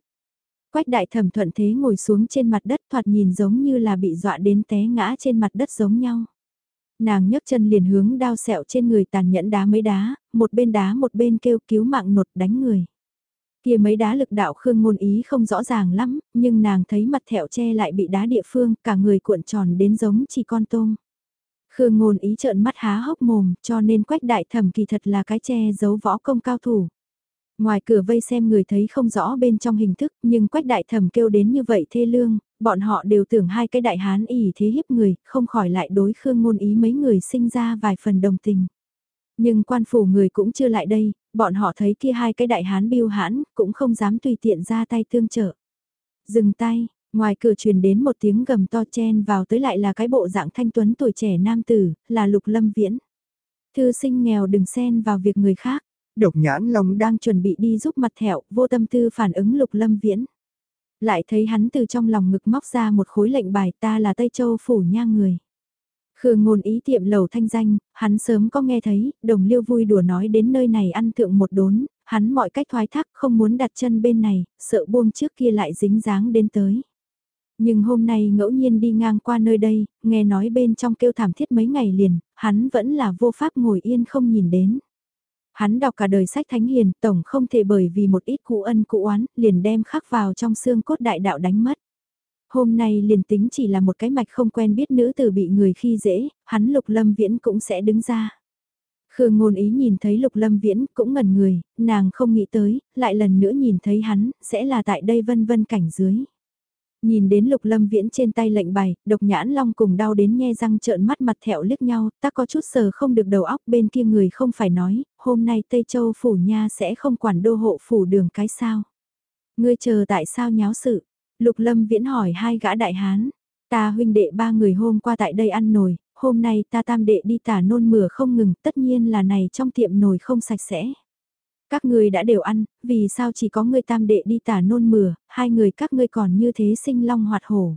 Quách đại thẩm thuận thế ngồi xuống trên mặt đất thoạt nhìn giống như là bị dọa đến té ngã trên mặt đất giống nhau. Nàng nhấc chân liền hướng đao sẹo trên người tàn nhẫn đá mấy đá, một bên đá một bên kêu cứu mạng nột đánh người. Kia mấy đá lực đạo khương ngôn ý không rõ ràng lắm, nhưng nàng thấy mặt thẹo che lại bị đá địa phương, cả người cuộn tròn đến giống chỉ con tôm. Khương ngôn ý trợn mắt há hốc mồm, cho nên quách đại thẩm kỳ thật là cái che giấu võ công cao thủ. Ngoài cửa vây xem người thấy không rõ bên trong hình thức, nhưng quách đại thẩm kêu đến như vậy thê lương, bọn họ đều tưởng hai cái đại hán ỉ thế hiếp người, không khỏi lại đối khương ngôn ý mấy người sinh ra vài phần đồng tình. Nhưng quan phủ người cũng chưa lại đây, bọn họ thấy kia hai cái đại hán biêu hãn, cũng không dám tùy tiện ra tay tương trợ. Dừng tay, ngoài cửa truyền đến một tiếng gầm to chen vào tới lại là cái bộ dạng thanh tuấn tuổi trẻ nam tử, là lục lâm viễn. Thư sinh nghèo đừng xen vào việc người khác. Độc nhãn long đang chuẩn bị đi giúp mặt thẹo, vô tâm tư phản ứng lục lâm viễn. Lại thấy hắn từ trong lòng ngực móc ra một khối lệnh bài ta là Tây Châu phủ nha người. Khương ngôn ý tiệm lầu thanh danh, hắn sớm có nghe thấy, đồng liêu vui đùa nói đến nơi này ăn thượng một đốn, hắn mọi cách thoái thác không muốn đặt chân bên này, sợ buông trước kia lại dính dáng đến tới. Nhưng hôm nay ngẫu nhiên đi ngang qua nơi đây, nghe nói bên trong kêu thảm thiết mấy ngày liền, hắn vẫn là vô pháp ngồi yên không nhìn đến. Hắn đọc cả đời sách thánh hiền, tổng không thể bởi vì một ít cụ ân cụ oán, liền đem khắc vào trong xương cốt đại đạo đánh mất. Hôm nay liền tính chỉ là một cái mạch không quen biết nữ tử bị người khi dễ, hắn lục lâm viễn cũng sẽ đứng ra. Khương ngôn ý nhìn thấy lục lâm viễn cũng ngẩn người, nàng không nghĩ tới, lại lần nữa nhìn thấy hắn, sẽ là tại đây vân vân cảnh dưới. Nhìn đến lục lâm viễn trên tay lệnh bài, độc nhãn long cùng đau đến nhe răng trợn mắt mặt thẹo liếc nhau, ta có chút sờ không được đầu óc bên kia người không phải nói, hôm nay Tây Châu phủ nha sẽ không quản đô hộ phủ đường cái sao. Ngươi chờ tại sao nháo sự, lục lâm viễn hỏi hai gã đại hán, ta huynh đệ ba người hôm qua tại đây ăn nồi, hôm nay ta tam đệ đi tả nôn mửa không ngừng, tất nhiên là này trong tiệm nồi không sạch sẽ. Các ngươi đã đều ăn, vì sao chỉ có ngươi tam đệ đi tả nôn mửa, hai người các ngươi còn như thế sinh long hoạt hổ.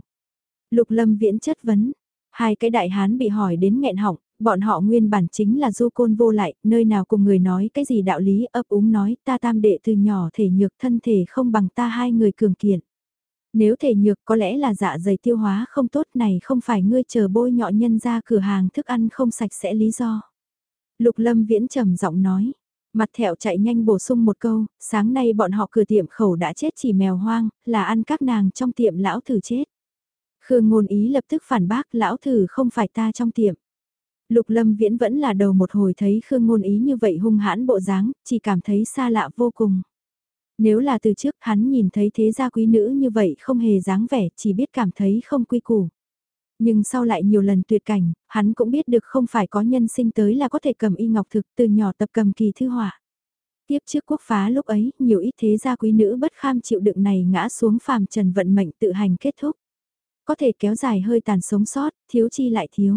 Lục lâm viễn chất vấn, hai cái đại hán bị hỏi đến nghẹn họng, bọn họ nguyên bản chính là du côn vô lại, nơi nào cùng người nói cái gì đạo lý ấp úng nói ta tam đệ từ nhỏ thể nhược thân thể không bằng ta hai người cường kiện. Nếu thể nhược có lẽ là dạ dày tiêu hóa không tốt này không phải ngươi chờ bôi nhọ nhân ra cửa hàng thức ăn không sạch sẽ lý do. Lục lâm viễn trầm giọng nói, Mặt thẹo chạy nhanh bổ sung một câu, sáng nay bọn họ cửa tiệm khẩu đã chết chỉ mèo hoang, là ăn các nàng trong tiệm lão thử chết. Khương ngôn ý lập tức phản bác lão thử không phải ta trong tiệm. Lục lâm viễn vẫn là đầu một hồi thấy Khương ngôn ý như vậy hung hãn bộ dáng, chỉ cảm thấy xa lạ vô cùng. Nếu là từ trước hắn nhìn thấy thế gia quý nữ như vậy không hề dáng vẻ, chỉ biết cảm thấy không quy củ. Nhưng sau lại nhiều lần tuyệt cảnh, hắn cũng biết được không phải có nhân sinh tới là có thể cầm y ngọc thực từ nhỏ tập cầm kỳ thư họa. Tiếp trước quốc phá lúc ấy, nhiều ít thế gia quý nữ bất kham chịu đựng này ngã xuống phàm trần vận mệnh tự hành kết thúc. Có thể kéo dài hơi tàn sống sót, thiếu chi lại thiếu.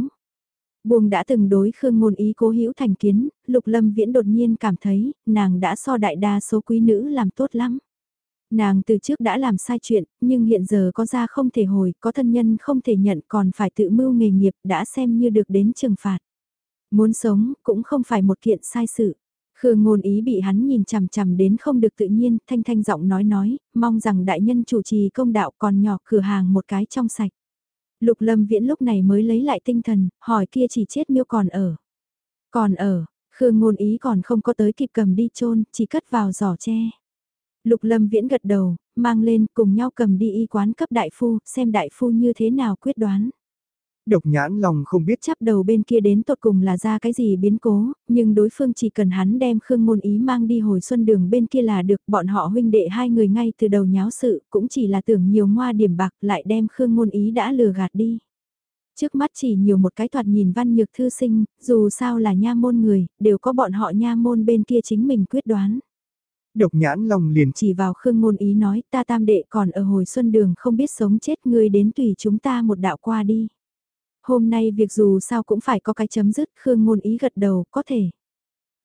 Buông đã từng đối khương ngôn ý cố hữu thành kiến, lục lâm viễn đột nhiên cảm thấy, nàng đã so đại đa số quý nữ làm tốt lắm. Nàng từ trước đã làm sai chuyện, nhưng hiện giờ có ra không thể hồi, có thân nhân không thể nhận còn phải tự mưu nghề nghiệp đã xem như được đến trừng phạt. Muốn sống cũng không phải một kiện sai sự. Khương ngôn ý bị hắn nhìn chằm chằm đến không được tự nhiên, thanh thanh giọng nói nói, mong rằng đại nhân chủ trì công đạo còn nhỏ cửa hàng một cái trong sạch. Lục lâm viễn lúc này mới lấy lại tinh thần, hỏi kia chỉ chết miêu còn ở. Còn ở, Khương ngôn ý còn không có tới kịp cầm đi chôn chỉ cất vào giỏ tre. Lục Lâm Viễn gật đầu, mang lên cùng nhau cầm đi y quán cấp đại phu, xem đại phu như thế nào quyết đoán. Độc nhãn lòng không biết chắp đầu bên kia đến tột cùng là ra cái gì biến cố, nhưng đối phương chỉ cần hắn đem Khương Ngôn Ý mang đi hồi xuân đường bên kia là được bọn họ huynh đệ hai người ngay từ đầu nháo sự cũng chỉ là tưởng nhiều ngoa điểm bạc lại đem Khương Ngôn Ý đã lừa gạt đi. Trước mắt chỉ nhiều một cái thoạt nhìn văn nhược thư sinh, dù sao là nha môn người, đều có bọn họ nha môn bên kia chính mình quyết đoán. Độc nhãn lòng liền chỉ vào khương ngôn ý nói ta tam đệ còn ở hồi xuân đường không biết sống chết ngươi đến tùy chúng ta một đạo qua đi. Hôm nay việc dù sao cũng phải có cái chấm dứt khương ngôn ý gật đầu có thể.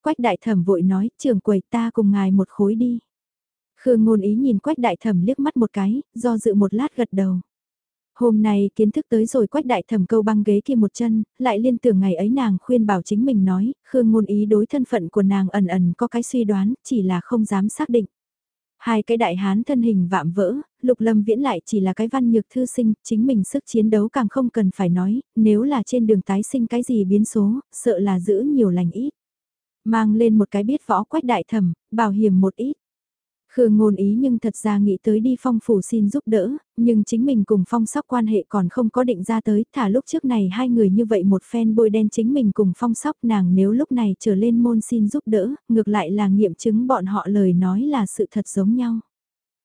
Quách đại thẩm vội nói trưởng quầy ta cùng ngài một khối đi. Khương ngôn ý nhìn quách đại thẩm liếc mắt một cái, do dự một lát gật đầu. Hôm nay kiến thức tới rồi quách đại thẩm câu băng ghế kia một chân, lại liên tưởng ngày ấy nàng khuyên bảo chính mình nói, Khương ngôn ý đối thân phận của nàng ẩn ẩn có cái suy đoán, chỉ là không dám xác định. Hai cái đại hán thân hình vạm vỡ, lục lâm viễn lại chỉ là cái văn nhược thư sinh, chính mình sức chiến đấu càng không cần phải nói, nếu là trên đường tái sinh cái gì biến số, sợ là giữ nhiều lành ít. Mang lên một cái biết võ quách đại thẩm, bảo hiểm một ít. Khương ngôn ý nhưng thật ra nghĩ tới đi phong phủ xin giúp đỡ, nhưng chính mình cùng phong sóc quan hệ còn không có định ra tới, thả lúc trước này hai người như vậy một phen bôi đen chính mình cùng phong sóc nàng nếu lúc này trở lên môn xin giúp đỡ, ngược lại là nghiệm chứng bọn họ lời nói là sự thật giống nhau.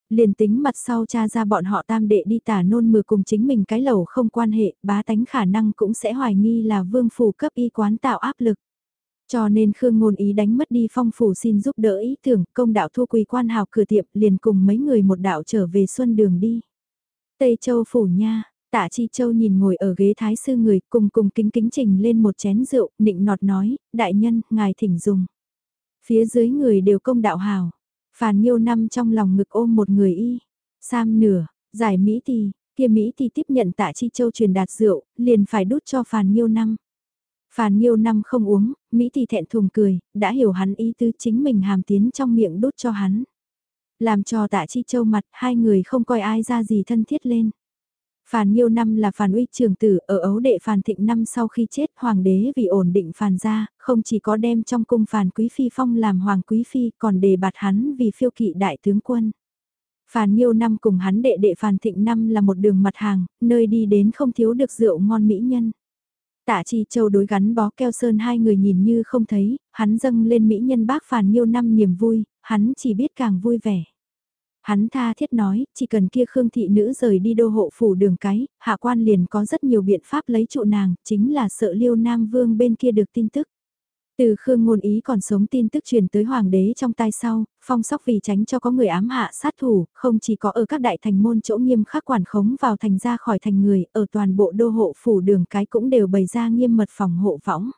Liền tính mặt sau cha ra bọn họ tam đệ đi tả nôn mưa cùng chính mình cái lầu không quan hệ, bá tánh khả năng cũng sẽ hoài nghi là vương phủ cấp y quán tạo áp lực. Cho nên Khương Ngôn Ý đánh mất đi phong phủ xin giúp đỡ ý tưởng công đạo thu quỳ quan hào cửa tiệm liền cùng mấy người một đạo trở về xuân đường đi. Tây Châu phủ nha, tạ Chi Châu nhìn ngồi ở ghế thái sư người cùng cùng kính kính trình lên một chén rượu, nịnh nọt nói, đại nhân, ngài thỉnh dùng. Phía dưới người đều công đạo hào, phàn nhiêu năm trong lòng ngực ôm một người y, sam nửa, giải Mỹ thì, kia Mỹ thì tiếp nhận tạ Chi Châu truyền đạt rượu, liền phải đút cho phàn nhiêu năm. Phàn nhiêu năm không uống, Mỹ thì thẹn thùng cười, đã hiểu hắn ý tứ chính mình hàm tiến trong miệng đút cho hắn. Làm cho tạ chi châu mặt hai người không coi ai ra gì thân thiết lên. Phàn nhiêu năm là phàn uy trường tử ở ấu đệ phàn thịnh năm sau khi chết hoàng đế vì ổn định phàn gia, không chỉ có đem trong cung phàn quý phi phong làm hoàng quý phi còn đề bạt hắn vì phiêu kỵ đại tướng quân. Phàn nhiêu năm cùng hắn đệ đệ phàn thịnh năm là một đường mặt hàng, nơi đi đến không thiếu được rượu ngon mỹ nhân. Tạ Chi Châu đối gắn bó keo sơn hai người nhìn như không thấy, hắn dâng lên mỹ nhân bác phàn nhiêu năm niềm vui, hắn chỉ biết càng vui vẻ. Hắn tha thiết nói, chỉ cần kia Khương thị nữ rời đi đô hộ phủ đường cái, hạ quan liền có rất nhiều biện pháp lấy trụ nàng, chính là sợ liêu nam vương bên kia được tin tức. Từ Khương Ngôn Ý còn sống tin tức truyền tới Hoàng đế trong tai sau, phong sóc vì tránh cho có người ám hạ sát thủ, không chỉ có ở các đại thành môn chỗ nghiêm khắc quản khống vào thành ra khỏi thành người, ở toàn bộ đô hộ phủ đường cái cũng đều bày ra nghiêm mật phòng hộ võng.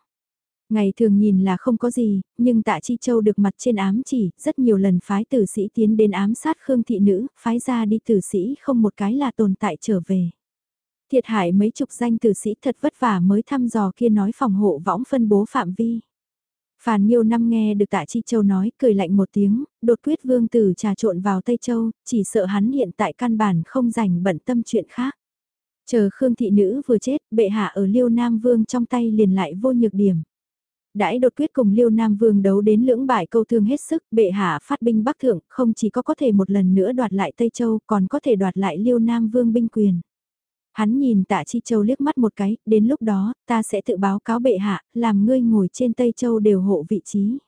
Ngày thường nhìn là không có gì, nhưng tạ Chi Châu được mặt trên ám chỉ, rất nhiều lần phái tử sĩ tiến đến ám sát Khương thị nữ, phái ra đi tử sĩ không một cái là tồn tại trở về. Thiệt hại mấy chục danh tử sĩ thật vất vả mới thăm dò kia nói phòng hộ võng phân bố phạm vi. Phàn Nhiêu năm nghe được Tạ Chi Châu nói, cười lạnh một tiếng, đột quyết vương tử trà trộn vào Tây Châu, chỉ sợ hắn hiện tại căn bản không rảnh bận tâm chuyện khác. Chờ Khương thị nữ vừa chết, bệ hạ ở Liêu Nam Vương trong tay liền lại vô nhược điểm. Đãi đột quyết cùng Liêu Nam Vương đấu đến lưỡng bại câu thương hết sức, bệ hạ phát binh Bắc Thượng, không chỉ có có thể một lần nữa đoạt lại Tây Châu, còn có thể đoạt lại Liêu Nam Vương binh quyền. Hắn nhìn tạ Chi Châu liếc mắt một cái, đến lúc đó, ta sẽ tự báo cáo bệ hạ, làm ngươi ngồi trên Tây Châu đều hộ vị trí.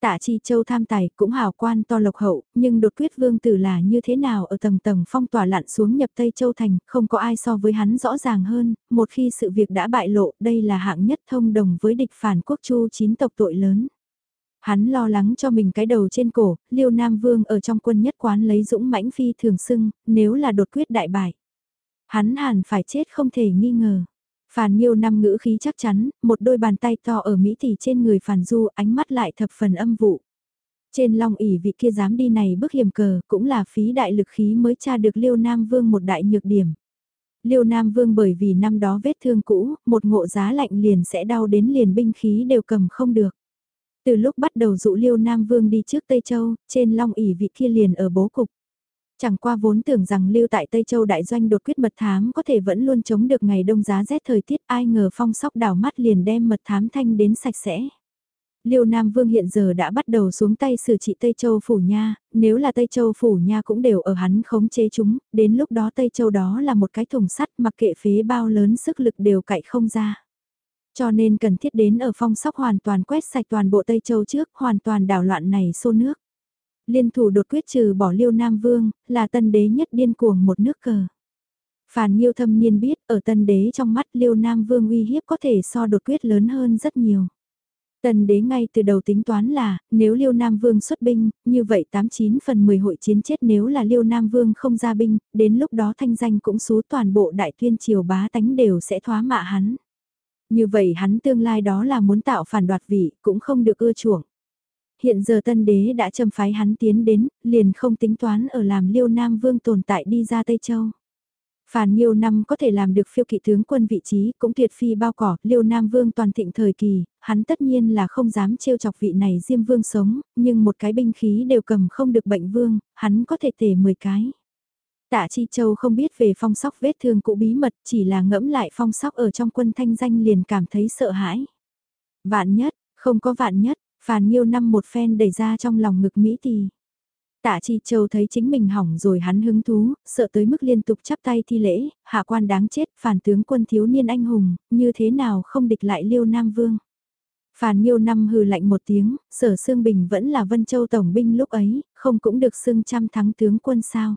Tạ Chi Châu tham tài cũng hào quan to lộc hậu, nhưng đột quyết vương tử là như thế nào ở tầng tầng phong tỏa lặn xuống nhập Tây Châu thành, không có ai so với hắn rõ ràng hơn, một khi sự việc đã bại lộ, đây là hạng nhất thông đồng với địch phản quốc chu chín tộc tội lớn. Hắn lo lắng cho mình cái đầu trên cổ, Liêu Nam Vương ở trong quân nhất quán lấy dũng mãnh phi thường sưng nếu là đột quyết đại bại. Hắn hẳn phải chết không thể nghi ngờ. Phàn Nhiêu năm ngữ khí chắc chắn, một đôi bàn tay to ở Mỹ thì trên người Phàn Du ánh mắt lại thập phần âm vụ. Trên long ỉ vị kia dám đi này bước hiểm cờ cũng là phí đại lực khí mới tra được Liêu Nam Vương một đại nhược điểm. Liêu Nam Vương bởi vì năm đó vết thương cũ, một ngộ giá lạnh liền sẽ đau đến liền binh khí đều cầm không được. Từ lúc bắt đầu dụ Liêu Nam Vương đi trước Tây Châu, trên long ỉ vị kia liền ở bố cục. Chẳng qua vốn tưởng rằng lưu tại Tây Châu đại doanh đột quyết mật thám có thể vẫn luôn chống được ngày đông giá rét thời tiết ai ngờ phong sóc đảo mắt liền đem mật thám thanh đến sạch sẽ. Liêu Nam Vương hiện giờ đã bắt đầu xuống tay xử trị Tây Châu Phủ Nha, nếu là Tây Châu Phủ Nha cũng đều ở hắn khống chế chúng, đến lúc đó Tây Châu đó là một cái thùng sắt mặc kệ phế bao lớn sức lực đều cậy không ra. Cho nên cần thiết đến ở phong sóc hoàn toàn quét sạch toàn bộ Tây Châu trước, hoàn toàn đảo loạn này xô nước liên thủ đột quyết trừ bỏ liêu Nam Vương, là tân đế nhất điên cuồng một nước cờ. Phàn Nhiêu thâm niên biết ở tân đế trong mắt liêu Nam Vương uy hiếp có thể so đột quyết lớn hơn rất nhiều. Tần đế ngay từ đầu tính toán là, nếu Liêu Nam Vương xuất binh, như vậy 89 phần 10 hội chiến chết nếu là Liêu Nam Vương không ra binh, đến lúc đó thanh danh cũng xú toàn bộ đại tuyên triều bá tánh đều sẽ thoá mạ hắn. Như vậy hắn tương lai đó là muốn tạo phản đoạt vị, cũng không được ưa chuộng hiện giờ tân đế đã châm phái hắn tiến đến, liền không tính toán ở làm liêu nam vương tồn tại đi ra Tây Châu. Phản nhiều năm có thể làm được phiêu kỵ tướng quân vị trí cũng tuyệt phi bao cỏ, liêu nam vương toàn thịnh thời kỳ, hắn tất nhiên là không dám trêu chọc vị này diêm vương sống, nhưng một cái binh khí đều cầm không được bệnh vương, hắn có thể tể 10 cái. Tạ Chi Châu không biết về phong sóc vết thương cũ bí mật, chỉ là ngẫm lại phong sóc ở trong quân thanh danh liền cảm thấy sợ hãi. Vạn nhất, không có vạn nhất, Phàn nhiêu năm một phen đẩy ra trong lòng ngực Mỹ Tì. Tạ Chi Châu thấy chính mình hỏng rồi hắn hứng thú, sợ tới mức liên tục chắp tay thi lễ, hạ quan đáng chết, phản tướng quân thiếu niên anh hùng, như thế nào không địch lại Liêu Nam Vương. Phàn Nhiêu năm hừ lạnh một tiếng, sở Sương Bình vẫn là Vân Châu Tổng binh lúc ấy, không cũng được xưng trăm thắng tướng quân sao.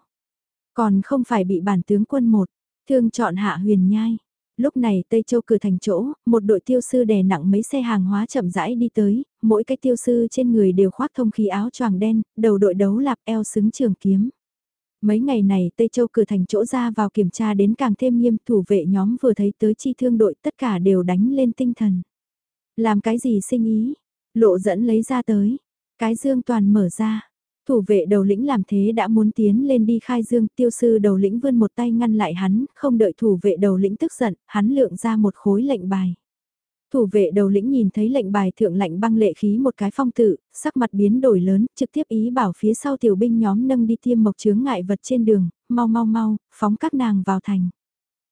Còn không phải bị bản tướng quân một, thương chọn hạ huyền nhai. Lúc này Tây Châu cửa thành chỗ, một đội tiêu sư đè nặng mấy xe hàng hóa chậm rãi đi tới, mỗi cái tiêu sư trên người đều khoác thông khí áo choàng đen, đầu đội đấu lạp eo xứng trường kiếm. Mấy ngày này Tây Châu cửa thành chỗ ra vào kiểm tra đến càng thêm nghiêm thủ vệ nhóm vừa thấy tới chi thương đội tất cả đều đánh lên tinh thần. Làm cái gì sinh ý? Lộ dẫn lấy ra tới. Cái dương toàn mở ra. Thủ vệ đầu lĩnh làm thế đã muốn tiến lên đi khai dương, tiêu sư đầu lĩnh vươn một tay ngăn lại hắn, không đợi thủ vệ đầu lĩnh tức giận, hắn lượng ra một khối lệnh bài. Thủ vệ đầu lĩnh nhìn thấy lệnh bài thượng lạnh băng lệ khí một cái phong tự, sắc mặt biến đổi lớn, trực tiếp ý bảo phía sau tiểu binh nhóm nâng đi tiêm mộc chướng ngại vật trên đường, mau mau mau, phóng các nàng vào thành.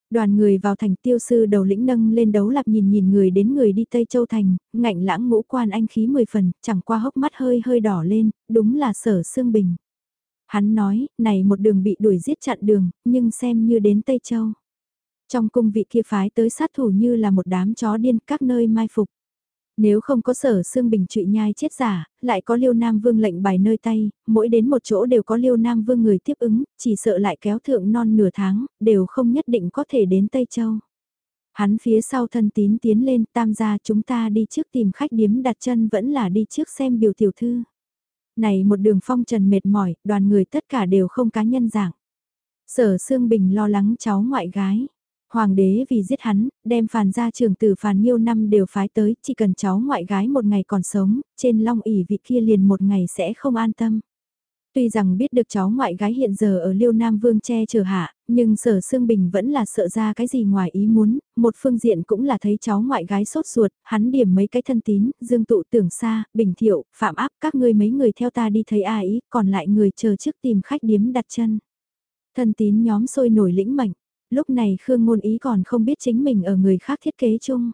Đoàn người vào thành tiêu sư đầu lĩnh nâng lên đấu lạp nhìn nhìn người đến người đi Tây Châu Thành, ngạnh lãng ngũ quan anh khí mười phần, chẳng qua hốc mắt hơi hơi đỏ lên, đúng là sở xương bình. Hắn nói, này một đường bị đuổi giết chặn đường, nhưng xem như đến Tây Châu. Trong cung vị kia phái tới sát thủ như là một đám chó điên các nơi mai phục. Nếu không có sở xương bình trụy nhai chết giả, lại có liêu nam vương lệnh bài nơi tay, mỗi đến một chỗ đều có liêu nam vương người tiếp ứng, chỉ sợ lại kéo thượng non nửa tháng, đều không nhất định có thể đến Tây Châu. Hắn phía sau thân tín tiến lên tam gia chúng ta đi trước tìm khách điếm đặt chân vẫn là đi trước xem biểu tiểu thư. Này một đường phong trần mệt mỏi, đoàn người tất cả đều không cá nhân dạng. Sở Sương Bình lo lắng cháu ngoại gái. Hoàng đế vì giết hắn, đem phàn gia trưởng tử phàn nhiêu năm đều phái tới, chỉ cần cháu ngoại gái một ngày còn sống, trên long ỉ vị kia liền một ngày sẽ không an tâm. Tuy rằng biết được cháu ngoại gái hiện giờ ở Liêu Nam Vương che chở hạ, nhưng sở Sương Bình vẫn là sợ ra cái gì ngoài ý muốn, một phương diện cũng là thấy cháu ngoại gái sốt ruột, hắn điểm mấy cái thân tín, dương tụ tưởng xa, bình thiệu, phạm áp các ngươi mấy người theo ta đi thấy ai ý, còn lại người chờ trước tìm khách điếm đặt chân. Thân tín nhóm sôi nổi lĩnh mệnh, lúc này Khương Ngôn Ý còn không biết chính mình ở người khác thiết kế chung.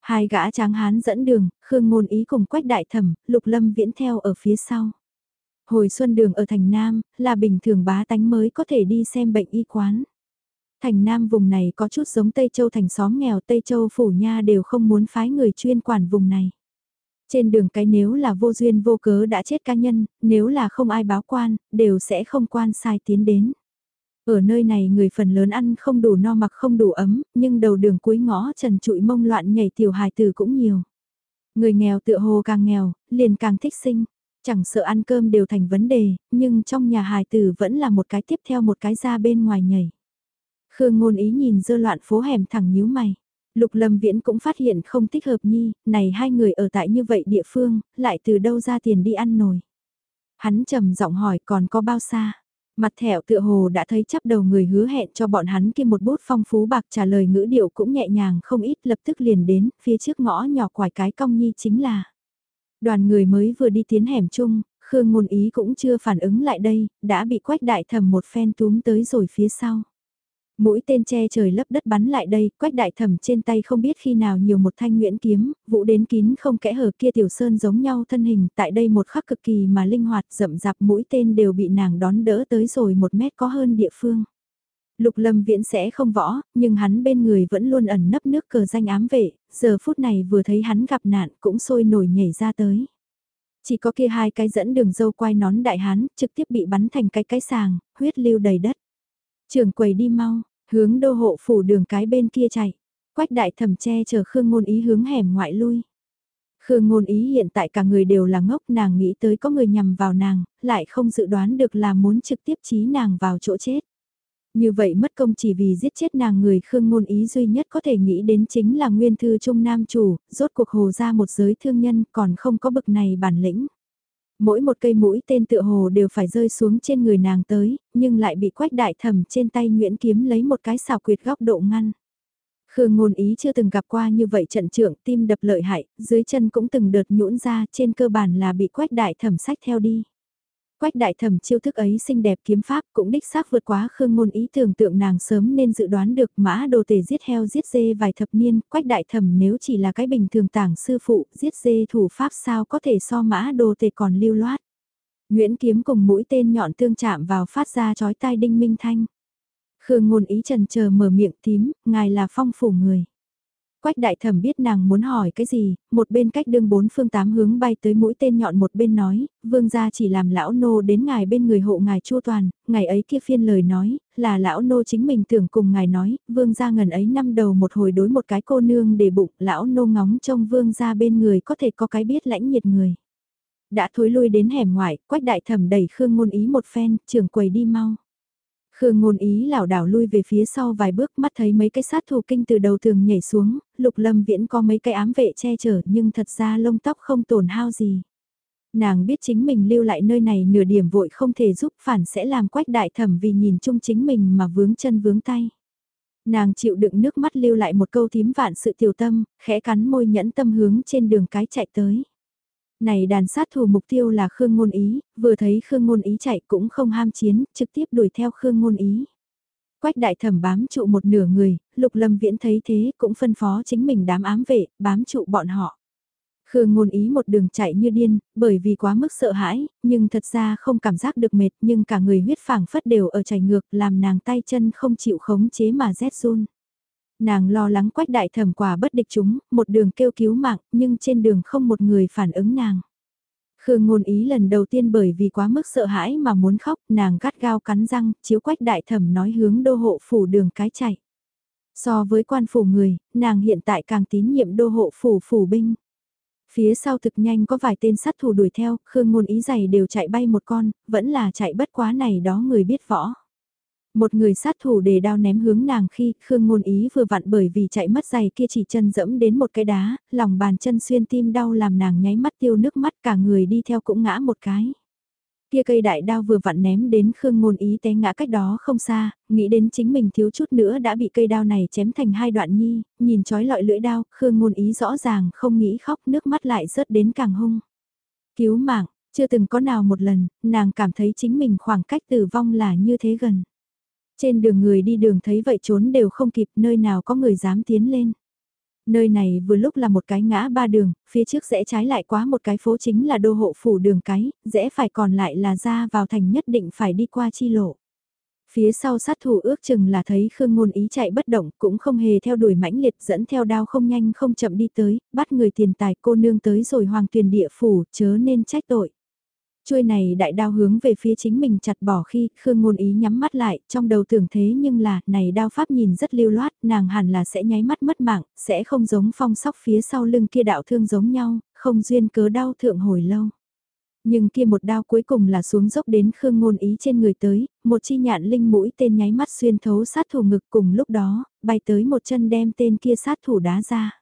Hai gã tráng hán dẫn đường, Khương Ngôn Ý cùng Quách Đại Thẩm, Lục Lâm Viễn theo ở phía sau. Hồi xuân đường ở thành Nam, là bình thường bá tánh mới có thể đi xem bệnh y quán. Thành Nam vùng này có chút giống Tây Châu thành xóm nghèo Tây Châu phủ nha đều không muốn phái người chuyên quản vùng này. Trên đường cái nếu là vô duyên vô cớ đã chết cá nhân, nếu là không ai báo quan, đều sẽ không quan sai tiến đến. Ở nơi này người phần lớn ăn không đủ no mặc không đủ ấm, nhưng đầu đường cuối ngõ trần trụi mông loạn nhảy tiểu hài tử cũng nhiều. Người nghèo tựa hồ càng nghèo, liền càng thích sinh. Chẳng sợ ăn cơm đều thành vấn đề, nhưng trong nhà hài tử vẫn là một cái tiếp theo một cái ra bên ngoài nhảy. Khương ngôn ý nhìn dơ loạn phố hẻm thẳng nhíu mày. Lục Lâm Viễn cũng phát hiện không thích hợp nhi, này hai người ở tại như vậy địa phương, lại từ đâu ra tiền đi ăn nổi. Hắn trầm giọng hỏi còn có bao xa? Mặt thẹo tựa hồ đã thấy chắp đầu người hứa hẹn cho bọn hắn kia một bút phong phú bạc trả lời ngữ điệu cũng nhẹ nhàng không ít lập tức liền đến, phía trước ngõ nhỏ quải cái cong nhi chính là. Đoàn người mới vừa đi tiến hẻm chung, Khương Ngôn Ý cũng chưa phản ứng lại đây, đã bị quách đại thầm một phen túm tới rồi phía sau. Mũi tên che trời lấp đất bắn lại đây, quách đại thẩm trên tay không biết khi nào nhiều một thanh nguyễn kiếm, vũ đến kín không kẽ hở kia tiểu sơn giống nhau thân hình, tại đây một khắc cực kỳ mà linh hoạt rậm rạp mũi tên đều bị nàng đón đỡ tới rồi một mét có hơn địa phương. Lục lâm viễn sẽ không võ, nhưng hắn bên người vẫn luôn ẩn nấp nước cờ danh ám vệ, giờ phút này vừa thấy hắn gặp nạn cũng sôi nổi nhảy ra tới. Chỉ có kia hai cái dẫn đường dâu quai nón đại hán, trực tiếp bị bắn thành cái cái sàng, huyết lưu đầy đất. Trường quầy đi mau, hướng đô hộ phủ đường cái bên kia chạy. Quách đại thẩm che chờ Khương Ngôn Ý hướng hẻm ngoại lui. Khương Ngôn Ý hiện tại cả người đều là ngốc nàng nghĩ tới có người nhằm vào nàng, lại không dự đoán được là muốn trực tiếp chí nàng vào chỗ chết. Như vậy mất công chỉ vì giết chết nàng người Khương Ngôn Ý duy nhất có thể nghĩ đến chính là nguyên thư trung nam chủ, rốt cuộc hồ ra một giới thương nhân còn không có bực này bản lĩnh. Mỗi một cây mũi tên tựa hồ đều phải rơi xuống trên người nàng tới, nhưng lại bị quách đại thẩm trên tay Nguyễn Kiếm lấy một cái xào quyệt góc độ ngăn. Khương ngôn ý chưa từng gặp qua như vậy trận trưởng tim đập lợi hại, dưới chân cũng từng đợt nhũn ra trên cơ bản là bị quách đại thẩm sách theo đi. Quách đại thẩm chiêu thức ấy xinh đẹp kiếm pháp cũng đích xác vượt quá khương ngôn ý tưởng tượng nàng sớm nên dự đoán được mã đồ tể giết heo giết dê vài thập niên, quách đại thẩm nếu chỉ là cái bình thường tảng sư phụ giết dê thủ pháp sao có thể so mã đồ tể còn lưu loát. Nguyễn Kiếm cùng mũi tên nhọn tương chạm vào phát ra chói tai đinh minh thanh. Khương ngôn ý trần chờ mở miệng tím, ngài là phong phủ người. Quách đại thẩm biết nàng muốn hỏi cái gì, một bên cách đương bốn phương tám hướng bay tới mũi tên nhọn một bên nói, vương gia chỉ làm lão nô đến ngài bên người hộ ngài chu toàn, Ngày ấy kia phiên lời nói, là lão nô chính mình tưởng cùng ngài nói, vương gia ngần ấy năm đầu một hồi đối một cái cô nương để bụng, lão nô ngóng trông vương gia bên người có thể có cái biết lãnh nhiệt người. Đã thối lui đến hẻm ngoại, quách đại thẩm đẩy khương ngôn ý một phen, trưởng quầy đi mau. Khương ngôn ý lảo đảo lui về phía sau vài bước mắt thấy mấy cái sát thủ kinh từ đầu tường nhảy xuống, lục lâm viễn có mấy cái ám vệ che chở nhưng thật ra lông tóc không tổn hao gì. Nàng biết chính mình lưu lại nơi này nửa điểm vội không thể giúp phản sẽ làm quách đại thẩm vì nhìn chung chính mình mà vướng chân vướng tay. Nàng chịu đựng nước mắt lưu lại một câu thím vạn sự tiểu tâm, khẽ cắn môi nhẫn tâm hướng trên đường cái chạy tới. Này đàn sát thủ mục tiêu là Khương Ngôn Ý, vừa thấy Khương Ngôn Ý chạy cũng không ham chiến, trực tiếp đuổi theo Khương Ngôn Ý. Quách đại thẩm bám trụ một nửa người, lục lâm viễn thấy thế cũng phân phó chính mình đám ám vệ, bám trụ bọn họ. Khương ngôn ý một đường chạy như điên, bởi vì quá mức sợ hãi, nhưng thật ra không cảm giác được mệt nhưng cả người huyết phảng phất đều ở chảy ngược làm nàng tay chân không chịu khống chế mà rét run. Nàng lo lắng quách đại thẩm quả bất địch chúng, một đường kêu cứu mạng, nhưng trên đường không một người phản ứng nàng. Khương ngôn ý lần đầu tiên bởi vì quá mức sợ hãi mà muốn khóc, nàng gắt gao cắn răng, chiếu quách đại thẩm nói hướng đô hộ phủ đường cái chạy. So với quan phủ người, nàng hiện tại càng tín nhiệm đô hộ phủ phủ binh. Phía sau thực nhanh có vài tên sát thủ đuổi theo, Khương ngôn ý giày đều chạy bay một con, vẫn là chạy bất quá này đó người biết võ. Một người sát thủ để đao ném hướng nàng khi Khương Ngôn Ý vừa vặn bởi vì chạy mất giày kia chỉ chân dẫm đến một cái đá, lòng bàn chân xuyên tim đau làm nàng nháy mắt tiêu nước mắt cả người đi theo cũng ngã một cái. Kia cây đại đao vừa vặn ném đến Khương Ngôn Ý té ngã cách đó không xa, nghĩ đến chính mình thiếu chút nữa đã bị cây đao này chém thành hai đoạn nhi, nhìn chói lọi lưỡi đao, Khương Ngôn Ý rõ ràng không nghĩ khóc nước mắt lại rớt đến càng hung. Cứu mạng, chưa từng có nào một lần, nàng cảm thấy chính mình khoảng cách tử vong là như thế gần. Trên đường người đi đường thấy vậy trốn đều không kịp nơi nào có người dám tiến lên. Nơi này vừa lúc là một cái ngã ba đường, phía trước rẽ trái lại quá một cái phố chính là đô hộ phủ đường cái, rẽ phải còn lại là ra vào thành nhất định phải đi qua chi lộ. Phía sau sát thủ ước chừng là thấy Khương Ngôn Ý chạy bất động cũng không hề theo đuổi mãnh liệt dẫn theo đao không nhanh không chậm đi tới, bắt người tiền tài cô nương tới rồi hoàng tuyền địa phủ chớ nên trách tội. Chuôi này đại đao hướng về phía chính mình chặt bỏ khi Khương Ngôn Ý nhắm mắt lại, trong đầu tưởng thế nhưng là, này đao pháp nhìn rất lưu loát, nàng hẳn là sẽ nháy mắt mất mạng, sẽ không giống phong sóc phía sau lưng kia đạo thương giống nhau, không duyên cớ đau thượng hồi lâu. Nhưng kia một đao cuối cùng là xuống dốc đến Khương Ngôn Ý trên người tới, một chi nhạn linh mũi tên nháy mắt xuyên thấu sát thủ ngực cùng lúc đó, bay tới một chân đem tên kia sát thủ đá ra.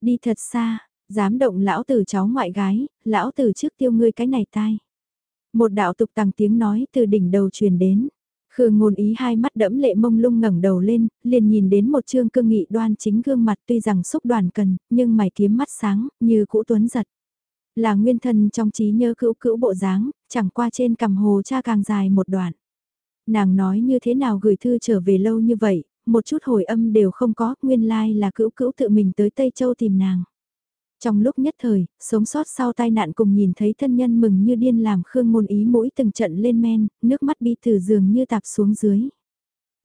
Đi thật xa, dám động lão tử cháu ngoại gái, lão tử trước tiêu ngươi cái này tai. Một đạo tục tàng tiếng nói từ đỉnh đầu truyền đến. Khương ngôn ý hai mắt đẫm lệ mông lung ngẩng đầu lên, liền nhìn đến một trương cương nghị đoan chính gương mặt tuy rằng xúc đoàn cần, nhưng mày kiếm mắt sáng, như cũ tuấn giật. Là nguyên thân trong trí nhớ cữu cữu bộ dáng, chẳng qua trên cằm hồ cha càng dài một đoạn. Nàng nói như thế nào gửi thư trở về lâu như vậy, một chút hồi âm đều không có, nguyên lai like là cữu cữu tự mình tới Tây Châu tìm nàng. Trong lúc nhất thời, sống sót sau tai nạn cùng nhìn thấy thân nhân mừng như điên làm Khương Môn Ý mũi từng trận lên men, nước mắt bi từ giường như tạp xuống dưới.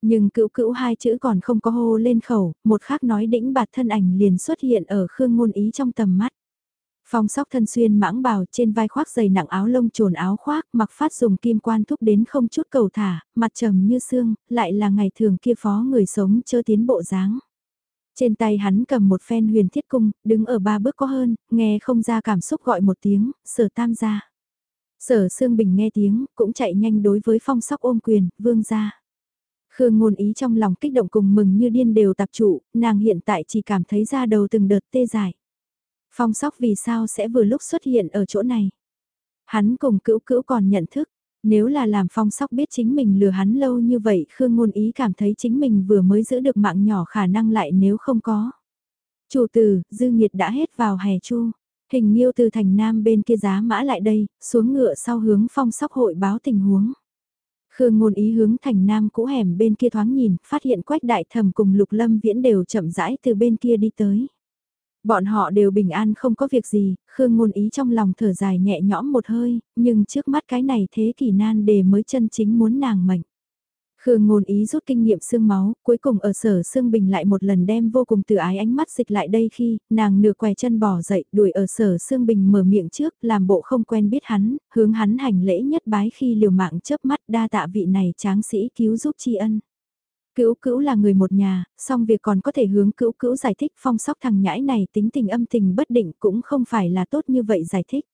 Nhưng cữu cữu hai chữ còn không có hô lên khẩu, một khác nói đĩnh bạt thân ảnh liền xuất hiện ở Khương Môn Ý trong tầm mắt. Phong sóc thân xuyên mãng bào trên vai khoác dày nặng áo lông trồn áo khoác mặc phát dùng kim quan thúc đến không chút cầu thả, mặt trầm như xương, lại là ngày thường kia phó người sống chơ tiến bộ dáng. Trên tay hắn cầm một phen huyền thiết cung, đứng ở ba bước có hơn, nghe không ra cảm xúc gọi một tiếng, sở tam gia. Sở Sương Bình nghe tiếng, cũng chạy nhanh đối với phong sóc ôm quyền, vương gia. Khương ngôn ý trong lòng kích động cùng mừng như điên đều tập trụ, nàng hiện tại chỉ cảm thấy ra đầu từng đợt tê dại. Phong sóc vì sao sẽ vừa lúc xuất hiện ở chỗ này? Hắn cùng cữu cữu còn nhận thức, nếu là làm phong sóc biết chính mình lừa hắn lâu như vậy Khương Ngôn Ý cảm thấy chính mình vừa mới giữ được mạng nhỏ khả năng lại nếu không có. Chủ tử, dư nghiệt đã hết vào hè chu. Hình nhiêu từ thành nam bên kia giá mã lại đây, xuống ngựa sau hướng phong sóc hội báo tình huống. Khương ngôn ý hướng thành nam cũ hẻm bên kia thoáng nhìn, phát hiện quách đại thầm cùng lục lâm viễn đều chậm rãi từ bên kia đi tới. Bọn họ đều bình an không có việc gì, Khương ngôn ý trong lòng thở dài nhẹ nhõm một hơi, nhưng trước mắt cái này thế kỷ nan đề mới chân chính muốn nàng mệnh. Khương ngôn ý rút kinh nghiệm xương máu, cuối cùng ở sở xương bình lại một lần đem vô cùng tự ái ánh mắt dịch lại đây khi, nàng nửa què chân bỏ dậy, đuổi ở sở xương bình mở miệng trước, làm bộ không quen biết hắn, hướng hắn hành lễ nhất bái khi liều mạng chớp mắt đa tạ vị này tráng sĩ cứu giúp tri ân. Cữu cữu là người một nhà, song việc còn có thể hướng cữu cữu giải thích phong sóc thằng nhãi này tính tình âm tình bất định cũng không phải là tốt như vậy giải thích.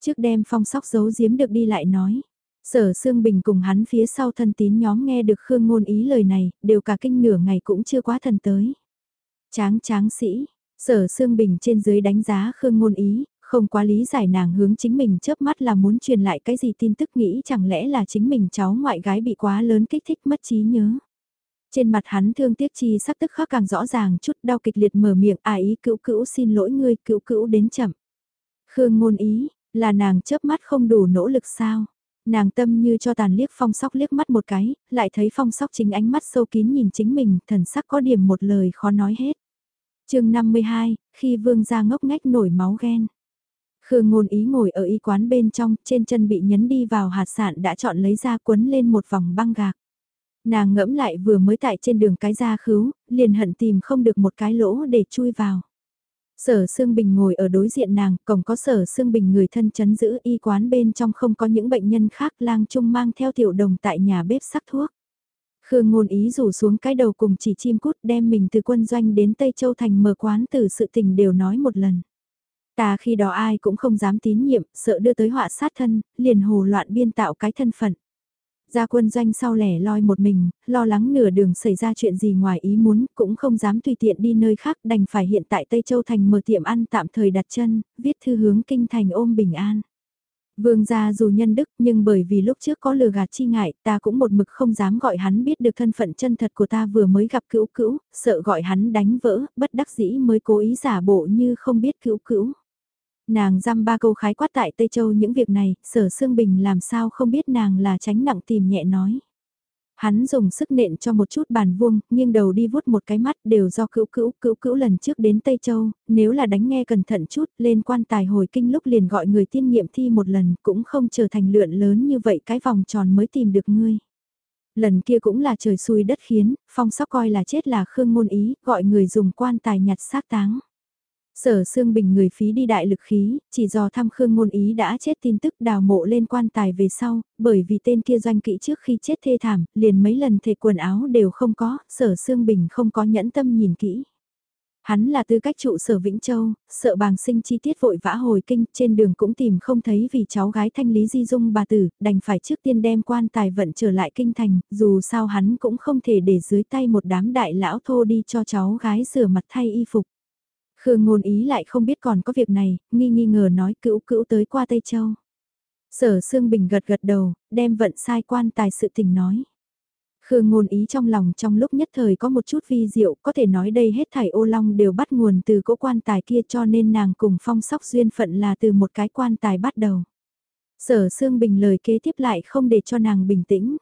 Trước đem phong sóc giấu giếm được đi lại nói. Sở Sương Bình cùng hắn phía sau thân tín nhóm nghe được Khương Ngôn Ý lời này, đều cả kinh nửa ngày cũng chưa quá thần tới. Tráng tráng sĩ, Sở Sương Bình trên dưới đánh giá Khương Ngôn Ý, không quá lý giải nàng hướng chính mình chớp mắt là muốn truyền lại cái gì tin tức nghĩ chẳng lẽ là chính mình cháu ngoại gái bị quá lớn kích thích mất trí nhớ. Trên mặt hắn thương tiếc chi sắc tức khắc càng rõ ràng chút đau kịch liệt mở miệng à ý cữu cữu xin lỗi ngươi cữu cữu đến chậm. Khương ngôn ý, là nàng chớp mắt không đủ nỗ lực sao? Nàng tâm như cho tàn liếc phong sóc liếc mắt một cái, lại thấy phong sóc chính ánh mắt sâu kín nhìn chính mình, thần sắc có điểm một lời khó nói hết. chương 52, khi vương gia ngốc ngách nổi máu ghen. Khương ngôn ý ngồi ở y quán bên trong, trên chân bị nhấn đi vào hạt sạn đã chọn lấy ra quấn lên một vòng băng gạc. Nàng ngẫm lại vừa mới tại trên đường cái ra khứu, liền hận tìm không được một cái lỗ để chui vào. Sở Sương Bình ngồi ở đối diện nàng, còn có Sở Sương Bình người thân chấn giữ y quán bên trong không có những bệnh nhân khác lang trung mang theo tiểu đồng tại nhà bếp sắc thuốc. Khương ngôn ý rủ xuống cái đầu cùng chỉ chim cút đem mình từ quân doanh đến Tây Châu Thành mở quán từ sự tình đều nói một lần. Ta khi đó ai cũng không dám tín nhiệm, sợ đưa tới họa sát thân, liền hồ loạn biên tạo cái thân phận gia quân doanh sau lẻ loi một mình, lo lắng nửa đường xảy ra chuyện gì ngoài ý muốn, cũng không dám tùy tiện đi nơi khác đành phải hiện tại Tây Châu Thành mở tiệm ăn tạm thời đặt chân, viết thư hướng kinh thành ôm bình an. Vương gia dù nhân đức nhưng bởi vì lúc trước có lừa gạt chi ngại ta cũng một mực không dám gọi hắn biết được thân phận chân thật của ta vừa mới gặp cữu cữu, sợ gọi hắn đánh vỡ, bất đắc dĩ mới cố ý giả bộ như không biết cữu cữu. Nàng dăm ba câu khái quát tại Tây Châu những việc này, sở Sương Bình làm sao không biết nàng là tránh nặng tìm nhẹ nói. Hắn dùng sức nện cho một chút bàn vuông, nghiêng đầu đi vuốt một cái mắt đều do cữu cữu, cữu cữu lần trước đến Tây Châu, nếu là đánh nghe cẩn thận chút, lên quan tài hồi kinh lúc liền gọi người tiên nghiệm thi một lần, cũng không trở thành lượn lớn như vậy cái vòng tròn mới tìm được ngươi. Lần kia cũng là trời xui đất khiến, phong sóc coi là chết là khương ngôn ý, gọi người dùng quan tài nhặt xác táng. Sở Sương Bình người phí đi đại lực khí, chỉ do thăm Khương Ngôn Ý đã chết tin tức đào mộ lên quan tài về sau, bởi vì tên kia doanh kỹ trước khi chết thê thảm, liền mấy lần thể quần áo đều không có, Sở Sương Bình không có nhẫn tâm nhìn kỹ. Hắn là tư cách trụ sở Vĩnh Châu, sợ bàng sinh chi tiết vội vã hồi kinh, trên đường cũng tìm không thấy vì cháu gái thanh lý di dung bà tử, đành phải trước tiên đem quan tài vận trở lại kinh thành, dù sao hắn cũng không thể để dưới tay một đám đại lão thô đi cho cháu gái rửa mặt thay y phục. Khương ngôn ý lại không biết còn có việc này, nghi nghi ngờ nói cữu cữu tới qua Tây Châu. Sở Sương Bình gật gật đầu, đem vận sai quan tài sự tình nói. Khương ngôn ý trong lòng trong lúc nhất thời có một chút vi diệu, có thể nói đây hết thảy ô long đều bắt nguồn từ cỗ quan tài kia cho nên nàng cùng phong sóc duyên phận là từ một cái quan tài bắt đầu. Sở Sương Bình lời kế tiếp lại không để cho nàng bình tĩnh.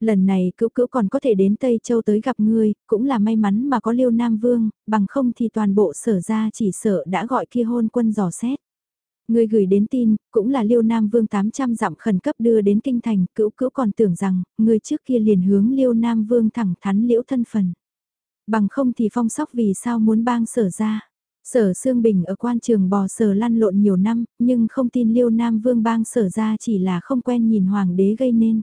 Lần này cữu cữu còn có thể đến Tây Châu tới gặp ngươi, cũng là may mắn mà có Liêu Nam Vương, bằng không thì toàn bộ sở ra chỉ sợ đã gọi kia hôn quân dò xét. Ngươi gửi đến tin, cũng là Liêu Nam Vương 800 dặm khẩn cấp đưa đến kinh thành, cữu cữu còn tưởng rằng, ngươi trước kia liền hướng Liêu Nam Vương thẳng thắn liễu thân phần. Bằng không thì phong sóc vì sao muốn bang sở ra. Sở Sương Bình ở quan trường bò sở lăn lộn nhiều năm, nhưng không tin Liêu Nam Vương bang sở ra chỉ là không quen nhìn hoàng đế gây nên.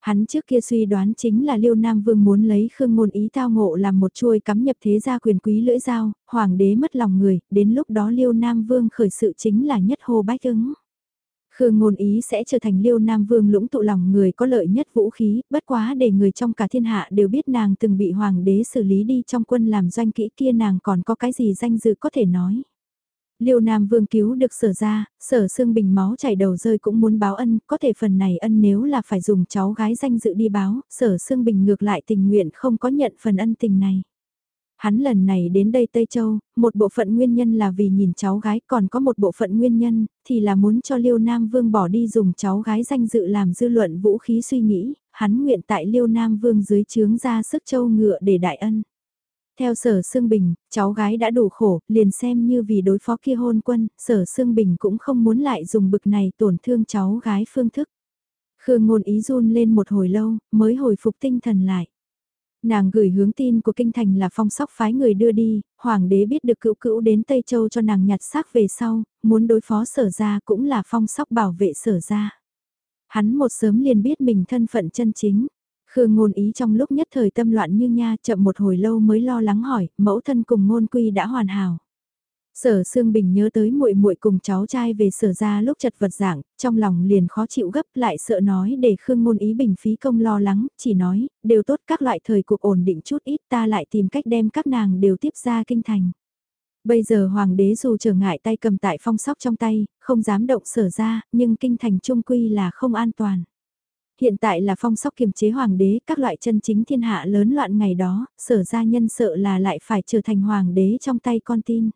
Hắn trước kia suy đoán chính là Liêu Nam Vương muốn lấy Khương Ngôn Ý tao ngộ làm một chuôi cắm nhập thế gia quyền quý lưỡi dao, hoàng đế mất lòng người, đến lúc đó Liêu Nam Vương khởi sự chính là nhất hồ bách ứng. Khương Ngôn Ý sẽ trở thành Liêu Nam Vương lũng tụ lòng người có lợi nhất vũ khí, bất quá để người trong cả thiên hạ đều biết nàng từng bị hoàng đế xử lý đi trong quân làm doanh kỹ kia nàng còn có cái gì danh dự có thể nói. Liêu Nam Vương cứu được sở ra, sở xương bình máu chảy đầu rơi cũng muốn báo ân, có thể phần này ân nếu là phải dùng cháu gái danh dự đi báo, sở xương bình ngược lại tình nguyện không có nhận phần ân tình này. Hắn lần này đến đây Tây Châu, một bộ phận nguyên nhân là vì nhìn cháu gái còn có một bộ phận nguyên nhân, thì là muốn cho Liêu Nam Vương bỏ đi dùng cháu gái danh dự làm dư luận vũ khí suy nghĩ, hắn nguyện tại Liêu Nam Vương dưới chướng ra sức châu ngựa để đại ân. Theo sở Sương Bình, cháu gái đã đủ khổ, liền xem như vì đối phó kia hôn quân, sở Sương Bình cũng không muốn lại dùng bực này tổn thương cháu gái phương thức. Khương ngôn ý run lên một hồi lâu, mới hồi phục tinh thần lại. Nàng gửi hướng tin của kinh thành là phong sóc phái người đưa đi, hoàng đế biết được cữu cữu đến Tây Châu cho nàng nhặt xác về sau, muốn đối phó sở ra cũng là phong sóc bảo vệ sở ra. Hắn một sớm liền biết mình thân phận chân chính. Khương ngôn ý trong lúc nhất thời tâm loạn như nha chậm một hồi lâu mới lo lắng hỏi, mẫu thân cùng ngôn quy đã hoàn hảo. Sở Sương Bình nhớ tới muội muội cùng cháu trai về sở ra lúc chật vật dạng, trong lòng liền khó chịu gấp lại sợ nói để Khương Ngôn Ý bình phí công lo lắng, chỉ nói, đều tốt các loại thời cuộc ổn định chút ít ta lại tìm cách đem các nàng đều tiếp ra kinh thành. Bây giờ hoàng đế dù trở ngại tay cầm tại phong sóc trong tay, không dám động sở ra, nhưng kinh thành trung quy là không an toàn. Hiện tại là phong sóc kiềm chế hoàng đế, các loại chân chính thiên hạ lớn loạn ngày đó, sở gia nhân sợ là lại phải trở thành hoàng đế trong tay con tin.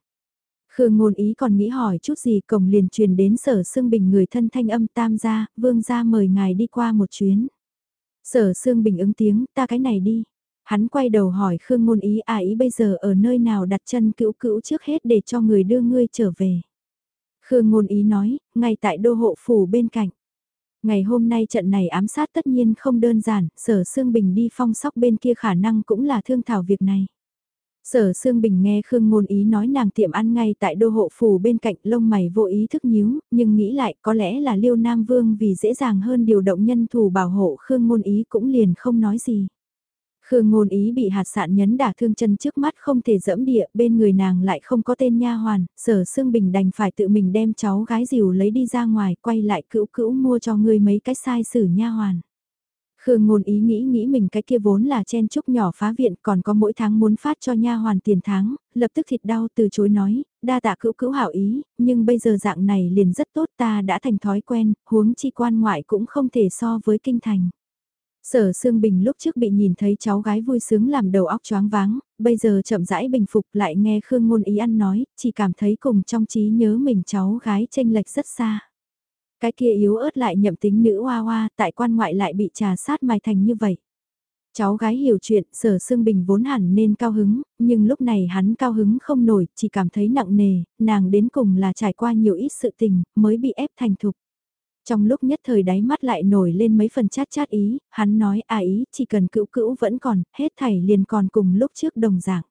Khương ngôn ý còn nghĩ hỏi chút gì cổng liền truyền đến sở xương bình người thân thanh âm tam gia, vương gia mời ngài đi qua một chuyến. Sở xương bình ứng tiếng, ta cái này đi. Hắn quay đầu hỏi Khương ngôn ý à ý bây giờ ở nơi nào đặt chân cữu cữu trước hết để cho người đưa ngươi trở về. Khương ngôn ý nói, ngay tại đô hộ phủ bên cạnh. Ngày hôm nay trận này ám sát tất nhiên không đơn giản, sở xương bình đi phong sóc bên kia khả năng cũng là thương thảo việc này. Sở Sương Bình nghe Khương Ngôn Ý nói nàng tiệm ăn ngay tại đô hộ phủ bên cạnh lông mày vô ý thức nhíu, nhưng nghĩ lại có lẽ là Liêu Nam Vương vì dễ dàng hơn điều động nhân thủ bảo hộ Khương Ngôn Ý cũng liền không nói gì. Khương Ngôn Ý bị hạt sạn nhấn đả thương chân trước mắt không thể dẫm địa, bên người nàng lại không có tên nha hoàn, Sở Sương Bình đành phải tự mình đem cháu gái dìu lấy đi ra ngoài, quay lại cữu cữu mua cho ngươi mấy cái sai sử nha hoàn. Khương ngôn ý nghĩ nghĩ mình cái kia vốn là chen chúc nhỏ phá viện còn có mỗi tháng muốn phát cho nha hoàn tiền tháng, lập tức thịt đau từ chối nói, đa tạ cữu cữu hảo ý, nhưng bây giờ dạng này liền rất tốt ta đã thành thói quen, huống chi quan ngoại cũng không thể so với kinh thành. Sở Sương Bình lúc trước bị nhìn thấy cháu gái vui sướng làm đầu óc choáng váng, bây giờ chậm rãi bình phục lại nghe Khương Ngôn Ý ăn nói, chỉ cảm thấy cùng trong trí nhớ mình cháu gái tranh lệch rất xa. Cái kia yếu ớt lại nhậm tính nữ hoa hoa, tại quan ngoại lại bị trà sát mài thành như vậy. Cháu gái hiểu chuyện, sở xương bình vốn hẳn nên cao hứng, nhưng lúc này hắn cao hứng không nổi, chỉ cảm thấy nặng nề, nàng đến cùng là trải qua nhiều ít sự tình, mới bị ép thành thục. Trong lúc nhất thời đáy mắt lại nổi lên mấy phần chát chát ý, hắn nói à ý, chỉ cần cữu cữu vẫn còn, hết thảy liền còn cùng lúc trước đồng dạng.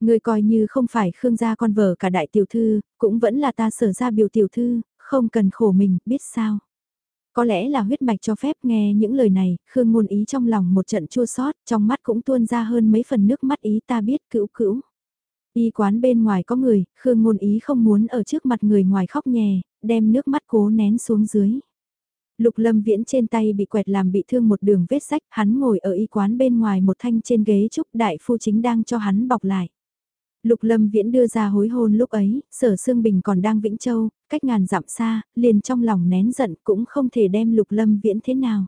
Người coi như không phải Khương gia con vợ cả đại tiểu thư, cũng vẫn là ta sở ra biểu tiểu thư, không cần khổ mình, biết sao. Có lẽ là huyết mạch cho phép nghe những lời này, Khương ngôn ý trong lòng một trận chua sót, trong mắt cũng tuôn ra hơn mấy phần nước mắt ý ta biết cữu cữu. Y quán bên ngoài có người, Khương ngôn ý không muốn ở trước mặt người ngoài khóc nhè, đem nước mắt cố nén xuống dưới. Lục lâm viễn trên tay bị quẹt làm bị thương một đường vết sách, hắn ngồi ở y quán bên ngoài một thanh trên ghế trúc đại phu chính đang cho hắn bọc lại. Lục Lâm Viễn đưa ra hối hôn lúc ấy, Sở Sương Bình còn đang Vĩnh Châu, cách ngàn dặm xa, liền trong lòng nén giận cũng không thể đem Lục Lâm Viễn thế nào.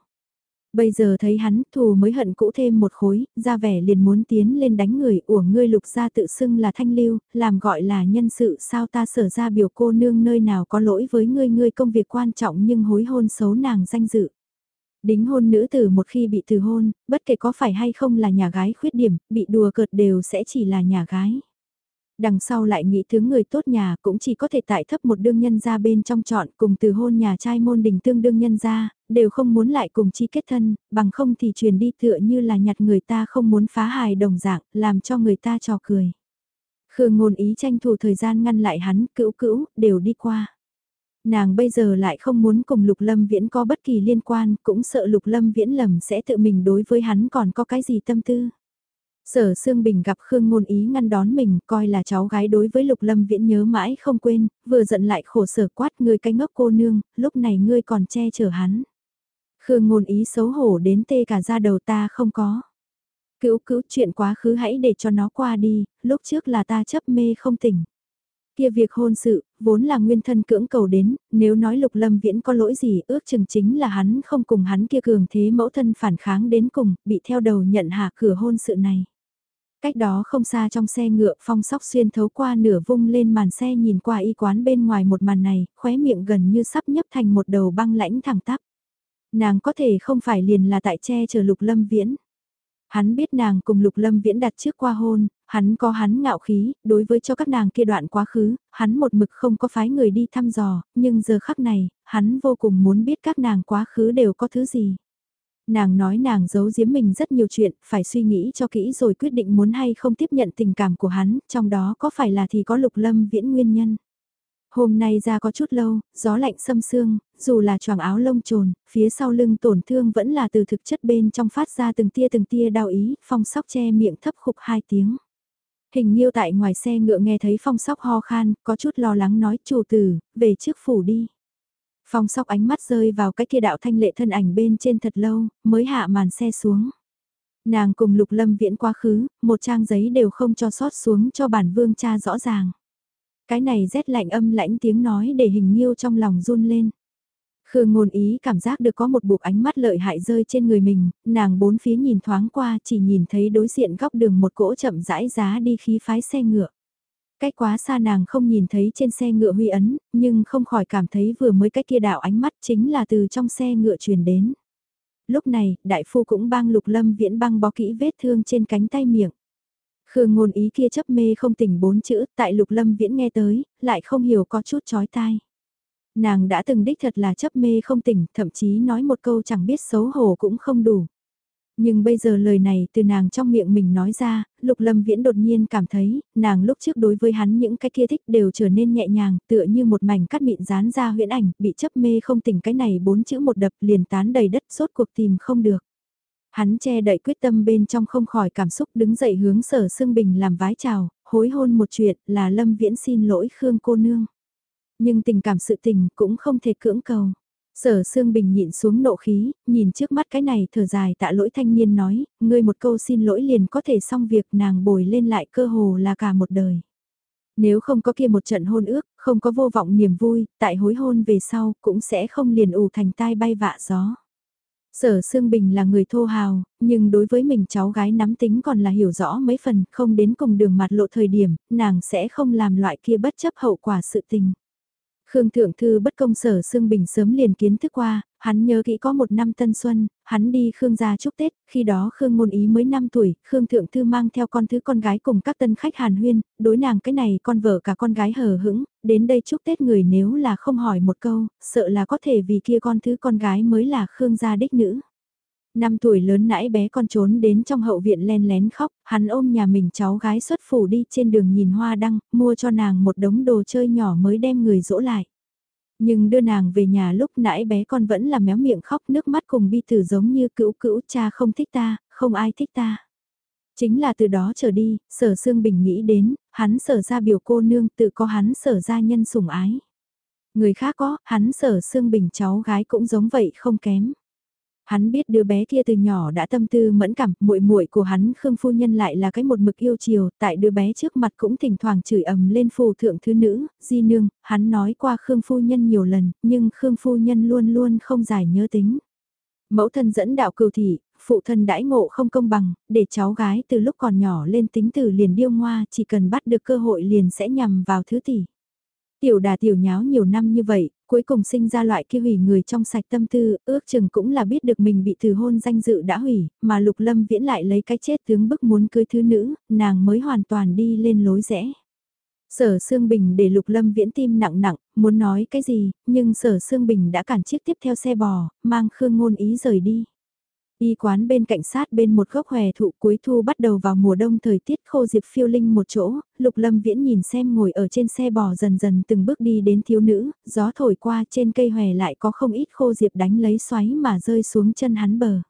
Bây giờ thấy hắn thù mới hận cũ thêm một khối, ra vẻ liền muốn tiến lên đánh người của ngươi lục gia tự xưng là thanh lưu, làm gọi là nhân sự sao ta sở ra biểu cô nương nơi nào có lỗi với ngươi ngươi công việc quan trọng nhưng hối hôn xấu nàng danh dự. Đính hôn nữ tử một khi bị từ hôn, bất kể có phải hay không là nhà gái khuyết điểm, bị đùa cợt đều sẽ chỉ là nhà gái đằng sau lại nghĩ thứ người tốt nhà cũng chỉ có thể tại thấp một đương nhân ra bên trong chọn cùng từ hôn nhà trai môn đình tương đương nhân ra, đều không muốn lại cùng chi kết thân, bằng không thì truyền đi tựa như là nhặt người ta không muốn phá hài đồng dạng, làm cho người ta trò cười. Khương ngôn ý tranh thủ thời gian ngăn lại hắn, cữu cữu, đều đi qua. Nàng bây giờ lại không muốn cùng Lục Lâm Viễn có bất kỳ liên quan, cũng sợ Lục Lâm Viễn lầm sẽ tự mình đối với hắn còn có cái gì tâm tư. Sở Sương Bình gặp Khương Ngôn Ý ngăn đón mình, coi là cháu gái đối với Lục Lâm Viễn nhớ mãi không quên, vừa giận lại khổ sở quát người canh ngốc cô nương, lúc này ngươi còn che chở hắn. Khương Ngôn Ý xấu hổ đến tê cả da đầu ta không có. Cứu cứu chuyện quá khứ hãy để cho nó qua đi, lúc trước là ta chấp mê không tỉnh. Kia việc hôn sự, vốn là nguyên thân cưỡng cầu đến, nếu nói lục lâm viễn có lỗi gì ước chừng chính là hắn không cùng hắn kia cường thế mẫu thân phản kháng đến cùng, bị theo đầu nhận hạ cửa hôn sự này. Cách đó không xa trong xe ngựa phong sóc xuyên thấu qua nửa vung lên màn xe nhìn qua y quán bên ngoài một màn này, khóe miệng gần như sắp nhấp thành một đầu băng lãnh thẳng tắp. Nàng có thể không phải liền là tại che chờ lục lâm viễn. Hắn biết nàng cùng Lục Lâm Viễn đặt trước qua hôn, hắn có hắn ngạo khí, đối với cho các nàng kia đoạn quá khứ, hắn một mực không có phái người đi thăm dò, nhưng giờ khắc này, hắn vô cùng muốn biết các nàng quá khứ đều có thứ gì. Nàng nói nàng giấu giếm mình rất nhiều chuyện, phải suy nghĩ cho kỹ rồi quyết định muốn hay không tiếp nhận tình cảm của hắn, trong đó có phải là thì có Lục Lâm Viễn nguyên nhân. Hôm nay ra có chút lâu, gió lạnh xâm xương, dù là choàng áo lông trồn, phía sau lưng tổn thương vẫn là từ thực chất bên trong phát ra từng tia từng tia đau ý, phong sóc che miệng thấp khục hai tiếng. Hình nhiêu tại ngoài xe ngựa nghe thấy phong sóc ho khan, có chút lo lắng nói chủ tử, về trước phủ đi. Phong sóc ánh mắt rơi vào cái kia đạo thanh lệ thân ảnh bên trên thật lâu, mới hạ màn xe xuống. Nàng cùng lục lâm viễn quá khứ, một trang giấy đều không cho sót xuống cho bản vương cha rõ ràng. Cái này rét lạnh âm lãnh tiếng nói để hình nhiêu trong lòng run lên. Khương ngôn ý cảm giác được có một buộc ánh mắt lợi hại rơi trên người mình, nàng bốn phía nhìn thoáng qua chỉ nhìn thấy đối diện góc đường một cỗ chậm rãi giá đi khí phái xe ngựa. Cách quá xa nàng không nhìn thấy trên xe ngựa huy ấn, nhưng không khỏi cảm thấy vừa mới cách kia đạo ánh mắt chính là từ trong xe ngựa truyền đến. Lúc này, đại phu cũng băng lục lâm viễn băng bó kỹ vết thương trên cánh tay miệng. Khương ngôn ý kia chấp mê không tỉnh bốn chữ, tại lục lâm viễn nghe tới, lại không hiểu có chút chói tai. Nàng đã từng đích thật là chấp mê không tỉnh, thậm chí nói một câu chẳng biết xấu hổ cũng không đủ. Nhưng bây giờ lời này từ nàng trong miệng mình nói ra, Lục Lâm Viễn đột nhiên cảm thấy, nàng lúc trước đối với hắn những cái kia thích đều trở nên nhẹ nhàng, tựa như một mảnh cắt mịn dán ra huyễn ảnh, bị chấp mê không tỉnh cái này bốn chữ một đập liền tán đầy đất sốt cuộc tìm không được. Hắn che đậy quyết tâm bên trong không khỏi cảm xúc đứng dậy hướng sở Sương Bình làm vái chào, hối hôn một chuyện là Lâm Viễn xin lỗi Khương cô nương. Nhưng tình cảm sự tình cũng không thể cưỡng cầu. Sở Sương Bình nhịn xuống nộ khí, nhìn trước mắt cái này thở dài tạ lỗi thanh niên nói, ngươi một câu xin lỗi liền có thể xong việc nàng bồi lên lại cơ hồ là cả một đời. Nếu không có kia một trận hôn ước, không có vô vọng niềm vui, tại hối hôn về sau cũng sẽ không liền ù thành tai bay vạ gió. Sở Sương Bình là người thô hào, nhưng đối với mình cháu gái nắm tính còn là hiểu rõ mấy phần, không đến cùng đường mặt lộ thời điểm, nàng sẽ không làm loại kia bất chấp hậu quả sự tình. Khương Thượng Thư bất công sở Sương Bình sớm liền kiến thức qua, hắn nhớ kỹ có một năm tân xuân, hắn đi Khương gia chúc Tết, khi đó Khương Ngôn Ý mới 5 tuổi, Khương Thượng Thư mang theo con thứ con gái cùng các tân khách hàn huyên, đối nàng cái này con vợ cả con gái hờ hững, đến đây chúc Tết người nếu là không hỏi một câu, sợ là có thể vì kia con thứ con gái mới là Khương gia đích nữ. Năm tuổi lớn nãy bé con trốn đến trong hậu viện len lén khóc, hắn ôm nhà mình cháu gái xuất phủ đi trên đường nhìn hoa đăng, mua cho nàng một đống đồ chơi nhỏ mới đem người dỗ lại. Nhưng đưa nàng về nhà lúc nãy bé con vẫn là méo miệng khóc nước mắt cùng bi tử giống như cữu cữu cha không thích ta, không ai thích ta. Chính là từ đó trở đi, sở Sương Bình nghĩ đến, hắn sở ra biểu cô nương tự có hắn sở ra nhân sủng ái. Người khác có, hắn sở Sương Bình cháu gái cũng giống vậy không kém. Hắn biết đứa bé kia từ nhỏ đã tâm tư mẫn cảm, muội muội của hắn Khương phu nhân lại là cái một mực yêu chiều, tại đứa bé trước mặt cũng thỉnh thoảng chửi ầm lên phù thượng thứ nữ, di nương, hắn nói qua Khương phu nhân nhiều lần, nhưng Khương phu nhân luôn luôn không giải nhớ tính. Mẫu thân dẫn đạo cừu thị, phụ thân đãi ngộ không công bằng, để cháu gái từ lúc còn nhỏ lên tính từ liền điêu ngoa, chỉ cần bắt được cơ hội liền sẽ nhằm vào thứ tỷ. Tiểu đà tiểu nháo nhiều năm như vậy, cuối cùng sinh ra loại kia hủy người trong sạch tâm tư, ước chừng cũng là biết được mình bị từ hôn danh dự đã hủy, mà Lục Lâm Viễn lại lấy cái chết tướng bức muốn cưới thứ nữ, nàng mới hoàn toàn đi lên lối rẽ. Sở Sương Bình để Lục Lâm Viễn tim nặng nặng, muốn nói cái gì, nhưng Sở Sương Bình đã cản chiếc tiếp theo xe bò, mang Khương Ngôn Ý rời đi. Y quán bên cạnh sát bên một gốc hòe thụ cuối thu bắt đầu vào mùa đông thời tiết khô diệp phiêu linh một chỗ, lục lâm viễn nhìn xem ngồi ở trên xe bò dần dần từng bước đi đến thiếu nữ, gió thổi qua trên cây hòe lại có không ít khô diệp đánh lấy xoáy mà rơi xuống chân hắn bờ.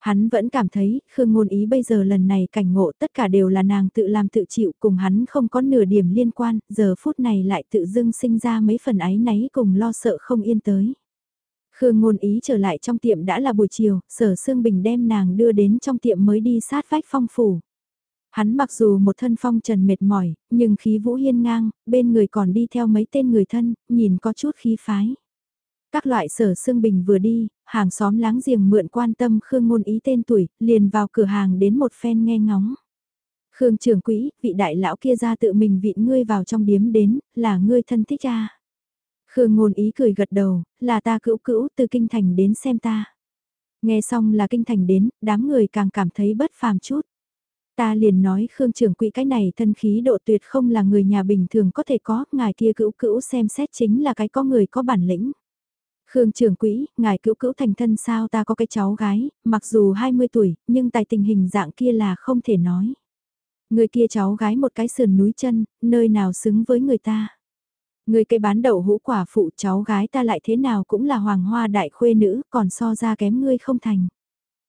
Hắn vẫn cảm thấy, Khương Ngôn Ý bây giờ lần này cảnh ngộ tất cả đều là nàng tự làm tự chịu cùng hắn không có nửa điểm liên quan, giờ phút này lại tự dưng sinh ra mấy phần ái náy cùng lo sợ không yên tới. Khương ngôn ý trở lại trong tiệm đã là buổi chiều, sở Sương Bình đem nàng đưa đến trong tiệm mới đi sát vách phong phủ. Hắn mặc dù một thân phong trần mệt mỏi, nhưng khí vũ hiên ngang, bên người còn đi theo mấy tên người thân, nhìn có chút khí phái. Các loại sở Sương Bình vừa đi, hàng xóm láng giềng mượn quan tâm Khương ngôn ý tên tuổi, liền vào cửa hàng đến một phen nghe ngóng. Khương trưởng quỹ, vị đại lão kia ra tự mình vị ngươi vào trong điếm đến, là ngươi thân thích cha. Khương ngôn ý cười gật đầu, là ta cữu cữu từ kinh thành đến xem ta. Nghe xong là kinh thành đến, đám người càng cảm thấy bất phàm chút. Ta liền nói Khương trưởng quỹ cái này thân khí độ tuyệt không là người nhà bình thường có thể có, ngài kia cữu cữu xem xét chính là cái có người có bản lĩnh. Khương trưởng quỹ, ngài cữu cữu thành thân sao ta có cái cháu gái, mặc dù 20 tuổi, nhưng tài tình hình dạng kia là không thể nói. Người kia cháu gái một cái sườn núi chân, nơi nào xứng với người ta. Người cây bán đậu hũ quả phụ cháu gái ta lại thế nào cũng là hoàng hoa đại khuê nữ, còn so ra kém ngươi không thành.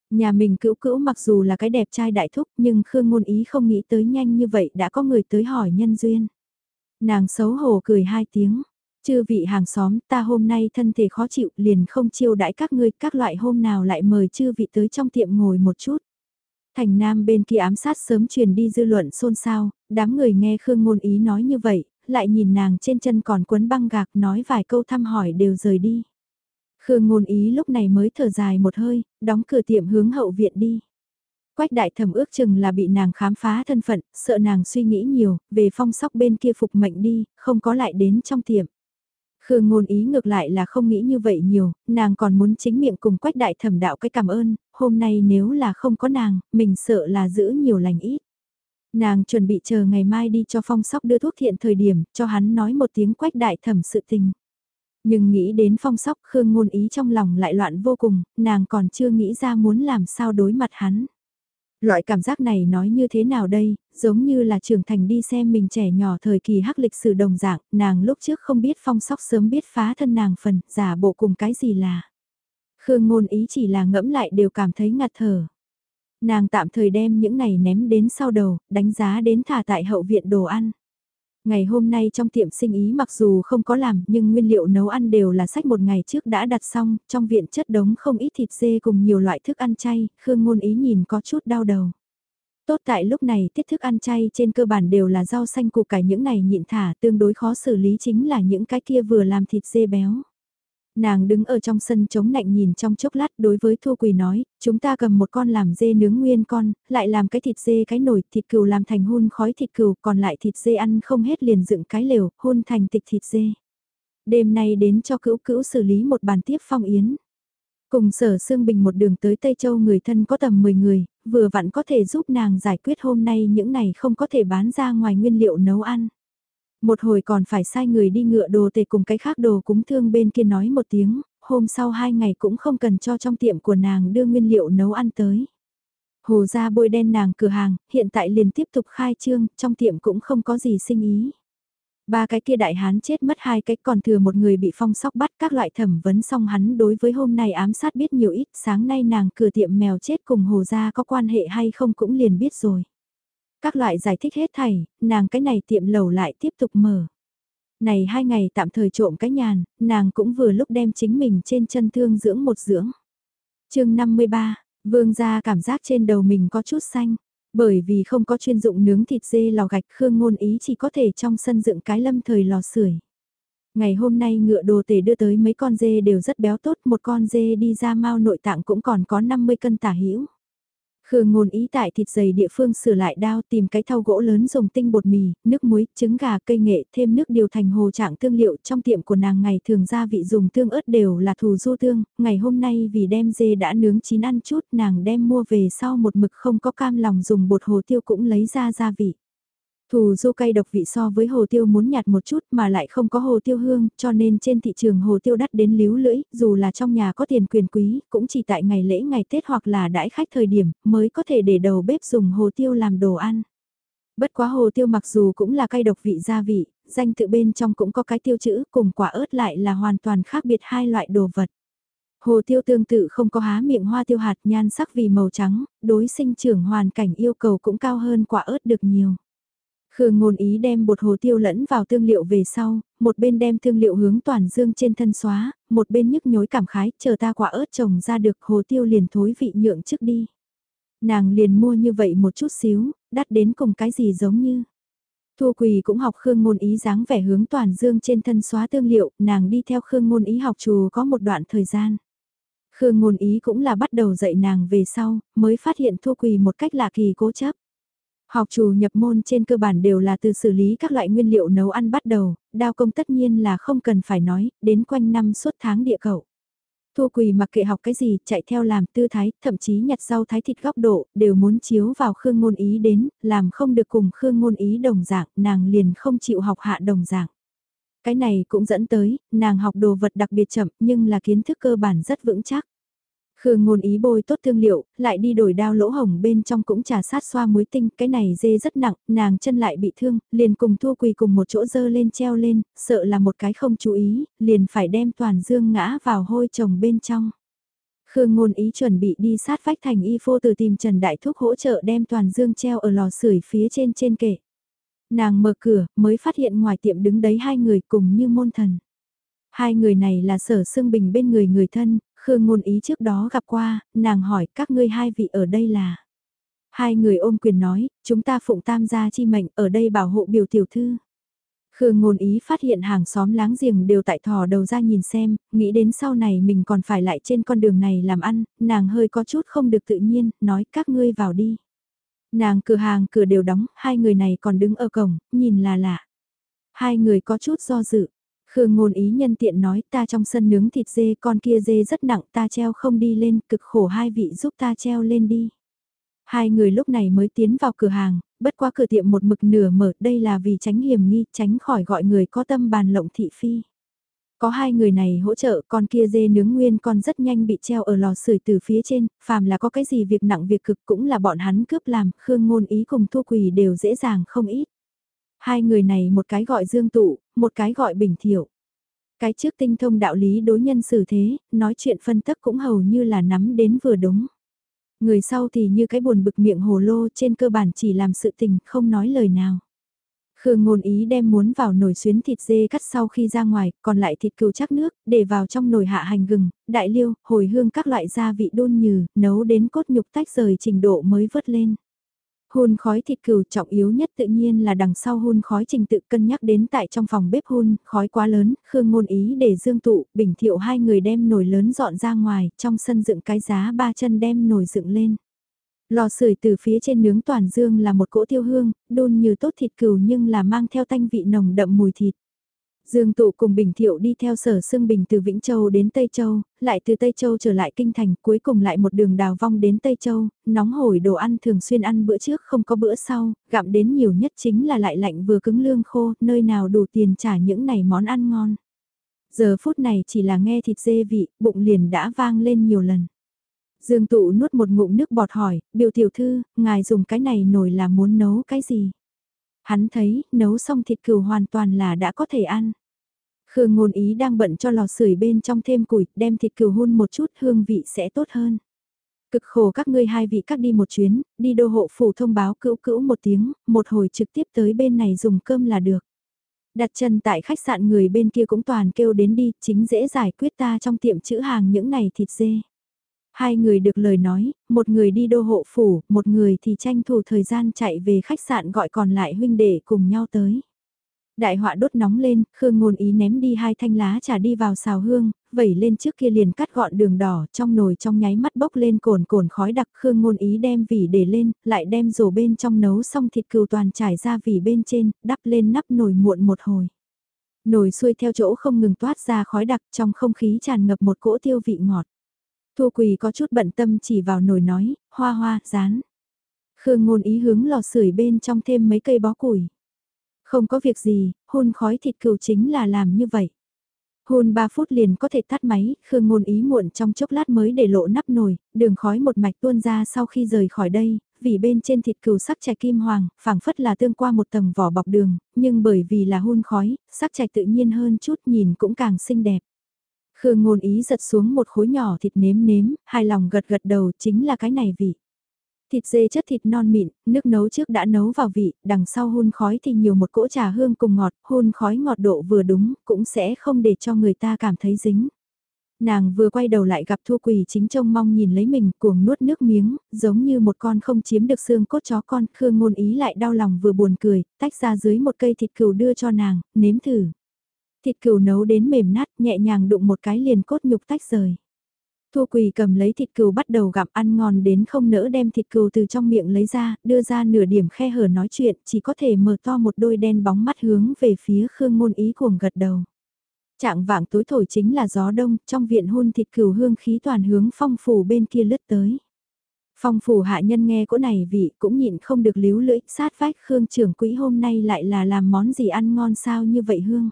Nhà mình cữu cữu mặc dù là cái đẹp trai đại thúc nhưng Khương Ngôn Ý không nghĩ tới nhanh như vậy đã có người tới hỏi nhân duyên. Nàng xấu hổ cười hai tiếng. Chư vị hàng xóm ta hôm nay thân thể khó chịu liền không chiêu đãi các ngươi các loại hôm nào lại mời chư vị tới trong tiệm ngồi một chút. Thành Nam bên kia ám sát sớm truyền đi dư luận xôn xao, đám người nghe Khương Ngôn Ý nói như vậy, lại nhìn nàng trên chân còn quấn băng gạc nói vài câu thăm hỏi đều rời đi. Khương ngôn ý lúc này mới thở dài một hơi, đóng cửa tiệm hướng hậu viện đi. Quách đại thẩm ước chừng là bị nàng khám phá thân phận, sợ nàng suy nghĩ nhiều, về phong sóc bên kia phục mệnh đi, không có lại đến trong tiệm. Khương ngôn ý ngược lại là không nghĩ như vậy nhiều, nàng còn muốn chính miệng cùng quách đại thẩm đạo cái cảm ơn, hôm nay nếu là không có nàng, mình sợ là giữ nhiều lành ít. Nàng chuẩn bị chờ ngày mai đi cho phong sóc đưa thuốc thiện thời điểm, cho hắn nói một tiếng quách đại thẩm sự tình. Nhưng nghĩ đến phong sóc Khương ngôn ý trong lòng lại loạn vô cùng, nàng còn chưa nghĩ ra muốn làm sao đối mặt hắn. Loại cảm giác này nói như thế nào đây, giống như là trưởng thành đi xem mình trẻ nhỏ thời kỳ hắc lịch sử đồng dạng, nàng lúc trước không biết phong sóc sớm biết phá thân nàng phần, giả bộ cùng cái gì là. Khương ngôn ý chỉ là ngẫm lại đều cảm thấy ngạt thở. Nàng tạm thời đem những này ném đến sau đầu, đánh giá đến thả tại hậu viện đồ ăn. Ngày hôm nay trong tiệm sinh ý mặc dù không có làm nhưng nguyên liệu nấu ăn đều là sách một ngày trước đã đặt xong, trong viện chất đống không ít thịt dê cùng nhiều loại thức ăn chay, Khương Ngôn Ý nhìn có chút đau đầu. Tốt tại lúc này tiết thức ăn chay trên cơ bản đều là rau xanh củ cải những này nhịn thả tương đối khó xử lý chính là những cái kia vừa làm thịt dê béo. Nàng đứng ở trong sân chống lạnh nhìn trong chốc lát đối với Thu Quỳ nói, chúng ta cầm một con làm dê nướng nguyên con, lại làm cái thịt dê cái nồi, thịt cừu làm thành hun khói thịt cừu, còn lại thịt dê ăn không hết liền dựng cái lều, hun thành tịch thịt dê. Đêm nay đến cho cữu cữu xử lý một bàn tiếp phong yến. Cùng sở Sương Bình một đường tới Tây Châu người thân có tầm 10 người, vừa vặn có thể giúp nàng giải quyết hôm nay những này không có thể bán ra ngoài nguyên liệu nấu ăn. Một hồi còn phải sai người đi ngựa đồ tề cùng cái khác đồ cúng thương bên kia nói một tiếng, hôm sau hai ngày cũng không cần cho trong tiệm của nàng đưa nguyên liệu nấu ăn tới. Hồ ra bôi đen nàng cửa hàng, hiện tại liền tiếp tục khai trương, trong tiệm cũng không có gì sinh ý. Ba cái kia đại hán chết mất hai cái còn thừa một người bị phong sóc bắt các loại thẩm vấn xong hắn đối với hôm nay ám sát biết nhiều ít sáng nay nàng cửa tiệm mèo chết cùng hồ gia có quan hệ hay không cũng liền biết rồi. Các loại giải thích hết thảy, nàng cái này tiệm lầu lại tiếp tục mở. Này hai ngày tạm thời trộm cái nhàn, nàng cũng vừa lúc đem chính mình trên chân thương dưỡng một dưỡng. chương 53, vương gia cảm giác trên đầu mình có chút xanh. Bởi vì không có chuyên dụng nướng thịt dê lò gạch Khương Ngôn Ý chỉ có thể trong sân dựng cái lâm thời lò sưởi. Ngày hôm nay ngựa đồ tể đưa tới mấy con dê đều rất béo tốt, một con dê đi ra mau nội tạng cũng còn có 50 cân tả hữu Khương ngôn ý tại thịt dày địa phương sửa lại đao tìm cái thau gỗ lớn dùng tinh bột mì, nước muối, trứng gà, cây nghệ, thêm nước điều thành hồ trạng tương liệu trong tiệm của nàng ngày thường gia vị dùng tương ớt đều là thù du tương, ngày hôm nay vì đem dê đã nướng chín ăn chút nàng đem mua về sau một mực không có cam lòng dùng bột hồ tiêu cũng lấy ra gia vị. Thù du cay độc vị so với hồ tiêu muốn nhạt một chút mà lại không có hồ tiêu hương, cho nên trên thị trường hồ tiêu đắt đến líu lưỡi, dù là trong nhà có tiền quyền quý, cũng chỉ tại ngày lễ ngày Tết hoặc là đãi khách thời điểm mới có thể để đầu bếp dùng hồ tiêu làm đồ ăn. Bất quá hồ tiêu mặc dù cũng là cay độc vị gia vị, danh tự bên trong cũng có cái tiêu chữ cùng quả ớt lại là hoàn toàn khác biệt hai loại đồ vật. Hồ tiêu tương tự không có há miệng hoa tiêu hạt nhan sắc vì màu trắng, đối sinh trưởng hoàn cảnh yêu cầu cũng cao hơn quả ớt được nhiều. Khương ngôn ý đem bột hồ tiêu lẫn vào tương liệu về sau, một bên đem tương liệu hướng toàn dương trên thân xóa, một bên nhức nhối cảm khái, chờ ta quả ớt trồng ra được hồ tiêu liền thối vị nhượng trước đi. Nàng liền mua như vậy một chút xíu, đắt đến cùng cái gì giống như. Thu Quỳ cũng học Khương Ngôn Ý dáng vẻ hướng toàn dương trên thân xóa tương liệu, nàng đi theo Khương Ngôn Ý học chùa có một đoạn thời gian. Khương Ngôn Ý cũng là bắt đầu dạy nàng về sau, mới phát hiện Thu Quỳ một cách lạ kỳ cố chấp. Học trù nhập môn trên cơ bản đều là từ xử lý các loại nguyên liệu nấu ăn bắt đầu, đao công tất nhiên là không cần phải nói, đến quanh năm suốt tháng địa cầu Thu Quỳ mặc kệ học cái gì, chạy theo làm tư thái, thậm chí nhặt rau thái thịt góc độ, đều muốn chiếu vào Khương Ngôn Ý đến, làm không được cùng Khương Ngôn Ý đồng dạng, nàng liền không chịu học hạ đồng dạng. Cái này cũng dẫn tới, nàng học đồ vật đặc biệt chậm nhưng là kiến thức cơ bản rất vững chắc. Khương ngôn ý bôi tốt thương liệu, lại đi đổi đao lỗ hồng bên trong cũng trà sát xoa muối tinh, cái này dê rất nặng, nàng chân lại bị thương, liền cùng thua quỳ cùng một chỗ dơ lên treo lên, sợ là một cái không chú ý, liền phải đem toàn dương ngã vào hôi chồng bên trong. Khương ngôn ý chuẩn bị đi sát vách thành y phô từ tìm Trần Đại Thúc hỗ trợ đem toàn dương treo ở lò sưởi phía trên trên kệ. Nàng mở cửa, mới phát hiện ngoài tiệm đứng đấy hai người cùng như môn thần. Hai người này là sở xương bình bên người người thân, Khương ngôn ý trước đó gặp qua, nàng hỏi các ngươi hai vị ở đây là. Hai người ôm quyền nói, chúng ta phụng tam gia chi mệnh ở đây bảo hộ biểu tiểu thư. Khương ngôn ý phát hiện hàng xóm láng giềng đều tại thò đầu ra nhìn xem, nghĩ đến sau này mình còn phải lại trên con đường này làm ăn, nàng hơi có chút không được tự nhiên, nói các ngươi vào đi. Nàng cửa hàng cửa đều đóng, hai người này còn đứng ở cổng, nhìn là lạ. Hai người có chút do dự. Khương ngôn ý nhân tiện nói ta trong sân nướng thịt dê con kia dê rất nặng ta treo không đi lên cực khổ hai vị giúp ta treo lên đi. Hai người lúc này mới tiến vào cửa hàng, bất qua cửa tiệm một mực nửa mở đây là vì tránh hiểm nghi tránh khỏi gọi người có tâm bàn lộng thị phi. Có hai người này hỗ trợ con kia dê nướng nguyên con rất nhanh bị treo ở lò sưởi từ phía trên, phàm là có cái gì việc nặng việc cực cũng là bọn hắn cướp làm, Khương Ngôn Ý cùng Thu Quỳ đều dễ dàng không ít. Hai người này một cái gọi Dương Tụ, một cái gọi Bình Thiệu. Cái trước tinh thông đạo lý đối nhân xử thế, nói chuyện phân tích cũng hầu như là nắm đến vừa đúng. Người sau thì như cái buồn bực miệng hồ lô trên cơ bản chỉ làm sự tình không nói lời nào. Khương ngôn ý đem muốn vào nồi xuyến thịt dê cắt sau khi ra ngoài, còn lại thịt cừu chắc nước, để vào trong nồi hạ hành gừng, đại liêu, hồi hương các loại gia vị đôn nhừ, nấu đến cốt nhục tách rời trình độ mới vớt lên. Hun khói thịt cừu trọng yếu nhất tự nhiên là đằng sau hun khói trình tự cân nhắc đến tại trong phòng bếp hun, khói quá lớn, Khương ngôn ý để dương tụ, bình thiệu hai người đem nồi lớn dọn ra ngoài, trong sân dựng cái giá ba chân đem nồi dựng lên. Lò sưởi từ phía trên nướng toàn dương là một cỗ tiêu hương, đun như tốt thịt cừu nhưng là mang theo tanh vị nồng đậm mùi thịt. Dương Tụ cùng Bình Thiệu đi theo sở Sương Bình từ Vĩnh Châu đến Tây Châu, lại từ Tây Châu trở lại Kinh Thành, cuối cùng lại một đường đào vong đến Tây Châu, nóng hổi đồ ăn thường xuyên ăn bữa trước không có bữa sau, gặm đến nhiều nhất chính là lại lạnh vừa cứng lương khô, nơi nào đủ tiền trả những này món ăn ngon. Giờ phút này chỉ là nghe thịt dê vị, bụng liền đã vang lên nhiều lần. Dương Tụ nuốt một ngụm nước bọt hỏi, biểu tiểu thư, ngài dùng cái này nổi là muốn nấu cái gì? Hắn thấy, nấu xong thịt cừu hoàn toàn là đã có thể ăn. Khương ngôn ý đang bận cho lò sưởi bên trong thêm củi, đem thịt cừu hun một chút hương vị sẽ tốt hơn. Cực khổ các ngươi hai vị các đi một chuyến, đi đô hộ phủ thông báo cữu cữu một tiếng, một hồi trực tiếp tới bên này dùng cơm là được. Đặt chân tại khách sạn người bên kia cũng toàn kêu đến đi, chính dễ giải quyết ta trong tiệm chữ hàng những này thịt dê. Hai người được lời nói, một người đi đô hộ phủ, một người thì tranh thủ thời gian chạy về khách sạn gọi còn lại huynh đệ cùng nhau tới. Đại họa đốt nóng lên, Khương Ngôn Ý ném đi hai thanh lá trà đi vào xào hương, vẩy lên trước kia liền cắt gọn đường đỏ, trong nồi trong nháy mắt bốc lên cồn cồn khói đặc Khương Ngôn Ý đem vỉ để lên, lại đem rổ bên trong nấu xong thịt cừu toàn trải ra vỉ bên trên, đắp lên nắp nồi muộn một hồi. Nồi xuôi theo chỗ không ngừng toát ra khói đặc trong không khí tràn ngập một cỗ tiêu vị ngọt. Thu Quỳ có chút bận tâm chỉ vào nồi nói, hoa hoa, rán. Khương ngôn ý hướng lò sưởi bên trong thêm mấy cây bó củi. Không có việc gì, hôn khói thịt cừu chính là làm như vậy. Hôn 3 phút liền có thể tắt máy, Khương ngôn ý muộn trong chốc lát mới để lộ nắp nồi, đường khói một mạch tuôn ra sau khi rời khỏi đây, vì bên trên thịt cừu sắc chạch kim hoàng, phảng phất là tương qua một tầng vỏ bọc đường, nhưng bởi vì là hôn khói, sắc chạch tự nhiên hơn chút nhìn cũng càng xinh đẹp. Khương ngôn ý giật xuống một khối nhỏ thịt nếm nếm, hài lòng gật gật đầu chính là cái này vị. Thịt dê chất thịt non mịn, nước nấu trước đã nấu vào vị, đằng sau hun khói thì nhiều một cỗ trà hương cùng ngọt, hun khói ngọt độ vừa đúng, cũng sẽ không để cho người ta cảm thấy dính. Nàng vừa quay đầu lại gặp Thu Quỳ chính trông mong nhìn lấy mình cuồng nuốt nước miếng, giống như một con không chiếm được xương cốt chó con, Khương ngôn ý lại đau lòng vừa buồn cười, tách ra dưới một cây thịt cừu đưa cho nàng, nếm thử. Thịt cừu nấu đến mềm nát, nhẹ nhàng đụng một cái liền cốt nhục tách rời. Thu Quỳ cầm lấy thịt cừu bắt đầu gặm ăn ngon đến không nỡ đem thịt cừu từ trong miệng lấy ra, đưa ra nửa điểm khe hở nói chuyện, chỉ có thể mở to một đôi đen bóng mắt hướng về phía Khương Ngôn Ý cuồng gật đầu. Trạng vạng tối thổi chính là gió đông, trong viện hôn thịt cừu hương khí toàn hướng phong phủ bên kia lướt tới. Phong phủ hạ nhân nghe cỗ này vị cũng nhịn không được líu lưỡi, sát vách Khương trưởng quỹ hôm nay lại là làm món gì ăn ngon sao như vậy hương.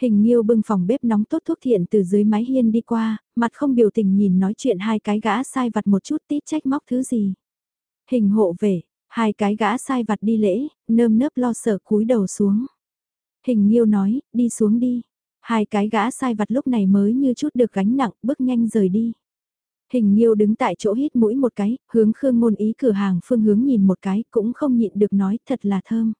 Hình Nhiêu bưng phòng bếp nóng tốt thuốc thiện từ dưới mái hiên đi qua, mặt không biểu tình nhìn nói chuyện hai cái gã sai vặt một chút tít trách móc thứ gì. Hình hộ về, hai cái gã sai vặt đi lễ, nơm nớp lo sợ cúi đầu xuống. Hình Nhiêu nói, đi xuống đi. Hai cái gã sai vặt lúc này mới như chút được gánh nặng, bước nhanh rời đi. Hình Nhiêu đứng tại chỗ hít mũi một cái, hướng Khương Ngôn Ý cửa hàng phương hướng nhìn một cái, cũng không nhịn được nói thật là thơm.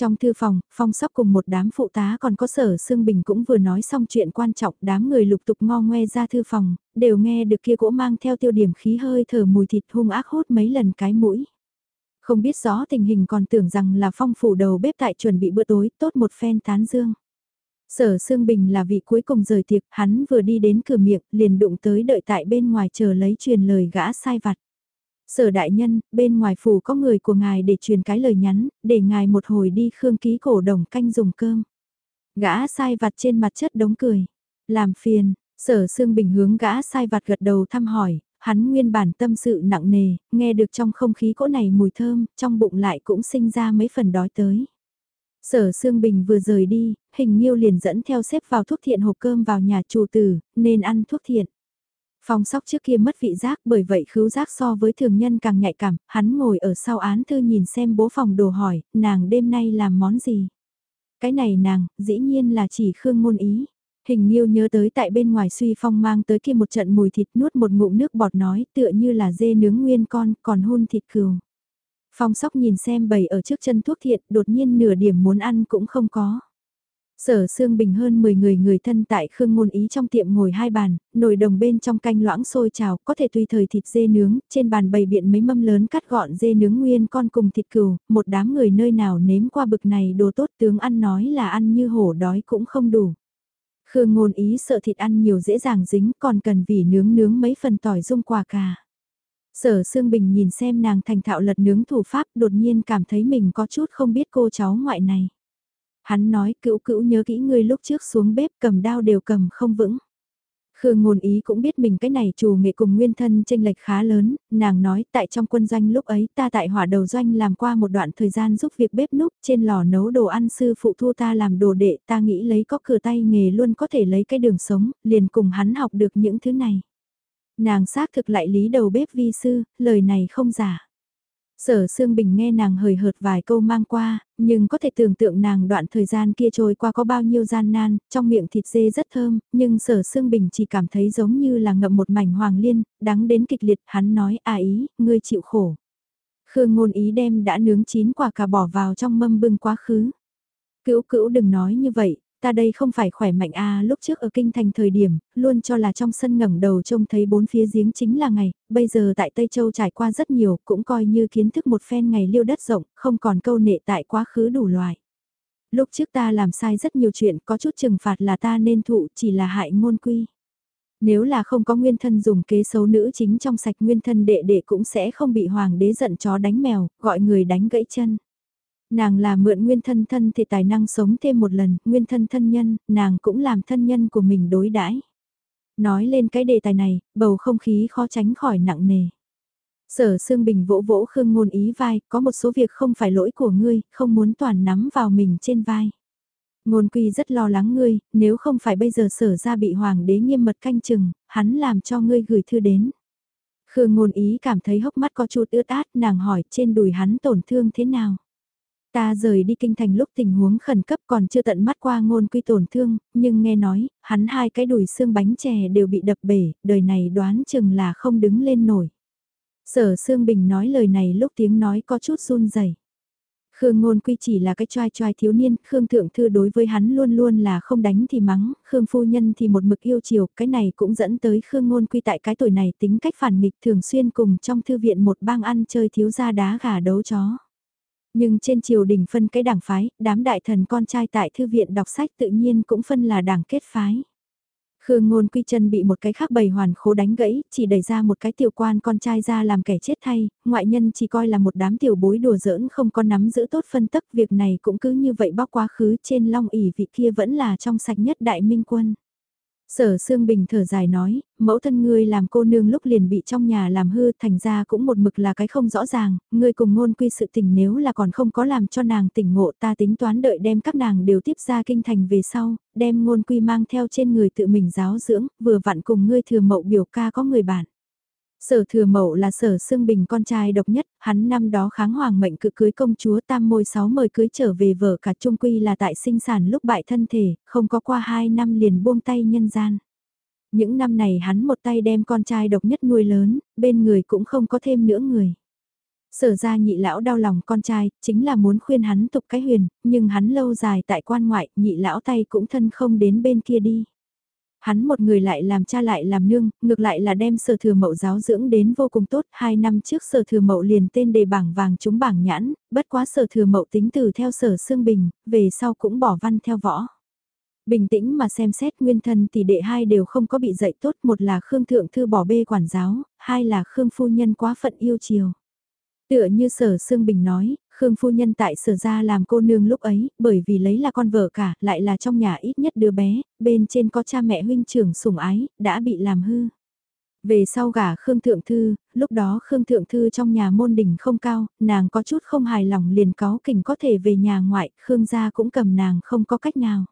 Trong thư phòng, phong sóc cùng một đám phụ tá còn có sở Sương Bình cũng vừa nói xong chuyện quan trọng, đám người lục tục ngo ngoe ra thư phòng, đều nghe được kia gỗ mang theo tiêu điểm khí hơi thở mùi thịt hung ác hốt mấy lần cái mũi. Không biết rõ tình hình còn tưởng rằng là phong phủ đầu bếp tại chuẩn bị bữa tối, tốt một phen tán dương. Sở Sương Bình là vị cuối cùng rời tiệc, hắn vừa đi đến cửa miệng, liền đụng tới đợi tại bên ngoài chờ lấy truyền lời gã sai vặt. Sở đại nhân, bên ngoài phủ có người của ngài để truyền cái lời nhắn, để ngài một hồi đi khương ký cổ đồng canh dùng cơm. Gã sai vặt trên mặt chất đống cười. Làm phiền, sở Sương Bình hướng gã sai vặt gật đầu thăm hỏi, hắn nguyên bản tâm sự nặng nề, nghe được trong không khí cỗ này mùi thơm, trong bụng lại cũng sinh ra mấy phần đói tới. Sở Sương Bình vừa rời đi, hình nhiêu liền dẫn theo xếp vào thuốc thiện hộp cơm vào nhà chủ tử, nên ăn thuốc thiện. Phong sóc trước kia mất vị giác bởi vậy khứu giác so với thường nhân càng nhạy cảm, hắn ngồi ở sau án thư nhìn xem bố phòng đồ hỏi, nàng đêm nay làm món gì. Cái này nàng, dĩ nhiên là chỉ khương ngôn ý. Hình nhiêu nhớ tới tại bên ngoài suy phong mang tới kia một trận mùi thịt nuốt một ngụm nước bọt nói tựa như là dê nướng nguyên con còn hôn thịt cừu. Phong sóc nhìn xem bầy ở trước chân thuốc thiện đột nhiên nửa điểm muốn ăn cũng không có. Sở Sương Bình hơn 10 người người thân tại Khương Ngôn Ý trong tiệm ngồi hai bàn, nồi đồng bên trong canh loãng sôi trào, có thể tùy thời thịt dê nướng, trên bàn bày biện mấy mâm lớn cắt gọn dê nướng nguyên con cùng thịt cừu, một đám người nơi nào nếm qua bực này đồ tốt tướng ăn nói là ăn như hổ đói cũng không đủ. Khương Ngôn Ý sợ thịt ăn nhiều dễ dàng dính còn cần vì nướng nướng mấy phần tỏi dung quả cà. Sở Sương Bình nhìn xem nàng thành thạo lật nướng thủ pháp đột nhiên cảm thấy mình có chút không biết cô cháu ngoại này. Hắn nói cữu cữu nhớ kỹ ngươi lúc trước xuống bếp cầm đao đều cầm không vững. Khương ngôn ý cũng biết mình cái này chủ nghệ cùng nguyên thân tranh lệch khá lớn, nàng nói tại trong quân doanh lúc ấy ta tại hỏa đầu doanh làm qua một đoạn thời gian giúp việc bếp núc trên lò nấu đồ ăn sư phụ thu ta làm đồ đệ ta nghĩ lấy có cửa tay nghề luôn có thể lấy cái đường sống, liền cùng hắn học được những thứ này. Nàng xác thực lại lý đầu bếp vi sư, lời này không giả. Sở Sương Bình nghe nàng hời hợt vài câu mang qua, nhưng có thể tưởng tượng nàng đoạn thời gian kia trôi qua có bao nhiêu gian nan, trong miệng thịt dê rất thơm, nhưng Sở Sương Bình chỉ cảm thấy giống như là ngậm một mảnh hoàng liên, đắng đến kịch liệt, hắn nói à ý, ngươi chịu khổ. Khương ngôn ý đem đã nướng chín quả cà bỏ vào trong mâm bưng quá khứ. Cữu cữu đừng nói như vậy, ta đây không phải khỏe mạnh à lúc trước ở kinh thành thời điểm, luôn cho là trong sân ngẩng đầu trông thấy bốn phía giếng chính là ngày, bây giờ tại Tây Châu trải qua rất nhiều, cũng coi như kiến thức một phen ngày liêu đất rộng, không còn câu nệ tại quá khứ đủ loại. Lúc trước ta làm sai rất nhiều chuyện, có chút trừng phạt là ta nên thụ, chỉ là hại ngôn quy. Nếu là không có nguyên thân dùng kế xấu nữ chính trong sạch nguyên thân đệ đệ cũng sẽ không bị hoàng đế giận chó đánh mèo, gọi người đánh gãy chân. Nàng là mượn nguyên thân thân thì tài năng sống thêm một lần, nguyên thân thân nhân, nàng cũng làm thân nhân của mình đối đãi. Nói lên cái đề tài này, bầu không khí khó tránh khỏi nặng nề. Sở Sương Bình vỗ vỗ Khương Ngôn Ý vai, có một số việc không phải lỗi của ngươi, không muốn toàn nắm vào mình trên vai. Ngôn Quy rất lo lắng ngươi, nếu không phải bây giờ sở ra bị hoàng đế nghiêm mật canh chừng, hắn làm cho ngươi gửi thư đến. Khương Ngôn Ý cảm thấy hốc mắt có chút ướt át, nàng hỏi trên đùi hắn tổn thương thế nào. Ta rời đi kinh thành lúc tình huống khẩn cấp còn chưa tận mắt qua ngôn quy tổn thương, nhưng nghe nói, hắn hai cái đùi xương bánh chè đều bị đập bể, đời này đoán chừng là không đứng lên nổi. Sở Sương Bình nói lời này lúc tiếng nói có chút run rẩy. Khương Ngôn Quy chỉ là cái trai trai thiếu niên, Khương Thượng Thư đối với hắn luôn luôn là không đánh thì mắng, Khương Phu Nhân thì một mực yêu chiều, cái này cũng dẫn tới Khương Ngôn Quy tại cái tuổi này tính cách phản nghịch thường xuyên cùng trong thư viện một bang ăn chơi thiếu gia đá gà đấu chó. Nhưng trên triều đình phân cái đảng phái, đám đại thần con trai tại thư viện đọc sách tự nhiên cũng phân là đảng kết phái. Khương Ngôn Quy chân bị một cái khác bầy hoàn khố đánh gãy, chỉ đẩy ra một cái tiểu quan con trai ra làm kẻ chết thay, ngoại nhân chỉ coi là một đám tiểu bối đùa giỡn không có nắm giữ tốt phân tức, việc này cũng cứ như vậy bóc quá khứ trên long ỉ vị kia vẫn là trong sạch nhất đại minh quân. Sở Sương Bình thở dài nói, mẫu thân ngươi làm cô nương lúc liền bị trong nhà làm hư thành ra cũng một mực là cái không rõ ràng, ngươi cùng ngôn quy sự tình nếu là còn không có làm cho nàng tỉnh ngộ ta tính toán đợi đem các nàng đều tiếp ra kinh thành về sau, đem ngôn quy mang theo trên người tự mình giáo dưỡng, vừa vặn cùng ngươi thừa mậu biểu ca có người bạn. Sở thừa mậu là sở xương bình con trai độc nhất, hắn năm đó kháng hoàng mệnh cự cưới công chúa tam môi sáu mời cưới trở về vợ cả trung quy là tại sinh sản lúc bại thân thể, không có qua hai năm liền buông tay nhân gian. Những năm này hắn một tay đem con trai độc nhất nuôi lớn, bên người cũng không có thêm nữa người. Sở ra nhị lão đau lòng con trai, chính là muốn khuyên hắn tục cái huyền, nhưng hắn lâu dài tại quan ngoại, nhị lão tay cũng thân không đến bên kia đi hắn một người lại làm cha lại làm nương, ngược lại là đem sở thừa mậu giáo dưỡng đến vô cùng tốt, hai năm trước sở thừa mậu liền tên đề bảng vàng trúng bảng nhãn, bất quá sở thừa mậu tính từ theo sở xương bình, về sau cũng bỏ văn theo võ. Bình tĩnh mà xem xét nguyên thân thì đệ hai đều không có bị dạy tốt, một là Khương Thượng Thư bỏ bê quản giáo, hai là Khương Phu Nhân quá phận yêu chiều. Tựa như sở Sương Bình nói, Khương phu nhân tại sở ra làm cô nương lúc ấy, bởi vì lấy là con vợ cả, lại là trong nhà ít nhất đứa bé, bên trên có cha mẹ huynh trưởng sủng ái, đã bị làm hư. Về sau gả Khương Thượng Thư, lúc đó Khương Thượng Thư trong nhà môn đỉnh không cao, nàng có chút không hài lòng liền có kình có thể về nhà ngoại, Khương gia cũng cầm nàng không có cách nào.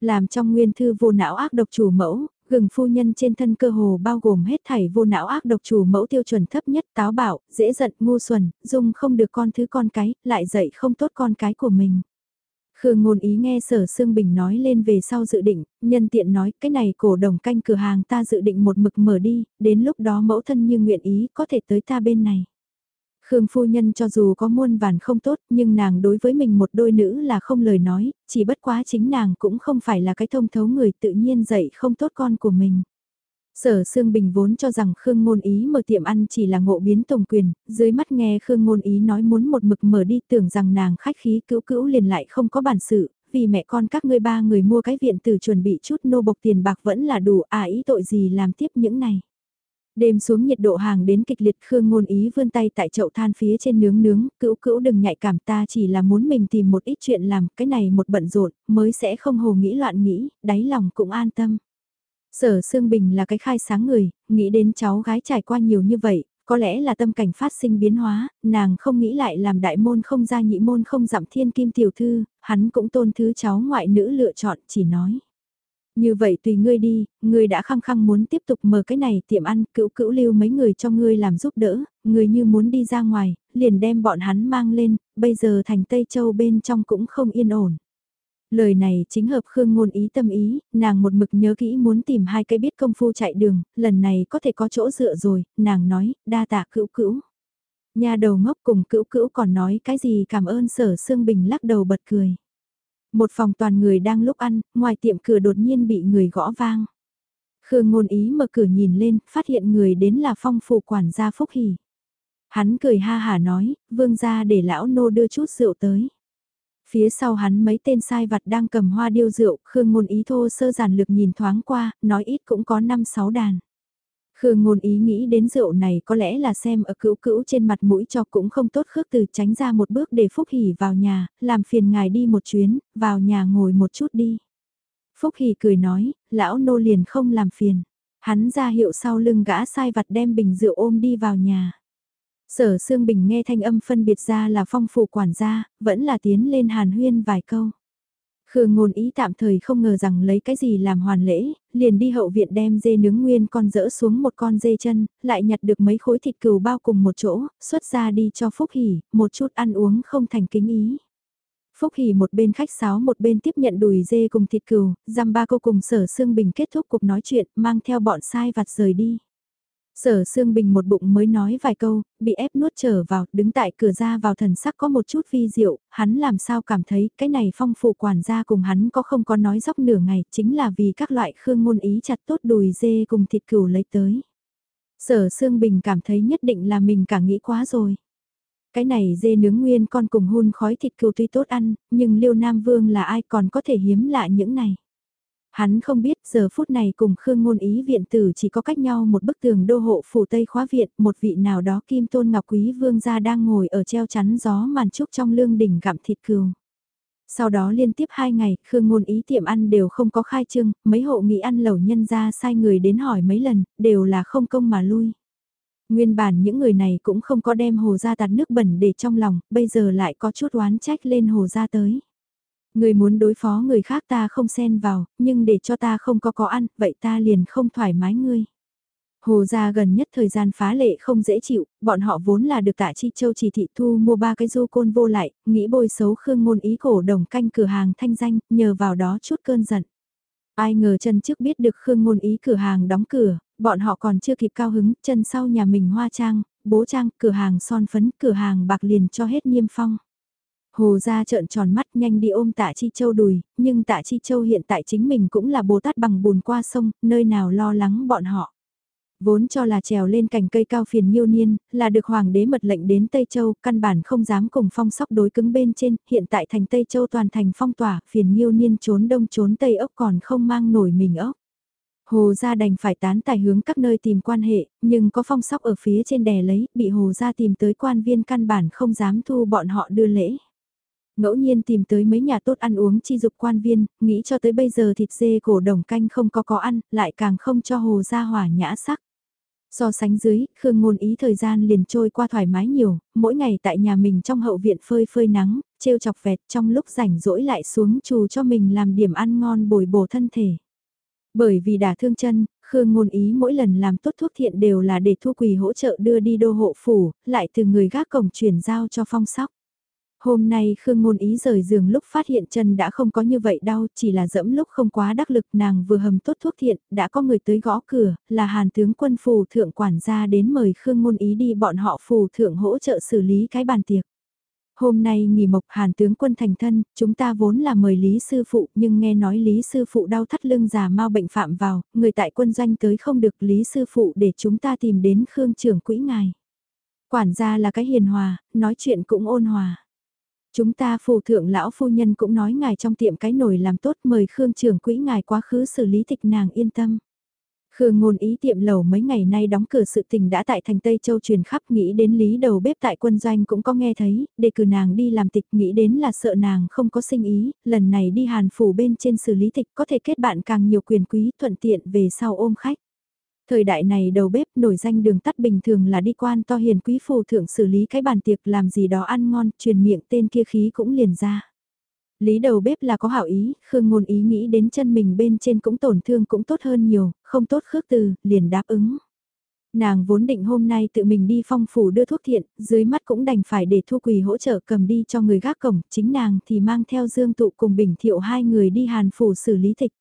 Làm trong nguyên thư vô não ác độc chủ mẫu, gừng phu nhân trên thân cơ hồ bao gồm hết thảy vô não ác độc chủ mẫu tiêu chuẩn thấp nhất táo bạo, dễ giận, ngu xuẩn, dung không được con thứ con cái, lại dạy không tốt con cái của mình. Khương ngôn ý nghe sở Sương Bình nói lên về sau dự định, nhân tiện nói cái này cổ đồng canh cửa hàng ta dự định một mực mở đi, đến lúc đó mẫu thân như nguyện ý có thể tới ta bên này. Khương phu nhân cho dù có muôn vàn không tốt nhưng nàng đối với mình một đôi nữ là không lời nói, chỉ bất quá chính nàng cũng không phải là cái thông thấu người tự nhiên dạy không tốt con của mình. Sở Sương Bình vốn cho rằng Khương Ngôn Ý mở tiệm ăn chỉ là ngộ biến tổng quyền, dưới mắt nghe Khương Ngôn Ý nói muốn một mực mở đi tưởng rằng nàng khách khí cữu cữu liền lại không có bản sự, vì mẹ con các ngươi ba người mua cái viện từ chuẩn bị chút nô bộc tiền bạc vẫn là đủ à ý tội gì làm tiếp những này. Đêm xuống nhiệt độ hàng đến kịch liệt Khương ngôn ý vươn tay tại chậu than phía trên nướng nướng, cữu cữu đừng nhạy cảm ta chỉ là muốn mình tìm một ít chuyện làm, cái này một bận rộn mới sẽ không hồ nghĩ loạn nghĩ, đáy lòng cũng an tâm. Sở Sương Bình là cái khai sáng người, nghĩ đến cháu gái trải qua nhiều như vậy, có lẽ là tâm cảnh phát sinh biến hóa, nàng không nghĩ lại làm đại môn không ra nhị môn không giảm thiên kim tiểu thư, hắn cũng tôn thứ cháu ngoại nữ lựa chọn chỉ nói. Như vậy tùy ngươi đi, ngươi đã khăng khăng muốn tiếp tục mở cái này tiệm ăn, cữu cữu lưu mấy người cho ngươi làm giúp đỡ, ngươi như muốn đi ra ngoài, liền đem bọn hắn mang lên, bây giờ thành Tây Châu bên trong cũng không yên ổn. Lời này chính hợp Khương ngôn ý tâm ý, nàng một mực nhớ kỹ muốn tìm hai cái biết công phu chạy đường, lần này có thể có chỗ dựa rồi, nàng nói, đa tạ cữu cữu. Nhà đầu ngốc cùng cữu cữu còn nói cái gì cảm ơn sở Sương Bình lắc đầu bật cười. Một phòng toàn người đang lúc ăn, ngoài tiệm cửa đột nhiên bị người gõ vang. Khương ngôn ý mở cửa nhìn lên, phát hiện người đến là phong phụ quản gia Phúc Hỷ. Hắn cười ha hả nói, vương gia để lão nô đưa chút rượu tới. Phía sau hắn mấy tên sai vặt đang cầm hoa điêu rượu, Khương ngôn ý thô sơ giản lực nhìn thoáng qua, nói ít cũng có 5-6 đàn. Khương ngôn ý nghĩ đến rượu này có lẽ là xem ở cữu cữu trên mặt mũi cho cũng không tốt khước từ tránh ra một bước để Phúc Hỷ vào nhà, làm phiền ngài đi một chuyến, vào nhà ngồi một chút đi. Phúc Hỷ cười nói, lão nô liền không làm phiền. Hắn ra hiệu sau lưng gã sai vặt đem bình rượu ôm đi vào nhà. Sở Sương Bình nghe thanh âm phân biệt ra là phong phủ quản gia, vẫn là tiến lên hàn huyên vài câu. Khương ngôn ý tạm thời không ngờ rằng lấy cái gì làm hoàn lễ, liền đi hậu viện đem dê nướng nguyên con dỡ xuống một con dê chân, lại nhặt được mấy khối thịt cừu bao cùng một chỗ, xuất ra đi cho Phúc Hỷ, một chút ăn uống không thành kính ý. Phúc Hỷ một bên khách sáo một bên tiếp nhận đùi dê cùng thịt cừu, giam ba cô cùng sở xương bình kết thúc cuộc nói chuyện, mang theo bọn sai vặt rời đi. Sở Sương Bình một bụng mới nói vài câu, bị ép nuốt trở vào, đứng tại cửa ra vào thần sắc có một chút vi diệu, hắn làm sao cảm thấy cái này phong phụ quản gia cùng hắn có không có nói dốc nửa ngày, chính là vì các loại khương ngôn ý chặt tốt đùi dê cùng thịt cừu lấy tới. Sở Sương Bình cảm thấy nhất định là mình cả nghĩ quá rồi. Cái này dê nướng nguyên con cùng hun khói thịt cừu tuy tốt ăn, nhưng Liêu Nam Vương là ai còn có thể hiếm lạ những này. Hắn không biết giờ phút này cùng Khương Ngôn Ý viện tử chỉ có cách nhau một bức tường đô hộ phủ Tây khóa viện, một vị nào đó kim tôn ngọc quý vương gia đang ngồi ở treo chắn gió màn trúc trong lương đỉnh gặm thịt cừu. Sau đó liên tiếp hai ngày, Khương Ngôn Ý tiệm ăn đều không có khai trương, mấy hộ nghị ăn lẩu nhân ra sai người đến hỏi mấy lần, đều là không công mà lui. Nguyên bản những người này cũng không có đem hồ ra tạt nước bẩn để trong lòng, bây giờ lại có chút oán trách lên hồ ra tới. Người muốn đối phó người khác ta không xen vào, nhưng để cho ta không có có ăn, vậy ta liền không thoải mái ngươi. Hồ gia gần nhất thời gian phá lệ không dễ chịu, bọn họ vốn là được tạ chi châu chỉ thị thu mua ba cái du côn vô lại, nghĩ bôi xấu khương ngôn ý cổ đồng canh cửa hàng thanh danh, nhờ vào đó chút cơn giận. Ai ngờ chân trước biết được khương ngôn ý cửa hàng đóng cửa, bọn họ còn chưa kịp cao hứng, chân sau nhà mình hoa trang, bố trang, cửa hàng son phấn, cửa hàng bạc liền cho hết niêm phong. Hồ ra trợn tròn mắt nhanh đi ôm tạ Chi Châu đùi, nhưng tạ Chi Châu hiện tại chính mình cũng là Bồ Tát bằng bùn qua sông, nơi nào lo lắng bọn họ. Vốn cho là trèo lên cành cây cao phiền nhiêu niên, là được hoàng đế mật lệnh đến Tây Châu, căn bản không dám cùng phong sóc đối cứng bên trên, hiện tại thành Tây Châu toàn thành phong tỏa, phiền nhiêu niên trốn đông trốn Tây ốc còn không mang nổi mình ốc. Hồ gia đành phải tán tài hướng các nơi tìm quan hệ, nhưng có phong sóc ở phía trên đè lấy, bị hồ gia tìm tới quan viên căn bản không dám thu bọn họ đưa lễ. Ngẫu nhiên tìm tới mấy nhà tốt ăn uống chi dục quan viên, nghĩ cho tới bây giờ thịt dê cổ đồng canh không có có ăn, lại càng không cho hồ gia hỏa nhã sắc. So sánh dưới, Khương Ngôn Ý thời gian liền trôi qua thoải mái nhiều, mỗi ngày tại nhà mình trong hậu viện phơi phơi nắng, trêu chọc vẹt trong lúc rảnh rỗi lại xuống trù cho mình làm điểm ăn ngon bồi bổ thân thể. Bởi vì đả thương chân, Khương Ngôn Ý mỗi lần làm tốt thuốc thiện đều là để thu quỳ hỗ trợ đưa đi đô hộ phủ, lại từ người gác cổng chuyển giao cho phong sóc. Hôm nay Khương Ngôn Ý rời giường lúc phát hiện chân đã không có như vậy đau, chỉ là dẫm lúc không quá đắc lực nàng vừa hầm tốt thuốc thiện, đã có người tới gõ cửa, là hàn tướng quân phù thượng quản gia đến mời Khương Ngôn Ý đi bọn họ phù thượng hỗ trợ xử lý cái bàn tiệc. Hôm nay nghỉ mộc hàn tướng quân thành thân, chúng ta vốn là mời Lý Sư Phụ nhưng nghe nói Lý Sư Phụ đau thắt lưng già mau bệnh phạm vào, người tại quân doanh tới không được Lý Sư Phụ để chúng ta tìm đến Khương trưởng quỹ ngài. Quản gia là cái hiền hòa, nói chuyện cũng ôn hòa. Chúng ta phù thượng lão phu nhân cũng nói ngài trong tiệm cái nồi làm tốt mời Khương trưởng quỹ ngài quá khứ xử lý tịch nàng yên tâm. Khương ngôn ý tiệm lầu mấy ngày nay đóng cửa sự tình đã tại thành Tây Châu truyền khắp nghĩ đến lý đầu bếp tại quân doanh cũng có nghe thấy, để cử nàng đi làm tịch nghĩ đến là sợ nàng không có sinh ý, lần này đi hàn phủ bên trên xử lý tịch có thể kết bạn càng nhiều quyền quý thuận tiện về sau ôm khách. Thời đại này đầu bếp nổi danh đường tắt bình thường là đi quan to hiền quý phù thượng xử lý cái bàn tiệc làm gì đó ăn ngon, truyền miệng tên kia khí cũng liền ra. Lý đầu bếp là có hảo ý, Khương ngôn ý nghĩ đến chân mình bên trên cũng tổn thương cũng tốt hơn nhiều, không tốt khước từ, liền đáp ứng. Nàng vốn định hôm nay tự mình đi phong phủ đưa thuốc thiện, dưới mắt cũng đành phải để thu quỳ hỗ trợ cầm đi cho người gác cổng, chính nàng thì mang theo dương tụ cùng bình thiệu hai người đi hàn phủ xử lý tịch.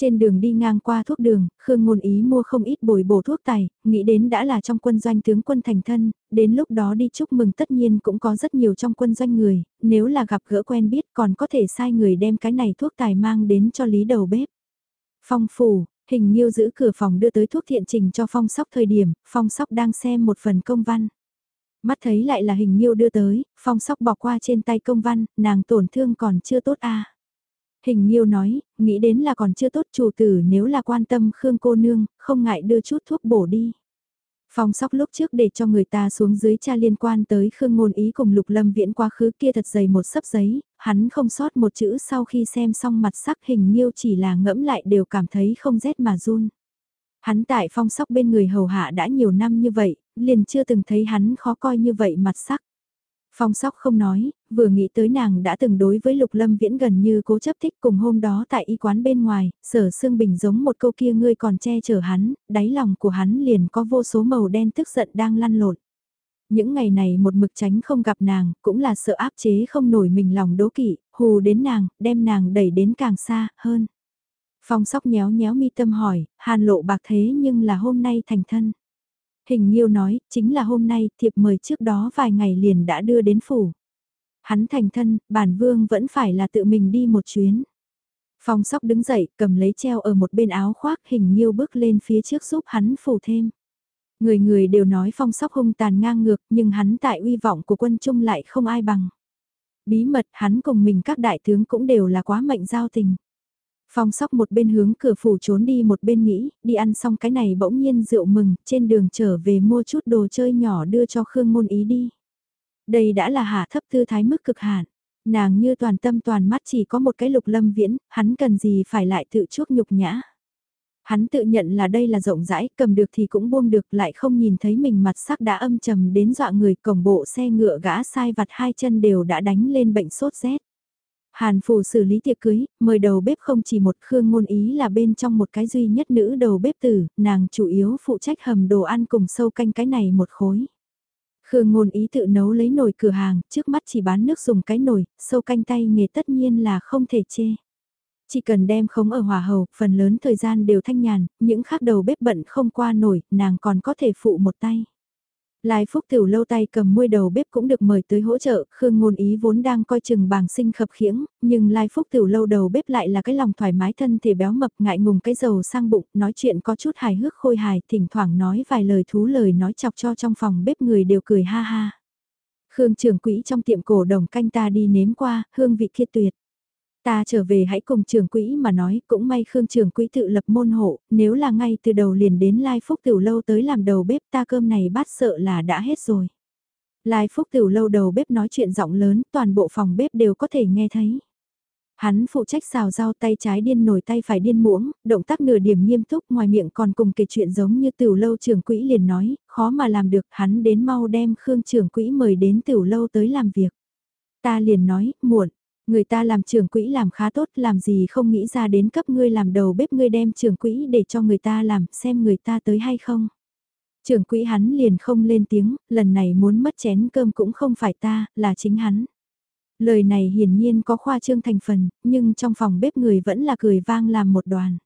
Trên đường đi ngang qua thuốc đường, Khương Ngôn Ý mua không ít bồi bổ thuốc tài, nghĩ đến đã là trong quân doanh tướng quân thành thân, đến lúc đó đi chúc mừng tất nhiên cũng có rất nhiều trong quân doanh người, nếu là gặp gỡ quen biết còn có thể sai người đem cái này thuốc tài mang đến cho lý đầu bếp. Phong phủ, hình nhiêu giữ cửa phòng đưa tới thuốc thiện trình cho phong sóc thời điểm, phong sóc đang xem một phần công văn. Mắt thấy lại là hình nhiêu đưa tới, phong sóc bỏ qua trên tay công văn, nàng tổn thương còn chưa tốt a Hình Nhiêu nói, nghĩ đến là còn chưa tốt chủ tử nếu là quan tâm Khương cô nương, không ngại đưa chút thuốc bổ đi. Phong sóc lúc trước để cho người ta xuống dưới cha liên quan tới Khương Ngôn Ý cùng Lục Lâm Viễn quá khứ kia thật dày một sấp giấy, hắn không sót một chữ sau khi xem xong mặt sắc hình nhiêu chỉ là ngẫm lại đều cảm thấy không rét mà run. Hắn tại phong sóc bên người hầu hạ đã nhiều năm như vậy, liền chưa từng thấy hắn khó coi như vậy mặt sắc. Phong sóc không nói, vừa nghĩ tới nàng đã từng đối với Lục Lâm Viễn gần như cố chấp thích cùng hôm đó tại y quán bên ngoài, sở Sương Bình giống một câu kia ngươi còn che chở hắn, đáy lòng của hắn liền có vô số màu đen tức giận đang lăn lộn. Những ngày này một mực tránh không gặp nàng, cũng là sợ áp chế không nổi mình lòng đố kỵ, hù đến nàng, đem nàng đẩy đến càng xa, hơn. Phong sóc nhéo nhéo mi tâm hỏi, hàn lộ bạc thế nhưng là hôm nay thành thân. Hình Nhiêu nói, chính là hôm nay, thiệp mời trước đó vài ngày liền đã đưa đến phủ. Hắn thành thân, bản vương vẫn phải là tự mình đi một chuyến. Phong sóc đứng dậy, cầm lấy treo ở một bên áo khoác, hình Nhiêu bước lên phía trước giúp hắn phủ thêm. Người người đều nói phong sóc hung tàn ngang ngược, nhưng hắn tại uy vọng của quân trung lại không ai bằng. Bí mật hắn cùng mình các đại tướng cũng đều là quá mệnh giao tình. Phong sóc một bên hướng cửa phủ trốn đi một bên nghĩ, đi ăn xong cái này bỗng nhiên rượu mừng, trên đường trở về mua chút đồ chơi nhỏ đưa cho Khương Ngôn Ý đi. Đây đã là hạ thấp tư thái mức cực hạn. Nàng như toàn tâm toàn mắt chỉ có một cái lục lâm viễn, hắn cần gì phải lại tự chuốc nhục nhã. Hắn tự nhận là đây là rộng rãi, cầm được thì cũng buông được lại không nhìn thấy mình mặt sắc đã âm trầm đến dọa người cổng bộ xe ngựa gã sai vặt hai chân đều đã đánh lên bệnh sốt rét. Hàn phủ xử lý tiệc cưới, mời đầu bếp không chỉ một khương ngôn ý là bên trong một cái duy nhất nữ đầu bếp tử, nàng chủ yếu phụ trách hầm đồ ăn cùng sâu canh cái này một khối. Khương ngôn ý tự nấu lấy nồi cửa hàng, trước mắt chỉ bán nước dùng cái nồi, sâu canh tay nghề tất nhiên là không thể chê. Chỉ cần đem khống ở hòa hầu, phần lớn thời gian đều thanh nhàn, những khác đầu bếp bận không qua nổi, nàng còn có thể phụ một tay. Lai Phúc Tiểu lâu tay cầm môi đầu bếp cũng được mời tới hỗ trợ, Khương Ngôn Ý vốn đang coi chừng bàng sinh khập khiễng, nhưng Lai Phúc Tiểu lâu đầu bếp lại là cái lòng thoải mái thân thể béo mập ngại ngùng cái dầu sang bụng, nói chuyện có chút hài hước khôi hài, thỉnh thoảng nói vài lời thú lời nói chọc cho trong phòng bếp người đều cười ha ha. Khương trưởng quỹ trong tiệm cổ đồng canh ta đi nếm qua, hương vị kia tuyệt. Ta trở về hãy cùng trưởng quỹ mà nói, cũng may Khương trưởng quỹ tự lập môn hộ, nếu là ngay từ đầu liền đến Lai Phúc Tiểu Lâu tới làm đầu bếp ta cơm này bát sợ là đã hết rồi. Lai Phúc Tiểu Lâu đầu bếp nói chuyện giọng lớn, toàn bộ phòng bếp đều có thể nghe thấy. Hắn phụ trách xào rau tay trái điên nổi tay phải điên muỗng, động tác nửa điểm nghiêm túc ngoài miệng còn cùng kể chuyện giống như tiểu lâu trưởng quỹ liền nói, khó mà làm được hắn đến mau đem Khương trưởng quỹ mời đến tiểu lâu tới làm việc. Ta liền nói, muộn, Người ta làm trưởng quỹ làm khá tốt, làm gì không nghĩ ra đến cấp ngươi làm đầu bếp ngươi đem trưởng quỹ để cho người ta làm, xem người ta tới hay không. Trưởng quỹ hắn liền không lên tiếng, lần này muốn mất chén cơm cũng không phải ta, là chính hắn. Lời này hiển nhiên có khoa trương thành phần, nhưng trong phòng bếp người vẫn là cười vang làm một đoàn.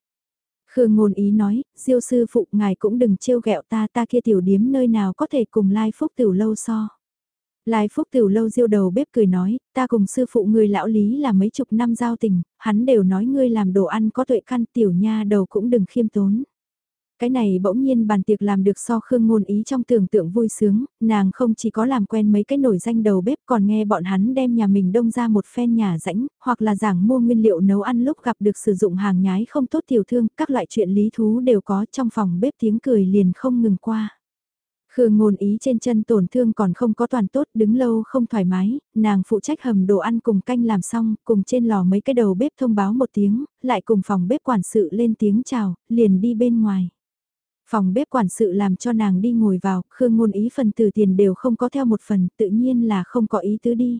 Khương ngôn ý nói, diêu sư phụ ngài cũng đừng trêu ghẹo ta ta kia tiểu điếm nơi nào có thể cùng lai phúc tiểu lâu so. Lai Phúc Tiểu Lâu diêu đầu bếp cười nói, ta cùng sư phụ người lão lý là mấy chục năm giao tình, hắn đều nói ngươi làm đồ ăn có tuệ căn tiểu nha đầu cũng đừng khiêm tốn. Cái này bỗng nhiên bàn tiệc làm được so khương ngôn ý trong tưởng tượng vui sướng, nàng không chỉ có làm quen mấy cái nổi danh đầu bếp còn nghe bọn hắn đem nhà mình đông ra một phen nhà rãnh, hoặc là giảng mua nguyên liệu nấu ăn lúc gặp được sử dụng hàng nhái không tốt tiểu thương, các loại chuyện lý thú đều có trong phòng bếp tiếng cười liền không ngừng qua. Khương ngôn ý trên chân tổn thương còn không có toàn tốt, đứng lâu không thoải mái, nàng phụ trách hầm đồ ăn cùng canh làm xong, cùng trên lò mấy cái đầu bếp thông báo một tiếng, lại cùng phòng bếp quản sự lên tiếng chào, liền đi bên ngoài. Phòng bếp quản sự làm cho nàng đi ngồi vào, Khương ngôn ý phần từ tiền đều không có theo một phần, tự nhiên là không có ý tứ đi.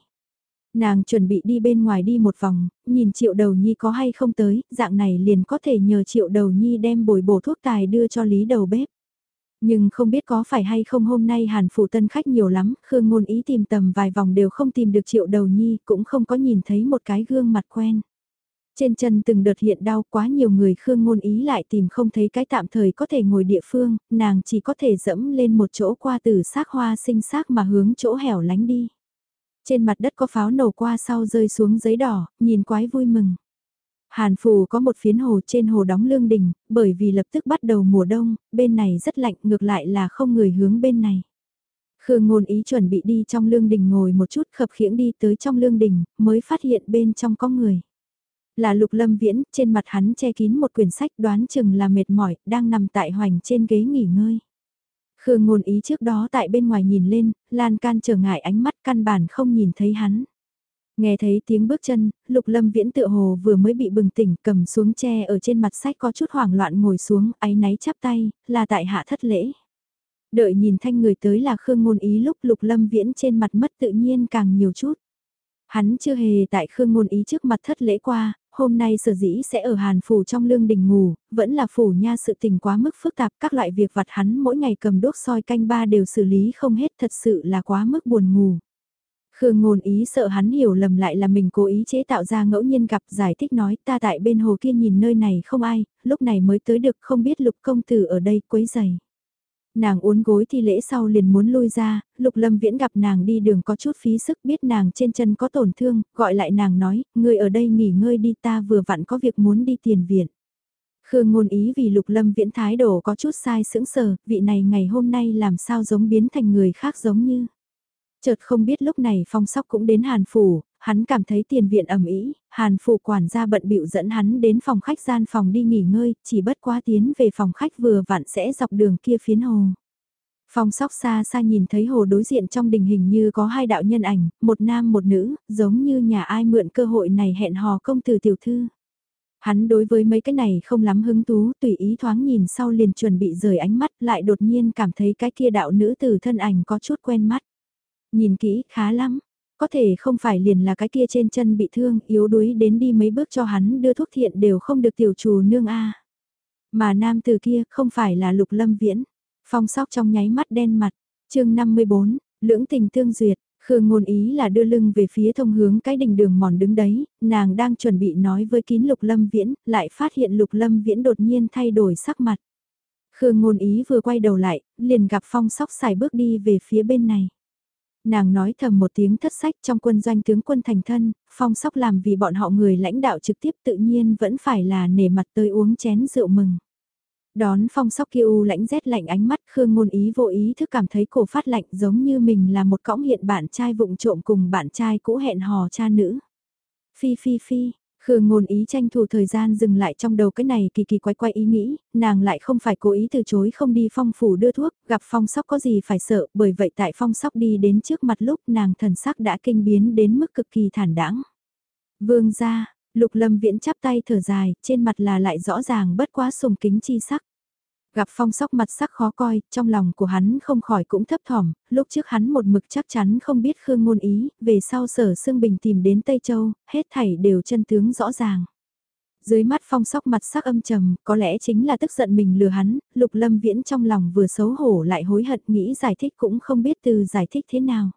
Nàng chuẩn bị đi bên ngoài đi một vòng, nhìn triệu đầu nhi có hay không tới, dạng này liền có thể nhờ triệu đầu nhi đem bồi bổ thuốc tài đưa cho lý đầu bếp. Nhưng không biết có phải hay không hôm nay Hàn Phủ tân khách nhiều lắm, Khương Ngôn Ý tìm tầm vài vòng đều không tìm được triệu đầu nhi, cũng không có nhìn thấy một cái gương mặt quen. Trên chân từng đợt hiện đau quá nhiều người Khương Ngôn Ý lại tìm không thấy cái tạm thời có thể ngồi địa phương, nàng chỉ có thể dẫm lên một chỗ qua từ xác hoa sinh xác mà hướng chỗ hẻo lánh đi. Trên mặt đất có pháo nổ qua sau rơi xuống giấy đỏ, nhìn quái vui mừng. Hàn Phù có một phiến hồ trên hồ đóng lương đình, bởi vì lập tức bắt đầu mùa đông, bên này rất lạnh ngược lại là không người hướng bên này. Khương ngôn ý chuẩn bị đi trong lương đình ngồi một chút khập khiễng đi tới trong lương đình, mới phát hiện bên trong có người. Là lục lâm viễn, trên mặt hắn che kín một quyển sách đoán chừng là mệt mỏi, đang nằm tại hoành trên ghế nghỉ ngơi. Khương ngôn ý trước đó tại bên ngoài nhìn lên, lan can trở ngại ánh mắt căn bản không nhìn thấy hắn. Nghe thấy tiếng bước chân, Lục Lâm Viễn tựa hồ vừa mới bị bừng tỉnh cầm xuống tre ở trên mặt sách có chút hoảng loạn ngồi xuống, áy náy chắp tay, là tại hạ thất lễ. Đợi nhìn thanh người tới là Khương Ngôn Ý lúc Lục Lâm Viễn trên mặt mất tự nhiên càng nhiều chút. Hắn chưa hề tại Khương Ngôn Ý trước mặt thất lễ qua, hôm nay sở dĩ sẽ ở Hàn Phủ trong lương đình ngủ, vẫn là Phủ nha sự tình quá mức phức tạp, các loại việc vặt hắn mỗi ngày cầm đốt soi canh ba đều xử lý không hết thật sự là quá mức buồn ngủ. Khương ngôn ý sợ hắn hiểu lầm lại là mình cố ý chế tạo ra ngẫu nhiên gặp giải thích nói ta tại bên hồ kia nhìn nơi này không ai, lúc này mới tới được không biết lục công tử ở đây quấy giày. Nàng uốn gối thì lễ sau liền muốn lui ra, lục lâm viễn gặp nàng đi đường có chút phí sức biết nàng trên chân có tổn thương, gọi lại nàng nói, người ở đây nghỉ ngơi đi ta vừa vặn có việc muốn đi tiền viện. Khương ngôn ý vì lục lâm viễn thái độ có chút sai sững sờ, vị này ngày hôm nay làm sao giống biến thành người khác giống như. Chợt không biết lúc này phong sóc cũng đến Hàn Phủ, hắn cảm thấy tiền viện ẩm ý, Hàn Phủ quản gia bận bịu dẫn hắn đến phòng khách gian phòng đi nghỉ ngơi, chỉ bất quá tiến về phòng khách vừa vặn sẽ dọc đường kia phiến hồ. Phong sóc xa xa nhìn thấy hồ đối diện trong đình hình như có hai đạo nhân ảnh, một nam một nữ, giống như nhà ai mượn cơ hội này hẹn hò công tử tiểu thư. Hắn đối với mấy cái này không lắm hứng thú, tùy ý thoáng nhìn sau liền chuẩn bị rời ánh mắt lại đột nhiên cảm thấy cái kia đạo nữ từ thân ảnh có chút quen mắt. Nhìn kỹ khá lắm, có thể không phải liền là cái kia trên chân bị thương yếu đuối đến đi mấy bước cho hắn đưa thuốc thiện đều không được tiểu chủ nương a Mà nam từ kia không phải là lục lâm viễn. Phong sóc trong nháy mắt đen mặt. chương 54, lưỡng tình tương duyệt. Khương ngôn ý là đưa lưng về phía thông hướng cái đỉnh đường mòn đứng đấy, nàng đang chuẩn bị nói với kín lục lâm viễn, lại phát hiện lục lâm viễn đột nhiên thay đổi sắc mặt. Khương ngôn ý vừa quay đầu lại, liền gặp phong sóc xài bước đi về phía bên này. Nàng nói thầm một tiếng thất sách trong quân doanh tướng quân thành thân, phong sóc làm vì bọn họ người lãnh đạo trực tiếp tự nhiên vẫn phải là nể mặt tới uống chén rượu mừng. Đón phong sóc kia u lãnh rét lạnh ánh mắt Khương ngôn ý vô ý thức cảm thấy cổ phát lạnh giống như mình là một cõng hiện bạn trai vụng trộm cùng bạn trai cũ hẹn hò cha nữ. Phi phi phi, Khương ngôn ý tranh thủ thời gian dừng lại trong đầu cái này kỳ kỳ quái quái ý nghĩ, nàng lại không phải cố ý từ chối không đi phong phủ đưa thuốc, gặp phong sóc có gì phải sợ, bởi vậy tại phong sóc đi đến trước mặt lúc nàng thần sắc đã kinh biến đến mức cực kỳ thản đãng. Vương ra, lục lâm viễn chắp tay thở dài, trên mặt là lại rõ ràng bất quá sùng kính chi sắc. Gặp phong sóc mặt sắc khó coi, trong lòng của hắn không khỏi cũng thấp thỏm, lúc trước hắn một mực chắc chắn không biết Khương ngôn ý, về sau sở Sương Bình tìm đến Tây Châu, hết thảy đều chân tướng rõ ràng. Dưới mắt phong sóc mặt sắc âm trầm, có lẽ chính là tức giận mình lừa hắn, lục lâm viễn trong lòng vừa xấu hổ lại hối hận nghĩ giải thích cũng không biết từ giải thích thế nào.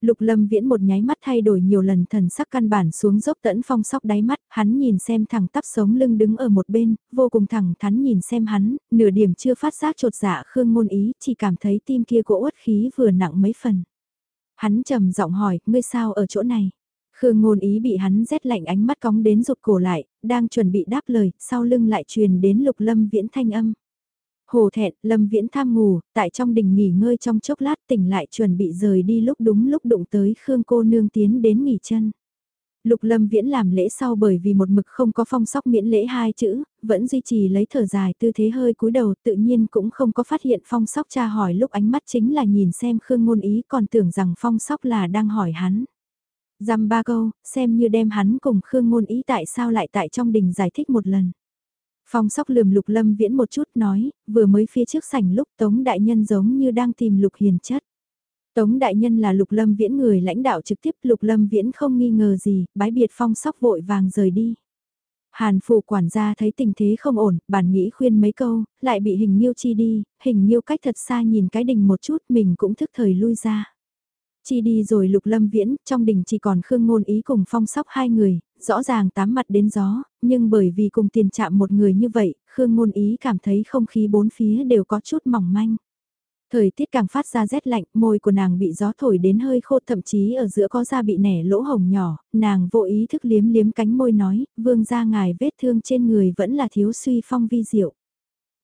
Lục lâm viễn một nháy mắt thay đổi nhiều lần thần sắc căn bản xuống dốc tẫn phong sóc đáy mắt, hắn nhìn xem thẳng tắp sống lưng đứng ở một bên, vô cùng thẳng thắn nhìn xem hắn, nửa điểm chưa phát giác trột dạ khương ngôn ý, chỉ cảm thấy tim kia của uất khí vừa nặng mấy phần. Hắn trầm giọng hỏi, ngươi sao ở chỗ này? Khương ngôn ý bị hắn rét lạnh ánh mắt cóng đến rụt cổ lại, đang chuẩn bị đáp lời, sau lưng lại truyền đến lục lâm viễn thanh âm. Hồ thẹn, Lâm Viễn tham ngủ, tại trong đình nghỉ ngơi trong chốc lát tỉnh lại chuẩn bị rời đi lúc đúng lúc đụng tới Khương cô nương tiến đến nghỉ chân. Lục Lâm Viễn làm lễ sau bởi vì một mực không có phong sóc miễn lễ hai chữ, vẫn duy trì lấy thở dài tư thế hơi cúi đầu tự nhiên cũng không có phát hiện phong sóc tra hỏi lúc ánh mắt chính là nhìn xem Khương ngôn ý còn tưởng rằng phong sóc là đang hỏi hắn. Dăm ba câu, xem như đem hắn cùng Khương ngôn ý tại sao lại tại trong đình giải thích một lần. Phong sóc lườm lục lâm viễn một chút nói, vừa mới phía trước sảnh lúc Tống Đại Nhân giống như đang tìm lục hiền chất. Tống Đại Nhân là lục lâm viễn người lãnh đạo trực tiếp lục lâm viễn không nghi ngờ gì, bái biệt phong sóc vội vàng rời đi. Hàn phụ quản gia thấy tình thế không ổn, bản nghĩ khuyên mấy câu, lại bị hình miêu chi đi, hình miêu cách thật xa nhìn cái đình một chút mình cũng thức thời lui ra. Chi đi rồi lục lâm viễn, trong đình chỉ còn Khương Ngôn Ý cùng phong sóc hai người, rõ ràng tám mặt đến gió, nhưng bởi vì cùng tiền chạm một người như vậy, Khương Ngôn Ý cảm thấy không khí bốn phía đều có chút mỏng manh. Thời tiết càng phát ra rét lạnh, môi của nàng bị gió thổi đến hơi khô thậm chí ở giữa có da bị nẻ lỗ hồng nhỏ, nàng vô ý thức liếm liếm cánh môi nói, vương ra ngài vết thương trên người vẫn là thiếu suy phong vi diệu.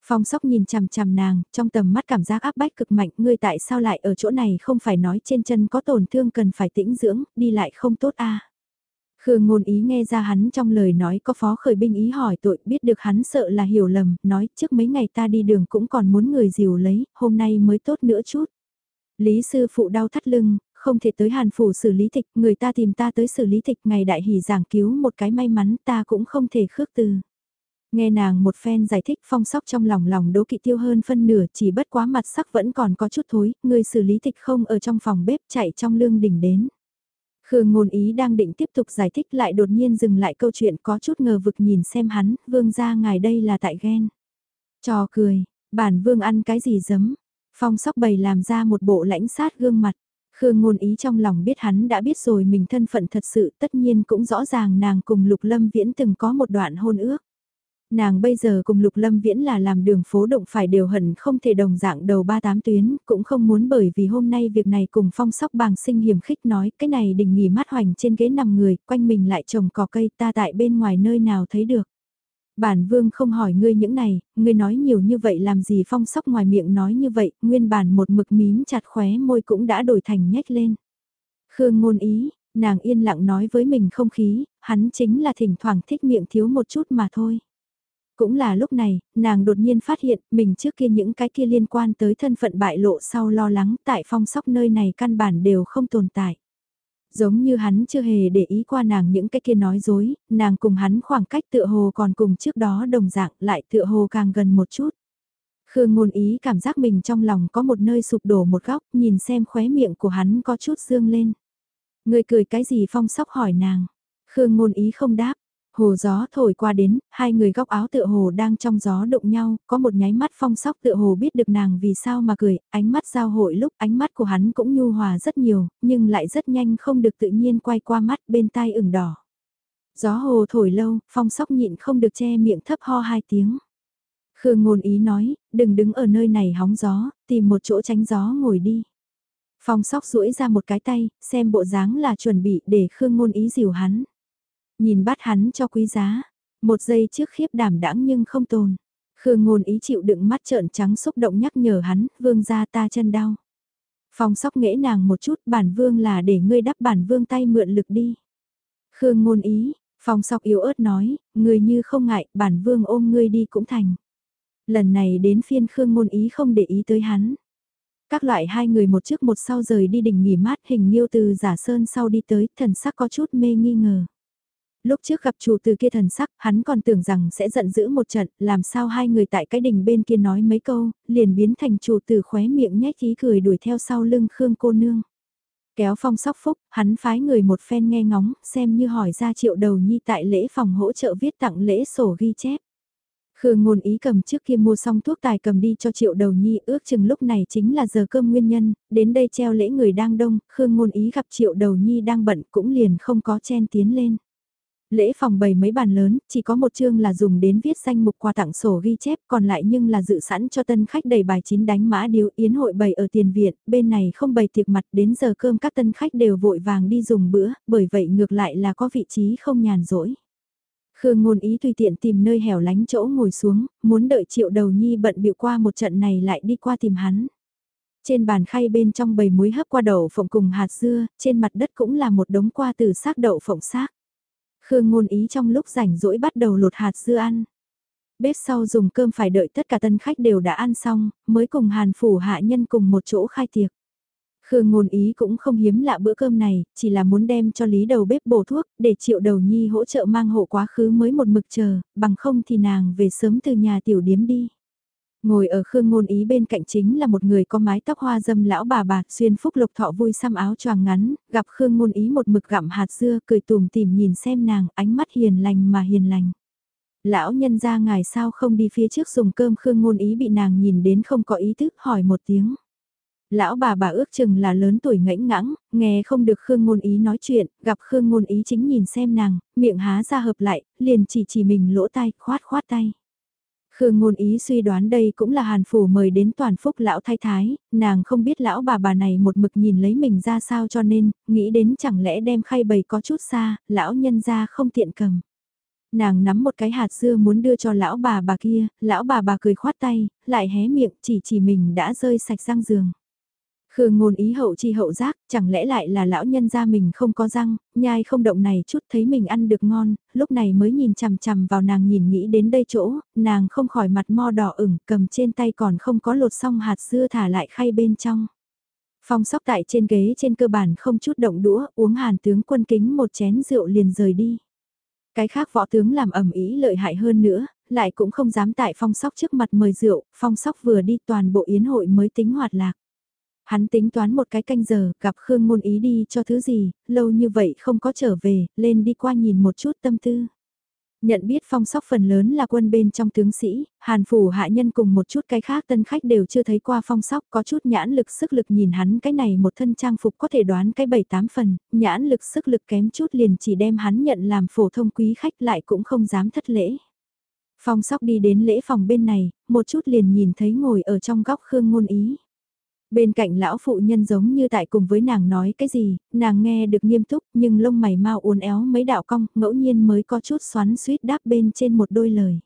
Phong sóc nhìn chằm chằm nàng, trong tầm mắt cảm giác áp bách cực mạnh, ngươi tại sao lại ở chỗ này không phải nói trên chân có tổn thương cần phải tĩnh dưỡng, đi lại không tốt a Khương ngôn ý nghe ra hắn trong lời nói có phó khởi binh ý hỏi tội biết được hắn sợ là hiểu lầm, nói trước mấy ngày ta đi đường cũng còn muốn người dìu lấy, hôm nay mới tốt nữa chút. Lý sư phụ đau thắt lưng, không thể tới hàn phủ xử lý tịch, người ta tìm ta tới xử lý tịch ngày đại hỷ giảng cứu một cái may mắn ta cũng không thể khước từ. Nghe nàng một phen giải thích phong sóc trong lòng lòng đố kỵ tiêu hơn phân nửa chỉ bất quá mặt sắc vẫn còn có chút thối, người xử lý tịch không ở trong phòng bếp chạy trong lương đỉnh đến. Khương ngôn ý đang định tiếp tục giải thích lại đột nhiên dừng lại câu chuyện có chút ngờ vực nhìn xem hắn, vương ra ngài đây là tại ghen. Trò cười, bản vương ăn cái gì giấm, phong sóc bày làm ra một bộ lãnh sát gương mặt. Khương ngôn ý trong lòng biết hắn đã biết rồi mình thân phận thật sự tất nhiên cũng rõ ràng nàng cùng Lục Lâm Viễn từng có một đoạn hôn ước. Nàng bây giờ cùng Lục Lâm Viễn là làm đường phố động phải đều hận không thể đồng dạng đầu ba tám tuyến, cũng không muốn bởi vì hôm nay việc này cùng phong sóc bàng sinh hiểm khích nói cái này đình nghỉ mát hoành trên ghế nằm người, quanh mình lại trồng cỏ cây ta tại bên ngoài nơi nào thấy được. Bản vương không hỏi ngươi những này, ngươi nói nhiều như vậy làm gì phong sóc ngoài miệng nói như vậy, nguyên bản một mực mím chặt khóe môi cũng đã đổi thành nhếch lên. Khương ngôn ý, nàng yên lặng nói với mình không khí, hắn chính là thỉnh thoảng thích miệng thiếu một chút mà thôi. Cũng là lúc này, nàng đột nhiên phát hiện mình trước kia những cái kia liên quan tới thân phận bại lộ sau lo lắng tại phong sóc nơi này căn bản đều không tồn tại. Giống như hắn chưa hề để ý qua nàng những cái kia nói dối, nàng cùng hắn khoảng cách tựa hồ còn cùng trước đó đồng dạng lại tựa hồ càng gần một chút. Khương ngôn ý cảm giác mình trong lòng có một nơi sụp đổ một góc, nhìn xem khóe miệng của hắn có chút dương lên. Người cười cái gì phong sóc hỏi nàng. Khương ngôn ý không đáp. Hồ gió thổi qua đến, hai người góc áo tựa hồ đang trong gió đụng nhau, có một nháy mắt phong sóc tựa hồ biết được nàng vì sao mà cười, ánh mắt giao hội lúc ánh mắt của hắn cũng nhu hòa rất nhiều, nhưng lại rất nhanh không được tự nhiên quay qua mắt bên tai ửng đỏ. Gió hồ thổi lâu, phong sóc nhịn không được che miệng thấp ho hai tiếng. Khương ngôn ý nói, đừng đứng ở nơi này hóng gió, tìm một chỗ tránh gió ngồi đi. Phong sóc duỗi ra một cái tay, xem bộ dáng là chuẩn bị để Khương ngôn ý dìu hắn. Nhìn bắt hắn cho quý giá, một giây trước khiếp đảm đãng nhưng không tồn. Khương ngôn ý chịu đựng mắt trợn trắng xúc động nhắc nhở hắn, vương ra ta chân đau. Phong sóc nghễ nàng một chút, bản vương là để ngươi đắp bản vương tay mượn lực đi. Khương ngôn ý, phong sóc yếu ớt nói, người như không ngại, bản vương ôm ngươi đi cũng thành. Lần này đến phiên Khương ngôn ý không để ý tới hắn. Các loại hai người một trước một sau rời đi đỉnh nghỉ mát hình miêu từ giả sơn sau đi tới, thần sắc có chút mê nghi ngờ. Lúc trước gặp chủ từ kia thần sắc, hắn còn tưởng rằng sẽ giận dữ một trận, làm sao hai người tại cái đỉnh bên kia nói mấy câu, liền biến thành chủ từ khóe miệng nhếch ý cười đuổi theo sau lưng Khương cô nương. Kéo phong sóc phúc, hắn phái người một phen nghe ngóng, xem như hỏi ra triệu đầu nhi tại lễ phòng hỗ trợ viết tặng lễ sổ ghi chép. Khương ngôn ý cầm trước kia mua xong thuốc tài cầm đi cho triệu đầu nhi ước chừng lúc này chính là giờ cơm nguyên nhân, đến đây treo lễ người đang đông, Khương ngôn ý gặp triệu đầu nhi đang bận cũng liền không có chen tiến lên. Lễ phòng bày mấy bàn lớn, chỉ có một chương là dùng đến viết danh mục quà tặng sổ ghi chép, còn lại nhưng là dự sẵn cho tân khách đầy bài chín đánh mã điếu yến hội bày ở tiền viện, bên này không bày tiệc mặt đến giờ cơm các tân khách đều vội vàng đi dùng bữa, bởi vậy ngược lại là có vị trí không nhàn rỗi. Khương ngôn ý tùy tiện tìm nơi hẻo lánh chỗ ngồi xuống, muốn đợi triệu đầu nhi bận biểu qua một trận này lại đi qua tìm hắn. Trên bàn khay bên trong bầy muối hấp qua đậu phộng cùng hạt dưa, trên mặt đất cũng là một đống qua từ xác đậu phộng xác. Khương ngôn ý trong lúc rảnh rỗi bắt đầu lột hạt dưa ăn. Bếp sau dùng cơm phải đợi tất cả tân khách đều đã ăn xong, mới cùng hàn phủ hạ nhân cùng một chỗ khai tiệc. Khương ngôn ý cũng không hiếm lạ bữa cơm này, chỉ là muốn đem cho lý đầu bếp bổ thuốc, để triệu đầu nhi hỗ trợ mang hộ quá khứ mới một mực chờ, bằng không thì nàng về sớm từ nhà tiểu điếm đi. Ngồi ở Khương Ngôn Ý bên cạnh chính là một người có mái tóc hoa dâm lão bà bà, xuyên phúc lục thọ vui xăm áo choàng ngắn, gặp Khương Ngôn Ý một mực gặm hạt dưa, cười tùm tìm nhìn xem nàng, ánh mắt hiền lành mà hiền lành. Lão nhân ra ngài sao không đi phía trước dùng cơm Khương Ngôn Ý bị nàng nhìn đến không có ý thức hỏi một tiếng. Lão bà bà ước chừng là lớn tuổi ngãnh ngãng, nghe không được Khương Ngôn Ý nói chuyện, gặp Khương Ngôn Ý chính nhìn xem nàng, miệng há ra hợp lại, liền chỉ chỉ mình lỗ tai, khoát khoát tay. Khương ngôn ý suy đoán đây cũng là hàn phủ mời đến toàn phúc lão thái thái, nàng không biết lão bà bà này một mực nhìn lấy mình ra sao cho nên, nghĩ đến chẳng lẽ đem khay bầy có chút xa, lão nhân ra không tiện cầm. Nàng nắm một cái hạt dưa muốn đưa cho lão bà bà kia, lão bà bà cười khoát tay, lại hé miệng chỉ chỉ mình đã rơi sạch răng giường. Khương ngôn ý hậu chi hậu giác, chẳng lẽ lại là lão nhân gia mình không có răng, nhai không động này chút thấy mình ăn được ngon, lúc này mới nhìn chằm chằm vào nàng nhìn nghĩ đến đây chỗ, nàng không khỏi mặt mo đỏ ửng, cầm trên tay còn không có lột xong hạt dưa thả lại khay bên trong. Phong sóc tại trên ghế trên cơ bản không chút động đũa, uống hàn tướng quân kính một chén rượu liền rời đi. Cái khác võ tướng làm ẩm ý lợi hại hơn nữa, lại cũng không dám tại phong sóc trước mặt mời rượu, phong sóc vừa đi toàn bộ yến hội mới tính hoạt lạc. Hắn tính toán một cái canh giờ, gặp Khương Ngôn Ý đi cho thứ gì, lâu như vậy không có trở về, lên đi qua nhìn một chút tâm tư. Nhận biết phong sóc phần lớn là quân bên trong tướng sĩ, hàn phủ hạ nhân cùng một chút cái khác tân khách đều chưa thấy qua phong sóc có chút nhãn lực sức lực nhìn hắn cái này một thân trang phục có thể đoán cái bảy tám phần, nhãn lực sức lực kém chút liền chỉ đem hắn nhận làm phổ thông quý khách lại cũng không dám thất lễ. Phong sóc đi đến lễ phòng bên này, một chút liền nhìn thấy ngồi ở trong góc Khương Ngôn Ý. Bên cạnh lão phụ nhân giống như tại cùng với nàng nói cái gì, nàng nghe được nghiêm túc nhưng lông mày mau uốn éo mấy đạo cong, ngẫu nhiên mới có chút xoắn suýt đáp bên trên một đôi lời.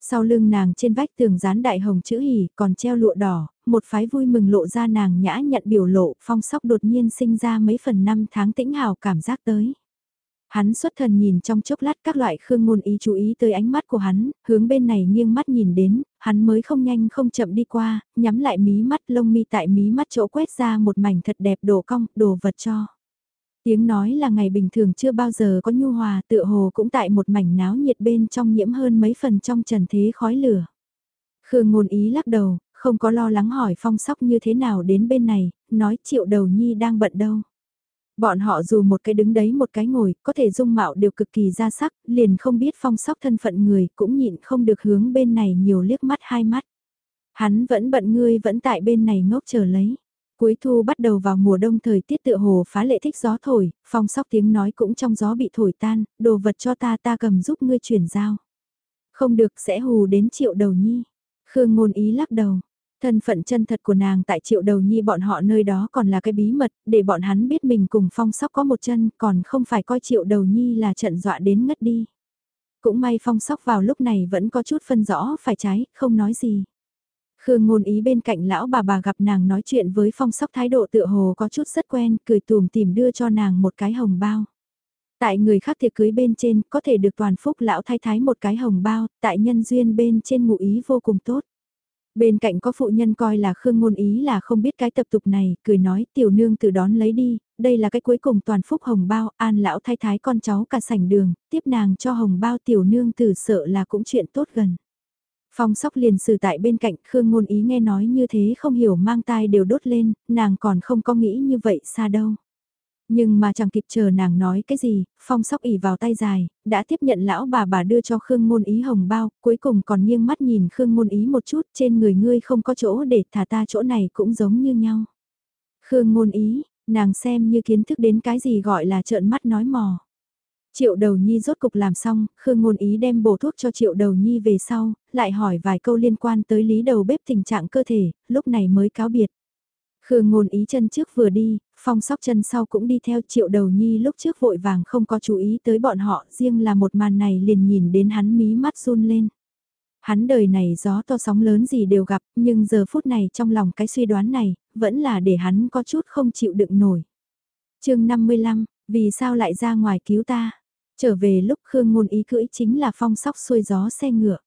Sau lưng nàng trên vách tường dán đại hồng chữ hỉ còn treo lụa đỏ, một phái vui mừng lộ ra nàng nhã nhận biểu lộ phong sóc đột nhiên sinh ra mấy phần năm tháng tĩnh hào cảm giác tới. Hắn xuất thần nhìn trong chốc lát các loại khương ngôn ý chú ý tới ánh mắt của hắn, hướng bên này nghiêng mắt nhìn đến, hắn mới không nhanh không chậm đi qua, nhắm lại mí mắt lông mi tại mí mắt chỗ quét ra một mảnh thật đẹp đồ cong, đồ vật cho. Tiếng nói là ngày bình thường chưa bao giờ có nhu hòa tựa hồ cũng tại một mảnh náo nhiệt bên trong nhiễm hơn mấy phần trong trần thế khói lửa. Khương ngôn ý lắc đầu, không có lo lắng hỏi phong sóc như thế nào đến bên này, nói triệu đầu nhi đang bận đâu. Bọn họ dù một cái đứng đấy một cái ngồi, có thể dung mạo đều cực kỳ ra sắc, liền không biết phong sóc thân phận người, cũng nhịn không được hướng bên này nhiều liếc mắt hai mắt. Hắn vẫn bận ngươi vẫn tại bên này ngốc chờ lấy. Cuối thu bắt đầu vào mùa đông thời tiết tựa hồ phá lệ thích gió thổi, phong sóc tiếng nói cũng trong gió bị thổi tan, đồ vật cho ta ta cầm giúp ngươi chuyển giao. Không được sẽ hù đến triệu đầu nhi. Khương ngôn ý lắc đầu, Thân phận chân thật của nàng tại triệu đầu nhi bọn họ nơi đó còn là cái bí mật, để bọn hắn biết mình cùng phong sóc có một chân, còn không phải coi triệu đầu nhi là trận dọa đến ngất đi. Cũng may phong sóc vào lúc này vẫn có chút phân rõ phải trái, không nói gì. Khương ngôn ý bên cạnh lão bà bà gặp nàng nói chuyện với phong sóc thái độ tựa hồ có chút rất quen, cười tùm tìm đưa cho nàng một cái hồng bao. Tại người khác thiệt cưới bên trên có thể được toàn phúc lão thái thái một cái hồng bao, tại nhân duyên bên trên ngụ ý vô cùng tốt. Bên cạnh có phụ nhân coi là Khương Ngôn Ý là không biết cái tập tục này, cười nói tiểu nương từ đón lấy đi, đây là cái cuối cùng toàn phúc hồng bao, an lão thay thái con cháu cả sảnh đường, tiếp nàng cho hồng bao tiểu nương từ sợ là cũng chuyện tốt gần. Phong sóc liền xử tại bên cạnh Khương Ngôn Ý nghe nói như thế không hiểu mang tai đều đốt lên, nàng còn không có nghĩ như vậy xa đâu. Nhưng mà chẳng kịp chờ nàng nói cái gì, phong sóc ỉ vào tay dài, đã tiếp nhận lão bà bà đưa cho Khương Ngôn Ý hồng bao, cuối cùng còn nghiêng mắt nhìn Khương Ngôn Ý một chút, trên người ngươi không có chỗ để thả ta chỗ này cũng giống như nhau. Khương Ngôn Ý, nàng xem như kiến thức đến cái gì gọi là trợn mắt nói mò. Triệu đầu nhi rốt cục làm xong, Khương Ngôn Ý đem bổ thuốc cho triệu đầu nhi về sau, lại hỏi vài câu liên quan tới lý đầu bếp tình trạng cơ thể, lúc này mới cáo biệt. Khương ngôn ý chân trước vừa đi, phong sóc chân sau cũng đi theo triệu đầu nhi lúc trước vội vàng không có chú ý tới bọn họ, riêng là một màn này liền nhìn đến hắn mí mắt run lên. Hắn đời này gió to sóng lớn gì đều gặp, nhưng giờ phút này trong lòng cái suy đoán này, vẫn là để hắn có chút không chịu đựng nổi. chương 55, vì sao lại ra ngoài cứu ta? Trở về lúc Khương ngôn ý cưỡi chính là phong sóc xuôi gió xe ngựa.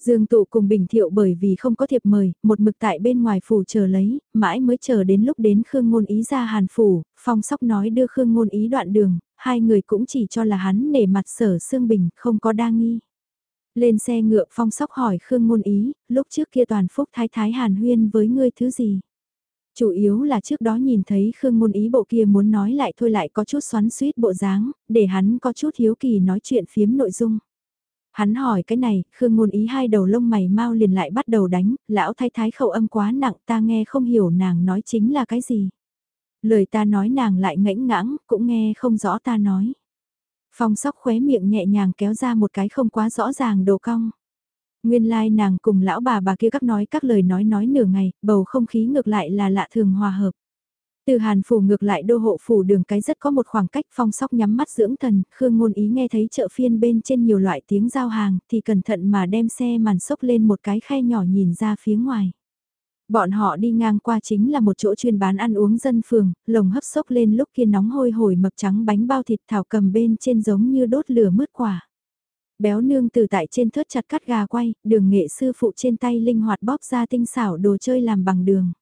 Dương tụ cùng Bình Thiệu bởi vì không có thiệp mời, một mực tại bên ngoài phủ chờ lấy, mãi mới chờ đến lúc đến Khương Ngôn Ý ra hàn phủ, phong sóc nói đưa Khương Ngôn Ý đoạn đường, hai người cũng chỉ cho là hắn nể mặt sở Sương Bình, không có đa nghi. Lên xe ngựa phong sóc hỏi Khương Ngôn Ý, lúc trước kia toàn phúc thái thái hàn huyên với ngươi thứ gì? Chủ yếu là trước đó nhìn thấy Khương Ngôn Ý bộ kia muốn nói lại thôi lại có chút xoắn suýt bộ dáng, để hắn có chút hiếu kỳ nói chuyện phiếm nội dung. Hắn hỏi cái này, Khương ngôn ý hai đầu lông mày mau liền lại bắt đầu đánh, lão thái thái khẩu âm quá nặng ta nghe không hiểu nàng nói chính là cái gì. Lời ta nói nàng lại ngãnh ngãng, cũng nghe không rõ ta nói. Phong sóc khóe miệng nhẹ nhàng kéo ra một cái không quá rõ ràng đồ cong. Nguyên lai like nàng cùng lão bà bà kia các nói các lời nói nói nửa ngày, bầu không khí ngược lại là lạ thường hòa hợp. Từ Hàn phủ ngược lại đô hộ phủ đường cái rất có một khoảng cách phong sóc nhắm mắt dưỡng thần, Khương Ngôn Ý nghe thấy chợ phiên bên trên nhiều loại tiếng giao hàng thì cẩn thận mà đem xe màn sốc lên một cái khe nhỏ nhìn ra phía ngoài. Bọn họ đi ngang qua chính là một chỗ chuyên bán ăn uống dân phường, lồng hấp sốc lên lúc kia nóng hôi hổi mập trắng bánh bao thịt thảo cầm bên trên giống như đốt lửa mứt quả. Béo nương từ tại trên thớt chặt cắt gà quay, đường nghệ sư phụ trên tay linh hoạt bóp ra tinh xảo đồ chơi làm bằng đường.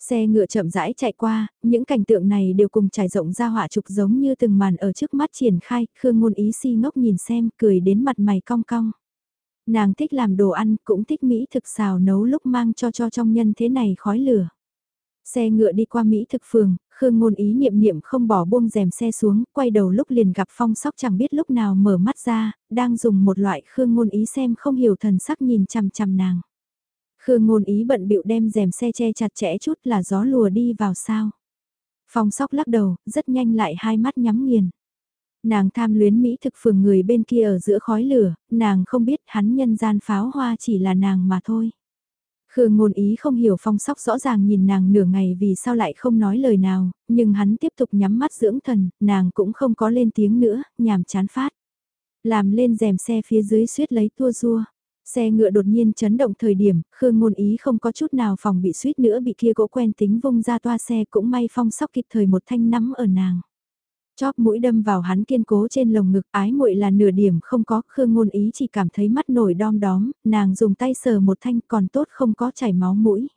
Xe ngựa chậm rãi chạy qua, những cảnh tượng này đều cùng trải rộng ra họa trục giống như từng màn ở trước mắt triển khai, Khương Ngôn Ý si ngốc nhìn xem, cười đến mặt mày cong cong. Nàng thích làm đồ ăn, cũng thích Mỹ thực xào nấu lúc mang cho cho trong nhân thế này khói lửa. Xe ngựa đi qua Mỹ thực phường, Khương Ngôn Ý niệm niệm không bỏ buông rèm xe xuống, quay đầu lúc liền gặp phong sóc chẳng biết lúc nào mở mắt ra, đang dùng một loại Khương Ngôn Ý xem không hiểu thần sắc nhìn chằm chằm nàng. Khương ngôn ý bận bịu đem rèm xe che chặt chẽ chút là gió lùa đi vào sao. Phong sóc lắc đầu, rất nhanh lại hai mắt nhắm nghiền. Nàng tham luyến Mỹ thực phường người bên kia ở giữa khói lửa, nàng không biết hắn nhân gian pháo hoa chỉ là nàng mà thôi. Khương ngôn ý không hiểu phong sóc rõ ràng nhìn nàng nửa ngày vì sao lại không nói lời nào, nhưng hắn tiếp tục nhắm mắt dưỡng thần, nàng cũng không có lên tiếng nữa, nhàm chán phát. Làm lên rèm xe phía dưới suýt lấy tua rua. Xe ngựa đột nhiên chấn động thời điểm, Khương Ngôn Ý không có chút nào phòng bị suýt nữa bị kia gỗ quen tính vung ra toa xe cũng may phong sóc kịp thời một thanh nắm ở nàng. Chóp mũi đâm vào hắn kiên cố trên lồng ngực ái muội là nửa điểm không có, Khương Ngôn Ý chỉ cảm thấy mắt nổi đom đóm, nàng dùng tay sờ một thanh còn tốt không có chảy máu mũi.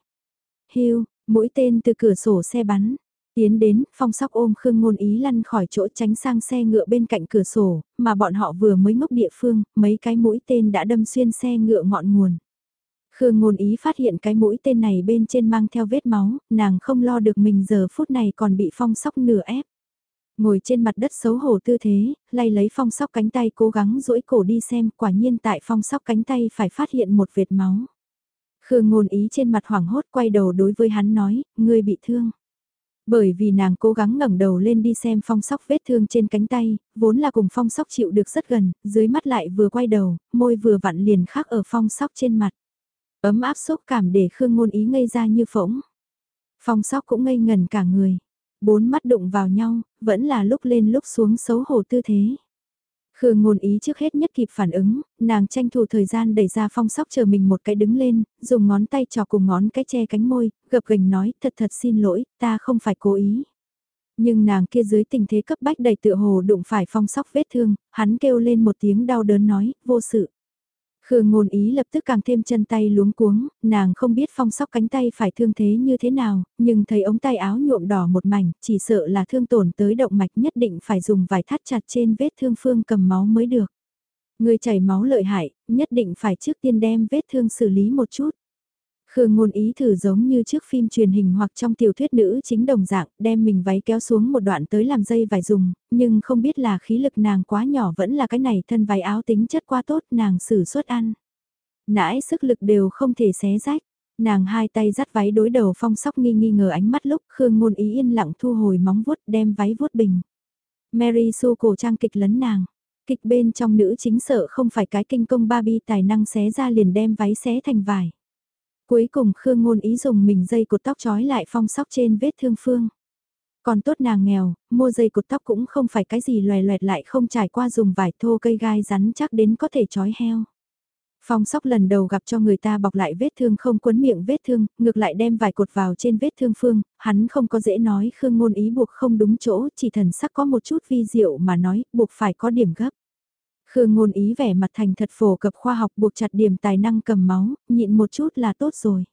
Hưu, mũi tên từ cửa sổ xe bắn, Tiến đến, phong sóc ôm Khương Ngôn Ý lăn khỏi chỗ tránh sang xe ngựa bên cạnh cửa sổ, mà bọn họ vừa mới ngốc địa phương, mấy cái mũi tên đã đâm xuyên xe ngựa ngọn nguồn. Khương Ngôn Ý phát hiện cái mũi tên này bên trên mang theo vết máu, nàng không lo được mình giờ phút này còn bị phong sóc nửa ép. Ngồi trên mặt đất xấu hổ tư thế, lay lấy phong sóc cánh tay cố gắng duỗi cổ đi xem, quả nhiên tại phong sóc cánh tay phải phát hiện một vệt máu. Khương Ngôn Ý trên mặt hoảng hốt quay đầu đối với hắn nói, ngươi bị thương. Bởi vì nàng cố gắng ngẩng đầu lên đi xem phong sóc vết thương trên cánh tay, vốn là cùng phong sóc chịu được rất gần, dưới mắt lại vừa quay đầu, môi vừa vặn liền khắc ở phong sóc trên mặt. Ấm áp xúc cảm để Khương Ngôn Ý ngây ra như phỗng. Phong sóc cũng ngây ngần cả người. Bốn mắt đụng vào nhau, vẫn là lúc lên lúc xuống xấu hổ tư thế. Khương ngôn ý trước hết nhất kịp phản ứng, nàng tranh thủ thời gian đẩy ra phong sóc chờ mình một cái đứng lên, dùng ngón tay trò cùng ngón cái che cánh môi, gập gành nói thật thật xin lỗi, ta không phải cố ý. Nhưng nàng kia dưới tình thế cấp bách đầy tựa hồ đụng phải phong sóc vết thương, hắn kêu lên một tiếng đau đớn nói, vô sự. Khương ngôn ý lập tức càng thêm chân tay luống cuống, nàng không biết phong sóc cánh tay phải thương thế như thế nào, nhưng thấy ống tay áo nhuộm đỏ một mảnh, chỉ sợ là thương tổn tới động mạch nhất định phải dùng vải thắt chặt trên vết thương phương cầm máu mới được. Người chảy máu lợi hại, nhất định phải trước tiên đem vết thương xử lý một chút. Khương ngôn ý thử giống như trước phim truyền hình hoặc trong tiểu thuyết nữ chính đồng dạng, đem mình váy kéo xuống một đoạn tới làm dây vải dùng, nhưng không biết là khí lực nàng quá nhỏ vẫn là cái này thân váy áo tính chất quá tốt nàng xử suất ăn. Nãi sức lực đều không thể xé rách, nàng hai tay dắt váy đối đầu phong sóc nghi nghi ngờ ánh mắt lúc Khương ngôn ý yên lặng thu hồi móng vuốt đem váy vuốt bình. Mary Sue cổ trang kịch lấn nàng. Kịch bên trong nữ chính sợ không phải cái kinh công Barbie tài năng xé ra liền đem váy xé thành vải. Cuối cùng Khương Ngôn Ý dùng mình dây cột tóc trói lại phong sóc trên vết thương phương. Còn tốt nàng nghèo, mua dây cột tóc cũng không phải cái gì loè loẹt lại không trải qua dùng vải thô cây gai rắn chắc đến có thể trói heo. Phong sóc lần đầu gặp cho người ta bọc lại vết thương không quấn miệng vết thương, ngược lại đem vài cột vào trên vết thương phương, hắn không có dễ nói Khương Ngôn Ý buộc không đúng chỗ, chỉ thần sắc có một chút vi diệu mà nói, buộc phải có điểm gấp. Khương ngôn ý vẻ mặt thành thật phổ cập khoa học buộc chặt điểm tài năng cầm máu, nhịn một chút là tốt rồi.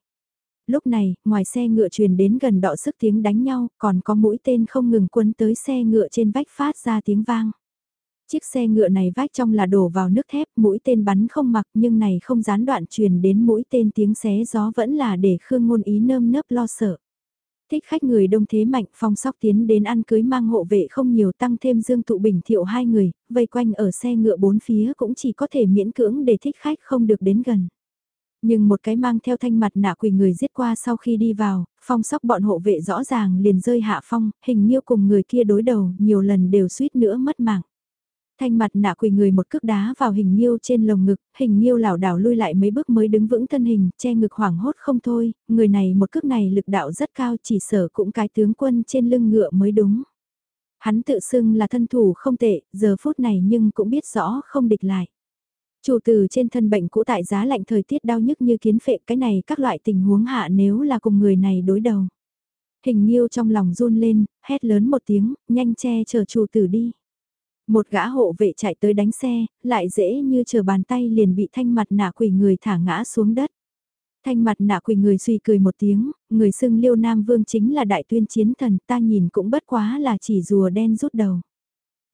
Lúc này, ngoài xe ngựa truyền đến gần đọ sức tiếng đánh nhau, còn có mũi tên không ngừng quấn tới xe ngựa trên vách phát ra tiếng vang. Chiếc xe ngựa này vách trong là đổ vào nước thép, mũi tên bắn không mặc nhưng này không gián đoạn truyền đến mũi tên tiếng xé gió vẫn là để Khương ngôn ý nơm nớp lo sợ. Thích khách người đông thế mạnh phong sóc tiến đến ăn cưới mang hộ vệ không nhiều tăng thêm dương tụ bình thiệu hai người, vây quanh ở xe ngựa bốn phía cũng chỉ có thể miễn cưỡng để thích khách không được đến gần. Nhưng một cái mang theo thanh mặt nạ quỷ người giết qua sau khi đi vào, phong sóc bọn hộ vệ rõ ràng liền rơi hạ phong, hình như cùng người kia đối đầu nhiều lần đều suýt nữa mất mạng thanh mặt nạ quỳ người một cước đá vào hình nghiêu trên lồng ngực, hình nghiêu lảo đảo lui lại mấy bước mới đứng vững thân hình, che ngực hoảng hốt không thôi, người này một cước này lực đạo rất cao chỉ sở cũng cái tướng quân trên lưng ngựa mới đúng. Hắn tự xưng là thân thủ không tệ, giờ phút này nhưng cũng biết rõ không địch lại. Chủ từ trên thân bệnh cũ tại giá lạnh thời tiết đau nhức như kiến phệ cái này các loại tình huống hạ nếu là cùng người này đối đầu. Hình nhiêu trong lòng run lên, hét lớn một tiếng, nhanh che chờ chủ tử đi. Một gã hộ vệ chạy tới đánh xe, lại dễ như chờ bàn tay liền bị thanh mặt nạ quỷ người thả ngã xuống đất. Thanh mặt nạ quỷ người suy cười một tiếng, người xưng liêu nam vương chính là đại tuyên chiến thần ta nhìn cũng bất quá là chỉ rùa đen rút đầu.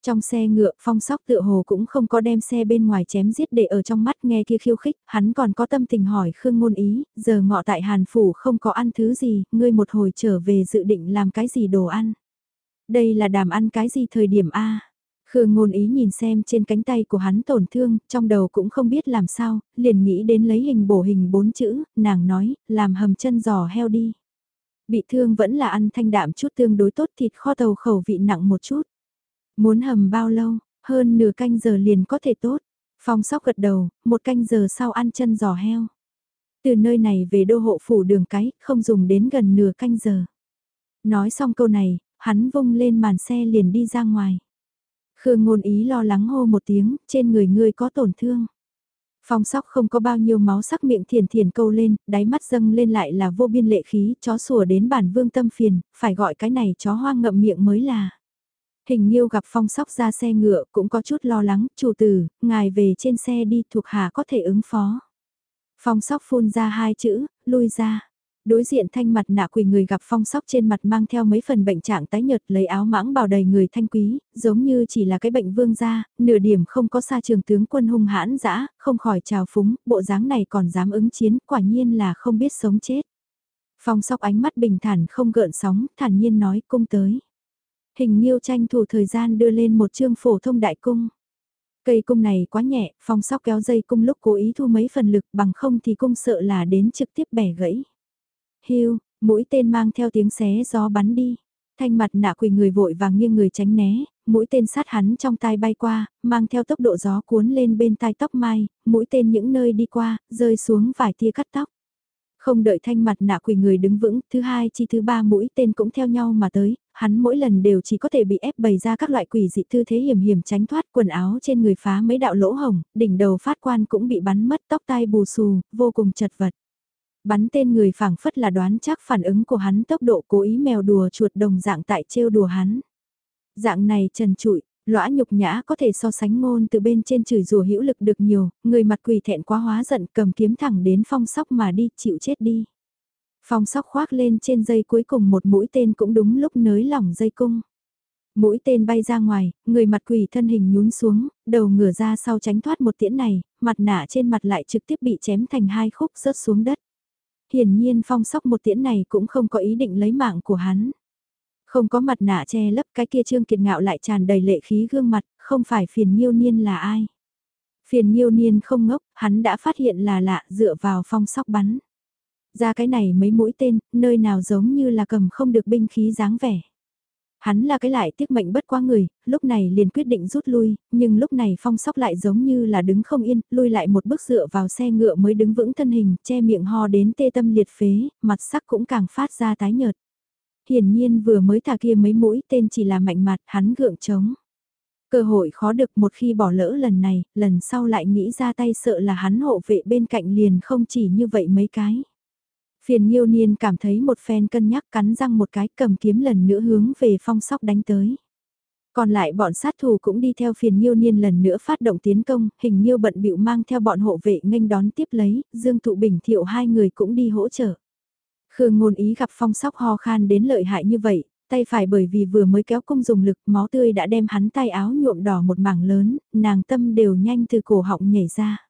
Trong xe ngựa phong sóc tựa hồ cũng không có đem xe bên ngoài chém giết để ở trong mắt nghe kia khiêu khích, hắn còn có tâm tình hỏi Khương Ngôn Ý, giờ ngọ tại Hàn Phủ không có ăn thứ gì, ngươi một hồi trở về dự định làm cái gì đồ ăn. Đây là đàm ăn cái gì thời điểm A. Khương ngôn ý nhìn xem trên cánh tay của hắn tổn thương, trong đầu cũng không biết làm sao, liền nghĩ đến lấy hình bổ hình bốn chữ, nàng nói, làm hầm chân giò heo đi. Bị thương vẫn là ăn thanh đạm chút tương đối tốt thịt kho tàu khẩu vị nặng một chút. Muốn hầm bao lâu, hơn nửa canh giờ liền có thể tốt. Phong sóc gật đầu, một canh giờ sau ăn chân giò heo. Từ nơi này về đô hộ phủ đường cái, không dùng đến gần nửa canh giờ. Nói xong câu này, hắn vung lên màn xe liền đi ra ngoài. Khương ngôn ý lo lắng hô một tiếng, trên người ngươi có tổn thương. Phong sóc không có bao nhiêu máu sắc miệng thiền thiền câu lên, đáy mắt dâng lên lại là vô biên lệ khí, chó sủa đến bản vương tâm phiền, phải gọi cái này chó hoang ngậm miệng mới là. Hình Nhiêu gặp phong sóc ra xe ngựa cũng có chút lo lắng, chủ tử, ngài về trên xe đi thuộc hạ có thể ứng phó. Phong sóc phun ra hai chữ, lui ra. Đối diện thanh mặt nạ quỳ người gặp phong sóc trên mặt mang theo mấy phần bệnh trạng tái nhợt lấy áo mãng bào đầy người thanh quý, giống như chỉ là cái bệnh vương gia, nửa điểm không có xa trường tướng quân hung hãn dã, không khỏi trào phúng, bộ dáng này còn dám ứng chiến, quả nhiên là không biết sống chết. Phong sóc ánh mắt bình thản không gợn sóng, thản nhiên nói cung tới. Hình Nhiêu tranh thủ thời gian đưa lên một chương phổ thông đại cung. Cây cung này quá nhẹ, phong sóc kéo dây cung lúc cố ý thu mấy phần lực bằng không thì cung sợ là đến trực tiếp bẻ gãy hưu mũi tên mang theo tiếng xé gió bắn đi. Thanh mặt nạ quỳ người vội vàng nghiêng người tránh né, mũi tên sát hắn trong tai bay qua, mang theo tốc độ gió cuốn lên bên tai tóc mai, mũi tên những nơi đi qua, rơi xuống vài tia cắt tóc. Không đợi thanh mặt nạ quỳ người đứng vững, thứ hai chi thứ ba mũi tên cũng theo nhau mà tới, hắn mỗi lần đều chỉ có thể bị ép bày ra các loại quỷ dị tư thế hiểm hiểm tránh thoát quần áo trên người phá mấy đạo lỗ hồng, đỉnh đầu phát quan cũng bị bắn mất tóc tai bù xù, vô cùng chật vật. Bắn tên người phảng phất là đoán chắc phản ứng của hắn tốc độ cố ý mèo đùa chuột đồng dạng tại trêu đùa hắn. Dạng này trần trụi, lõa nhục nhã có thể so sánh ngôn từ bên trên chửi rủa hữu lực được nhiều, người mặt quỷ thẹn quá hóa giận cầm kiếm thẳng đến phong sóc mà đi, chịu chết đi. Phong sóc khoác lên trên dây cuối cùng một mũi tên cũng đúng lúc nới lỏng dây cung. Mũi tên bay ra ngoài, người mặt quỷ thân hình nhún xuống, đầu ngửa ra sau tránh thoát một tiễn này, mặt nạ trên mặt lại trực tiếp bị chém thành hai khúc rớt xuống đất. Hiển nhiên phong sóc một tiễn này cũng không có ý định lấy mạng của hắn. Không có mặt nạ che lấp cái kia trương kiệt ngạo lại tràn đầy lệ khí gương mặt, không phải phiền nhiêu niên là ai. Phiền nhiêu niên không ngốc, hắn đã phát hiện là lạ dựa vào phong sóc bắn. Ra cái này mấy mũi tên, nơi nào giống như là cầm không được binh khí dáng vẻ. Hắn là cái lại tiếc mệnh bất qua người, lúc này liền quyết định rút lui, nhưng lúc này phong sóc lại giống như là đứng không yên, lui lại một bước dựa vào xe ngựa mới đứng vững thân hình, che miệng ho đến tê tâm liệt phế, mặt sắc cũng càng phát ra tái nhợt. Hiển nhiên vừa mới thả kia mấy mũi tên chỉ là mạnh mặt, hắn gượng trống. Cơ hội khó được một khi bỏ lỡ lần này, lần sau lại nghĩ ra tay sợ là hắn hộ vệ bên cạnh liền không chỉ như vậy mấy cái. Phiền nhiêu niên cảm thấy một phen cân nhắc cắn răng một cái cầm kiếm lần nữa hướng về phong sóc đánh tới. Còn lại bọn sát thủ cũng đi theo phiền nhiêu niên lần nữa phát động tiến công, hình nhiêu bận bịu mang theo bọn hộ vệ nghênh đón tiếp lấy, Dương Thụ Bình Thiệu hai người cũng đi hỗ trợ. Khương ngôn ý gặp phong sóc ho khan đến lợi hại như vậy, tay phải bởi vì vừa mới kéo cung dùng lực máu tươi đã đem hắn tay áo nhuộm đỏ một mảng lớn, nàng tâm đều nhanh từ cổ họng nhảy ra.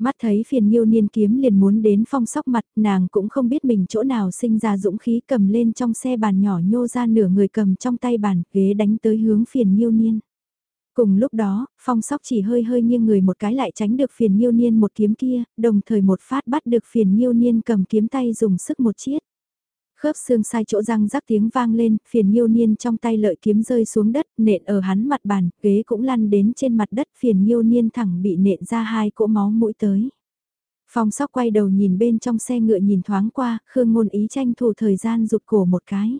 Mắt thấy phiền nhiêu niên kiếm liền muốn đến phong sóc mặt, nàng cũng không biết mình chỗ nào sinh ra dũng khí cầm lên trong xe bàn nhỏ nhô ra nửa người cầm trong tay bàn, ghế đánh tới hướng phiền nhiêu niên. Cùng lúc đó, phong sóc chỉ hơi hơi nghiêng người một cái lại tránh được phiền nhiêu niên một kiếm kia, đồng thời một phát bắt được phiền nhiêu niên cầm kiếm tay dùng sức một chiết. Khớp xương sai chỗ răng rắc tiếng vang lên, phiền nhiêu niên trong tay lợi kiếm rơi xuống đất, nện ở hắn mặt bàn, ghế cũng lăn đến trên mặt đất phiền nhiêu niên thẳng bị nện ra hai cỗ máu mũi tới. Phong sóc quay đầu nhìn bên trong xe ngựa nhìn thoáng qua, Khương ngôn ý tranh thủ thời gian rụt cổ một cái.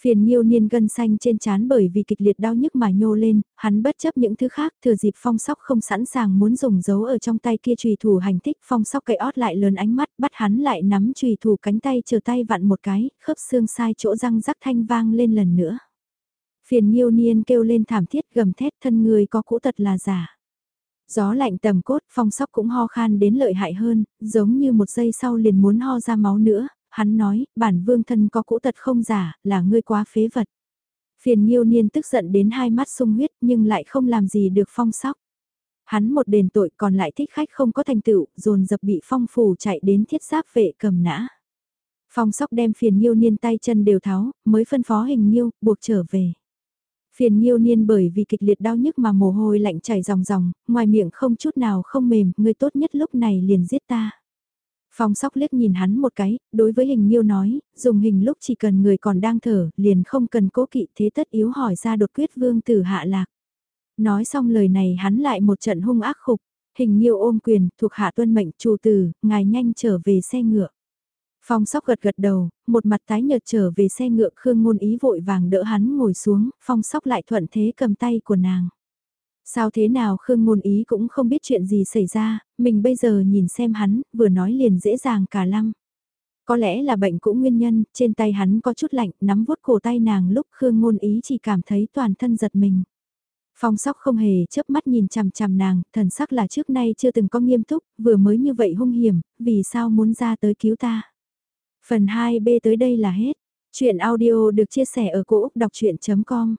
Phiền nhiêu niên gân xanh trên chán bởi vì kịch liệt đau nhức mà nhô lên, hắn bất chấp những thứ khác thừa dịp phong sóc không sẵn sàng muốn dùng dấu ở trong tay kia trùy thủ hành thích phong sóc cậy ót lại lớn ánh mắt bắt hắn lại nắm trùy thủ cánh tay chờ tay vặn một cái, khớp xương sai chỗ răng rắc thanh vang lên lần nữa. Phiền nhiêu niên kêu lên thảm thiết gầm thét thân người có cũ tật là giả. Gió lạnh tầm cốt, phong sóc cũng ho khan đến lợi hại hơn, giống như một giây sau liền muốn ho ra máu nữa, hắn nói, bản vương thân có cũ tật không giả, là ngươi quá phế vật. Phiền nhiêu niên tức giận đến hai mắt sung huyết nhưng lại không làm gì được phong sóc. Hắn một đền tội còn lại thích khách không có thành tựu, dồn dập bị phong phủ chạy đến thiết giáp vệ cầm nã. Phong sóc đem phiền nhiêu niên tay chân đều tháo, mới phân phó hình nhiêu, buộc trở về. Phiền nhiêu niên bởi vì kịch liệt đau nhức mà mồ hôi lạnh chảy ròng ròng, ngoài miệng không chút nào không mềm, người tốt nhất lúc này liền giết ta. Phong sóc liếc nhìn hắn một cái, đối với hình nhiêu nói, dùng hình lúc chỉ cần người còn đang thở, liền không cần cố kỵ thế tất yếu hỏi ra đột quyết vương tử hạ lạc. Nói xong lời này hắn lại một trận hung ác khục, hình nhiêu ôm quyền, thuộc hạ tuân mệnh chủ tử, ngài nhanh trở về xe ngựa. Phong sóc gật gật đầu, một mặt tái nhợt trở về xe ngựa Khương ngôn ý vội vàng đỡ hắn ngồi xuống, phong sóc lại thuận thế cầm tay của nàng. Sao thế nào Khương Ngôn Ý cũng không biết chuyện gì xảy ra, mình bây giờ nhìn xem hắn, vừa nói liền dễ dàng cả lăng. Có lẽ là bệnh cũng nguyên nhân, trên tay hắn có chút lạnh, nắm vuốt cổ tay nàng lúc Khương Ngôn Ý chỉ cảm thấy toàn thân giật mình. Phong sóc không hề chớp mắt nhìn chằm chằm nàng, thần sắc là trước nay chưa từng có nghiêm túc, vừa mới như vậy hung hiểm, vì sao muốn ra tới cứu ta. Phần 2B tới đây là hết. Chuyện audio được chia sẻ ở cỗ đọc chuyện.com